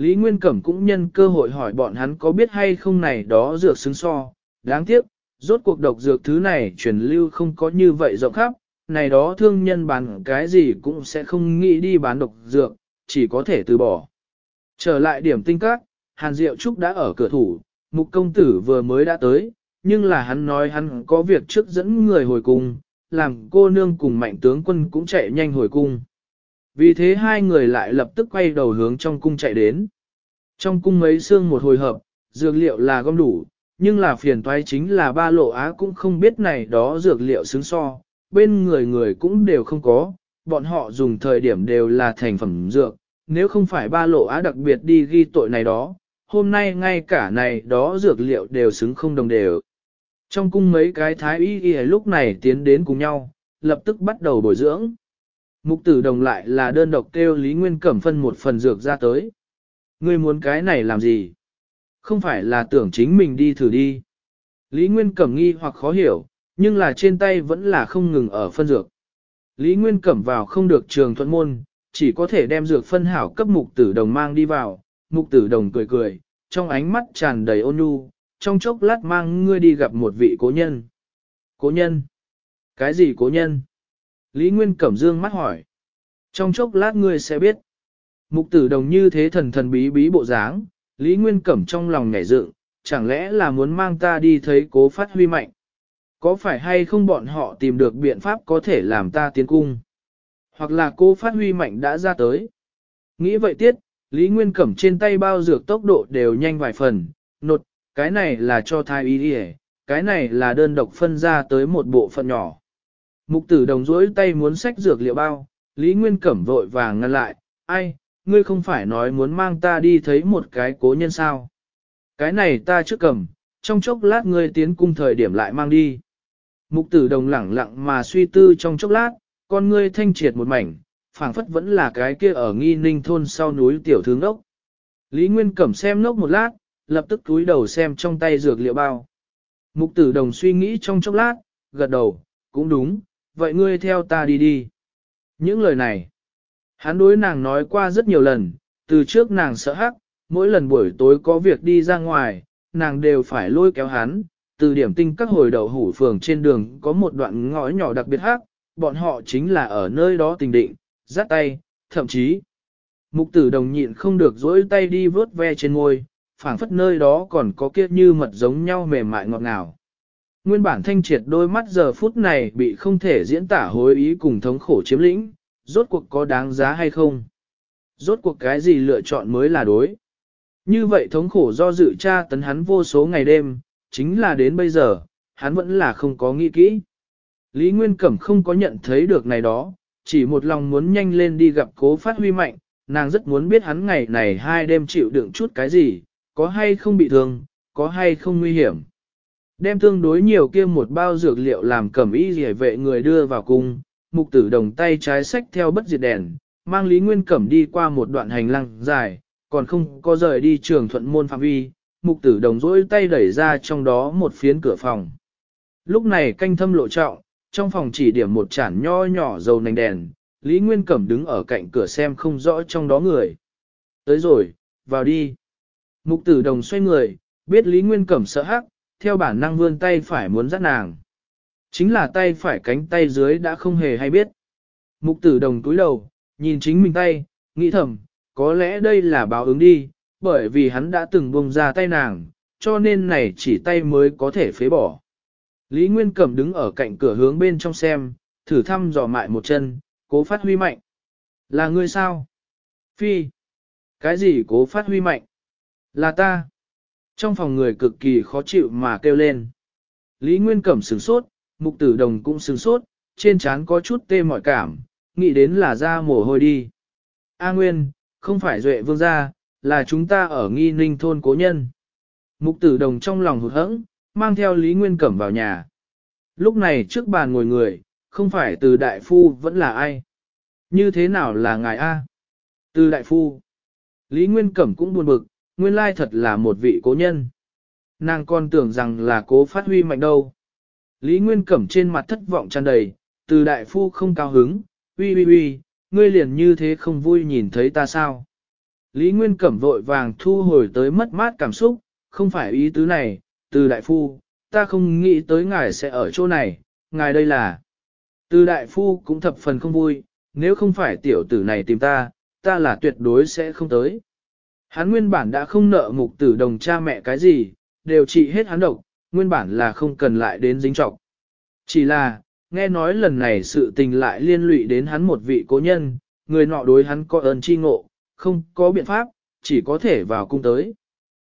Lý Nguyên Cẩm cũng nhân cơ hội hỏi bọn hắn có biết hay không này đó dược xứng so, đáng tiếc, rốt cuộc độc dược thứ này truyền lưu không có như vậy rộng khắp, này đó thương nhân bán cái gì cũng sẽ không nghĩ đi bán độc dược, chỉ có thể từ bỏ. Trở lại điểm tinh các, Hàn Diệu Trúc đã ở cửa thủ, mục công tử vừa mới đã tới, nhưng là hắn nói hắn có việc trước dẫn người hồi cung, làm cô nương cùng mạnh tướng quân cũng chạy nhanh hồi cung. Vì thế hai người lại lập tức quay đầu hướng trong cung chạy đến. Trong cung mấy xương một hồi hợp, dược liệu là gom đủ, nhưng là phiền toái chính là ba lộ á cũng không biết này đó dược liệu xứng so, bên người người cũng đều không có, bọn họ dùng thời điểm đều là thành phẩm dược, nếu không phải ba lộ á đặc biệt đi ghi tội này đó, hôm nay ngay cả này đó dược liệu đều xứng không đồng đều. Trong cung mấy cái thái y y lúc này tiến đến cùng nhau, lập tức bắt đầu bồi dưỡng. Mục tử đồng lại là đơn độc kêu Lý Nguyên Cẩm phân một phần dược ra tới. Ngươi muốn cái này làm gì? Không phải là tưởng chính mình đi thử đi. Lý Nguyên Cẩm nghi hoặc khó hiểu, nhưng là trên tay vẫn là không ngừng ở phân dược. Lý Nguyên Cẩm vào không được trường thuận môn, chỉ có thể đem dược phân hảo cấp mục tử đồng mang đi vào. Mục tử đồng cười cười, trong ánh mắt tràn đầy ôn nhu, trong chốc lát mang ngươi đi gặp một vị cố nhân. Cố nhân? Cái gì cố nhân? Lý Nguyên Cẩm Dương mắt hỏi. Trong chốc lát ngươi sẽ biết. Mục tử đồng như thế thần thần bí bí bộ dáng, Lý Nguyên Cẩm trong lòng nhảy dựng chẳng lẽ là muốn mang ta đi thấy cố phát huy mạnh. Có phải hay không bọn họ tìm được biện pháp có thể làm ta tiến cung? Hoặc là cô phát huy mạnh đã ra tới. Nghĩ vậy tiết, Lý Nguyên Cẩm trên tay bao dược tốc độ đều nhanh vài phần, nột, cái này là cho thai y đi cái này là đơn độc phân ra tới một bộ phận nhỏ. Mục tử đồng rỗi tay muốn xách dược liệu bao, Lý Nguyên Cẩm vội vàng ngăn lại, ai, ngươi không phải nói muốn mang ta đi thấy một cái cố nhân sao. Cái này ta trước cầm, trong chốc lát ngươi tiến cung thời điểm lại mang đi. Mục tử đồng lẳng lặng mà suy tư trong chốc lát, con ngươi thanh triệt một mảnh, phảng phất vẫn là cái kia ở nghi ninh thôn sau núi tiểu thương ốc. Lý Nguyên Cẩm xem nốc một lát, lập tức túi đầu xem trong tay dược liệu bao. Mục tử đồng suy nghĩ trong chốc lát, gật đầu, cũng đúng, vậy ngươi theo ta đi đi. Những lời này, hắn đối nàng nói qua rất nhiều lần, từ trước nàng sợ hắc, mỗi lần buổi tối có việc đi ra ngoài, nàng đều phải lôi kéo hắn, từ điểm tinh các hồi đầu hủ phường trên đường có một đoạn ngõ nhỏ đặc biệt hắc, bọn họ chính là ở nơi đó tình định, dắt tay, thậm chí. Mục tử đồng nhịn không được dỗi tay đi vớt ve trên ngôi, phảng phất nơi đó còn có kia như mật giống nhau mềm mại ngọt ngào. Nguyên bản thanh triệt đôi mắt giờ phút này bị không thể diễn tả hối ý cùng thống khổ chiếm lĩnh, rốt cuộc có đáng giá hay không? Rốt cuộc cái gì lựa chọn mới là đối? Như vậy thống khổ do dự tra tấn hắn vô số ngày đêm, chính là đến bây giờ, hắn vẫn là không có nghĩ kỹ. Lý Nguyên Cẩm không có nhận thấy được này đó, chỉ một lòng muốn nhanh lên đi gặp cố phát huy mạnh, nàng rất muốn biết hắn ngày này hai đêm chịu đựng chút cái gì, có hay không bị thương, có hay không nguy hiểm. Đem tương đối nhiều kia một bao dược liệu làm cẩm y rỉa vệ người đưa vào cung, mục tử đồng tay trái sách theo bất diệt đèn, mang Lý Nguyên Cẩm đi qua một đoạn hành lang dài, còn không có rời đi trường thuận môn phạm vi, mục tử đồng dối tay đẩy ra trong đó một phiến cửa phòng. Lúc này canh thâm lộ trọng, trong phòng chỉ điểm một chản nho nhỏ dầu nành đèn, Lý Nguyên Cẩm đứng ở cạnh cửa xem không rõ trong đó người. Tới rồi, vào đi. Mục tử đồng xoay người, biết Lý Nguyên Cẩm sợ hắc, theo bản năng vươn tay phải muốn dắt nàng. Chính là tay phải cánh tay dưới đã không hề hay biết. Mục tử đồng túi đầu, nhìn chính mình tay, nghĩ thầm, có lẽ đây là báo ứng đi, bởi vì hắn đã từng buông ra tay nàng, cho nên này chỉ tay mới có thể phế bỏ. Lý Nguyên Cẩm đứng ở cạnh cửa hướng bên trong xem, thử thăm dò mại một chân, cố phát huy mạnh. Là ngươi sao? Phi. Cái gì cố phát huy mạnh? Là ta. Trong phòng người cực kỳ khó chịu mà kêu lên. Lý Nguyên Cẩm sửng sốt, mục tử đồng cũng sửng sốt, trên trán có chút tê mọi cảm, nghĩ đến là ra mồ hôi đi. A Nguyên, không phải Duệ Vương gia, là chúng ta ở nghi ninh thôn cố nhân. Mục tử đồng trong lòng hụt hẫng, mang theo Lý Nguyên Cẩm vào nhà. Lúc này trước bàn ngồi người, không phải từ đại phu vẫn là ai. Như thế nào là ngài A? Từ đại phu. Lý Nguyên Cẩm cũng buồn bực, nguyên lai thật là một vị cố nhân. Nàng còn tưởng rằng là cố phát huy mạnh đâu. Lý Nguyên Cẩm trên mặt thất vọng tràn đầy, từ đại phu không cao hứng, uy uy uy, ngươi liền như thế không vui nhìn thấy ta sao. Lý Nguyên Cẩm vội vàng thu hồi tới mất mát cảm xúc, không phải ý tứ này, từ đại phu, ta không nghĩ tới ngài sẽ ở chỗ này, ngài đây là. Từ đại phu cũng thập phần không vui, nếu không phải tiểu tử này tìm ta, ta là tuyệt đối sẽ không tới. Hắn nguyên bản đã không nợ mục tử đồng cha mẹ cái gì, đều trị hết hắn độc, nguyên bản là không cần lại đến dính trọc. Chỉ là, nghe nói lần này sự tình lại liên lụy đến hắn một vị cố nhân, người nọ đối hắn có ơn chi ngộ, không có biện pháp, chỉ có thể vào cung tới.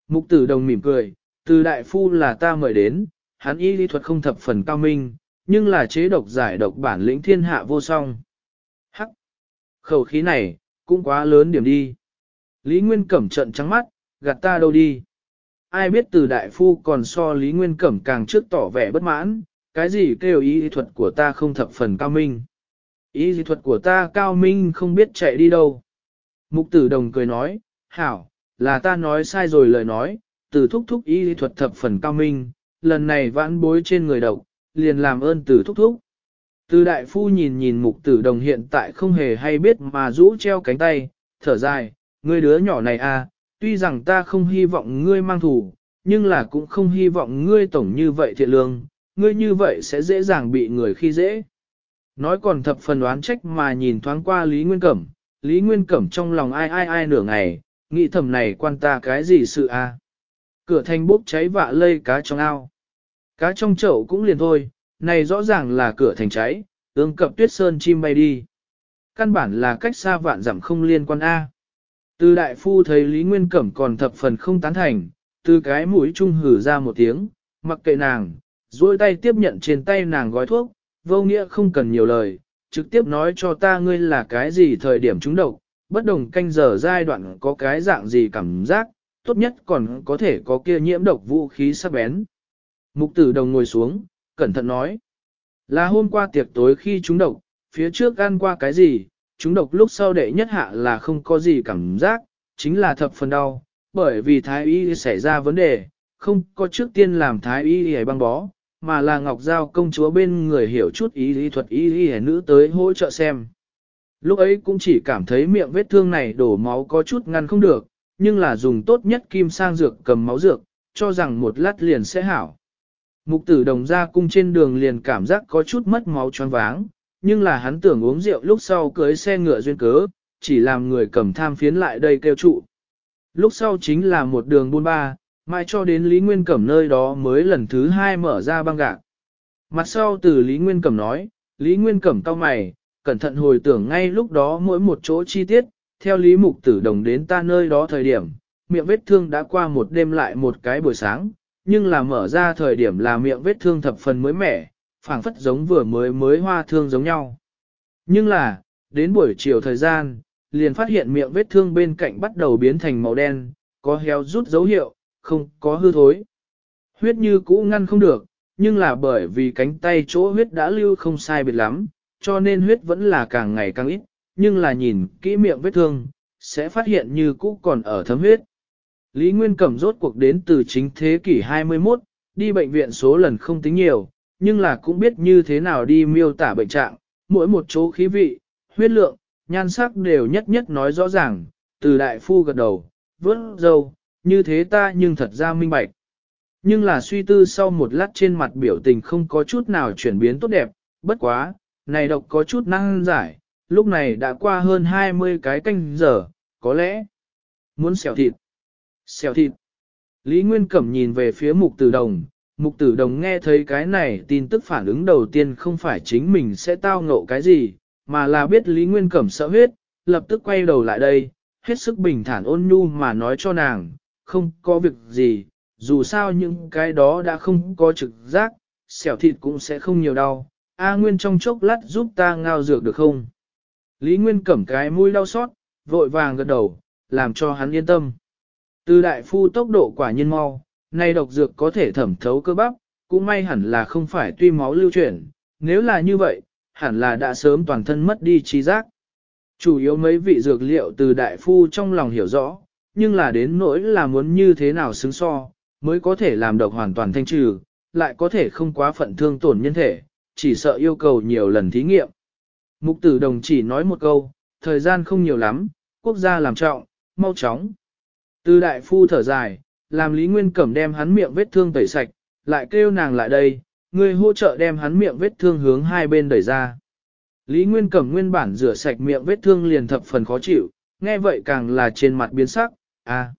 Mục tử đồng mỉm cười, từ đại phu là ta mời đến, hắn y lý thuật không thập phần cao minh, nhưng là chế độc giải độc bản lĩnh thiên hạ vô song. Hắc! Khẩu khí này, cũng quá lớn điểm đi. Lý Nguyên Cẩm trận trắng mắt, gạt ta đâu đi. Ai biết từ đại phu còn so Lý Nguyên Cẩm càng trước tỏ vẻ bất mãn, cái gì kêu ý thuật của ta không thập phần cao minh. Ý thuật của ta cao minh không biết chạy đi đâu. Mục tử đồng cười nói, hảo, là ta nói sai rồi lời nói, từ thúc thúc ý thuật thập phần cao minh, lần này vãn bối trên người độc, liền làm ơn từ thúc thúc. Từ đại phu nhìn nhìn mục tử đồng hiện tại không hề hay biết mà rũ treo cánh tay, thở dài, ngươi đứa nhỏ này à, tuy rằng ta không hy vọng ngươi mang thù, nhưng là cũng không hy vọng ngươi tổng như vậy thiện lương, ngươi như vậy sẽ dễ dàng bị người khi dễ. Nói còn thập phần oán trách mà nhìn thoáng qua Lý Nguyên Cẩm, Lý Nguyên Cẩm trong lòng ai ai ai nửa ngày, nghĩ thầm này quan ta cái gì sự a à? Cửa thanh bốc cháy vạ lây cá trong ao. Cá trong chậu cũng liền thôi, này rõ ràng là cửa thành cháy, ương cập tuyết sơn chim bay đi. Căn bản là cách xa vạn giảm không liên quan A. Từ đại phu thấy Lý Nguyên Cẩm còn thập phần không tán thành, từ cái mũi trung hử ra một tiếng, mặc kệ nàng, duỗi tay tiếp nhận trên tay nàng gói thuốc, vô nghĩa không cần nhiều lời, trực tiếp nói cho ta ngươi là cái gì thời điểm trúng độc, bất đồng canh giờ giai đoạn có cái dạng gì cảm giác, tốt nhất còn có thể có kia nhiễm độc vũ khí sắc bén. Mục tử đồng ngồi xuống, cẩn thận nói, là hôm qua tiệc tối khi trúng độc, phía trước ăn qua cái gì, chúng độc lúc sau đệ nhất hạ là không có gì cảm giác, chính là thập phần đau, bởi vì thái y xảy ra vấn đề, không có trước tiên làm thái y y băng bó, mà là Ngọc Giao công chúa bên người hiểu chút y y thuật y y nữ tới hỗ trợ xem. Lúc ấy cũng chỉ cảm thấy miệng vết thương này đổ máu có chút ngăn không được, nhưng là dùng tốt nhất kim sang dược cầm máu dược, cho rằng một lát liền sẽ hảo. Mục tử đồng ra cung trên đường liền cảm giác có chút mất máu choáng váng, nhưng là hắn tưởng uống rượu lúc sau cưới xe ngựa duyên cớ, chỉ làm người cầm tham phiến lại đây kêu trụ. Lúc sau chính là một đường buôn ba, mai cho đến Lý Nguyên Cẩm nơi đó mới lần thứ hai mở ra băng gạc. Mặt sau từ Lý Nguyên Cẩm nói, Lý Nguyên Cẩm cao mày, cẩn thận hồi tưởng ngay lúc đó mỗi một chỗ chi tiết, theo Lý Mục Tử Đồng đến ta nơi đó thời điểm, miệng vết thương đã qua một đêm lại một cái buổi sáng, nhưng là mở ra thời điểm là miệng vết thương thập phần mới mẻ, phảng phất giống vừa mới mới hoa thương giống nhau. Nhưng là, đến buổi chiều thời gian, liền phát hiện miệng vết thương bên cạnh bắt đầu biến thành màu đen, có héo rút dấu hiệu, không có hư thối. Huyết như cũ ngăn không được, nhưng là bởi vì cánh tay chỗ huyết đã lưu không sai biệt lắm, cho nên huyết vẫn là càng ngày càng ít, nhưng là nhìn kỹ miệng vết thương, sẽ phát hiện như cũ còn ở thấm huyết. Lý Nguyên Cẩm rốt cuộc đến từ chính thế kỷ 21, đi bệnh viện số lần không tính nhiều, nhưng là cũng biết như thế nào đi miêu tả bệnh trạng, mỗi một chỗ khí vị, huyết lượng, nhan sắc đều nhất nhất nói rõ ràng, từ đại phu gật đầu, vớt dâu, như thế ta nhưng thật ra minh bạch. Nhưng là suy tư sau một lát trên mặt biểu tình không có chút nào chuyển biến tốt đẹp, bất quá, này độc có chút năng giải, lúc này đã qua hơn 20 cái canh giờ, có lẽ muốn xẻo thịt. Xẻo thịt. Lý Nguyên Cẩm nhìn về phía mục từ đồng, Mục tử đồng nghe thấy cái này tin tức phản ứng đầu tiên không phải chính mình sẽ tao ngộ cái gì, mà là biết Lý Nguyên Cẩm sợ huyết, lập tức quay đầu lại đây, hết sức bình thản ôn nhu mà nói cho nàng, không có việc gì, dù sao những cái đó đã không có trực giác, xẻo thịt cũng sẽ không nhiều đau, A Nguyên trong chốc lát giúp ta ngao dược được không? Lý Nguyên Cẩm cái mũi đau xót, vội vàng gật đầu, làm cho hắn yên tâm. Từ đại phu tốc độ quả nhiên mau, nay độc dược có thể thẩm thấu cơ bắp, cũng may hẳn là không phải tuy máu lưu chuyển, nếu là như vậy, hẳn là đã sớm toàn thân mất đi trí giác. Chủ yếu mấy vị dược liệu từ đại phu trong lòng hiểu rõ, nhưng là đến nỗi là muốn như thế nào xứng so, mới có thể làm độc hoàn toàn thanh trừ, lại có thể không quá phận thương tổn nhân thể, chỉ sợ yêu cầu nhiều lần thí nghiệm. Mục tử đồng chỉ nói một câu, thời gian không nhiều lắm, quốc gia làm trọng, mau chóng. Từ đại phu thở dài, làm Lý Nguyên Cẩm đem hắn miệng vết thương tẩy sạch, lại kêu nàng lại đây, người hỗ trợ đem hắn miệng vết thương hướng hai bên đẩy ra. Lý Nguyên Cẩm nguyên bản rửa sạch miệng vết thương liền thập phần khó chịu, nghe vậy càng là trên mặt biến sắc, à.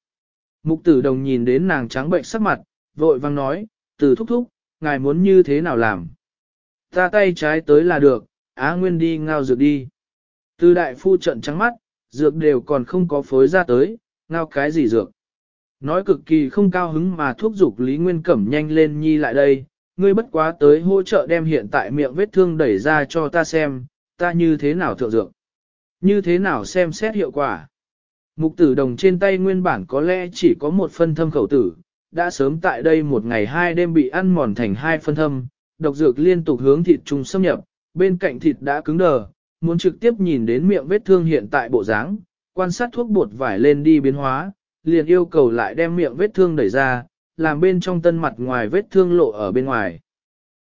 Mục tử đồng nhìn đến nàng trắng bệnh sắc mặt, vội vang nói, từ thúc thúc, ngài muốn như thế nào làm. Ta tay trái tới là được, á nguyên đi ngao dược đi. Từ đại phu trận trắng mắt, dược đều còn không có phối ra tới, ngao cái gì dược. Nói cực kỳ không cao hứng mà thúc giục Lý Nguyên Cẩm nhanh lên nhi lại đây, ngươi bất quá tới hỗ trợ đem hiện tại miệng vết thương đẩy ra cho ta xem, ta như thế nào thượng dược, như thế nào xem xét hiệu quả. Mục tử đồng trên tay nguyên bản có lẽ chỉ có một phân thâm khẩu tử, đã sớm tại đây một ngày hai đêm bị ăn mòn thành hai phân thâm, độc dược liên tục hướng thịt trùng xâm nhập, bên cạnh thịt đã cứng đờ, muốn trực tiếp nhìn đến miệng vết thương hiện tại bộ dáng, quan sát thuốc bột vải lên đi biến hóa, liền yêu cầu lại đem miệng vết thương đẩy ra, làm bên trong tân mặt ngoài vết thương lộ ở bên ngoài.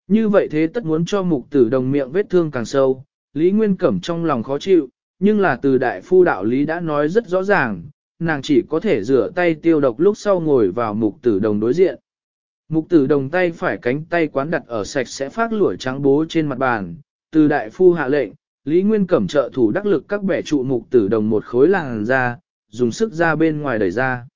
Như vậy thế tất muốn cho mục tử đồng miệng vết thương càng sâu, Lý Nguyên Cẩm trong lòng khó chịu, nhưng là từ đại phu đạo lý đã nói rất rõ ràng, nàng chỉ có thể rửa tay tiêu độc lúc sau ngồi vào mục tử đồng đối diện. Mục tử đồng tay phải cánh tay quán đặt ở sạch sẽ phát lũa trắng bố trên mặt bàn, từ đại phu hạ lệnh, Lý Nguyên Cẩm trợ thủ đắc lực các bẻ trụ mục tử đồng một khối làng ra, dùng sức ra bên ngoài đẩy ra.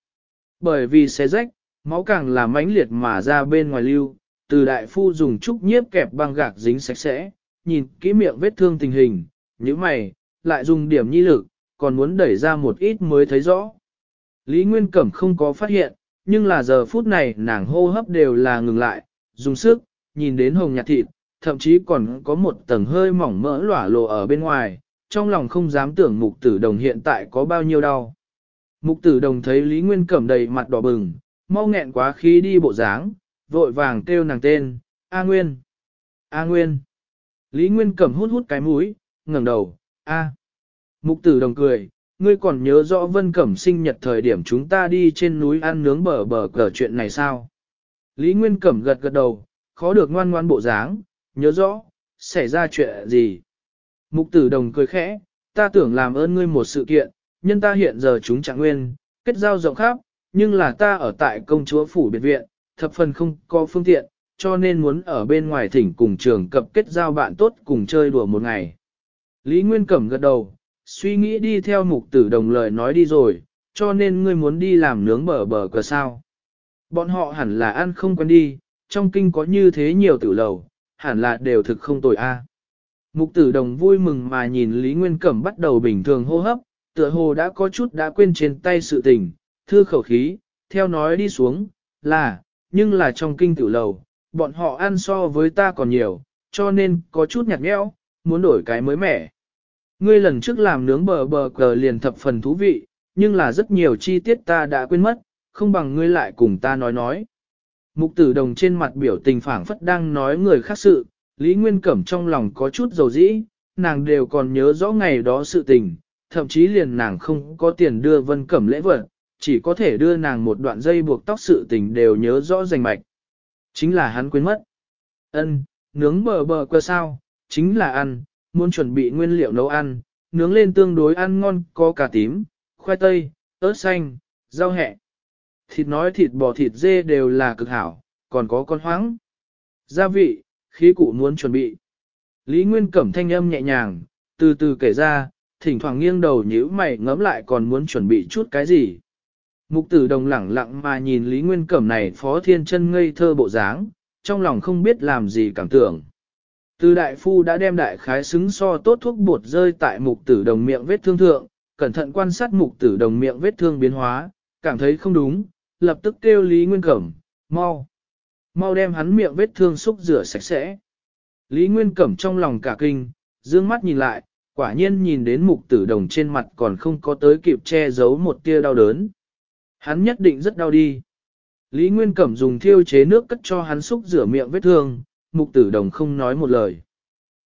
Bởi vì xé rách, máu càng là mãnh liệt mà ra bên ngoài lưu, từ đại phu dùng trúc nhiếp kẹp băng gạc dính sạch sẽ, nhìn kỹ miệng vết thương tình hình, như mày, lại dùng điểm nhi lực, còn muốn đẩy ra một ít mới thấy rõ. Lý Nguyên Cẩm không có phát hiện, nhưng là giờ phút này nàng hô hấp đều là ngừng lại, dùng sức, nhìn đến hồng nhạt thịt, thậm chí còn có một tầng hơi mỏng mỡ lỏa lộ ở bên ngoài, trong lòng không dám tưởng mục tử đồng hiện tại có bao nhiêu đau. Mục tử đồng thấy Lý Nguyên Cẩm đầy mặt đỏ bừng, mau nghẹn quá khí đi bộ dáng, vội vàng kêu nàng tên, A Nguyên. A Nguyên. Lý Nguyên Cẩm hút hút cái mũi, ngẩng đầu, A. Mục tử đồng cười, ngươi còn nhớ rõ Vân Cẩm sinh nhật thời điểm chúng ta đi trên núi ăn nướng bờ bờ cờ chuyện này sao? Lý Nguyên Cẩm gật gật đầu, khó được ngoan ngoan bộ dáng, nhớ rõ, xảy ra chuyện gì? Mục tử đồng cười khẽ, ta tưởng làm ơn ngươi một sự kiện, nhân ta hiện giờ chúng trạng nguyên, kết giao rộng khắp, nhưng là ta ở tại công chúa phủ biệt viện, thập phần không có phương tiện, cho nên muốn ở bên ngoài thỉnh cùng trường cập kết giao bạn tốt cùng chơi đùa một ngày. Lý Nguyên Cẩm gật đầu, suy nghĩ đi theo mục tử đồng lời nói đi rồi, cho nên ngươi muốn đi làm nướng bờ bờ cờ sao. Bọn họ hẳn là ăn không quen đi, trong kinh có như thế nhiều tử lầu, hẳn là đều thực không tội a. Mục tử đồng vui mừng mà nhìn Lý Nguyên Cẩm bắt đầu bình thường hô hấp, tựa hồ đã có chút đã quên trên tay sự tình, thư khẩu khí, theo nói đi xuống, là, nhưng là trong kinh tiểu lầu, bọn họ ăn so với ta còn nhiều, cho nên có chút nhạt nhẽo, muốn đổi cái mới mẻ. Ngươi lần trước làm nướng bờ bờ cờ liền thập phần thú vị, nhưng là rất nhiều chi tiết ta đã quên mất, không bằng ngươi lại cùng ta nói nói. Mục tử đồng trên mặt biểu tình phảng phất đang nói người khác sự, Lý Nguyên Cẩm trong lòng có chút dầu dĩ, nàng đều còn nhớ rõ ngày đó sự tình, thậm chí liền nàng không có tiền đưa vân cẩm lễ vật, chỉ có thể đưa nàng một đoạn dây buộc tóc sự tình đều nhớ rõ rành mạch. Chính là hắn quên mất. Ân, nướng bờ bờ cơ sao, chính là ăn, muốn chuẩn bị nguyên liệu nấu ăn, nướng lên tương đối ăn ngon có cà tím, khoai tây, ớt xanh, rau hẹ. Thịt nói thịt bò thịt dê đều là cực hảo, còn có con hoáng. Gia vị, khí cụ muốn chuẩn bị. Lý Nguyên Cẩm thanh âm nhẹ nhàng, từ từ kể ra, thỉnh thoảng nghiêng đầu nhíu mày ngẫm lại còn muốn chuẩn bị chút cái gì. Mục tử đồng lẳng lặng mà nhìn Lý Nguyên Cẩm này phó thiên chân ngây thơ bộ dáng, trong lòng không biết làm gì cảm tưởng. Từ đại phu đã đem đại khái xứng so tốt thuốc bột rơi tại mục tử đồng miệng vết thương thượng, cẩn thận quan sát mục tử đồng miệng vết thương biến hóa, cảm thấy không đúng, lập tức kêu Lý Nguyên Cẩm, mau. Mau đem hắn miệng vết thương xúc rửa sạch sẽ. Lý Nguyên Cẩm trong lòng cả kinh, dương mắt nhìn lại, quả nhiên nhìn đến mục tử đồng trên mặt còn không có tới kịp che giấu một tia đau đớn. Hắn nhất định rất đau đi. Lý Nguyên Cẩm dùng thiêu chế nước cất cho hắn xúc rửa miệng vết thương, mục tử đồng không nói một lời.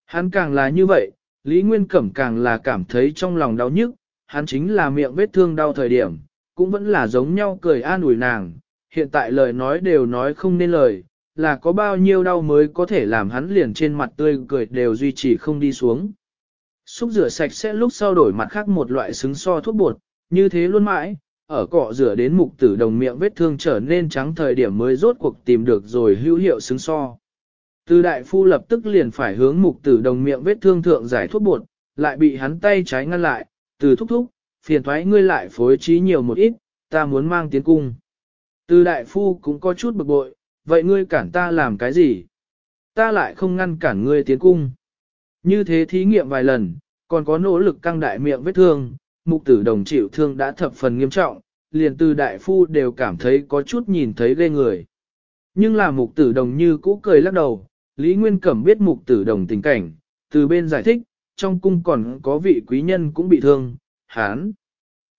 Hắn càng là như vậy, Lý Nguyên Cẩm càng là cảm thấy trong lòng đau nhức, hắn chính là miệng vết thương đau thời điểm, cũng vẫn là giống nhau cười an ủi nàng, hiện tại lời nói đều nói không nên lời, là có bao nhiêu đau mới có thể làm hắn liền trên mặt tươi cười đều duy trì không đi xuống. Xúc rửa sạch sẽ lúc sau đổi mặt khác một loại xứng so thuốc bột, như thế luôn mãi, ở cọ rửa đến mục tử đồng miệng vết thương trở nên trắng thời điểm mới rốt cuộc tìm được rồi hữu hiệu xứng so. Từ đại phu lập tức liền phải hướng mục tử đồng miệng vết thương thượng giải thuốc bột, lại bị hắn tay trái ngăn lại, từ thúc thúc, phiền thoái ngươi lại phối trí nhiều một ít, ta muốn mang tiến cung. Từ đại phu cũng có chút bực bội, vậy ngươi cản ta làm cái gì? Ta lại không ngăn cản ngươi tiến cung. Như thế thí nghiệm vài lần, còn có nỗ lực căng đại miệng vết thương, mục tử đồng chịu thương đã thập phần nghiêm trọng, liền từ đại phu đều cảm thấy có chút nhìn thấy ghê người. Nhưng là mục tử đồng như cũ cười lắc đầu, Lý Nguyên Cẩm biết mục tử đồng tình cảnh, từ bên giải thích, trong cung còn có vị quý nhân cũng bị thương, hán.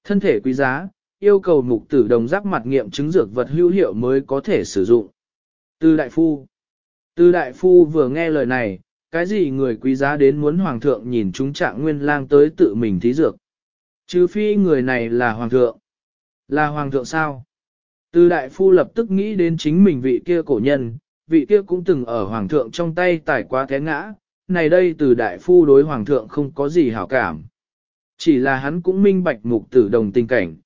Thân thể quý giá, yêu cầu mục tử đồng giác mặt nghiệm chứng dược vật hữu hiệu mới có thể sử dụng. Từ đại phu. Từ đại phu vừa nghe lời này, cái gì người quý giá đến muốn hoàng thượng nhìn chúng trạng nguyên lang tới tự mình thí dược. Chứ phi người này là hoàng thượng. Là hoàng thượng sao? Từ đại phu lập tức nghĩ đến chính mình vị kia cổ nhân, vị kia cũng từng ở hoàng thượng trong tay tải quá thế ngã, này đây từ đại phu đối hoàng thượng không có gì hảo cảm. Chỉ là hắn cũng minh bạch mục tử đồng tình cảnh.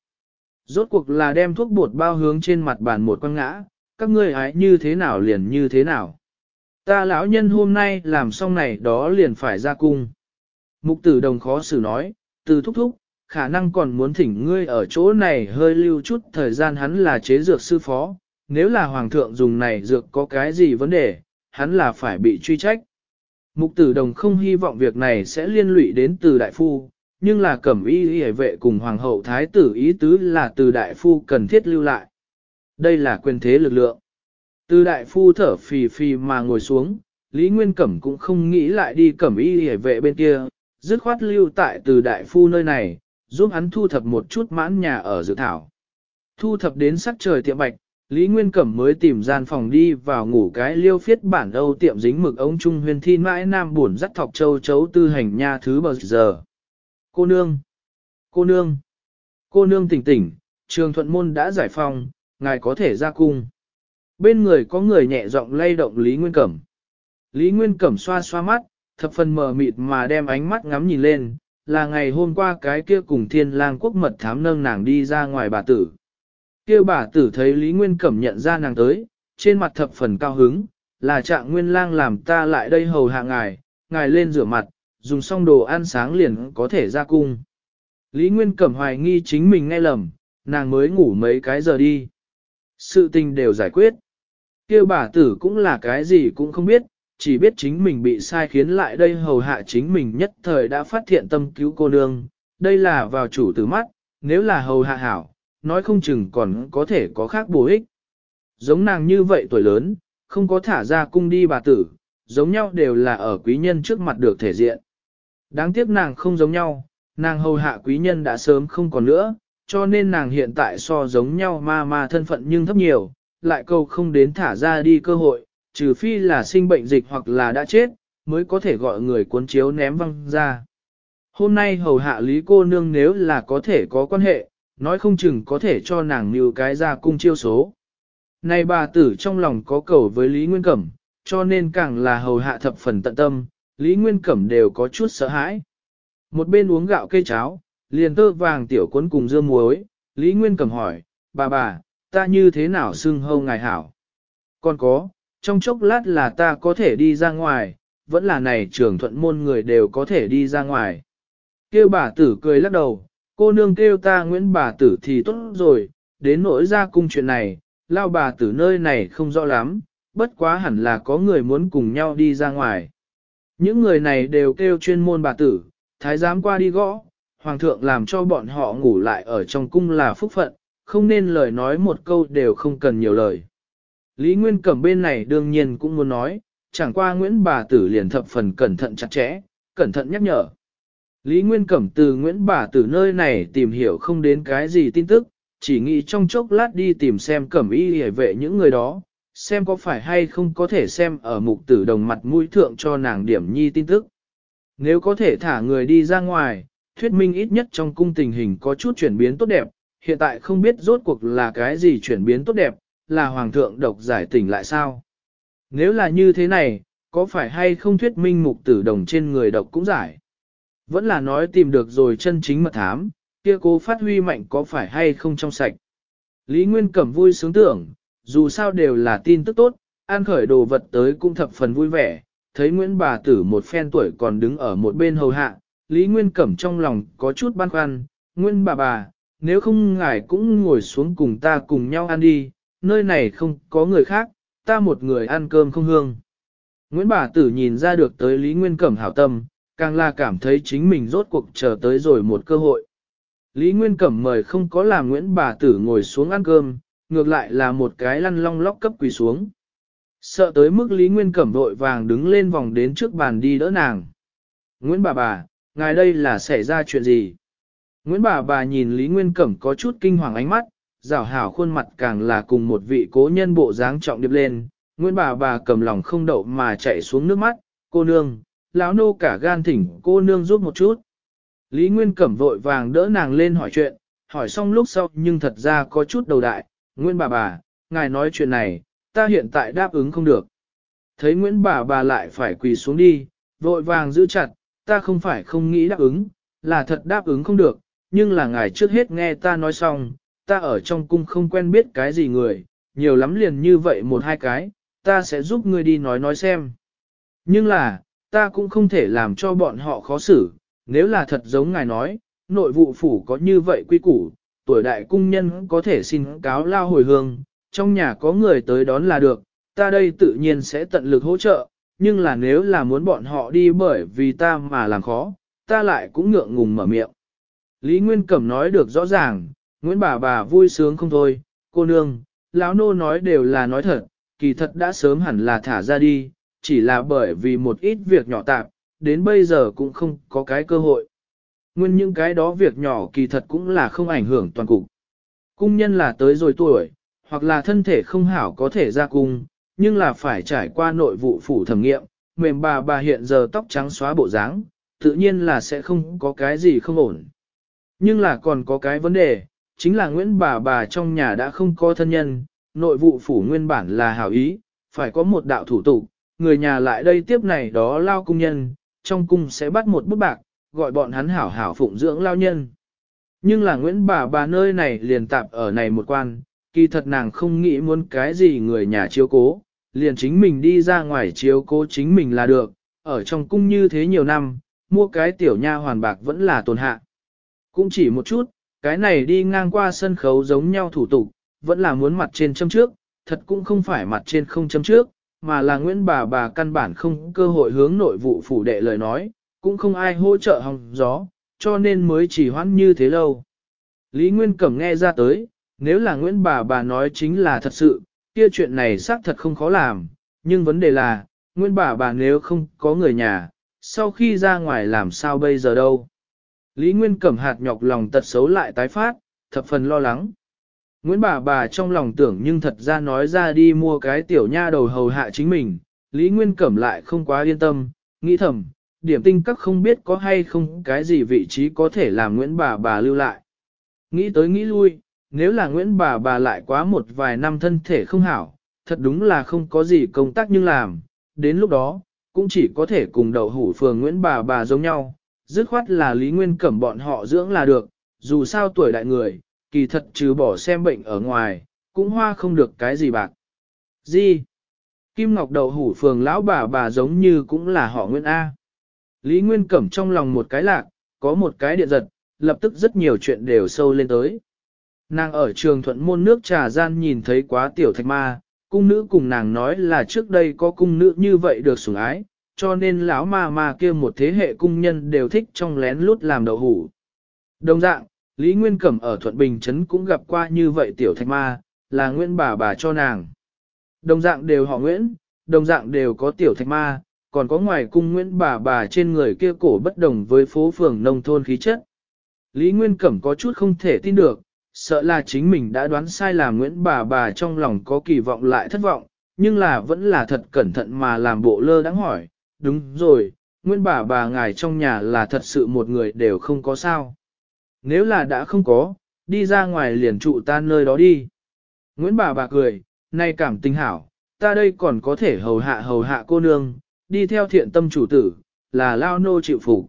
Rốt cuộc là đem thuốc bột bao hướng trên mặt bàn một quăng ngã, các ngươi ái như thế nào liền như thế nào. Ta lão nhân hôm nay làm xong này đó liền phải ra cung. Mục tử đồng khó xử nói, từ thúc thúc, khả năng còn muốn thỉnh ngươi ở chỗ này hơi lưu chút thời gian hắn là chế dược sư phó, nếu là hoàng thượng dùng này dược có cái gì vấn đề, hắn là phải bị truy trách. Mục tử đồng không hy vọng việc này sẽ liên lụy đến từ đại phu, nhưng là cẩm y y vệ cùng hoàng hậu thái tử ý tứ là từ đại phu cần thiết lưu lại. Đây là quyền thế lực lượng. Từ đại phu thở phì phì mà ngồi xuống, Lý Nguyên Cẩm cũng không nghĩ lại đi cẩm y hề vệ bên kia, dứt khoát lưu tại từ đại phu nơi này, giúp hắn thu thập một chút mãn nhà ở dự thảo. Thu thập đến sắc trời tiệm bạch, Lý Nguyên Cẩm mới tìm gian phòng đi vào ngủ cái liêu phiết bản đâu tiệm dính mực ống trung huyền thi mãi nam buồn dắt thọc châu chấu tư hành nha thứ bờ giờ. Cô nương! Cô nương! Cô nương tỉnh tỉnh, trường thuận môn đã giải phòng, ngài có thể ra cung. Bên người có người nhẹ giọng lay động Lý Nguyên Cẩm. Lý Nguyên Cẩm xoa xoa mắt, thập phần mờ mịt mà đem ánh mắt ngắm nhìn lên, là ngày hôm qua cái kia cùng thiên lang quốc mật thám nâng nàng đi ra ngoài bà tử. kia bà tử thấy Lý Nguyên Cẩm nhận ra nàng tới, trên mặt thập phần cao hứng, là trạng nguyên lang làm ta lại đây hầu hạ ngài, ngài lên rửa mặt, dùng xong đồ ăn sáng liền có thể ra cung. Lý Nguyên Cẩm hoài nghi chính mình nghe lầm, nàng mới ngủ mấy cái giờ đi. Sự tình đều giải quyết kia bà tử cũng là cái gì cũng không biết, chỉ biết chính mình bị sai khiến lại đây hầu hạ chính mình nhất thời đã phát hiện tâm cứu cô nương, đây là vào chủ tử mắt, nếu là hầu hạ hảo, nói không chừng còn có thể có khác bổ ích. Giống nàng như vậy tuổi lớn, không có thả ra cung đi bà tử, giống nhau đều là ở quý nhân trước mặt được thể diện. Đáng tiếc nàng không giống nhau, nàng hầu hạ quý nhân đã sớm không còn nữa, cho nên nàng hiện tại so giống nhau ma ma thân phận nhưng thấp nhiều, lại câu không đến thả ra đi cơ hội, trừ phi là sinh bệnh dịch hoặc là đã chết, mới có thể gọi người cuốn chiếu ném văng ra. Hôm nay hầu hạ lý cô nương nếu là có thể có quan hệ, nói không chừng có thể cho nàng như cái ra cung chiêu số. Này bà tử trong lòng có cầu với Lý Nguyên Cẩm, cho nên càng là hầu hạ thập phần tận tâm, Lý Nguyên Cẩm đều có chút sợ hãi. Một bên uống gạo cây cháo, liền tơ vàng tiểu cuốn cùng dưa muối, Lý Nguyên Cẩm hỏi, bà bà, ta như thế nào xưng hâu ngài hảo. Còn có, trong chốc lát là ta có thể đi ra ngoài, vẫn là này trường thuận môn người đều có thể đi ra ngoài. Kêu bà tử cười lắc đầu, cô nương kêu ta Nguyễn bà tử thì tốt rồi, đến nỗi ra cung chuyện này, lao bà tử nơi này không rõ lắm, bất quá hẳn là có người muốn cùng nhau đi ra ngoài. Những người này đều kêu chuyên môn bà tử, thái giám qua đi gõ, hoàng thượng làm cho bọn họ ngủ lại ở trong cung là phúc phận, không nên lời nói một câu đều không cần nhiều lời. Lý Nguyên Cẩm bên này đương nhiên cũng muốn nói, chẳng qua Nguyễn bà tử liền thập phần cẩn thận chặt chẽ, cẩn thận nhắc nhở. Lý Nguyên Cẩm từ Nguyễn bà tử nơi này tìm hiểu không đến cái gì tin tức, chỉ nghĩ trong chốc lát đi tìm xem Cẩm y hề vệ những người đó, xem có phải hay không có thể xem ở mục tử đồng mặt mũi thượng cho nàng điểm nhi tin tức. Nếu có thể thả người đi ra ngoài, thuyết minh ít nhất trong cung tình hình có chút chuyển biến tốt đẹp, hiện tại không biết rốt cuộc là cái gì chuyển biến tốt đẹp, là hoàng thượng độc giải tỉnh lại sao. Nếu là như thế này, có phải hay không thuyết minh mục tử đồng trên người độc cũng giải? Vẫn là nói tìm được rồi chân chính mật thám, kia cố phát huy mạnh có phải hay không trong sạch. Lý Nguyên Cẩm vui sướng tưởng, dù sao đều là tin tức tốt, an khởi đồ vật tới cũng thập phần vui vẻ, thấy Nguyễn bà tử một phen tuổi còn đứng ở một bên hầu hạ, Lý Nguyên Cẩm trong lòng có chút băn khoăn, Nguyễn bà bà, nếu không ngài cũng ngồi xuống cùng ta cùng nhau ăn đi, nơi này không có người khác, ta một người ăn cơm không hương. Nguyễn bà tử nhìn ra được tới Lý Nguyên Cẩm hảo tâm, càng là cảm thấy chính mình rốt cuộc chờ tới rồi một cơ hội. Lý Nguyên Cẩm mời không có làm Nguyễn bà tử ngồi xuống ăn cơm, ngược lại là một cái lăn long lóc cấp quỳ xuống. Sợ tới mức Lý Nguyên Cẩm vội vàng đứng lên vòng đến trước bàn đi đỡ nàng. Nguyễn bà bà, ngài đây là xảy ra chuyện gì? Nguyễn bà bà nhìn Lý Nguyên Cẩm có chút kinh hoàng ánh mắt, rào hảo khuôn mặt càng là cùng một vị cố nhân bộ dáng trọng điệp lên. Nguyễn bà bà cầm lòng không đậu mà chạy xuống nước mắt, cô nương, lão nô cả gan thỉnh cô nương giúp một chút. Lý Nguyên Cẩm vội vàng đỡ nàng lên hỏi chuyện, hỏi xong lúc sau nhưng thật ra có chút đầu đại, Nguyễn bà bà, ngài nói chuyện này, ta hiện tại đáp ứng không được. Thấy Nguyễn bà bà lại phải quỳ xuống đi, vội vàng giữ chặt, ta không phải không nghĩ đáp ứng, là thật đáp ứng không được, nhưng là ngài trước hết nghe ta nói xong, ta ở trong cung không quen biết cái gì người, nhiều lắm liền như vậy một hai cái, ta sẽ giúp ngươi đi nói nói xem. Nhưng là, ta cũng không thể làm cho bọn họ khó xử, nếu là thật giống ngài nói, nội vụ phủ có như vậy quy củ, tuổi đại cung nhân có thể xin cáo lao hồi hương, trong nhà có người tới đón là được, ta đây tự nhiên sẽ tận lực hỗ trợ, nhưng là nếu là muốn bọn họ đi bởi vì ta mà làm khó, ta lại cũng ngượng ngùng mở miệng. Lý Nguyên Cẩm nói được rõ ràng, Nguyễn bà bà vui sướng không thôi, cô nương, lão nô nói đều là nói thật, kỳ thật đã sớm hẳn là thả ra đi, chỉ là bởi vì một ít việc nhỏ tạp, đến bây giờ cũng không có cái cơ hội. Nguyên những cái đó việc nhỏ kỳ thật cũng là không ảnh hưởng toàn cục. Cung nhân là tới rồi tuổi, hoặc là thân thể không hảo có thể ra cung, nhưng là phải trải qua nội vụ phủ thẩm nghiệm, mềm bà bà hiện giờ tóc trắng xóa bộ dáng, tự nhiên là sẽ không có cái gì không ổn. Nhưng là còn có cái vấn đề, chính là Nguyễn bà bà trong nhà đã không có thân nhân, nội vụ phủ nguyên bản là hảo ý, phải có một đạo thủ tục, người nhà lại đây tiếp này đó lao công nhân, trong cung sẽ bắt một bút bạc, gọi bọn hắn hảo hảo phụng dưỡng lao nhân. Nhưng là Nguyễn bà bà nơi này liền tạp ở này một quan, kỳ thật nàng không nghĩ muốn cái gì người nhà chiếu cố, liền chính mình đi ra ngoài chiếu cố chính mình là được, ở trong cung như thế nhiều năm, mua cái tiểu nha hoàn bạc vẫn là tồn hạ. Cũng chỉ một chút, cái này đi ngang qua sân khấu giống nhau thủ tục, vẫn là muốn mặt trên châm trước, thật cũng không phải mặt trên không châm trước, mà là Nguyễn bà bà căn bản không cơ hội hướng nội vụ phủ đệ lời nói, cũng không ai hỗ trợ hòng gió, cho nên mới chỉ hoãn như thế lâu. Lý Nguyên Cẩm nghe ra tới, nếu là Nguyễn bà bà nói chính là thật sự, kia chuyện này xác thật không khó làm, nhưng vấn đề là, Nguyễn bà bà nếu không có người nhà, sau khi ra ngoài làm sao bây giờ đâu. Lý Nguyên Cẩm hạt nhọc lòng tật xấu lại tái phát, thập phần lo lắng. Nguyễn bà bà trong lòng tưởng nhưng thật ra nói ra đi mua cái tiểu nha đầu hầu hạ chính mình, Lý Nguyên Cẩm lại không quá yên tâm, nghĩ thầm, điểm tinh các không biết có hay không cái gì vị trí có thể làm Nguyễn bà bà lưu lại. Nghĩ tới nghĩ lui, nếu là Nguyễn bà bà lại quá một vài năm thân thể không hảo, thật đúng là không có gì công tác nhưng làm, đến lúc đó, cũng chỉ có thể cùng đậu hủ phường Nguyễn bà bà giống nhau, dứt khoát là Lý Nguyên Cẩm bọn họ dưỡng là được, dù sao tuổi đại người, kỳ thật trừ bỏ xem bệnh ở ngoài, cũng hoa không được cái gì bạc. Gì? Kim Ngọc đầu hủ phường lão bà bà giống như cũng là họ Nguyên A. Lý Nguyên Cẩm trong lòng một cái lạc, có một cái điện giật, lập tức rất nhiều chuyện đều sâu lên tới. Nàng ở trường thuận môn nước trà gian nhìn thấy quá tiểu thạch ma, cung nữ cùng nàng nói là trước đây có cung nữ như vậy được sủng ái, cho nên lão ma ma kia một thế hệ cung nhân đều thích trong lén lút làm đậu hủ. Đồng dạng, Lý Nguyên Cẩm ở Thuận Bình Trấn cũng gặp qua như vậy tiểu thạch ma, là Nguyễn bà bà cho nàng. Đồng dạng đều họ Nguyễn, đồng dạng đều có tiểu thạch ma, còn có ngoài cung Nguyễn bà bà trên người kia cổ bất đồng với phố phường nông thôn khí chất. Lý Nguyên Cẩm có chút không thể tin được, sợ là chính mình đã đoán sai là Nguyễn bà bà trong lòng có kỳ vọng lại thất vọng, nhưng là vẫn là thật cẩn thận mà làm bộ lơ đáng hỏi, đúng rồi, nguyên bà bà ngài trong nhà là thật sự một người đều không có sao. Nếu là đã không có, đi ra ngoài liền trụ ta nơi đó đi. Nguyễn bà bà cười, nay cảm tình hảo, ta đây còn có thể hầu hạ hầu hạ cô nương, đi theo thiện tâm chủ tử, là lao nô chịu phục.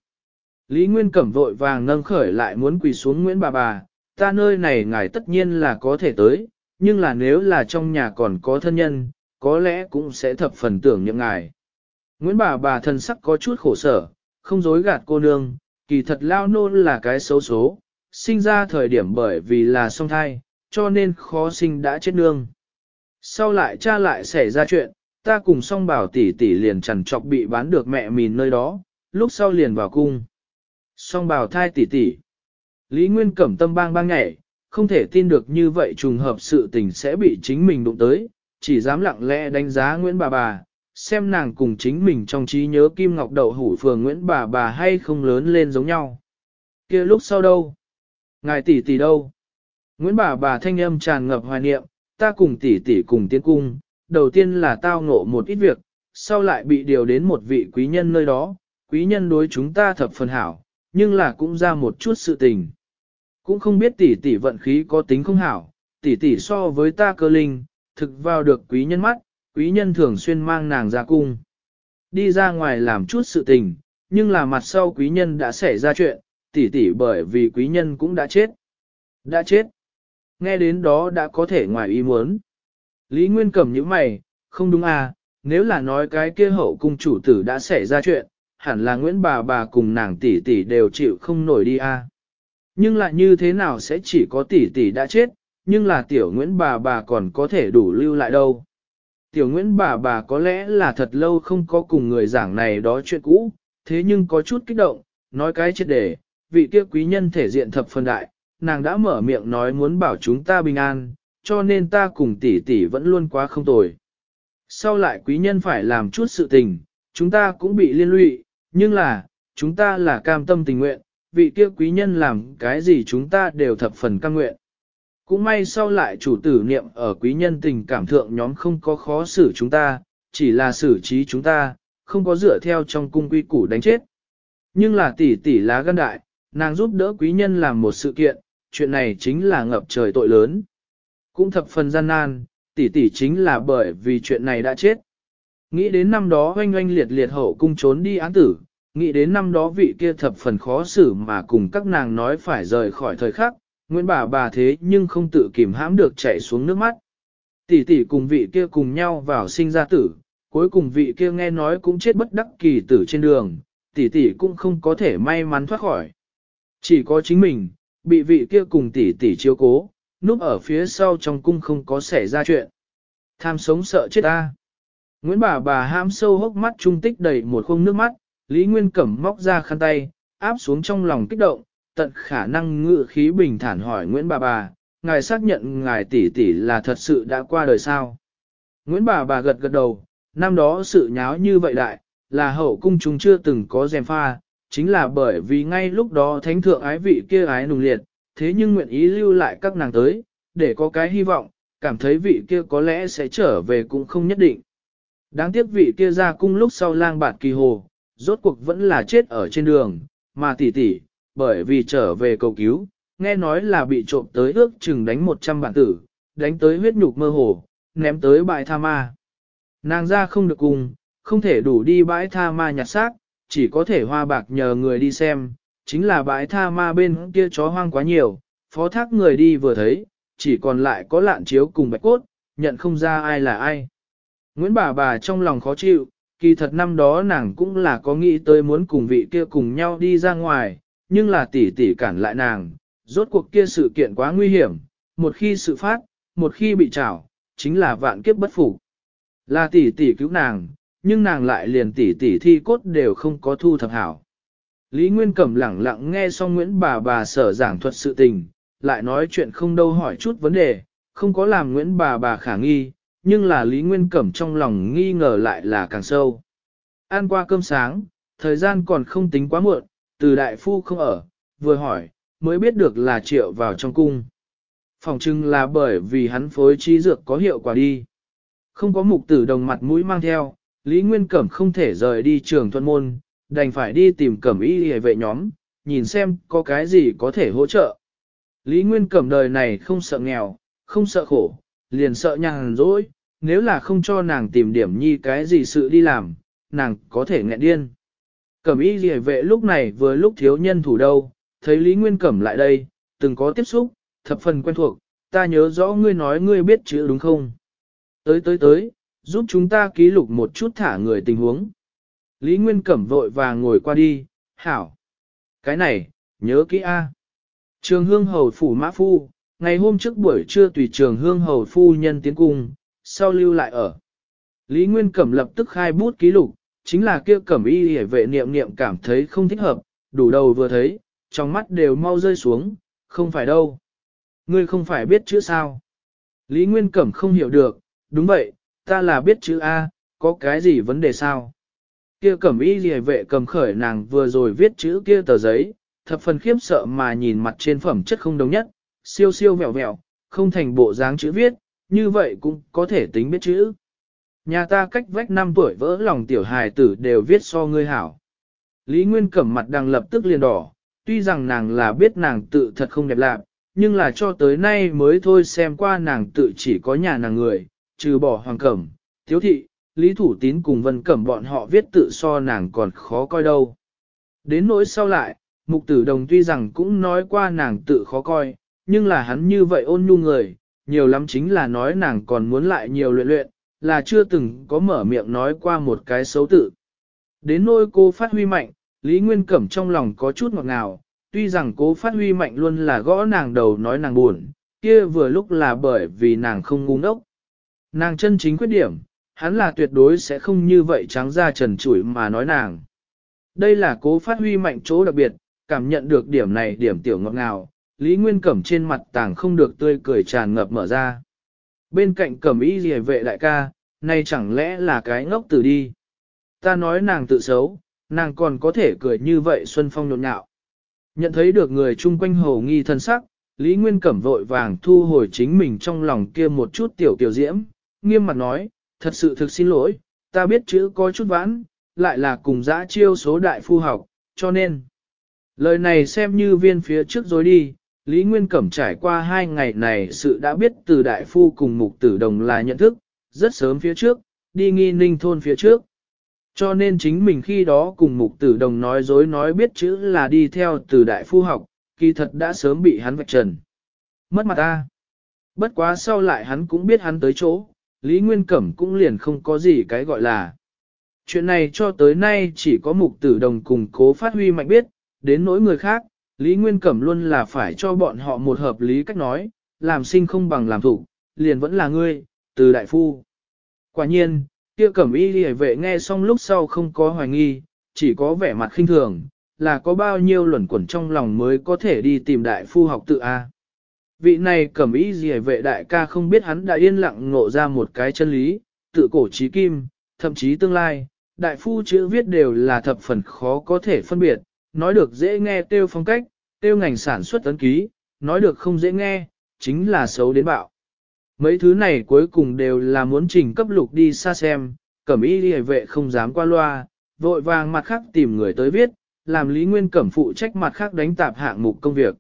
Lý Nguyên Cẩm vội vàng nâng khởi lại muốn quỳ xuống Nguyễn bà bà, ta nơi này ngài tất nhiên là có thể tới, nhưng là nếu là trong nhà còn có thân nhân, có lẽ cũng sẽ thập phần tưởng những ngài. Nguyễn bà bà thần sắc có chút khổ sở, không dối gạt cô nương, kỳ thật lao nôn là cái xấu số, sinh ra thời điểm bởi vì là song thai, cho nên khó sinh đã chết nương. Sau lại cha lại xảy ra chuyện, ta cùng song bảo tỷ tỷ liền chẳng chọc bị bán được mẹ mìn nơi đó, lúc sau liền vào cung. Song bảo thai tỷ tỷ. Lý Nguyên cẩm tâm bang bang nhảy, không thể tin được như vậy trùng hợp sự tình sẽ bị chính mình đụng tới, chỉ dám lặng lẽ đánh giá Nguyễn bà bà, xem nàng cùng chính mình trong trí nhớ Kim Ngọc Đậu Hủ Phường Nguyễn bà bà hay không lớn lên giống nhau. kia lúc sau đâu? Ngài tỷ tỷ đâu? Nguyễn bà bà thanh âm tràn ngập hoài niệm, ta cùng tỷ tỷ cùng tiến cung, đầu tiên là tao ngộ một ít việc, sau lại bị điều đến một vị quý nhân nơi đó, quý nhân đối chúng ta thập phần hảo, nhưng là cũng ra một chút sự tình. Cũng không biết tỷ tỷ vận khí có tính không hảo, tỷ tỷ so với ta cơ linh, thực vào được quý nhân mắt, quý nhân thường xuyên mang nàng ra cung. Đi ra ngoài làm chút sự tình, nhưng là mặt sau quý nhân đã xảy ra chuyện, tỷ tỷ bởi vì quý nhân cũng đã chết. Đã chết. Nghe đến đó đã có thể ngoài ý muốn. Lý Nguyên cầm những mày, không đúng à, nếu là nói cái kia hậu cung chủ tử đã xảy ra chuyện, hẳn là Nguyễn bà bà cùng nàng tỷ tỷ đều chịu không nổi đi à. Nhưng lại như thế nào sẽ chỉ có tỷ tỷ đã chết, nhưng là tiểu Nguyễn bà bà còn có thể đủ lưu lại đâu tiểu Nguyễn bà bà có lẽ là thật lâu không có cùng người giảng này đó chuyện cũ, thế nhưng có chút kích động, nói cái chết để, vị kia quý nhân thể diện thập phần đại, nàng đã mở miệng nói muốn bảo chúng ta bình an, cho nên ta cùng tỷ tỷ vẫn luôn quá không tồi. Sau lại quý nhân phải làm chút sự tình, chúng ta cũng bị liên lụy, nhưng là, chúng ta là cam tâm tình nguyện, vị kia quý nhân làm cái gì chúng ta đều thập phần cam nguyện. Cũng may sau lại chủ tử niệm ở quý nhân tình cảm thượng nhóm không có khó xử chúng ta, chỉ là xử trí chúng ta, không có dựa theo trong cung quy củ đánh chết. Nhưng là tỷ tỷ lá gan đại, nàng giúp đỡ quý nhân làm một sự kiện, chuyện này chính là ngập trời tội lớn. Cũng thập phần gian nan, tỷ tỷ chính là bởi vì chuyện này đã chết. Nghĩ đến năm đó oanh oanh liệt liệt hậu cung trốn đi án tử, nghĩ đến năm đó vị kia thập phần khó xử mà cùng các nàng nói phải rời khỏi thời khắc, Nguyễn bà bà thế nhưng không tự kìm hãm được chảy xuống nước mắt. Tỷ tỷ cùng vị kia cùng nhau vào sinh ra tử, cuối cùng vị kia nghe nói cũng chết bất đắc kỳ tử trên đường, tỷ tỷ cũng không có thể may mắn thoát khỏi. Chỉ có chính mình, bị vị kia cùng tỷ tỷ chiếu cố, núp ở phía sau trong cung không có xảy ra chuyện. Tham sống sợ chết ta. Nguyễn bà bà ham sâu hốc mắt trung tích đầy một khung nước mắt, Lý Nguyên Cẩm móc ra khăn tay, áp xuống trong lòng kích động, tận khả năng ngự khí bình thản hỏi Nguyễn bà bà, ngài xác nhận ngài tỷ tỷ là thật sự đã qua đời sao? Nguyễn bà bà gật gật đầu, năm đó sự nháo như vậy đại, là hậu cung chúng chưa từng có dèm pha, chính là bởi vì ngay lúc đó thánh thượng ái vị kia ái nùng liệt, thế nhưng nguyện ý lưu lại các nàng tới, để có cái hy vọng, cảm thấy vị kia có lẽ sẽ trở về cũng không nhất định. Đáng tiếc vị kia ra cung lúc sau lang bạt kỳ hồ, rốt cuộc vẫn là chết ở trên đường, mà tỷ tỷ, bởi vì trở về cầu cứu, nghe nói là bị trộm tới ước chừng đánh 100 bản tử, đánh tới huyết nhục mơ hồ, ném tới bãi tha ma. Nàng ra không được cùng, không thể đủ đi bãi tha ma nhặt xác, chỉ có thể hoa bạc nhờ người đi xem, chính là bãi tha ma bên kia chó hoang quá nhiều, phó thác người đi vừa thấy, chỉ còn lại có lạn chiếu cùng bạch cốt, nhận không ra ai là ai. Nguyễn bà bà trong lòng khó chịu, kỳ thật năm đó nàng cũng là có nghĩ tới muốn cùng vị kia cùng nhau đi ra ngoài, nhưng là tỷ tỷ cản lại nàng, rốt cuộc kia sự kiện quá nguy hiểm, một khi sự phát, một khi bị trảo, chính là vạn kiếp bất phục. Là tỷ tỷ cứu nàng, nhưng nàng lại liền tỷ tỷ thi cốt đều không có thu thập hảo. Lý Nguyên Cẩm lẳng lặng nghe xong Nguyễn bà bà sở giảng thuật sự tình, lại nói chuyện không đâu hỏi chút vấn đề, không có làm Nguyễn bà bà khả nghi, nhưng là Lý Nguyên Cẩm trong lòng nghi ngờ lại là càng sâu. Ăn qua cơm sáng, thời gian còn không tính quá muộn, từ đại phu không ở, vừa hỏi, mới biết được là triệu vào trong cung. Phòng trưng là bởi vì hắn phối trí dược có hiệu quả đi. Không có mục tử đồng mặt mũi mang theo, Lý Nguyên Cẩm không thể rời đi trường thuận môn, đành phải đi tìm Cẩm y hề vệ nhóm, nhìn xem có cái gì có thể hỗ trợ. Lý Nguyên Cẩm đời này không sợ nghèo, không sợ khổ, liền sợ nhàng rỗi, nếu là không cho nàng tìm điểm nhi cái gì sự đi làm, nàng có thể nghẹn điên. Cẩm y rìa vệ lúc này vừa lúc thiếu nhân thủ đâu, thấy Lý Nguyên Cẩm lại đây, từng có tiếp xúc, thập phần quen thuộc, ta nhớ rõ ngươi nói ngươi biết chữ đúng không? Tới tới tới, giúp chúng ta ký lục một chút thả người tình huống. Lý Nguyên Cẩm vội và ngồi qua đi, hảo. Cái này, nhớ kỹ A. Trường Hương Hầu Phủ Mã Phu, ngày hôm trước buổi trưa tùy trường Hương Hầu Phu nhân tiến cung, sau lưu lại ở. Lý Nguyên Cẩm lập tức khai bút ký lục, chính là kia cẩm y hề vệ niệm niệm cảm thấy không thích hợp, đủ đầu vừa thấy, trong mắt đều mau rơi xuống, không phải đâu. Ngươi không phải biết chữ sao? Lý Nguyên Cẩm không hiểu được, đúng vậy, ta là biết chữ A, có cái gì vấn đề sao? Kia cẩm y hề vệ cầm khởi nàng vừa rồi viết chữ kia tờ giấy, thập phần khiếp sợ mà nhìn mặt trên phẩm chất không đồng nhất, siêu siêu vẹo vẹo, không thành bộ dáng chữ viết, như vậy cũng có thể tính biết chữ. Nhà ta cách vách năm tuổi vỡ lòng tiểu hài tử đều viết so ngươi hảo. Lý Nguyên cẩm mặt đang lập tức liền đỏ, tuy rằng nàng là biết nàng tự thật không đẹp lạc, nhưng là cho tới nay mới thôi xem qua nàng tự chỉ có nhà nàng người, trừ bỏ hoàng cẩm, thiếu thị, lý thủ tín cùng vân cẩm bọn họ viết tự so nàng còn khó coi đâu. Đến nỗi sau lại, mục tử đồng tuy rằng cũng nói qua nàng tự khó coi, nhưng là hắn như vậy ôn nhu người, nhiều lắm chính là nói nàng còn muốn lại nhiều luyện luyện, là chưa từng có mở miệng nói qua một cái xấu tự. Đến nỗi cô phát huy mạnh, Lý Nguyên Cẩm trong lòng có chút ngọt ngào, tuy rằng cố phát huy mạnh luôn là gõ nàng đầu nói nàng buồn, kia vừa lúc là bởi vì nàng không ngu ngốc. Nàng chân chính quyết điểm, hắn là tuyệt đối sẽ không như vậy trắng ra trần chủi mà nói nàng. Đây là cố phát huy mạnh chỗ đặc biệt, cảm nhận được điểm này điểm tiểu ngọt ngào, Lý Nguyên Cẩm trên mặt tàng không được tươi cười tràn ngập mở ra bên cạnh cẩm y rìa vệ đại ca, nay chẳng lẽ là cái ngốc tử đi. Ta nói nàng tự xấu, nàng còn có thể cười như vậy Xuân Phong nhộn nhạo. Nhận thấy được người chung quanh hồ nghi thân sắc, Lý Nguyên Cẩm vội vàng thu hồi chính mình trong lòng kia một chút tiểu tiểu diễm, nghiêm mặt nói, thật sự thực xin lỗi, ta biết chữ có chút vãn, lại là cùng dã chiêu số đại phu học, cho nên. Lời này xem như viên phía trước dối đi, Lý Nguyên Cẩm trải qua hai ngày này sự đã biết từ đại phu cùng mục tử đồng là nhận thức, rất sớm phía trước, đi nghi ninh thôn phía trước. Cho nên chính mình khi đó cùng mục tử đồng nói dối nói biết chữ là đi theo từ đại phu học, kỳ thật đã sớm bị hắn vạch trần. Mất mặt ta. Bất quá sau lại hắn cũng biết hắn tới chỗ, Lý Nguyên Cẩm cũng liền không có gì cái gọi là. Chuyện này cho tới nay chỉ có mục tử đồng cùng cố phát huy mạnh biết, đến nỗi người khác, Lý Nguyên Cẩm luôn là phải cho bọn họ một hợp lý cách nói, làm sinh không bằng làm thủ, liền vẫn là ngươi, từ đại phu. Quả nhiên, kia Cẩm y lì vệ nghe xong lúc sau không có hoài nghi, chỉ có vẻ mặt khinh thường, là có bao nhiêu luẩn quẩn trong lòng mới có thể đi tìm đại phu học tự A. Vị này Cẩm y lì vệ đại ca không biết hắn đã yên lặng ngộ ra một cái chân lý, tự cổ trí kim, thậm chí tương lai, đại phu chữ viết đều là thập phần khó có thể phân biệt nói được dễ nghe tiêu phong cách, tiêu ngành sản xuất tấn ký, nói được không dễ nghe, chính là xấu đến bạo. Mấy thứ này cuối cùng đều là muốn trình cấp lục đi xa xem, cẩm y đi vệ không dám qua loa, vội vàng mặt khác tìm người tới viết, làm Lý Nguyên Cẩm phụ trách mặt khác đánh tạp hạng mục công việc.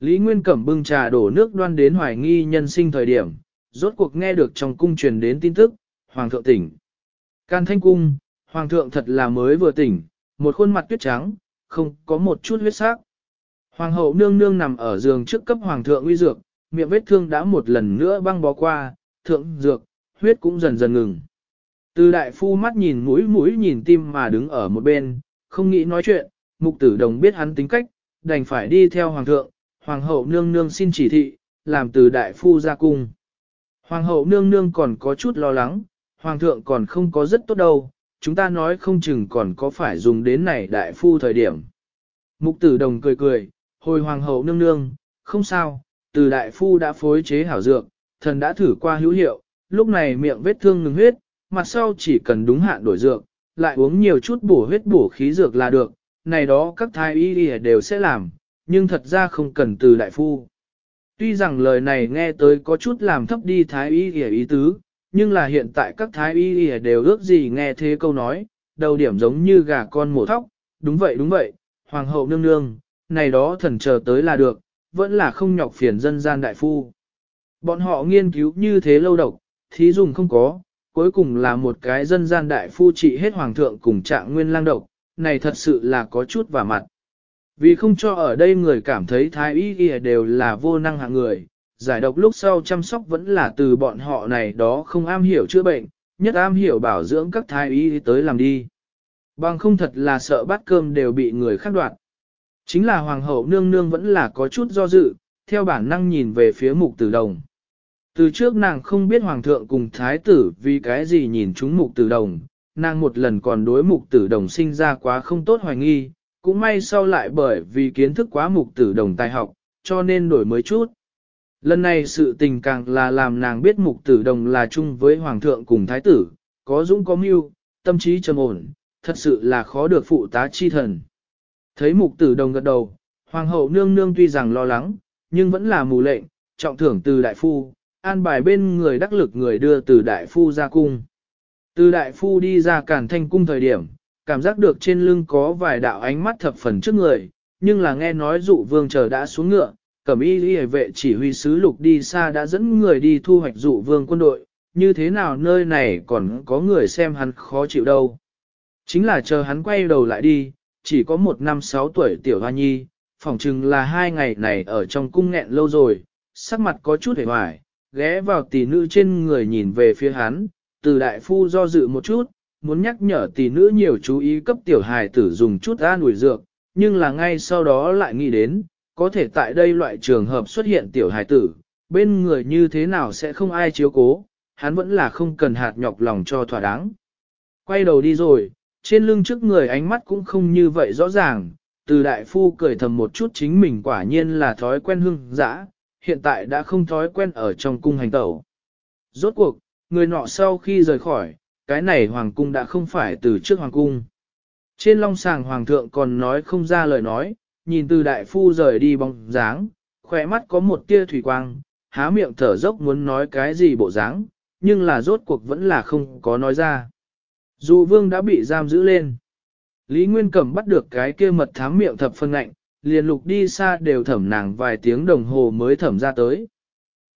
Lý Nguyên Cẩm bưng trà đổ nước đoan đến hoài nghi nhân sinh thời điểm, rốt cuộc nghe được trong cung truyền đến tin tức, Hoàng thượng tỉnh. Can Thanh Cung, Hoàng thượng thật là mới vừa tỉnh, một khuôn mặt tuyết trắng, không có một chút huyết sắc. Hoàng hậu nương nương nằm ở giường trước cấp hoàng thượng uy dược, miệng vết thương đã một lần nữa băng bó qua, thượng dược, huyết cũng dần dần ngừng. Từ đại phu mắt nhìn mũi mũi nhìn tim mà đứng ở một bên, không nghĩ nói chuyện, mục tử đồng biết hắn tính cách, đành phải đi theo hoàng thượng, hoàng hậu nương nương xin chỉ thị, làm từ đại phu ra cung. Hoàng hậu nương nương còn có chút lo lắng, hoàng thượng còn không có rất tốt đâu, chúng ta nói không chừng còn có phải dùng đến này đại phu thời điểm. Mục tử đồng cười cười, hồi hoàng hậu nương nương, không sao, từ đại phu đã phối chế hảo dược, thần đã thử qua hữu hiệu, lúc này miệng vết thương ngừng huyết, mặt sau chỉ cần đúng hạn đổi dược, lại uống nhiều chút bổ huyết bổ khí dược là được, này đó các thái y đều sẽ làm, nhưng thật ra không cần từ đại phu. Tuy rằng lời này nghe tới có chút làm thấp đi thái y y ý tứ, nhưng là hiện tại các thái y y đều ước gì nghe thế câu nói, đầu điểm giống như gà con mổ thóc, đúng vậy đúng vậy, hoàng hậu nương nương, này đó thần chờ tới là được, vẫn là không nhọc phiền dân gian đại phu. Bọn họ nghiên cứu như thế lâu độc, thí dùng không có, cuối cùng là một cái dân gian đại phu trị hết hoàng thượng cùng trạng nguyên lang độc, này thật sự là có chút và mặt. Vì không cho ở đây người cảm thấy thái y y đều là vô năng hạng người, giải độc lúc sau chăm sóc vẫn là từ bọn họ này đó không am hiểu chữa bệnh, nhất am hiểu bảo dưỡng các thái y tới làm đi. Bằng không thật là sợ bát cơm đều bị người khác đoạt. Chính là hoàng hậu nương nương vẫn là có chút do dự, theo bản năng nhìn về phía mục tử đồng. Từ trước nàng không biết hoàng thượng cùng thái tử vì cái gì nhìn chúng mục tử đồng, nàng một lần còn đối mục tử đồng sinh ra quá không tốt hoài nghi, cũng may sau lại bởi vì kiến thức quá mục tử đồng tài học, cho nên đổi mới chút. Lần này sự tình càng là làm nàng biết mục tử đồng là chung với hoàng thượng cùng thái tử, có dũng có mưu, tâm trí trầm ổn, thật sự là khó được phụ tá chi thần. Thấy mục tử đồng gật đầu, hoàng hậu nương nương tuy rằng lo lắng, nhưng vẫn là mù lệnh, trọng thưởng từ đại phu, an bài bên người đắc lực người đưa từ đại phu ra cung. Từ đại phu đi ra cản thanh cung thời điểm, cảm giác được trên lưng có vài đạo ánh mắt thập phần trước người, nhưng là nghe nói dụ vương chờ đã xuống ngựa, cẩm y lìa vệ chỉ huy sứ lục đi xa đã dẫn người đi thu hoạch dụ vương quân đội, như thế nào nơi này còn có người xem hắn khó chịu đâu. Chính là chờ hắn quay đầu lại đi, chỉ có một năm sáu tuổi tiểu hoa nhi, phỏng chừng là hai ngày này ở trong cung nghẹn lâu rồi, sắc mặt có chút hề hoài, ghé vào tỷ nữ trên người nhìn về phía hắn, từ đại phu do dự một chút, muốn nhắc nhở tỷ nữ nhiều chú ý cấp tiểu hài tử dùng chút ra nổi dược, nhưng là ngay sau đó lại nghĩ đến, có thể tại đây loại trường hợp xuất hiện tiểu hài tử, bên người như thế nào sẽ không ai chiếu cố, hắn vẫn là không cần hạt nhọc lòng cho thỏa đáng. Quay đầu đi rồi, trên lưng trước người ánh mắt cũng không như vậy rõ ràng, từ đại phu cười thầm một chút chính mình quả nhiên là thói quen hưng dã, hiện tại đã không thói quen ở trong cung hành tẩu. Rốt cuộc, người nọ sau khi rời khỏi, cái này hoàng cung đã không phải từ trước hoàng cung. Trên long sàng hoàng thượng còn nói không ra lời nói, nhìn từ đại phu rời đi bóng dáng, khỏe mắt có một tia thủy quang, há miệng thở dốc muốn nói cái gì bộ dáng, nhưng là rốt cuộc vẫn là không có nói ra. Dù vương đã bị giam giữ lên. Lý Nguyên Cẩm bắt được cái kia mật thám miệng thập phân ngạnh, liền lục đi xa đều thẩm nàng vài tiếng đồng hồ mới thẩm ra tới.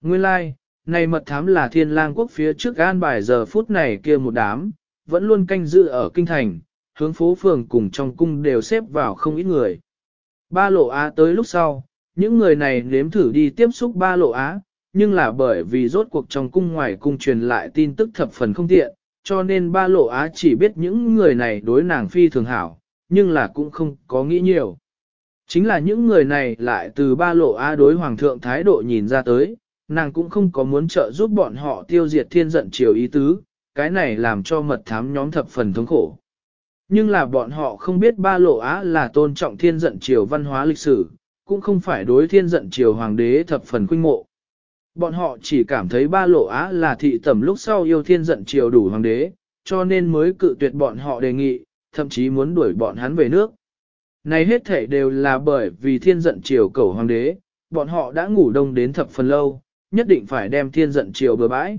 Nguyên lai, like, này mật thám là thiên lang quốc phía trước an bài giờ phút này kia một đám, vẫn luôn canh giữ ở kinh thành, hướng phố phường cùng trong cung đều xếp vào không ít người. Ba lộ Á tới lúc sau, những người này nếm thử đi tiếp xúc ba lộ Á, nhưng là bởi vì rốt cuộc trong cung ngoài cung truyền lại tin tức thập phần không tiện, cho nên ba lộ Á chỉ biết những người này đối nàng phi thường hảo, nhưng là cũng không có nghĩ nhiều. Chính là những người này lại từ ba lộ Á đối hoàng thượng thái độ nhìn ra tới, nàng cũng không có muốn trợ giúp bọn họ tiêu diệt thiên giận triều ý tứ, cái này làm cho mật thám nhóm thập phần thống khổ nhưng là bọn họ không biết ba lộ á là tôn trọng thiên giận triều văn hóa lịch sử, cũng không phải đối thiên giận triều hoàng đế thập phần khuynh mộ. Bọn họ chỉ cảm thấy ba lộ á là thị tẩm lúc sau yêu thiên giận triều đủ hoàng đế, cho nên mới cự tuyệt bọn họ đề nghị, thậm chí muốn đuổi bọn hắn về nước. Này hết thể đều là bởi vì thiên giận triều cầu hoàng đế, bọn họ đã ngủ đông đến thập phần lâu, nhất định phải đem thiên giận triều bừa bãi.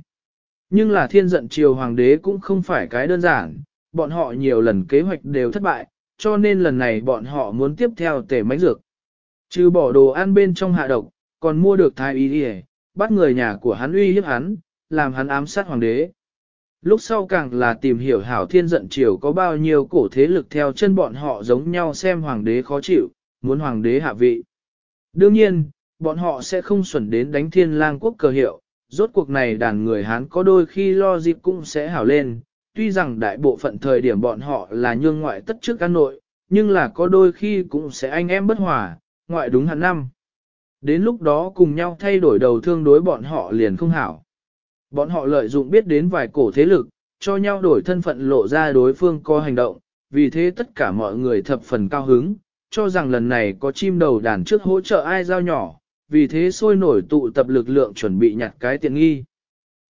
Nhưng là thiên giận triều hoàng đế cũng không phải cái đơn giản, bọn họ nhiều lần kế hoạch đều thất bại, cho nên lần này bọn họ muốn tiếp theo tể mánh dược. Trừ bỏ đồ ăn bên trong hạ độc, còn mua được thai y đi bắt người nhà của hắn uy hiếp hắn, làm hắn ám sát hoàng đế. Lúc sau càng là tìm hiểu hảo thiên giận triều có bao nhiêu cổ thế lực theo chân bọn họ giống nhau xem hoàng đế khó chịu, muốn hoàng đế hạ vị. Đương nhiên, bọn họ sẽ không xuẩn đến đánh thiên lang quốc cờ hiệu, rốt cuộc này đàn người hắn có đôi khi lo dịp cũng sẽ hảo lên, tuy rằng đại bộ phận thời điểm bọn họ là nhương ngoại tất trước căn nội, nhưng là có đôi khi cũng sẽ anh em bất hòa, ngoại đúng hạn năm. Đến lúc đó cùng nhau thay đổi đầu thương đối bọn họ liền không hảo. Bọn họ lợi dụng biết đến vài cổ thế lực, cho nhau đổi thân phận lộ ra đối phương có hành động, vì thế tất cả mọi người thập phần cao hứng, cho rằng lần này có chim đầu đàn trước hỗ trợ ai giao nhỏ, vì thế sôi nổi tụ tập lực lượng chuẩn bị nhặt cái tiện nghi.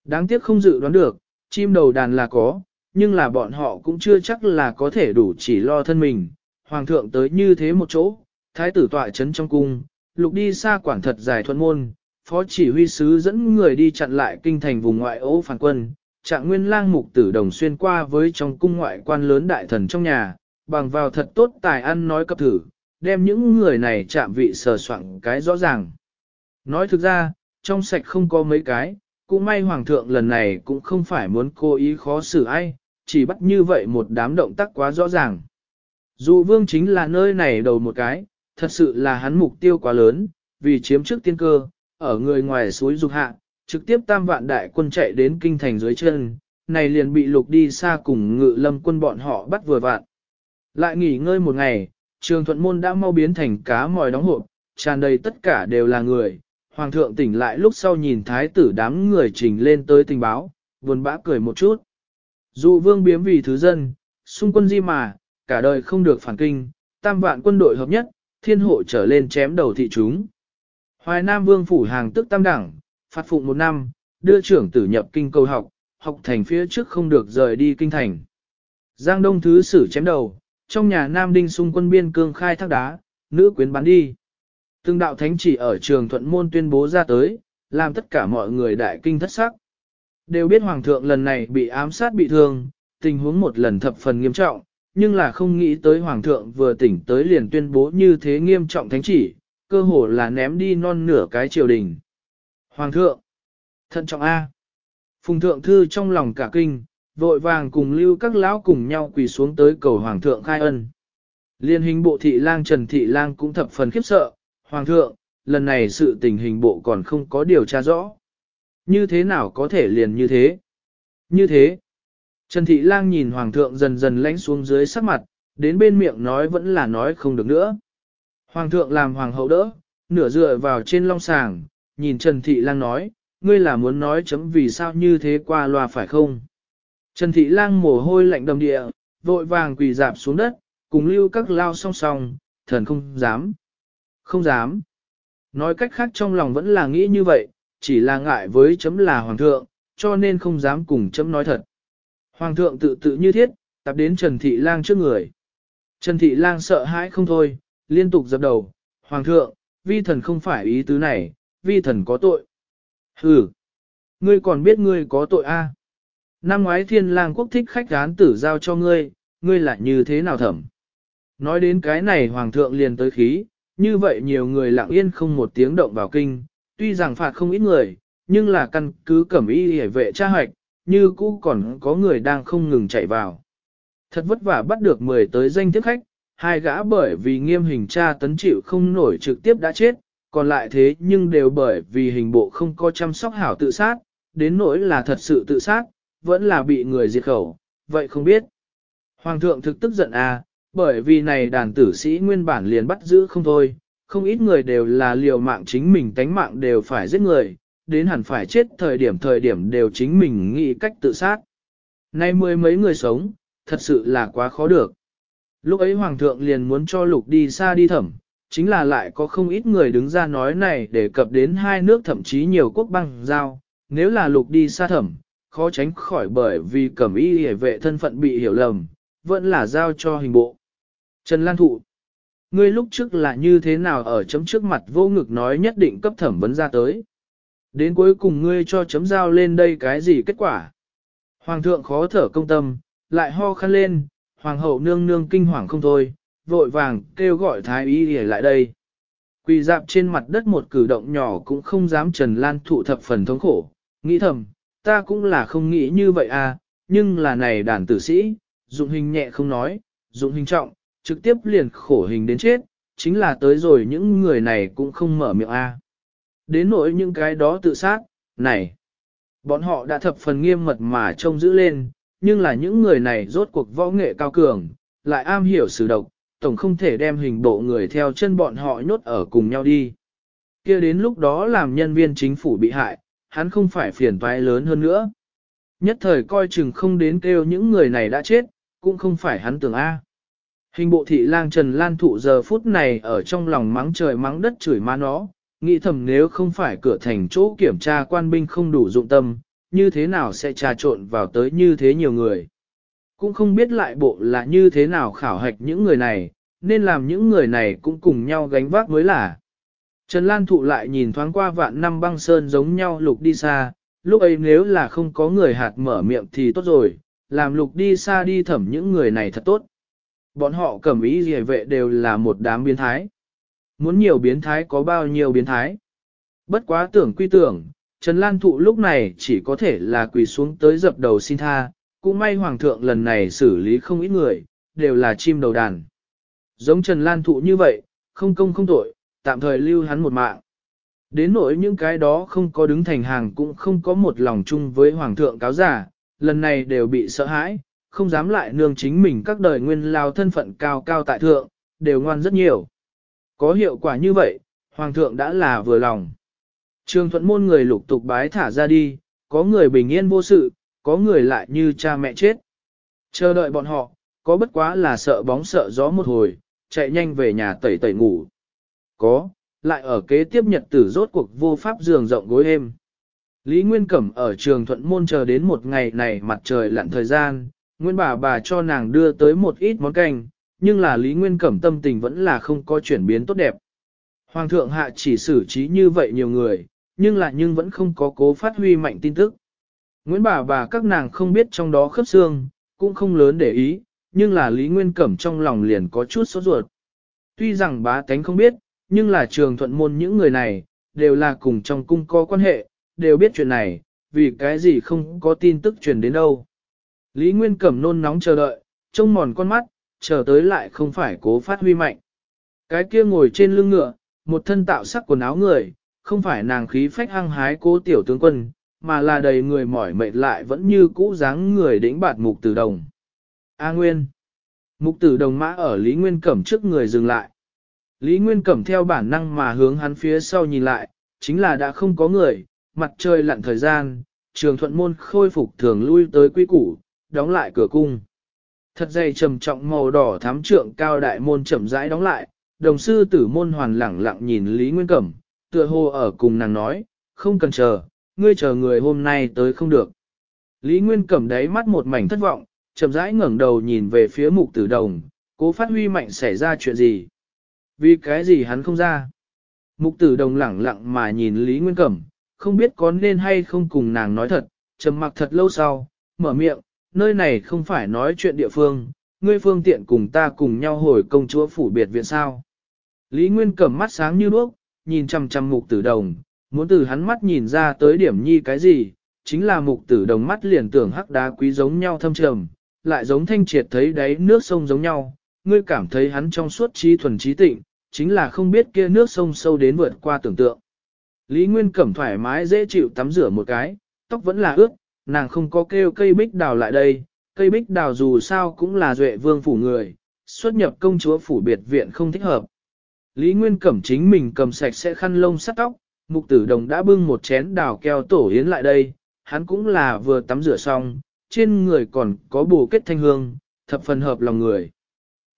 Đáng tiếc không dự đoán được, chim đầu đàn là có, nhưng là bọn họ cũng chưa chắc là có thể đủ chỉ lo thân mình. Hoàng thượng tới như thế một chỗ, thái tử tọa chấn trong cung, lục đi xa quản thật dài thuận môn, phó chỉ huy sứ dẫn người đi chặn lại kinh thành vùng ngoại ô phản quân, trạng nguyên lang mục tử đồng xuyên qua với trong cung ngoại quan lớn đại thần trong nhà, bằng vào thật tốt tài ăn nói cấp thử, đem những người này chạm vị sờ soạn cái rõ ràng. Nói thực ra, trong sạch không có mấy cái, cũng may hoàng thượng lần này cũng không phải muốn cố ý khó xử ai, chỉ bắt như vậy một đám động tác quá rõ ràng. Dù vương chính là nơi này đầu một cái, thật sự là hắn mục tiêu quá lớn, vì chiếm trước tiên cơ, ở người ngoài suối dục hạ, trực tiếp tam vạn đại quân chạy đến kinh thành dưới chân, này liền bị lục đi xa cùng ngự lâm quân bọn họ bắt vừa vạn. Lại nghỉ ngơi một ngày, trường thuận môn đã mau biến thành cá mòi đóng hộp, tràn đầy tất cả đều là người. Hoàng thượng tỉnh lại lúc sau nhìn thái tử đám người trình lên tới tình báo, buồn bã cười một chút. Dụ vương biếm vì thứ dân, xung quân di mà, cả đời không được phản kinh, tam vạn quân đội hợp nhất, thiên hộ trở lên chém đầu thị chúng. Hoài Nam vương phủ hàng tức tam đẳng, phạt phụng một năm, đưa trưởng tử nhập kinh cầu học, học thành phía trước không được rời đi kinh thành. Giang Đông Thứ Sử chém đầu, trong nhà Nam Đinh xung quân biên cương khai thác đá, nữ quyến bắn đi. Từng đạo thánh chỉ ở trường thuận môn tuyên bố ra tới, làm tất cả mọi người đại kinh thất sắc. Đều biết Hoàng thượng lần này bị ám sát bị thương, tình huống một lần thập phần nghiêm trọng, nhưng là không nghĩ tới Hoàng thượng vừa tỉnh tới liền tuyên bố như thế nghiêm trọng thánh chỉ, cơ hồ là ném đi non nửa cái triều đình. Hoàng thượng, thận trọng A. Phùng thượng thư trong lòng cả kinh, vội vàng cùng lưu các lão cùng nhau quỳ xuống tới cầu Hoàng thượng khai ân. Liên hình bộ thị lang Trần Thị lang cũng thập phần khiếp sợ, Hoàng thượng, lần này sự tình hình bộ còn không có điều tra rõ. Như thế nào có thể liền như thế? Như thế. Trần Thị Lang nhìn Hoàng thượng dần dần lánh xuống dưới sắc mặt, đến bên miệng nói vẫn là nói không được nữa. Hoàng thượng làm Hoàng hậu đỡ, nửa dựa vào trên long sàng, nhìn Trần Thị Lang nói, ngươi là muốn nói chấm vì sao như thế qua loa phải không? Trần Thị Lang mồ hôi lạnh đầm địa, vội vàng quỳ dạp xuống đất, cùng lưu các lao song song, thần không dám. Không dám. Nói cách khác trong lòng vẫn là nghĩ như vậy, chỉ là ngại với chấm là hoàng thượng, cho nên không dám cùng chấm nói thật. Hoàng thượng tự tự như thiết, tập đến Trần Thị Lang trước người. Trần Thị Lang sợ hãi không thôi, liên tục dập đầu, Hoàng thượng, vi thần không phải ý tứ này, vi thần có tội. Hừ, ngươi còn biết ngươi có tội a? Năm ngoái thiên lang quốc thích khách án tử giao cho ngươi, ngươi lại như thế nào thẩm? Nói đến cái này hoàng thượng liền tới khí, như vậy nhiều người lặng yên không một tiếng động vào kinh, tuy rằng phạt không ít người, nhưng là căn cứ cẩm y hề vệ tra hoạch, như cũ còn có người đang không ngừng chạy vào. Thật vất vả bắt được 10 tới danh tiếp khách, hai gã bởi vì nghiêm hình tra tấn chịu không nổi trực tiếp đã chết, còn lại thế nhưng đều bởi vì hình bộ không có chăm sóc hảo tự sát, đến nỗi là thật sự tự sát, vẫn là bị người diệt khẩu, vậy không biết. Hoàng thượng thực tức giận à, bởi vì này đàn tử sĩ nguyên bản liền bắt giữ không thôi, không ít người đều là liều mạng chính mình tánh mạng đều phải giết người, đến hẳn phải chết thời điểm thời điểm đều chính mình nghĩ cách tự sát. Nay mười mấy người sống, thật sự là quá khó được. Lúc ấy Hoàng thượng liền muốn cho Lục đi xa đi thẩm, chính là lại có không ít người đứng ra nói này để cập đến hai nước thậm chí nhiều quốc băng giao, nếu là Lục đi xa thẩm, khó tránh khỏi bởi vì cẩm y hề vệ thân phận bị hiểu lầm, vẫn là giao cho hình bộ. Trần Lan Thụ ngươi lúc trước là như thế nào ở chấm trước mặt vô ngực nói nhất định cấp thẩm vấn ra tới. Đến cuối cùng ngươi cho chấm giao lên đây cái gì kết quả. Hoàng thượng khó thở công tâm, lại ho khăn lên, hoàng hậu nương nương kinh hoàng không thôi, vội vàng kêu gọi thái y để lại đây. Quỳ dạp trên mặt đất một cử động nhỏ cũng không dám trần lan thụ thập phần thống khổ, nghĩ thầm, ta cũng là không nghĩ như vậy à, nhưng là này đàn tử sĩ, dụng hình nhẹ không nói, dụng hình trọng, trực tiếp liền khổ hình đến chết, chính là tới rồi những người này cũng không mở miệng A. Đến nỗi những cái đó tự sát, này, bọn họ đã thập phần nghiêm mật mà trông giữ lên, nhưng là những người này rốt cuộc võ nghệ cao cường, lại am hiểu sử độc, tổng không thể đem hình bộ người theo chân bọn họ nhốt ở cùng nhau đi. kia đến lúc đó làm nhân viên chính phủ bị hại, hắn không phải phiền toái lớn hơn nữa. Nhất thời coi chừng không đến kêu những người này đã chết, cũng không phải hắn tưởng A. Hình bộ thị lang Trần Lan Thụ giờ phút này ở trong lòng mắng trời mắng đất chửi má nó, nghĩ thầm nếu không phải cửa thành chỗ kiểm tra quan binh không đủ dụng tâm, như thế nào sẽ trà trộn vào tới như thế nhiều người. Cũng không biết lại bộ là như thế nào khảo hạch những người này, nên làm những người này cũng cùng nhau gánh vác mới là. Trần Lan Thụ lại nhìn thoáng qua vạn năm băng sơn giống nhau lục đi xa, lúc ấy nếu là không có người hạt mở miệng thì tốt rồi, làm lục đi xa đi thẩm những người này thật tốt bọn họ cẩm ý gì vệ đều là một đám biến thái. Muốn nhiều biến thái có bao nhiêu biến thái. Bất quá tưởng quy tưởng, Trần Lan Thụ lúc này chỉ có thể là quỳ xuống tới dập đầu xin tha, cũng may Hoàng thượng lần này xử lý không ít người, đều là chim đầu đàn. Giống Trần Lan Thụ như vậy, không công không tội, tạm thời lưu hắn một mạng. Đến nỗi những cái đó không có đứng thành hàng cũng không có một lòng chung với Hoàng thượng cáo giả, lần này đều bị sợ hãi, không dám lại nương chính mình các đời nguyên lao thân phận cao cao tại thượng, đều ngoan rất nhiều. Có hiệu quả như vậy, Hoàng thượng đã là vừa lòng. Trường thuận môn người lục tục bái thả ra đi, có người bình yên vô sự, có người lại như cha mẹ chết. Chờ đợi bọn họ, có bất quá là sợ bóng sợ gió một hồi, chạy nhanh về nhà tẩy tẩy ngủ. Có, lại ở kế tiếp nhật tử rốt cuộc vô pháp giường rộng gối êm. Lý Nguyên Cẩm ở trường thuận môn chờ đến một ngày này mặt trời lặn thời gian, Nguyên bà bà cho nàng đưa tới một ít món canh, nhưng là Lý Nguyên Cẩm tâm tình vẫn là không có chuyển biến tốt đẹp. Hoàng thượng hạ chỉ xử trí như vậy nhiều người, nhưng là nhưng vẫn không có cố phát huy mạnh tin tức. Nguyễn bà bà các nàng không biết trong đó khớp xương, cũng không lớn để ý, nhưng là Lý Nguyên Cẩm trong lòng liền có chút sốt ruột. Tuy rằng bá tánh không biết, nhưng là trường thuận môn những người này, đều là cùng trong cung có quan hệ, đều biết chuyện này, vì cái gì không có tin tức truyền đến đâu. Lý Nguyên Cẩm nôn nóng chờ đợi, trông mòn con mắt, chờ tới lại không phải cố phát huy mạnh. Cái kia ngồi trên lưng ngựa, một thân tạo sắc quần áo người, không phải nàng khí phách hăng hái cố tiểu tướng quân, mà là đầy người mỏi mệt lại vẫn như cũ dáng người đỉnh bạt mục tử đồng. A Nguyên Mục tử đồng mã ở Lý Nguyên Cẩm trước người dừng lại. Lý Nguyên Cẩm theo bản năng mà hướng hắn phía sau nhìn lại, chính là đã không có người, mặt trời lặn thời gian, trường thuận môn khôi phục thường lui tới quy củ, đóng lại cửa cung. Thật dày trầm trọng màu đỏ thám trượng cao đại môn chậm rãi đóng lại, đồng sư tử môn hoàn lẳng lặng nhìn Lý Nguyên Cẩm, tựa hồ ở cùng nàng nói, không cần chờ, ngươi chờ người hôm nay tới không được. Lý Nguyên Cẩm đáy mắt một mảnh thất vọng, chậm rãi ngẩng đầu nhìn về phía mục tử đồng, cố phát huy mạnh xảy ra chuyện gì. Vì cái gì hắn không ra. Mục tử đồng lẳng lặng mà nhìn Lý Nguyên Cẩm, không biết có nên hay không cùng nàng nói thật, trầm mặc thật lâu sau, mở miệng, nơi này không phải nói chuyện địa phương, ngươi phương tiện cùng ta cùng nhau hồi công chúa phủ biệt viện sao. Lý Nguyên cầm mắt sáng như đuốc, nhìn chằm chằm mục tử đồng, muốn từ hắn mắt nhìn ra tới điểm nhi cái gì, chính là mục tử đồng mắt liền tưởng hắc đá quý giống nhau thâm trầm, lại giống thanh triệt thấy đáy nước sông giống nhau, ngươi cảm thấy hắn trong suốt trí thuần trí tịnh, chính là không biết kia nước sông sâu đến vượt qua tưởng tượng. Lý Nguyên cẩm thoải mái dễ chịu tắm rửa một cái, tóc vẫn là ướt, nàng không có kêu cây bích đào lại đây, cây bích đào dù sao cũng là duệ vương phủ người, xuất nhập công chúa phủ biệt viện không thích hợp. Lý Nguyên Cẩm chính mình cầm sạch sẽ khăn lông sắt tóc, mục tử đồng đã bưng một chén đào keo tổ yến lại đây, hắn cũng là vừa tắm rửa xong, trên người còn có bù kết thanh hương, thập phần hợp lòng người.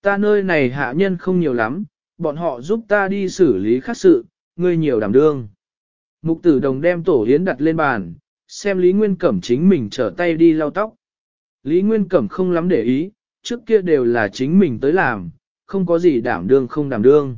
Ta nơi này hạ nhân không nhiều lắm, bọn họ giúp ta đi xử lý khác sự, người nhiều đảm đương. Mục tử đồng đem tổ yến đặt lên bàn, xem Lý Nguyên Cẩm chính mình trở tay đi lau tóc. Lý Nguyên Cẩm không lắm để ý, trước kia đều là chính mình tới làm, không có gì đảm đương không đảm đương.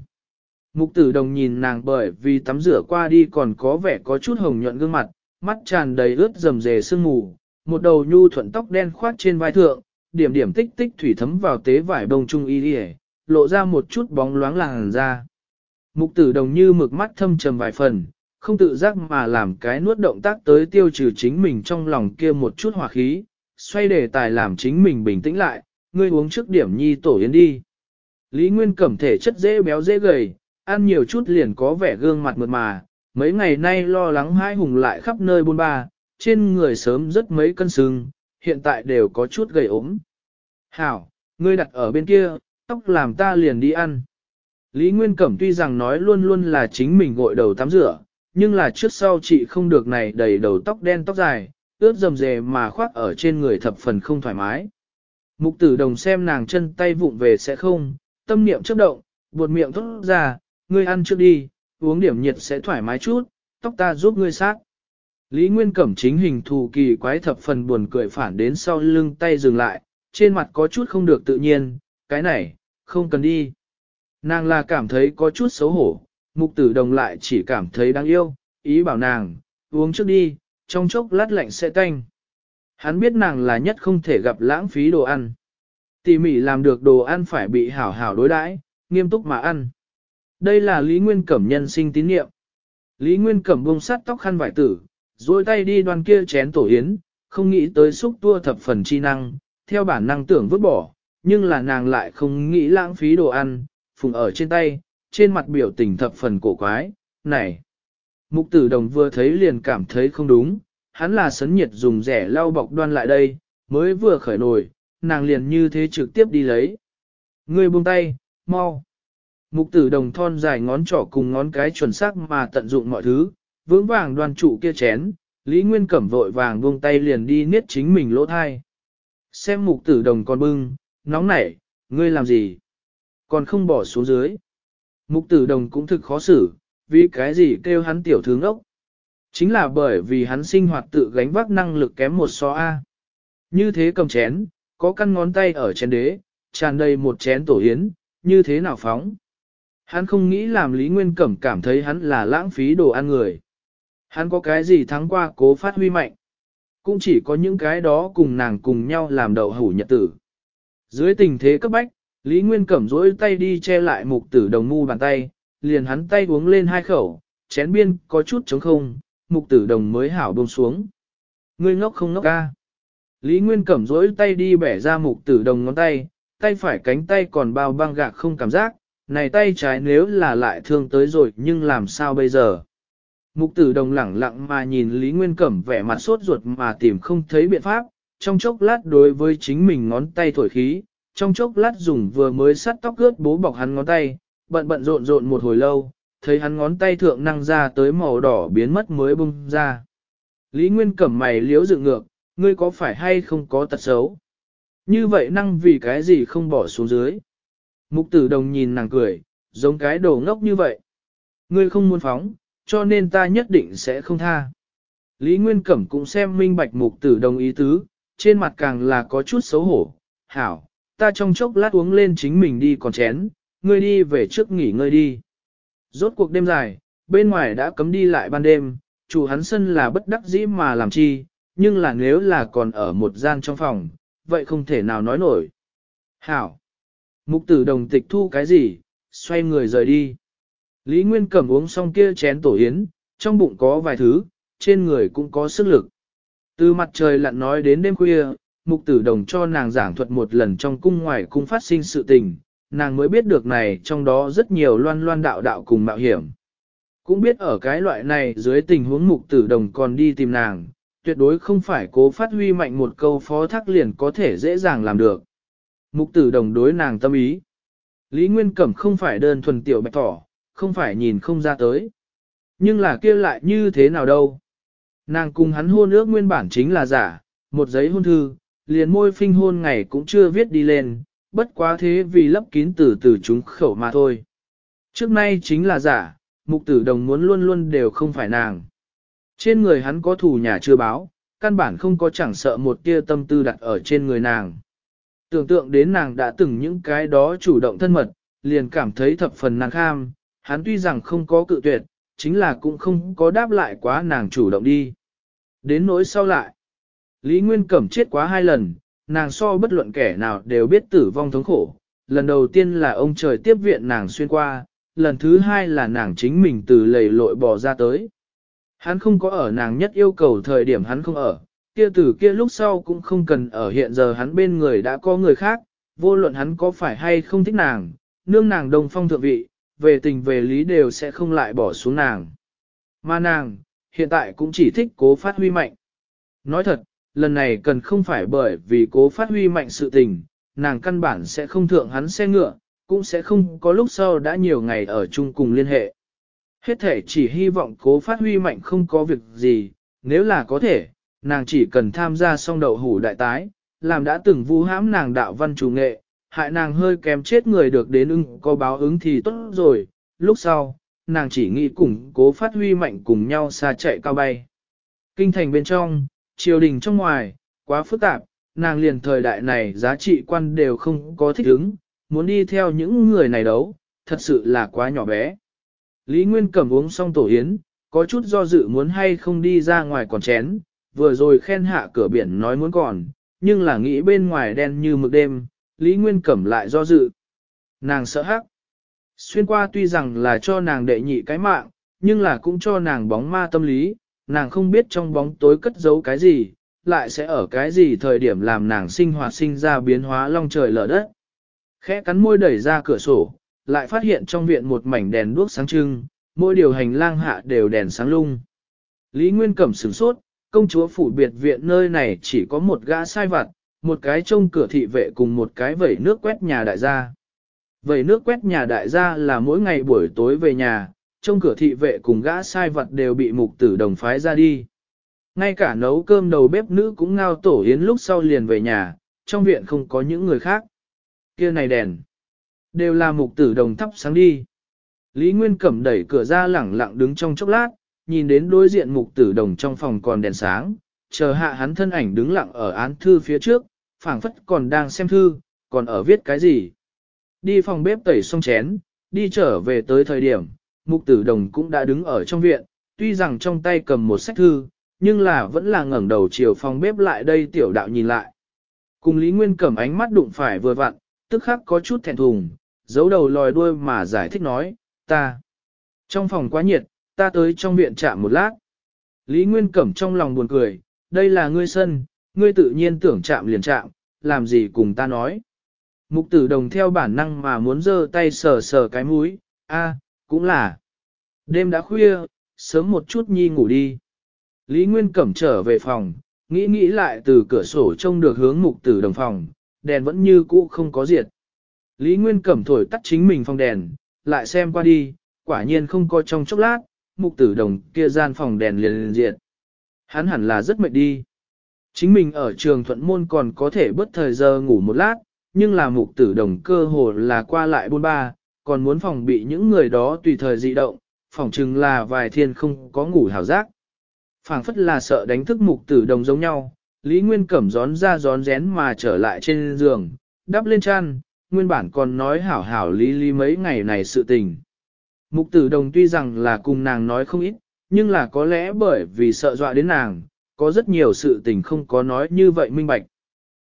Mục tử đồng nhìn nàng bởi vì tắm rửa qua đi còn có vẻ có chút hồng nhuận gương mặt, mắt tràn đầy ướt rầm rề sương ngủ, một đầu nhu thuận tóc đen khoát trên vai thượng, điểm điểm tích tích thủy thấm vào tế vải bông trung y đi lộ ra một chút bóng loáng làng ra. Mục tử đồng như mực mắt thâm trầm vài phần, không tự giác mà làm cái nuốt động tác tới tiêu trừ chính mình trong lòng kia một chút hòa khí, xoay đề tài làm chính mình bình tĩnh lại, ngươi uống trước điểm nhi tổ yến đi. Lý Nguyên cẩm thể chất dễ béo dễ gầy, ăn nhiều chút liền có vẻ gương mặt mượt mà, mấy ngày nay lo lắng hai hùng lại khắp nơi bôn ba, trên người sớm rất mấy cân sưng, hiện tại đều có chút gầy ốm. Hảo, ngươi đặt ở bên kia, tóc làm ta liền đi ăn. Lý Nguyên Cẩm tuy rằng nói luôn luôn là chính mình gội đầu tắm rửa, nhưng là trước sau chị không được này đầy đầu tóc đen tóc dài, ướt dầm dề mà khoác ở trên người thập phần không thoải mái. Mục tử đồng xem nàng chân tay vụng về sẽ không, tâm niệm chấp động, buột miệng thốt ra, ngươi ăn trước đi, uống điểm nhiệt sẽ thoải mái chút, tóc ta giúp ngươi sát. Lý Nguyên Cẩm chính hình thù kỳ quái thập phần buồn cười phản đến sau lưng tay dừng lại, trên mặt có chút không được tự nhiên, cái này, không cần đi. Nàng là cảm thấy có chút xấu hổ, mục tử đồng lại chỉ cảm thấy đáng yêu, ý bảo nàng, uống trước đi, trong chốc lát lạnh sẽ tanh. Hắn biết nàng là nhất không thể gặp lãng phí đồ ăn. Tỉ mỉ làm được đồ ăn phải bị hảo hảo đối đãi, nghiêm túc mà ăn. Đây là Lý Nguyên Cẩm nhân sinh tín nghiệm. Lý Nguyên Cẩm bông sát tóc khăn vải tử, dôi tay đi đoàn kia chén tổ yến, không nghĩ tới xúc tua thập phần chi năng, theo bản năng tưởng vứt bỏ, nhưng là nàng lại không nghĩ lãng phí đồ ăn, phùng ở trên tay, trên mặt biểu tình thập phần cổ quái, này. Mục tử đồng vừa thấy liền cảm thấy không đúng, hắn là sấn nhiệt dùng rẻ lau bọc đoan lại đây, mới vừa khởi nổi, nàng liền như thế trực tiếp đi lấy. Ngươi buông tay, mau. Mục tử đồng thon dài ngón trỏ cùng ngón cái chuẩn xác mà tận dụng mọi thứ, vững vàng đoan trụ kia chén, Lý Nguyên Cẩm vội vàng buông tay liền đi niết chính mình lỗ thai. Xem mục tử đồng con bưng, nóng nảy, ngươi làm gì? Còn không bỏ xuống dưới. Mục tử đồng cũng thực khó xử, vì cái gì kêu hắn tiểu thương ốc. Chính là bởi vì hắn sinh hoạt tự gánh vác năng lực kém một so A. Như thế cầm chén, có căn ngón tay ở chén đế, tràn đầy một chén tổ yến, như thế nào phóng. Hắn không nghĩ làm Lý Nguyên Cẩm cảm thấy hắn là lãng phí đồ ăn người. Hắn có cái gì thắng qua cố phát huy mạnh. Cũng chỉ có những cái đó cùng nàng cùng nhau làm đậu hủ nhật tử. Dưới tình thế cấp bách, Lý Nguyên Cẩm rỗi tay đi che lại mục tử đồng mu bàn tay, liền hắn tay uống lên hai khẩu, chén biên có chút trống không, mục tử đồng mới hảo buông xuống. Ngươi ngốc không ngốc ca. Lý Nguyên Cẩm rỗi tay đi bẻ ra mục tử đồng ngón tay, tay phải cánh tay còn bao băng gạc không cảm giác, này tay trái nếu là lại thương tới rồi nhưng làm sao bây giờ. Mục tử đồng lẳng lặng mà nhìn Lý Nguyên Cẩm vẻ mặt sốt ruột mà tìm không thấy biện pháp, trong chốc lát đối với chính mình ngón tay thổi khí, trong chốc lát dùng vừa mới sắt tóc cướp bố bọc hắn ngón tay, bận bận rộn rộn một hồi lâu, thấy hắn ngón tay thượng năng ra tới màu đỏ biến mất mới bung ra. Lý Nguyên cẩm mày liếu dự ngược, ngươi có phải hay không có tật xấu? Như vậy năng vì cái gì không bỏ xuống dưới? Mục tử đồng nhìn nàng cười, giống cái đồ ngốc như vậy. Ngươi không muốn phóng, cho nên ta nhất định sẽ không tha. Lý Nguyên Cẩm cũng xem minh bạch mục tử đồng ý tứ, trên mặt càng là có chút xấu hổ. Hảo, ta trong chốc lát uống lên chính mình đi còn chén, ngươi đi về trước nghỉ ngơi đi. Rốt cuộc đêm dài, bên ngoài đã cấm đi lại ban đêm, chủ hắn sân là bất đắc dĩ mà làm chi, nhưng là nếu là còn ở một gian trong phòng, vậy không thể nào nói nổi. Hảo! Mục tử đồng tịch thu cái gì, xoay người rời đi. Lý Nguyên cầm uống xong kia chén tổ yến, trong bụng có vài thứ, trên người cũng có sức lực. Từ mặt trời lặn nói đến đêm khuya, mục tử đồng cho nàng giảng thuật một lần trong cung ngoài cung phát sinh sự tình, nàng mới biết được này trong đó rất nhiều loan loan đạo đạo cùng mạo hiểm. Cũng biết ở cái loại này dưới tình huống mục tử đồng còn đi tìm nàng, tuyệt đối không phải cố phát huy mạnh một câu phó thác liền có thể dễ dàng làm được. Mục tử đồng đối nàng tâm ý. Lý Nguyên Cẩm không phải đơn thuần tiểu bạch thỏ, không phải nhìn không ra tới. Nhưng là kia lại như thế nào đâu. Nàng cùng hắn hôn ước nguyên bản chính là giả, một giấy hôn thư, liền môi phinh hôn ngày cũng chưa viết đi lên, bất quá thế vì lấp kín từ từ chúng khẩu mà thôi. Trước nay chính là giả, mục tử đồng muốn luôn luôn đều không phải nàng. Trên người hắn có thủ nhà chưa báo, căn bản không có chẳng sợ một tia tâm tư đặt ở trên người nàng. Tưởng tượng đến nàng đã từng những cái đó chủ động thân mật, liền cảm thấy thập phần nàng kham, hắn tuy rằng không có cự tuyệt, chính là cũng không có đáp lại quá nàng chủ động đi. Đến nỗi sau lại, Lý Nguyên Cẩm chết quá hai lần, nàng so bất luận kẻ nào đều biết tử vong thống khổ. Lần đầu tiên là ông trời tiếp viện nàng xuyên qua, lần thứ hai là nàng chính mình từ lầy lội bỏ ra tới. Hắn không có ở nàng nhất yêu cầu thời điểm hắn không ở, kia tử kia lúc sau cũng không cần ở hiện giờ hắn bên người đã có người khác, vô luận hắn có phải hay không thích nàng, nương nàng đồng phong thượng vị, về tình về lý đều sẽ không lại bỏ xuống nàng. Mà nàng, hiện tại cũng chỉ thích cố phát huy mạnh. Nói thật, lần này cần không phải bởi vì cố phát huy mạnh sự tình, nàng căn bản sẽ không thượng hắn xe ngựa, cũng sẽ không có lúc sau đã nhiều ngày ở chung cùng liên hệ. Hết thể chỉ hy vọng cố phát huy mạnh không có việc gì, nếu là có thể, nàng chỉ cần tham gia song đậu hủ đại tái, làm đã từng vu hãm nàng đạo văn chủ nghệ, hại nàng hơi kém chết người được đến ưng có báo ứng thì tốt rồi, lúc sau, nàng chỉ nghĩ cùng cố phát huy mạnh cùng nhau xa chạy cao bay. Kinh thành bên trong, triều đình trong ngoài, quá phức tạp, nàng liền thời đại này giá trị quan đều không có thích ứng, muốn đi theo những người này đấu, thật sự là quá nhỏ bé. Lý Nguyên cầm uống xong tổ yến, có chút do dự muốn hay không đi ra ngoài còn chén, vừa rồi khen hạ cửa biển nói muốn còn, nhưng là nghĩ bên ngoài đen như mực đêm, Lý Nguyên cẩm lại do dự. Nàng sợ hắc. Xuyên qua tuy rằng là cho nàng đệ nhị cái mạng, nhưng là cũng cho nàng bóng ma tâm lý, nàng không biết trong bóng tối cất giấu cái gì, lại sẽ ở cái gì thời điểm làm nàng sinh hoạt sinh ra biến hóa long trời lở đất. Khẽ cắn môi đẩy ra cửa sổ, lại phát hiện trong viện một mảnh đèn đuốc sáng trưng, mỗi điều hành lang hạ đều đèn sáng lung. Lý Nguyên Cẩm sửng sốt, công chúa phủ biệt viện nơi này chỉ có một gã sai vặt, một cái trông cửa thị vệ cùng một cái vẩy nước quét nhà đại gia. Vẩy nước quét nhà đại gia là mỗi ngày buổi tối về nhà, trong cửa thị vệ cùng gã sai vật đều bị mục tử đồng phái ra đi. Ngay cả nấu cơm đầu bếp nữ cũng ngao tổ yến lúc sau liền về nhà, trong viện không có những người khác. kia này đèn, đều là mục tử đồng thắp sáng đi. Lý Nguyên Cẩm đẩy cửa ra lẳng lặng đứng trong chốc lát, nhìn đến đối diện mục tử đồng trong phòng còn đèn sáng, chờ hạ hắn thân ảnh đứng lặng ở án thư phía trước, phảng phất còn đang xem thư, còn ở viết cái gì. Đi phòng bếp tẩy xong chén, đi trở về tới thời điểm, mục tử đồng cũng đã đứng ở trong viện, tuy rằng trong tay cầm một sách thư, nhưng là vẫn là ngẩng đầu chiều phòng bếp lại đây tiểu đạo nhìn lại. Cùng Lý Nguyên cầm ánh mắt đụng phải vừa vặn, tức khắc có chút thẹn thùng, giấu đầu lòi đuôi mà giải thích nói, ta. Trong phòng quá nhiệt, ta tới trong viện chạm một lát. Lý Nguyên cẩm trong lòng buồn cười, đây là ngươi sân, ngươi tự nhiên tưởng chạm liền chạm, làm gì cùng ta nói. Mục tử đồng theo bản năng mà muốn dơ tay sờ sờ cái mũi, a cũng là đêm đã khuya, sớm một chút nhi ngủ đi. Lý Nguyên Cẩm trở về phòng, nghĩ nghĩ lại từ cửa sổ trông được hướng mục tử đồng phòng, đèn vẫn như cũ không có diệt. Lý Nguyên Cẩm thổi tắt chính mình phòng đèn, lại xem qua đi, quả nhiên không có trong chốc lát, mục tử đồng kia gian phòng đèn liền liền diệt. Hắn hẳn là rất mệt đi. Chính mình ở trường thuận môn còn có thể bất thời giờ ngủ một lát, nhưng là mục tử đồng cơ hồ là qua lại bôn ba, còn muốn phòng bị những người đó tùy thời dị động, phỏng chừng là vài thiên không có ngủ hảo giác. phảng phất là sợ đánh thức mục tử đồng giống nhau, Lý Nguyên cẩm gión ra gión rén mà trở lại trên giường, đắp lên chăn, nguyên bản còn nói hảo hảo Lý Lý mấy ngày này sự tình. Mục tử đồng tuy rằng là cùng nàng nói không ít, nhưng là có lẽ bởi vì sợ dọa đến nàng, có rất nhiều sự tình không có nói như vậy minh bạch.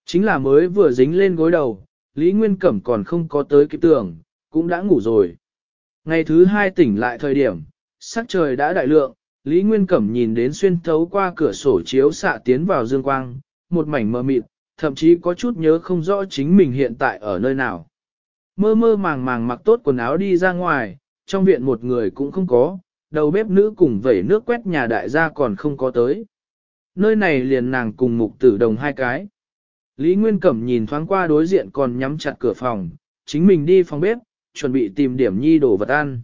Chính là mới vừa dính lên gối đầu, Lý Nguyên Cẩm còn không có tới kịp tưởng, cũng đã ngủ rồi. Ngày thứ hai tỉnh lại thời điểm, sắc trời đã đại lượng, Lý Nguyên Cẩm nhìn đến xuyên thấu qua cửa sổ chiếu xạ tiến vào dương quang, một mảnh mờ mịt, thậm chí có chút nhớ không rõ chính mình hiện tại ở nơi nào. Mơ mơ màng màng mặc tốt quần áo đi ra ngoài, trong viện một người cũng không có, đầu bếp nữ cùng vẩy nước quét nhà đại gia còn không có tới. Nơi này liền nàng cùng mục tử đồng hai cái. Lý Nguyên Cẩm nhìn thoáng qua đối diện còn nhắm chặt cửa phòng, chính mình đi phòng bếp, chuẩn bị tìm điểm nhi đồ vật ăn.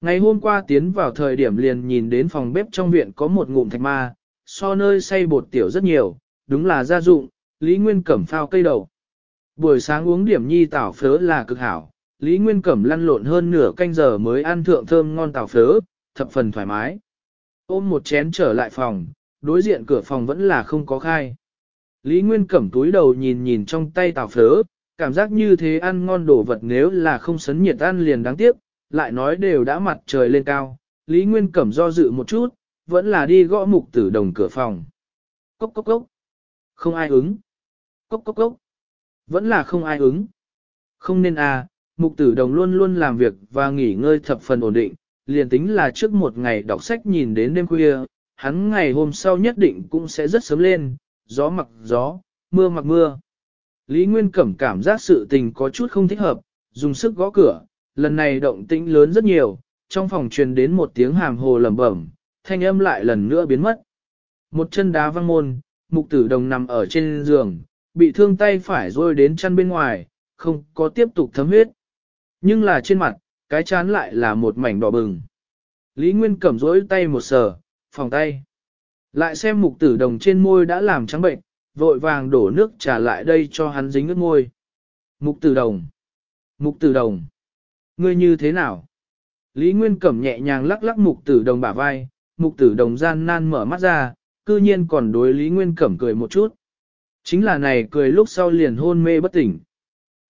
Ngày hôm qua tiến vào thời điểm liền nhìn đến phòng bếp trong viện có một ngụm thạch ma, so nơi xay bột tiểu rất nhiều, đúng là gia dụng, Lý Nguyên Cẩm phao cây đầu. Buổi sáng uống điểm nhi tảo phớ là cực hảo, Lý Nguyên Cẩm lăn lộn hơn nửa canh giờ mới ăn thượng thơm ngon tảo phớ, thập phần thoải mái. Ôm một chén trở lại phòng, đối diện cửa phòng vẫn là không có khai. Lý Nguyên Cẩm túi đầu nhìn nhìn trong tay tảo phớ, cảm giác như thế ăn ngon đồ vật nếu là không sấn nhiệt ăn liền đáng tiếc, lại nói đều đã mặt trời lên cao, Lý Nguyên Cẩm do dự một chút, vẫn là đi gõ mục tử đồng cửa phòng. Cốc cốc cốc. Không ai ứng. Cốc cốc cốc. Vẫn là không ai ứng. Không nên à, mục tử đồng luôn luôn làm việc và nghỉ ngơi thập phần ổn định, liền tính là trước một ngày đọc sách nhìn đến đêm khuya, hắn ngày hôm sau nhất định cũng sẽ rất sớm lên, gió mặc gió, mưa mặc mưa. Lý Nguyên Cẩm cảm giác sự tình có chút không thích hợp, dùng sức gõ cửa, lần này động tĩnh lớn rất nhiều, trong phòng truyền đến một tiếng hàm hồ lầm bẩm, thanh âm lại lần nữa biến mất. Một chân đá văng môn, mục tử đồng nằm ở trên giường, bị thương tay phải rôi đến chân bên ngoài, không có tiếp tục thấm huyết. Nhưng là trên mặt, cái chán lại là một mảnh đỏ bừng. Lý Nguyên Cẩm rỗi tay một sờ, phòng tay. Lại xem mục tử đồng trên môi đã làm trắng bệnh, vội vàng đổ nước trà lại đây cho hắn dính ướt môi. Mục tử đồng. Mục tử đồng. Ngươi như thế nào? Lý Nguyên Cẩm nhẹ nhàng lắc lắc mục tử đồng bả vai, mục tử đồng gian nan mở mắt ra, cư nhiên còn đối Lý Nguyên Cẩm cười một chút. Chính là này cười lúc sau liền hôn mê bất tỉnh.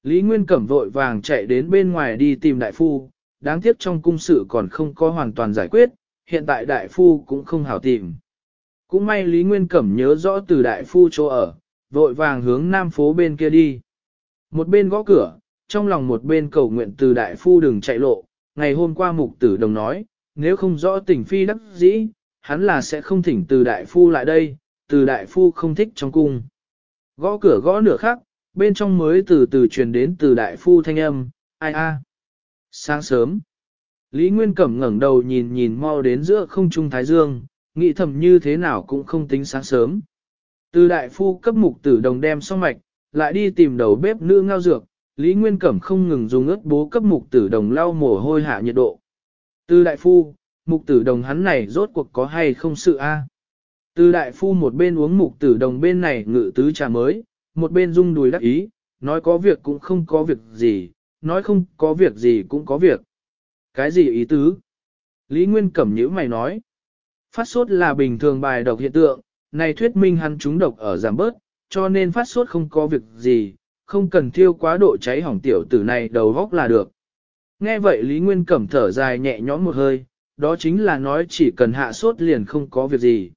Lý Nguyên Cẩm vội vàng chạy đến bên ngoài đi tìm đại phu, đáng tiếc trong cung sự còn không có hoàn toàn giải quyết, hiện tại đại phu cũng không hảo tìm. Cũng may Lý Nguyên Cẩm nhớ rõ từ đại phu chỗ ở, vội vàng hướng nam phố bên kia đi. Một bên gõ cửa, trong lòng một bên cầu nguyện từ đại phu đừng chạy lộ, ngày hôm qua mục tử đồng nói, nếu không rõ tình phi đắc dĩ, hắn là sẽ không thỉnh từ đại phu lại đây, từ đại phu không thích trong cung. Gõ cửa gõ nửa khắc, bên trong mới từ từ truyền đến từ đại phu thanh âm, ai a. Sáng sớm, Lý Nguyên Cẩm ngẩn đầu nhìn nhìn mau đến giữa không trung Thái Dương, nghĩ thầm như thế nào cũng không tính sáng sớm. Từ đại phu cấp mục tử đồng đem xong mạch, lại đi tìm đầu bếp nữ ngao dược, Lý Nguyên Cẩm không ngừng dùng ướt bố cấp mục tử đồng lau mồ hôi hạ nhiệt độ. Từ đại phu, mục tử đồng hắn này rốt cuộc có hay không sự a? Từ đại phu một bên uống mục tử đồng bên này ngự tứ trà mới, một bên rung đùi đắc ý, nói có việc cũng không có việc gì, nói không có việc gì cũng có việc. Cái gì ý tứ? Lý Nguyên Cẩm nhữ mày nói. Phát sốt là bình thường bài độc hiện tượng, này thuyết minh hắn trúng độc ở giảm bớt, cho nên phát sốt không có việc gì, không cần thiêu quá độ cháy hỏng tiểu tử này đầu góc là được. Nghe vậy Lý Nguyên Cẩm thở dài nhẹ nhõm một hơi, đó chính là nói chỉ cần hạ sốt liền không có việc gì.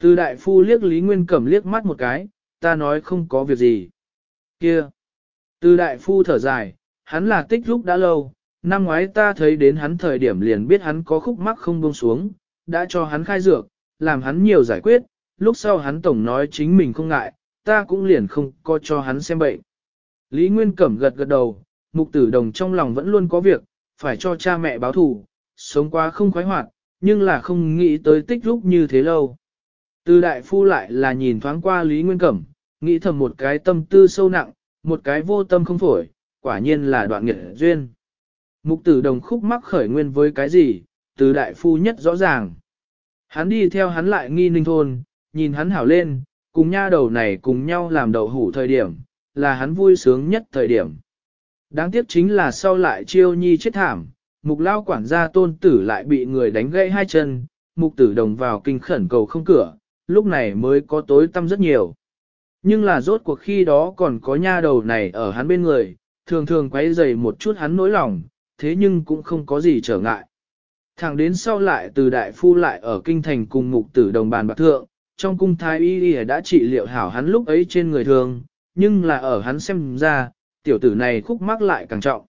Từ đại phu liếc Lý Nguyên Cẩm liếc mắt một cái, ta nói không có việc gì. Kia! Từ đại phu thở dài, hắn là tích lúc đã lâu, năm ngoái ta thấy đến hắn thời điểm liền biết hắn có khúc mắc không buông xuống, đã cho hắn khai dược, làm hắn nhiều giải quyết, lúc sau hắn tổng nói chính mình không ngại, ta cũng liền không có cho hắn xem bệnh. Lý Nguyên Cẩm gật gật đầu, mục tử đồng trong lòng vẫn luôn có việc, phải cho cha mẹ báo thủ, sống quá không khoái hoạt, nhưng là không nghĩ tới tích lúc như thế lâu. Từ đại phu lại là nhìn thoáng qua Lý Nguyên Cẩm, nghĩ thầm một cái tâm tư sâu nặng, một cái vô tâm không phổi, quả nhiên là đoạn nghiệt duyên. Mục tử đồng khúc mắc khởi nguyên với cái gì, từ đại phu nhất rõ ràng. Hắn đi theo hắn lại nghi ninh thôn, nhìn hắn hảo lên, cùng nha đầu này cùng nhau làm đậu hủ thời điểm, là hắn vui sướng nhất thời điểm. Đáng tiếc chính là sau lại chiêu nhi chết thảm, mục lao quản gia tôn tử lại bị người đánh gãy hai chân, mục tử đồng vào kinh khẩn cầu không cửa, lúc này mới có tối tâm rất nhiều. Nhưng là rốt cuộc khi đó còn có nha đầu này ở hắn bên người, thường thường quấy dày một chút hắn nỗi lòng, thế nhưng cũng không có gì trở ngại thẳng đến sau lại từ đại phu lại ở kinh thành cùng mục tử đồng bàn bạc thượng, trong cung thái y y đã trị liệu hảo hắn lúc ấy trên người thường, nhưng là ở hắn xem ra, tiểu tử này khúc mắc lại càng trọng.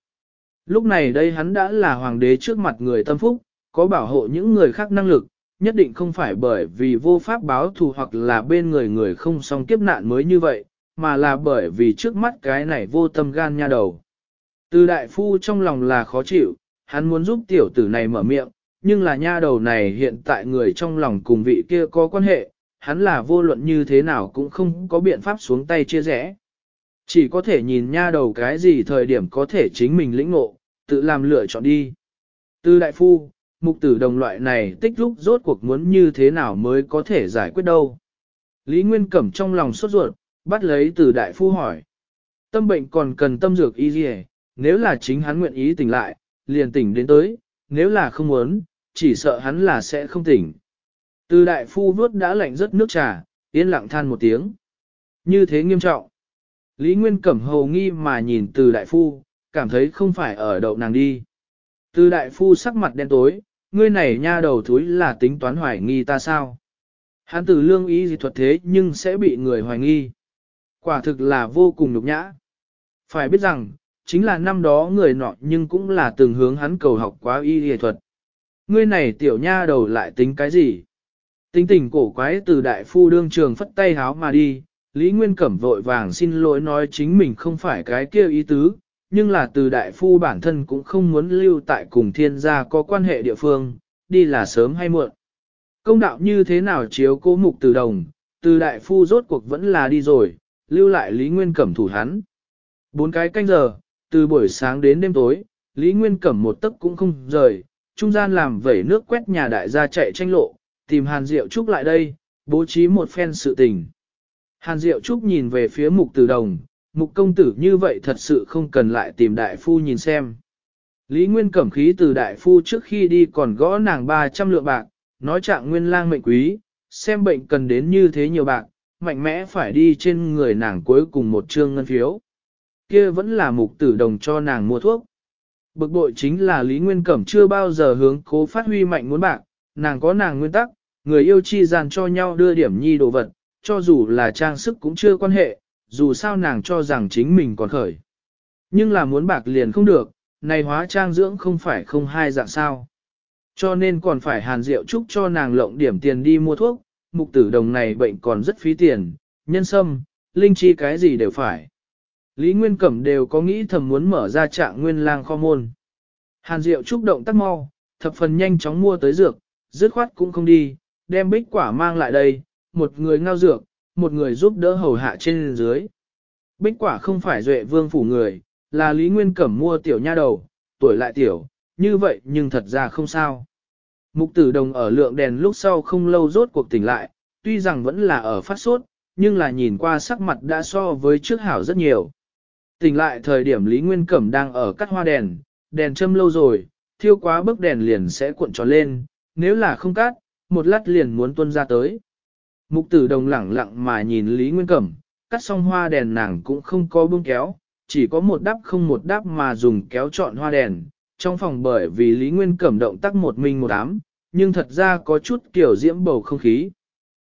Lúc này đây hắn đã là hoàng đế trước mặt người tâm phúc, có bảo hộ những người khác năng lực, nhất định không phải bởi vì vô pháp báo thù hoặc là bên người người không song kiếp nạn mới như vậy, mà là bởi vì trước mắt cái này vô tâm gan nha đầu. Từ đại phu trong lòng là khó chịu, hắn muốn giúp tiểu tử này mở miệng, nhưng là nha đầu này hiện tại người trong lòng cùng vị kia có quan hệ, hắn là vô luận như thế nào cũng không có biện pháp xuống tay chia rẽ. Chỉ có thể nhìn nha đầu cái gì thời điểm có thể chính mình lĩnh ngộ, tự làm lựa chọn đi. tư đại phu, mục tử đồng loại này tích lúc rốt cuộc muốn như thế nào mới có thể giải quyết đâu. Lý Nguyên Cẩm trong lòng sốt ruột, bắt lấy từ đại phu hỏi. Tâm bệnh còn cần tâm dược y dì nếu là chính hắn nguyện ý tỉnh lại, liền tỉnh đến tới, nếu là không muốn, chỉ sợ hắn là sẽ không tỉnh. Từ đại phu vớt đã lạnh rất nước trà, yên lặng than một tiếng. Như thế nghiêm trọng. Lý Nguyên Cẩm hầu nghi mà nhìn từ đại phu, cảm thấy không phải ở đậu nàng đi. Từ đại phu sắc mặt đen tối, ngươi này nha đầu thúi là tính toán hoài nghi ta sao? Hắn từ lương ý gì thuật thế nhưng sẽ bị người hoài nghi. Quả thực là vô cùng nục nhã. Phải biết rằng, chính là năm đó người nọ nhưng cũng là từng hướng hắn cầu học quá y y thuật. Ngươi này tiểu nha đầu lại tính cái gì? Tính tình cổ quái từ đại phu đương trường phất tay háo mà đi, Lý Nguyên Cẩm vội vàng xin lỗi nói chính mình không phải cái kêu ý tứ, nhưng là từ đại phu bản thân cũng không muốn lưu tại cùng thiên gia có quan hệ địa phương, đi là sớm hay muộn. Công đạo như thế nào chiếu cố mục từ đồng, từ đại phu rốt cuộc vẫn là đi rồi, lưu lại Lý Nguyên Cẩm thủ hắn. Bốn cái canh giờ, từ buổi sáng đến đêm tối, Lý Nguyên Cẩm một tấc cũng không rời, trung gian làm vẩy nước quét nhà đại gia chạy tranh lộ, tìm Hàn Diệu Trúc lại đây, bố trí một phen sự tình. Hàn Diệu Trúc nhìn về phía mục tử đồng, mục công tử như vậy thật sự không cần lại tìm đại phu nhìn xem. Lý Nguyên cẩm khí từ đại phu trước khi đi còn gõ nàng 300 lượng bạc, nói trạng nguyên lang mệnh quý, xem bệnh cần đến như thế nhiều bạc, mạnh mẽ phải đi trên người nàng cuối cùng một trương ngân phiếu. Kia vẫn là mục tử đồng cho nàng mua thuốc. Bực bội chính là Lý Nguyên Cẩm chưa bao giờ hướng cố phát huy mạnh muốn bạc, nàng có nàng nguyên tắc, người yêu chi dàn cho nhau đưa điểm nhi đồ vật, cho dù là trang sức cũng chưa quan hệ, dù sao nàng cho rằng chính mình còn khởi. Nhưng là muốn bạc liền không được, này hóa trang dưỡng không phải không hai dạng sao. Cho nên còn phải hàn rượu chúc cho nàng lộng điểm tiền đi mua thuốc, mục tử đồng này bệnh còn rất phí tiền, nhân sâm, linh chi cái gì đều phải. Lý Nguyên Cẩm đều có nghĩ thầm muốn mở ra trạng nguyên lang kho môn. Hàn Diệu chúc động tắt mau, thập phần nhanh chóng mua tới dược, dứt khoát cũng không đi, đem bích quả mang lại đây, một người ngao dược, một người giúp đỡ hầu hạ trên dưới. Bích quả không phải duệ vương phủ người, là Lý Nguyên Cẩm mua tiểu nha đầu, tuổi lại tiểu, như vậy nhưng thật ra không sao. Mục tử đồng ở lượng đèn lúc sau không lâu rốt cuộc tỉnh lại, tuy rằng vẫn là ở phát sốt nhưng là nhìn qua sắc mặt đã so với trước hảo rất nhiều. Tỉnh lại thời điểm Lý Nguyên Cẩm đang ở cắt hoa đèn, đèn châm lâu rồi, thiêu quá bức đèn liền sẽ cuộn tròn lên, nếu là không cắt, một lát liền muốn tuân ra tới. Mục tử đồng lẳng lặng mà nhìn Lý Nguyên Cẩm, cắt xong hoa đèn nàng cũng không có bưng kéo, chỉ có một đắp không một đắp mà dùng kéo chọn hoa đèn. Trong phòng bởi vì Lý Nguyên Cẩm động tác một mình một ám, nhưng thật ra có chút kiểu diễm bầu không khí.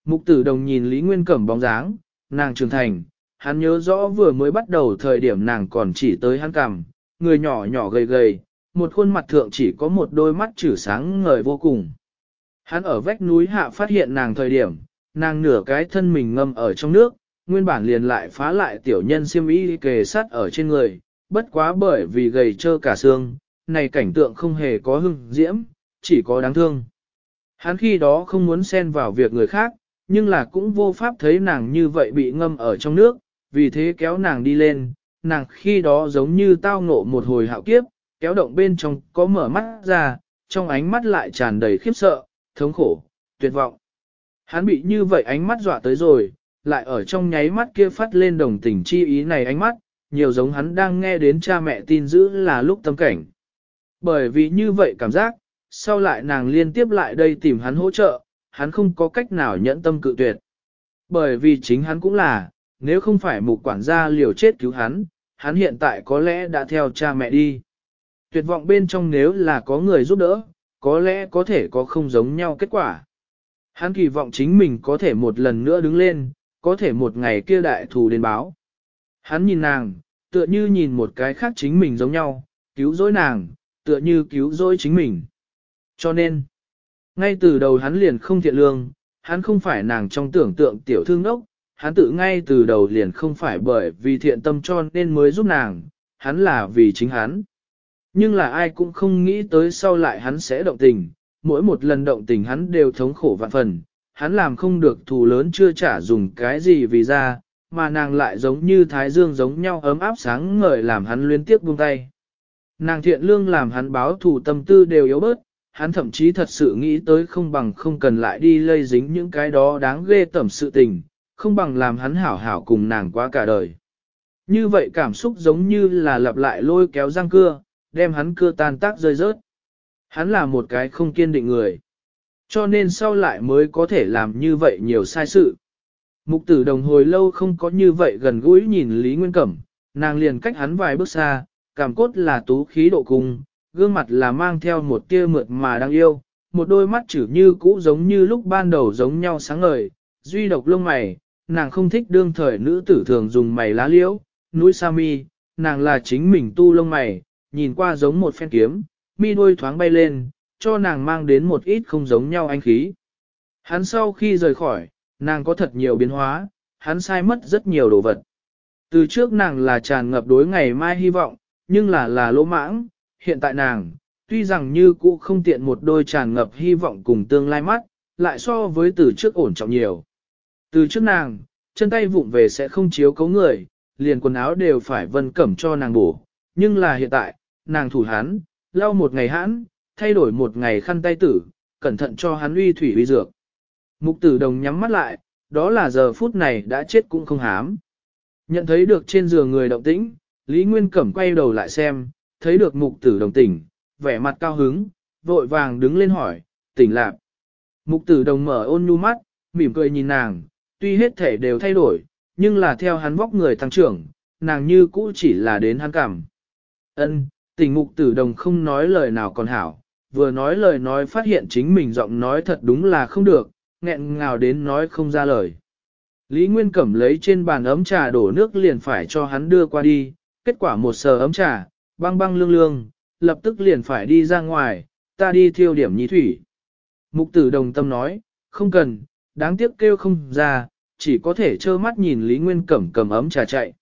Mục tử đồng nhìn Lý Nguyên Cẩm bóng dáng, nàng trưởng thành, hắn nhớ rõ vừa mới bắt đầu thời điểm nàng còn chỉ tới hắn cằm, người nhỏ nhỏ gầy gầy, một khuôn mặt thượng chỉ có một đôi mắt chữ sáng ngời vô cùng. Hắn ở vách núi hạ phát hiện nàng thời điểm, nàng nửa cái thân mình ngâm ở trong nước, nguyên bản liền lại phá lại tiểu nhân siêm y kề sát ở trên người, bất quá bởi vì gầy trơ cả xương, này cảnh tượng không hề có hưng diễm, chỉ có đáng thương. Hắn khi đó không muốn xen vào việc người khác, nhưng là cũng vô pháp thấy nàng như vậy bị ngâm ở trong nước, vì thế kéo nàng đi lên, nàng khi đó giống như tao ngộ một hồi hạo kiếp, kéo động bên trong có mở mắt ra, trong ánh mắt lại tràn đầy khiếp sợ, thống khổ, tuyệt vọng. Hắn bị như vậy ánh mắt dọa tới rồi, lại ở trong nháy mắt kia phát lên đồng tình chi ý này ánh mắt, nhiều giống hắn đang nghe đến cha mẹ tin dữ là lúc tâm cảnh. Bởi vì như vậy cảm giác, sau lại nàng liên tiếp lại đây tìm hắn hỗ trợ, hắn không có cách nào nhẫn tâm cự tuyệt. Bởi vì chính hắn cũng là, nếu không phải mục quản gia liều chết cứu hắn, hắn hiện tại có lẽ đã theo cha mẹ đi. Tuyệt vọng bên trong nếu là có người giúp đỡ, có lẽ có thể có không giống nhau kết quả. Hắn kỳ vọng chính mình có thể một lần nữa đứng lên, có thể một ngày kia đại thù đến báo. Hắn nhìn nàng, tựa như nhìn một cái khác chính mình giống nhau, cứu dối nàng, tựa như cứu dối chính mình. Cho nên, ngay từ đầu hắn liền không thiện lương, hắn không phải nàng trong tưởng tượng tiểu thương đốc, hắn tự ngay từ đầu liền không phải bởi vì thiện tâm cho nên mới giúp nàng, hắn là vì chính hắn. Nhưng là ai cũng không nghĩ tới sau lại hắn sẽ động tình, mỗi một lần động tình hắn đều thống khổ vạn phần, hắn làm không được thù lớn chưa trả dùng cái gì vì ra, mà nàng lại giống như thái dương giống nhau ấm áp sáng ngời làm hắn liên tiếp buông tay. Nàng thiện lương làm hắn báo thù tâm tư đều yếu bớt, hắn thậm chí thật sự nghĩ tới không bằng không cần lại đi lây dính những cái đó đáng ghê tẩm sự tình, không bằng làm hắn hảo hảo cùng nàng quá cả đời. Như vậy cảm xúc giống như là lặp lại lôi kéo răng cưa, đem hắn cưa tan tác rơi rớt. Hắn là một cái không kiên định người. Cho nên sau lại mới có thể làm như vậy nhiều sai sự. Mục tử đồng hồi lâu không có như vậy gần gũi nhìn Lý Nguyên Cẩm, nàng liền cách hắn vài bước xa, cảm cốt là tú khí độ cung, gương mặt là mang theo một tia mượt mà đang yêu, một đôi mắt chữ như cũ giống như lúc ban đầu giống nhau sáng ngời, duy độc lông mày, nàng không thích đương thời nữ tử thường dùng mày lá liễu, núi sa mi, nàng là chính mình tu lông mày, nhìn qua giống một phen kiếm, mi đuôi thoáng bay lên, cho nàng mang đến một ít không giống nhau anh khí. Hắn sau khi rời khỏi, nàng có thật nhiều biến hóa, hắn sai mất rất nhiều đồ vật. Từ trước nàng là tràn ngập đối ngày mai hy vọng, nhưng là là lỗ mãng, hiện tại nàng, tuy rằng như cũ không tiện một đôi tràn ngập hy vọng cùng tương lai mắt, lại so với từ trước ổn trọng nhiều. Từ trước nàng, chân tay vụng về sẽ không chiếu cấu người, liền quần áo đều phải vân cẩm cho nàng bổ. Nhưng là hiện tại, nàng thủ hắn, lau một ngày hãn, thay đổi một ngày khăn tay tử, cẩn thận cho hắn uy thủy uy dược. Mục tử đồng nhắm mắt lại, đó là giờ phút này đã chết cũng không hám. Nhận thấy được trên giường người động tĩnh, Lý Nguyên Cẩm quay đầu lại xem, thấy được mục tử đồng tỉnh, vẻ mặt cao hứng, vội vàng đứng lên hỏi, tỉnh lạc. Mục tử đồng mở ôn nhu mắt, mỉm cười nhìn nàng, tuy hết thể đều thay đổi, nhưng là theo hắn vóc người tăng trưởng, nàng như cũ chỉ là đến hắn cảm. Ân, tình mục tử đồng không nói lời nào còn hảo, vừa nói lời nói phát hiện chính mình giọng nói thật đúng là không được, nghẹn ngào đến nói không ra lời. Lý Nguyên Cẩm lấy trên bàn ấm trà đổ nước liền phải cho hắn đưa qua đi, kết quả một sờ ấm trà, băng băng lương lương, lập tức liền phải đi ra ngoài, ta đi thiêu điểm nhi thủy. Mục tử đồng tâm nói, không cần, đáng tiếc kêu không ra, chỉ có thể trơ mắt nhìn Lý Nguyên Cẩm cầm ấm trà chạy.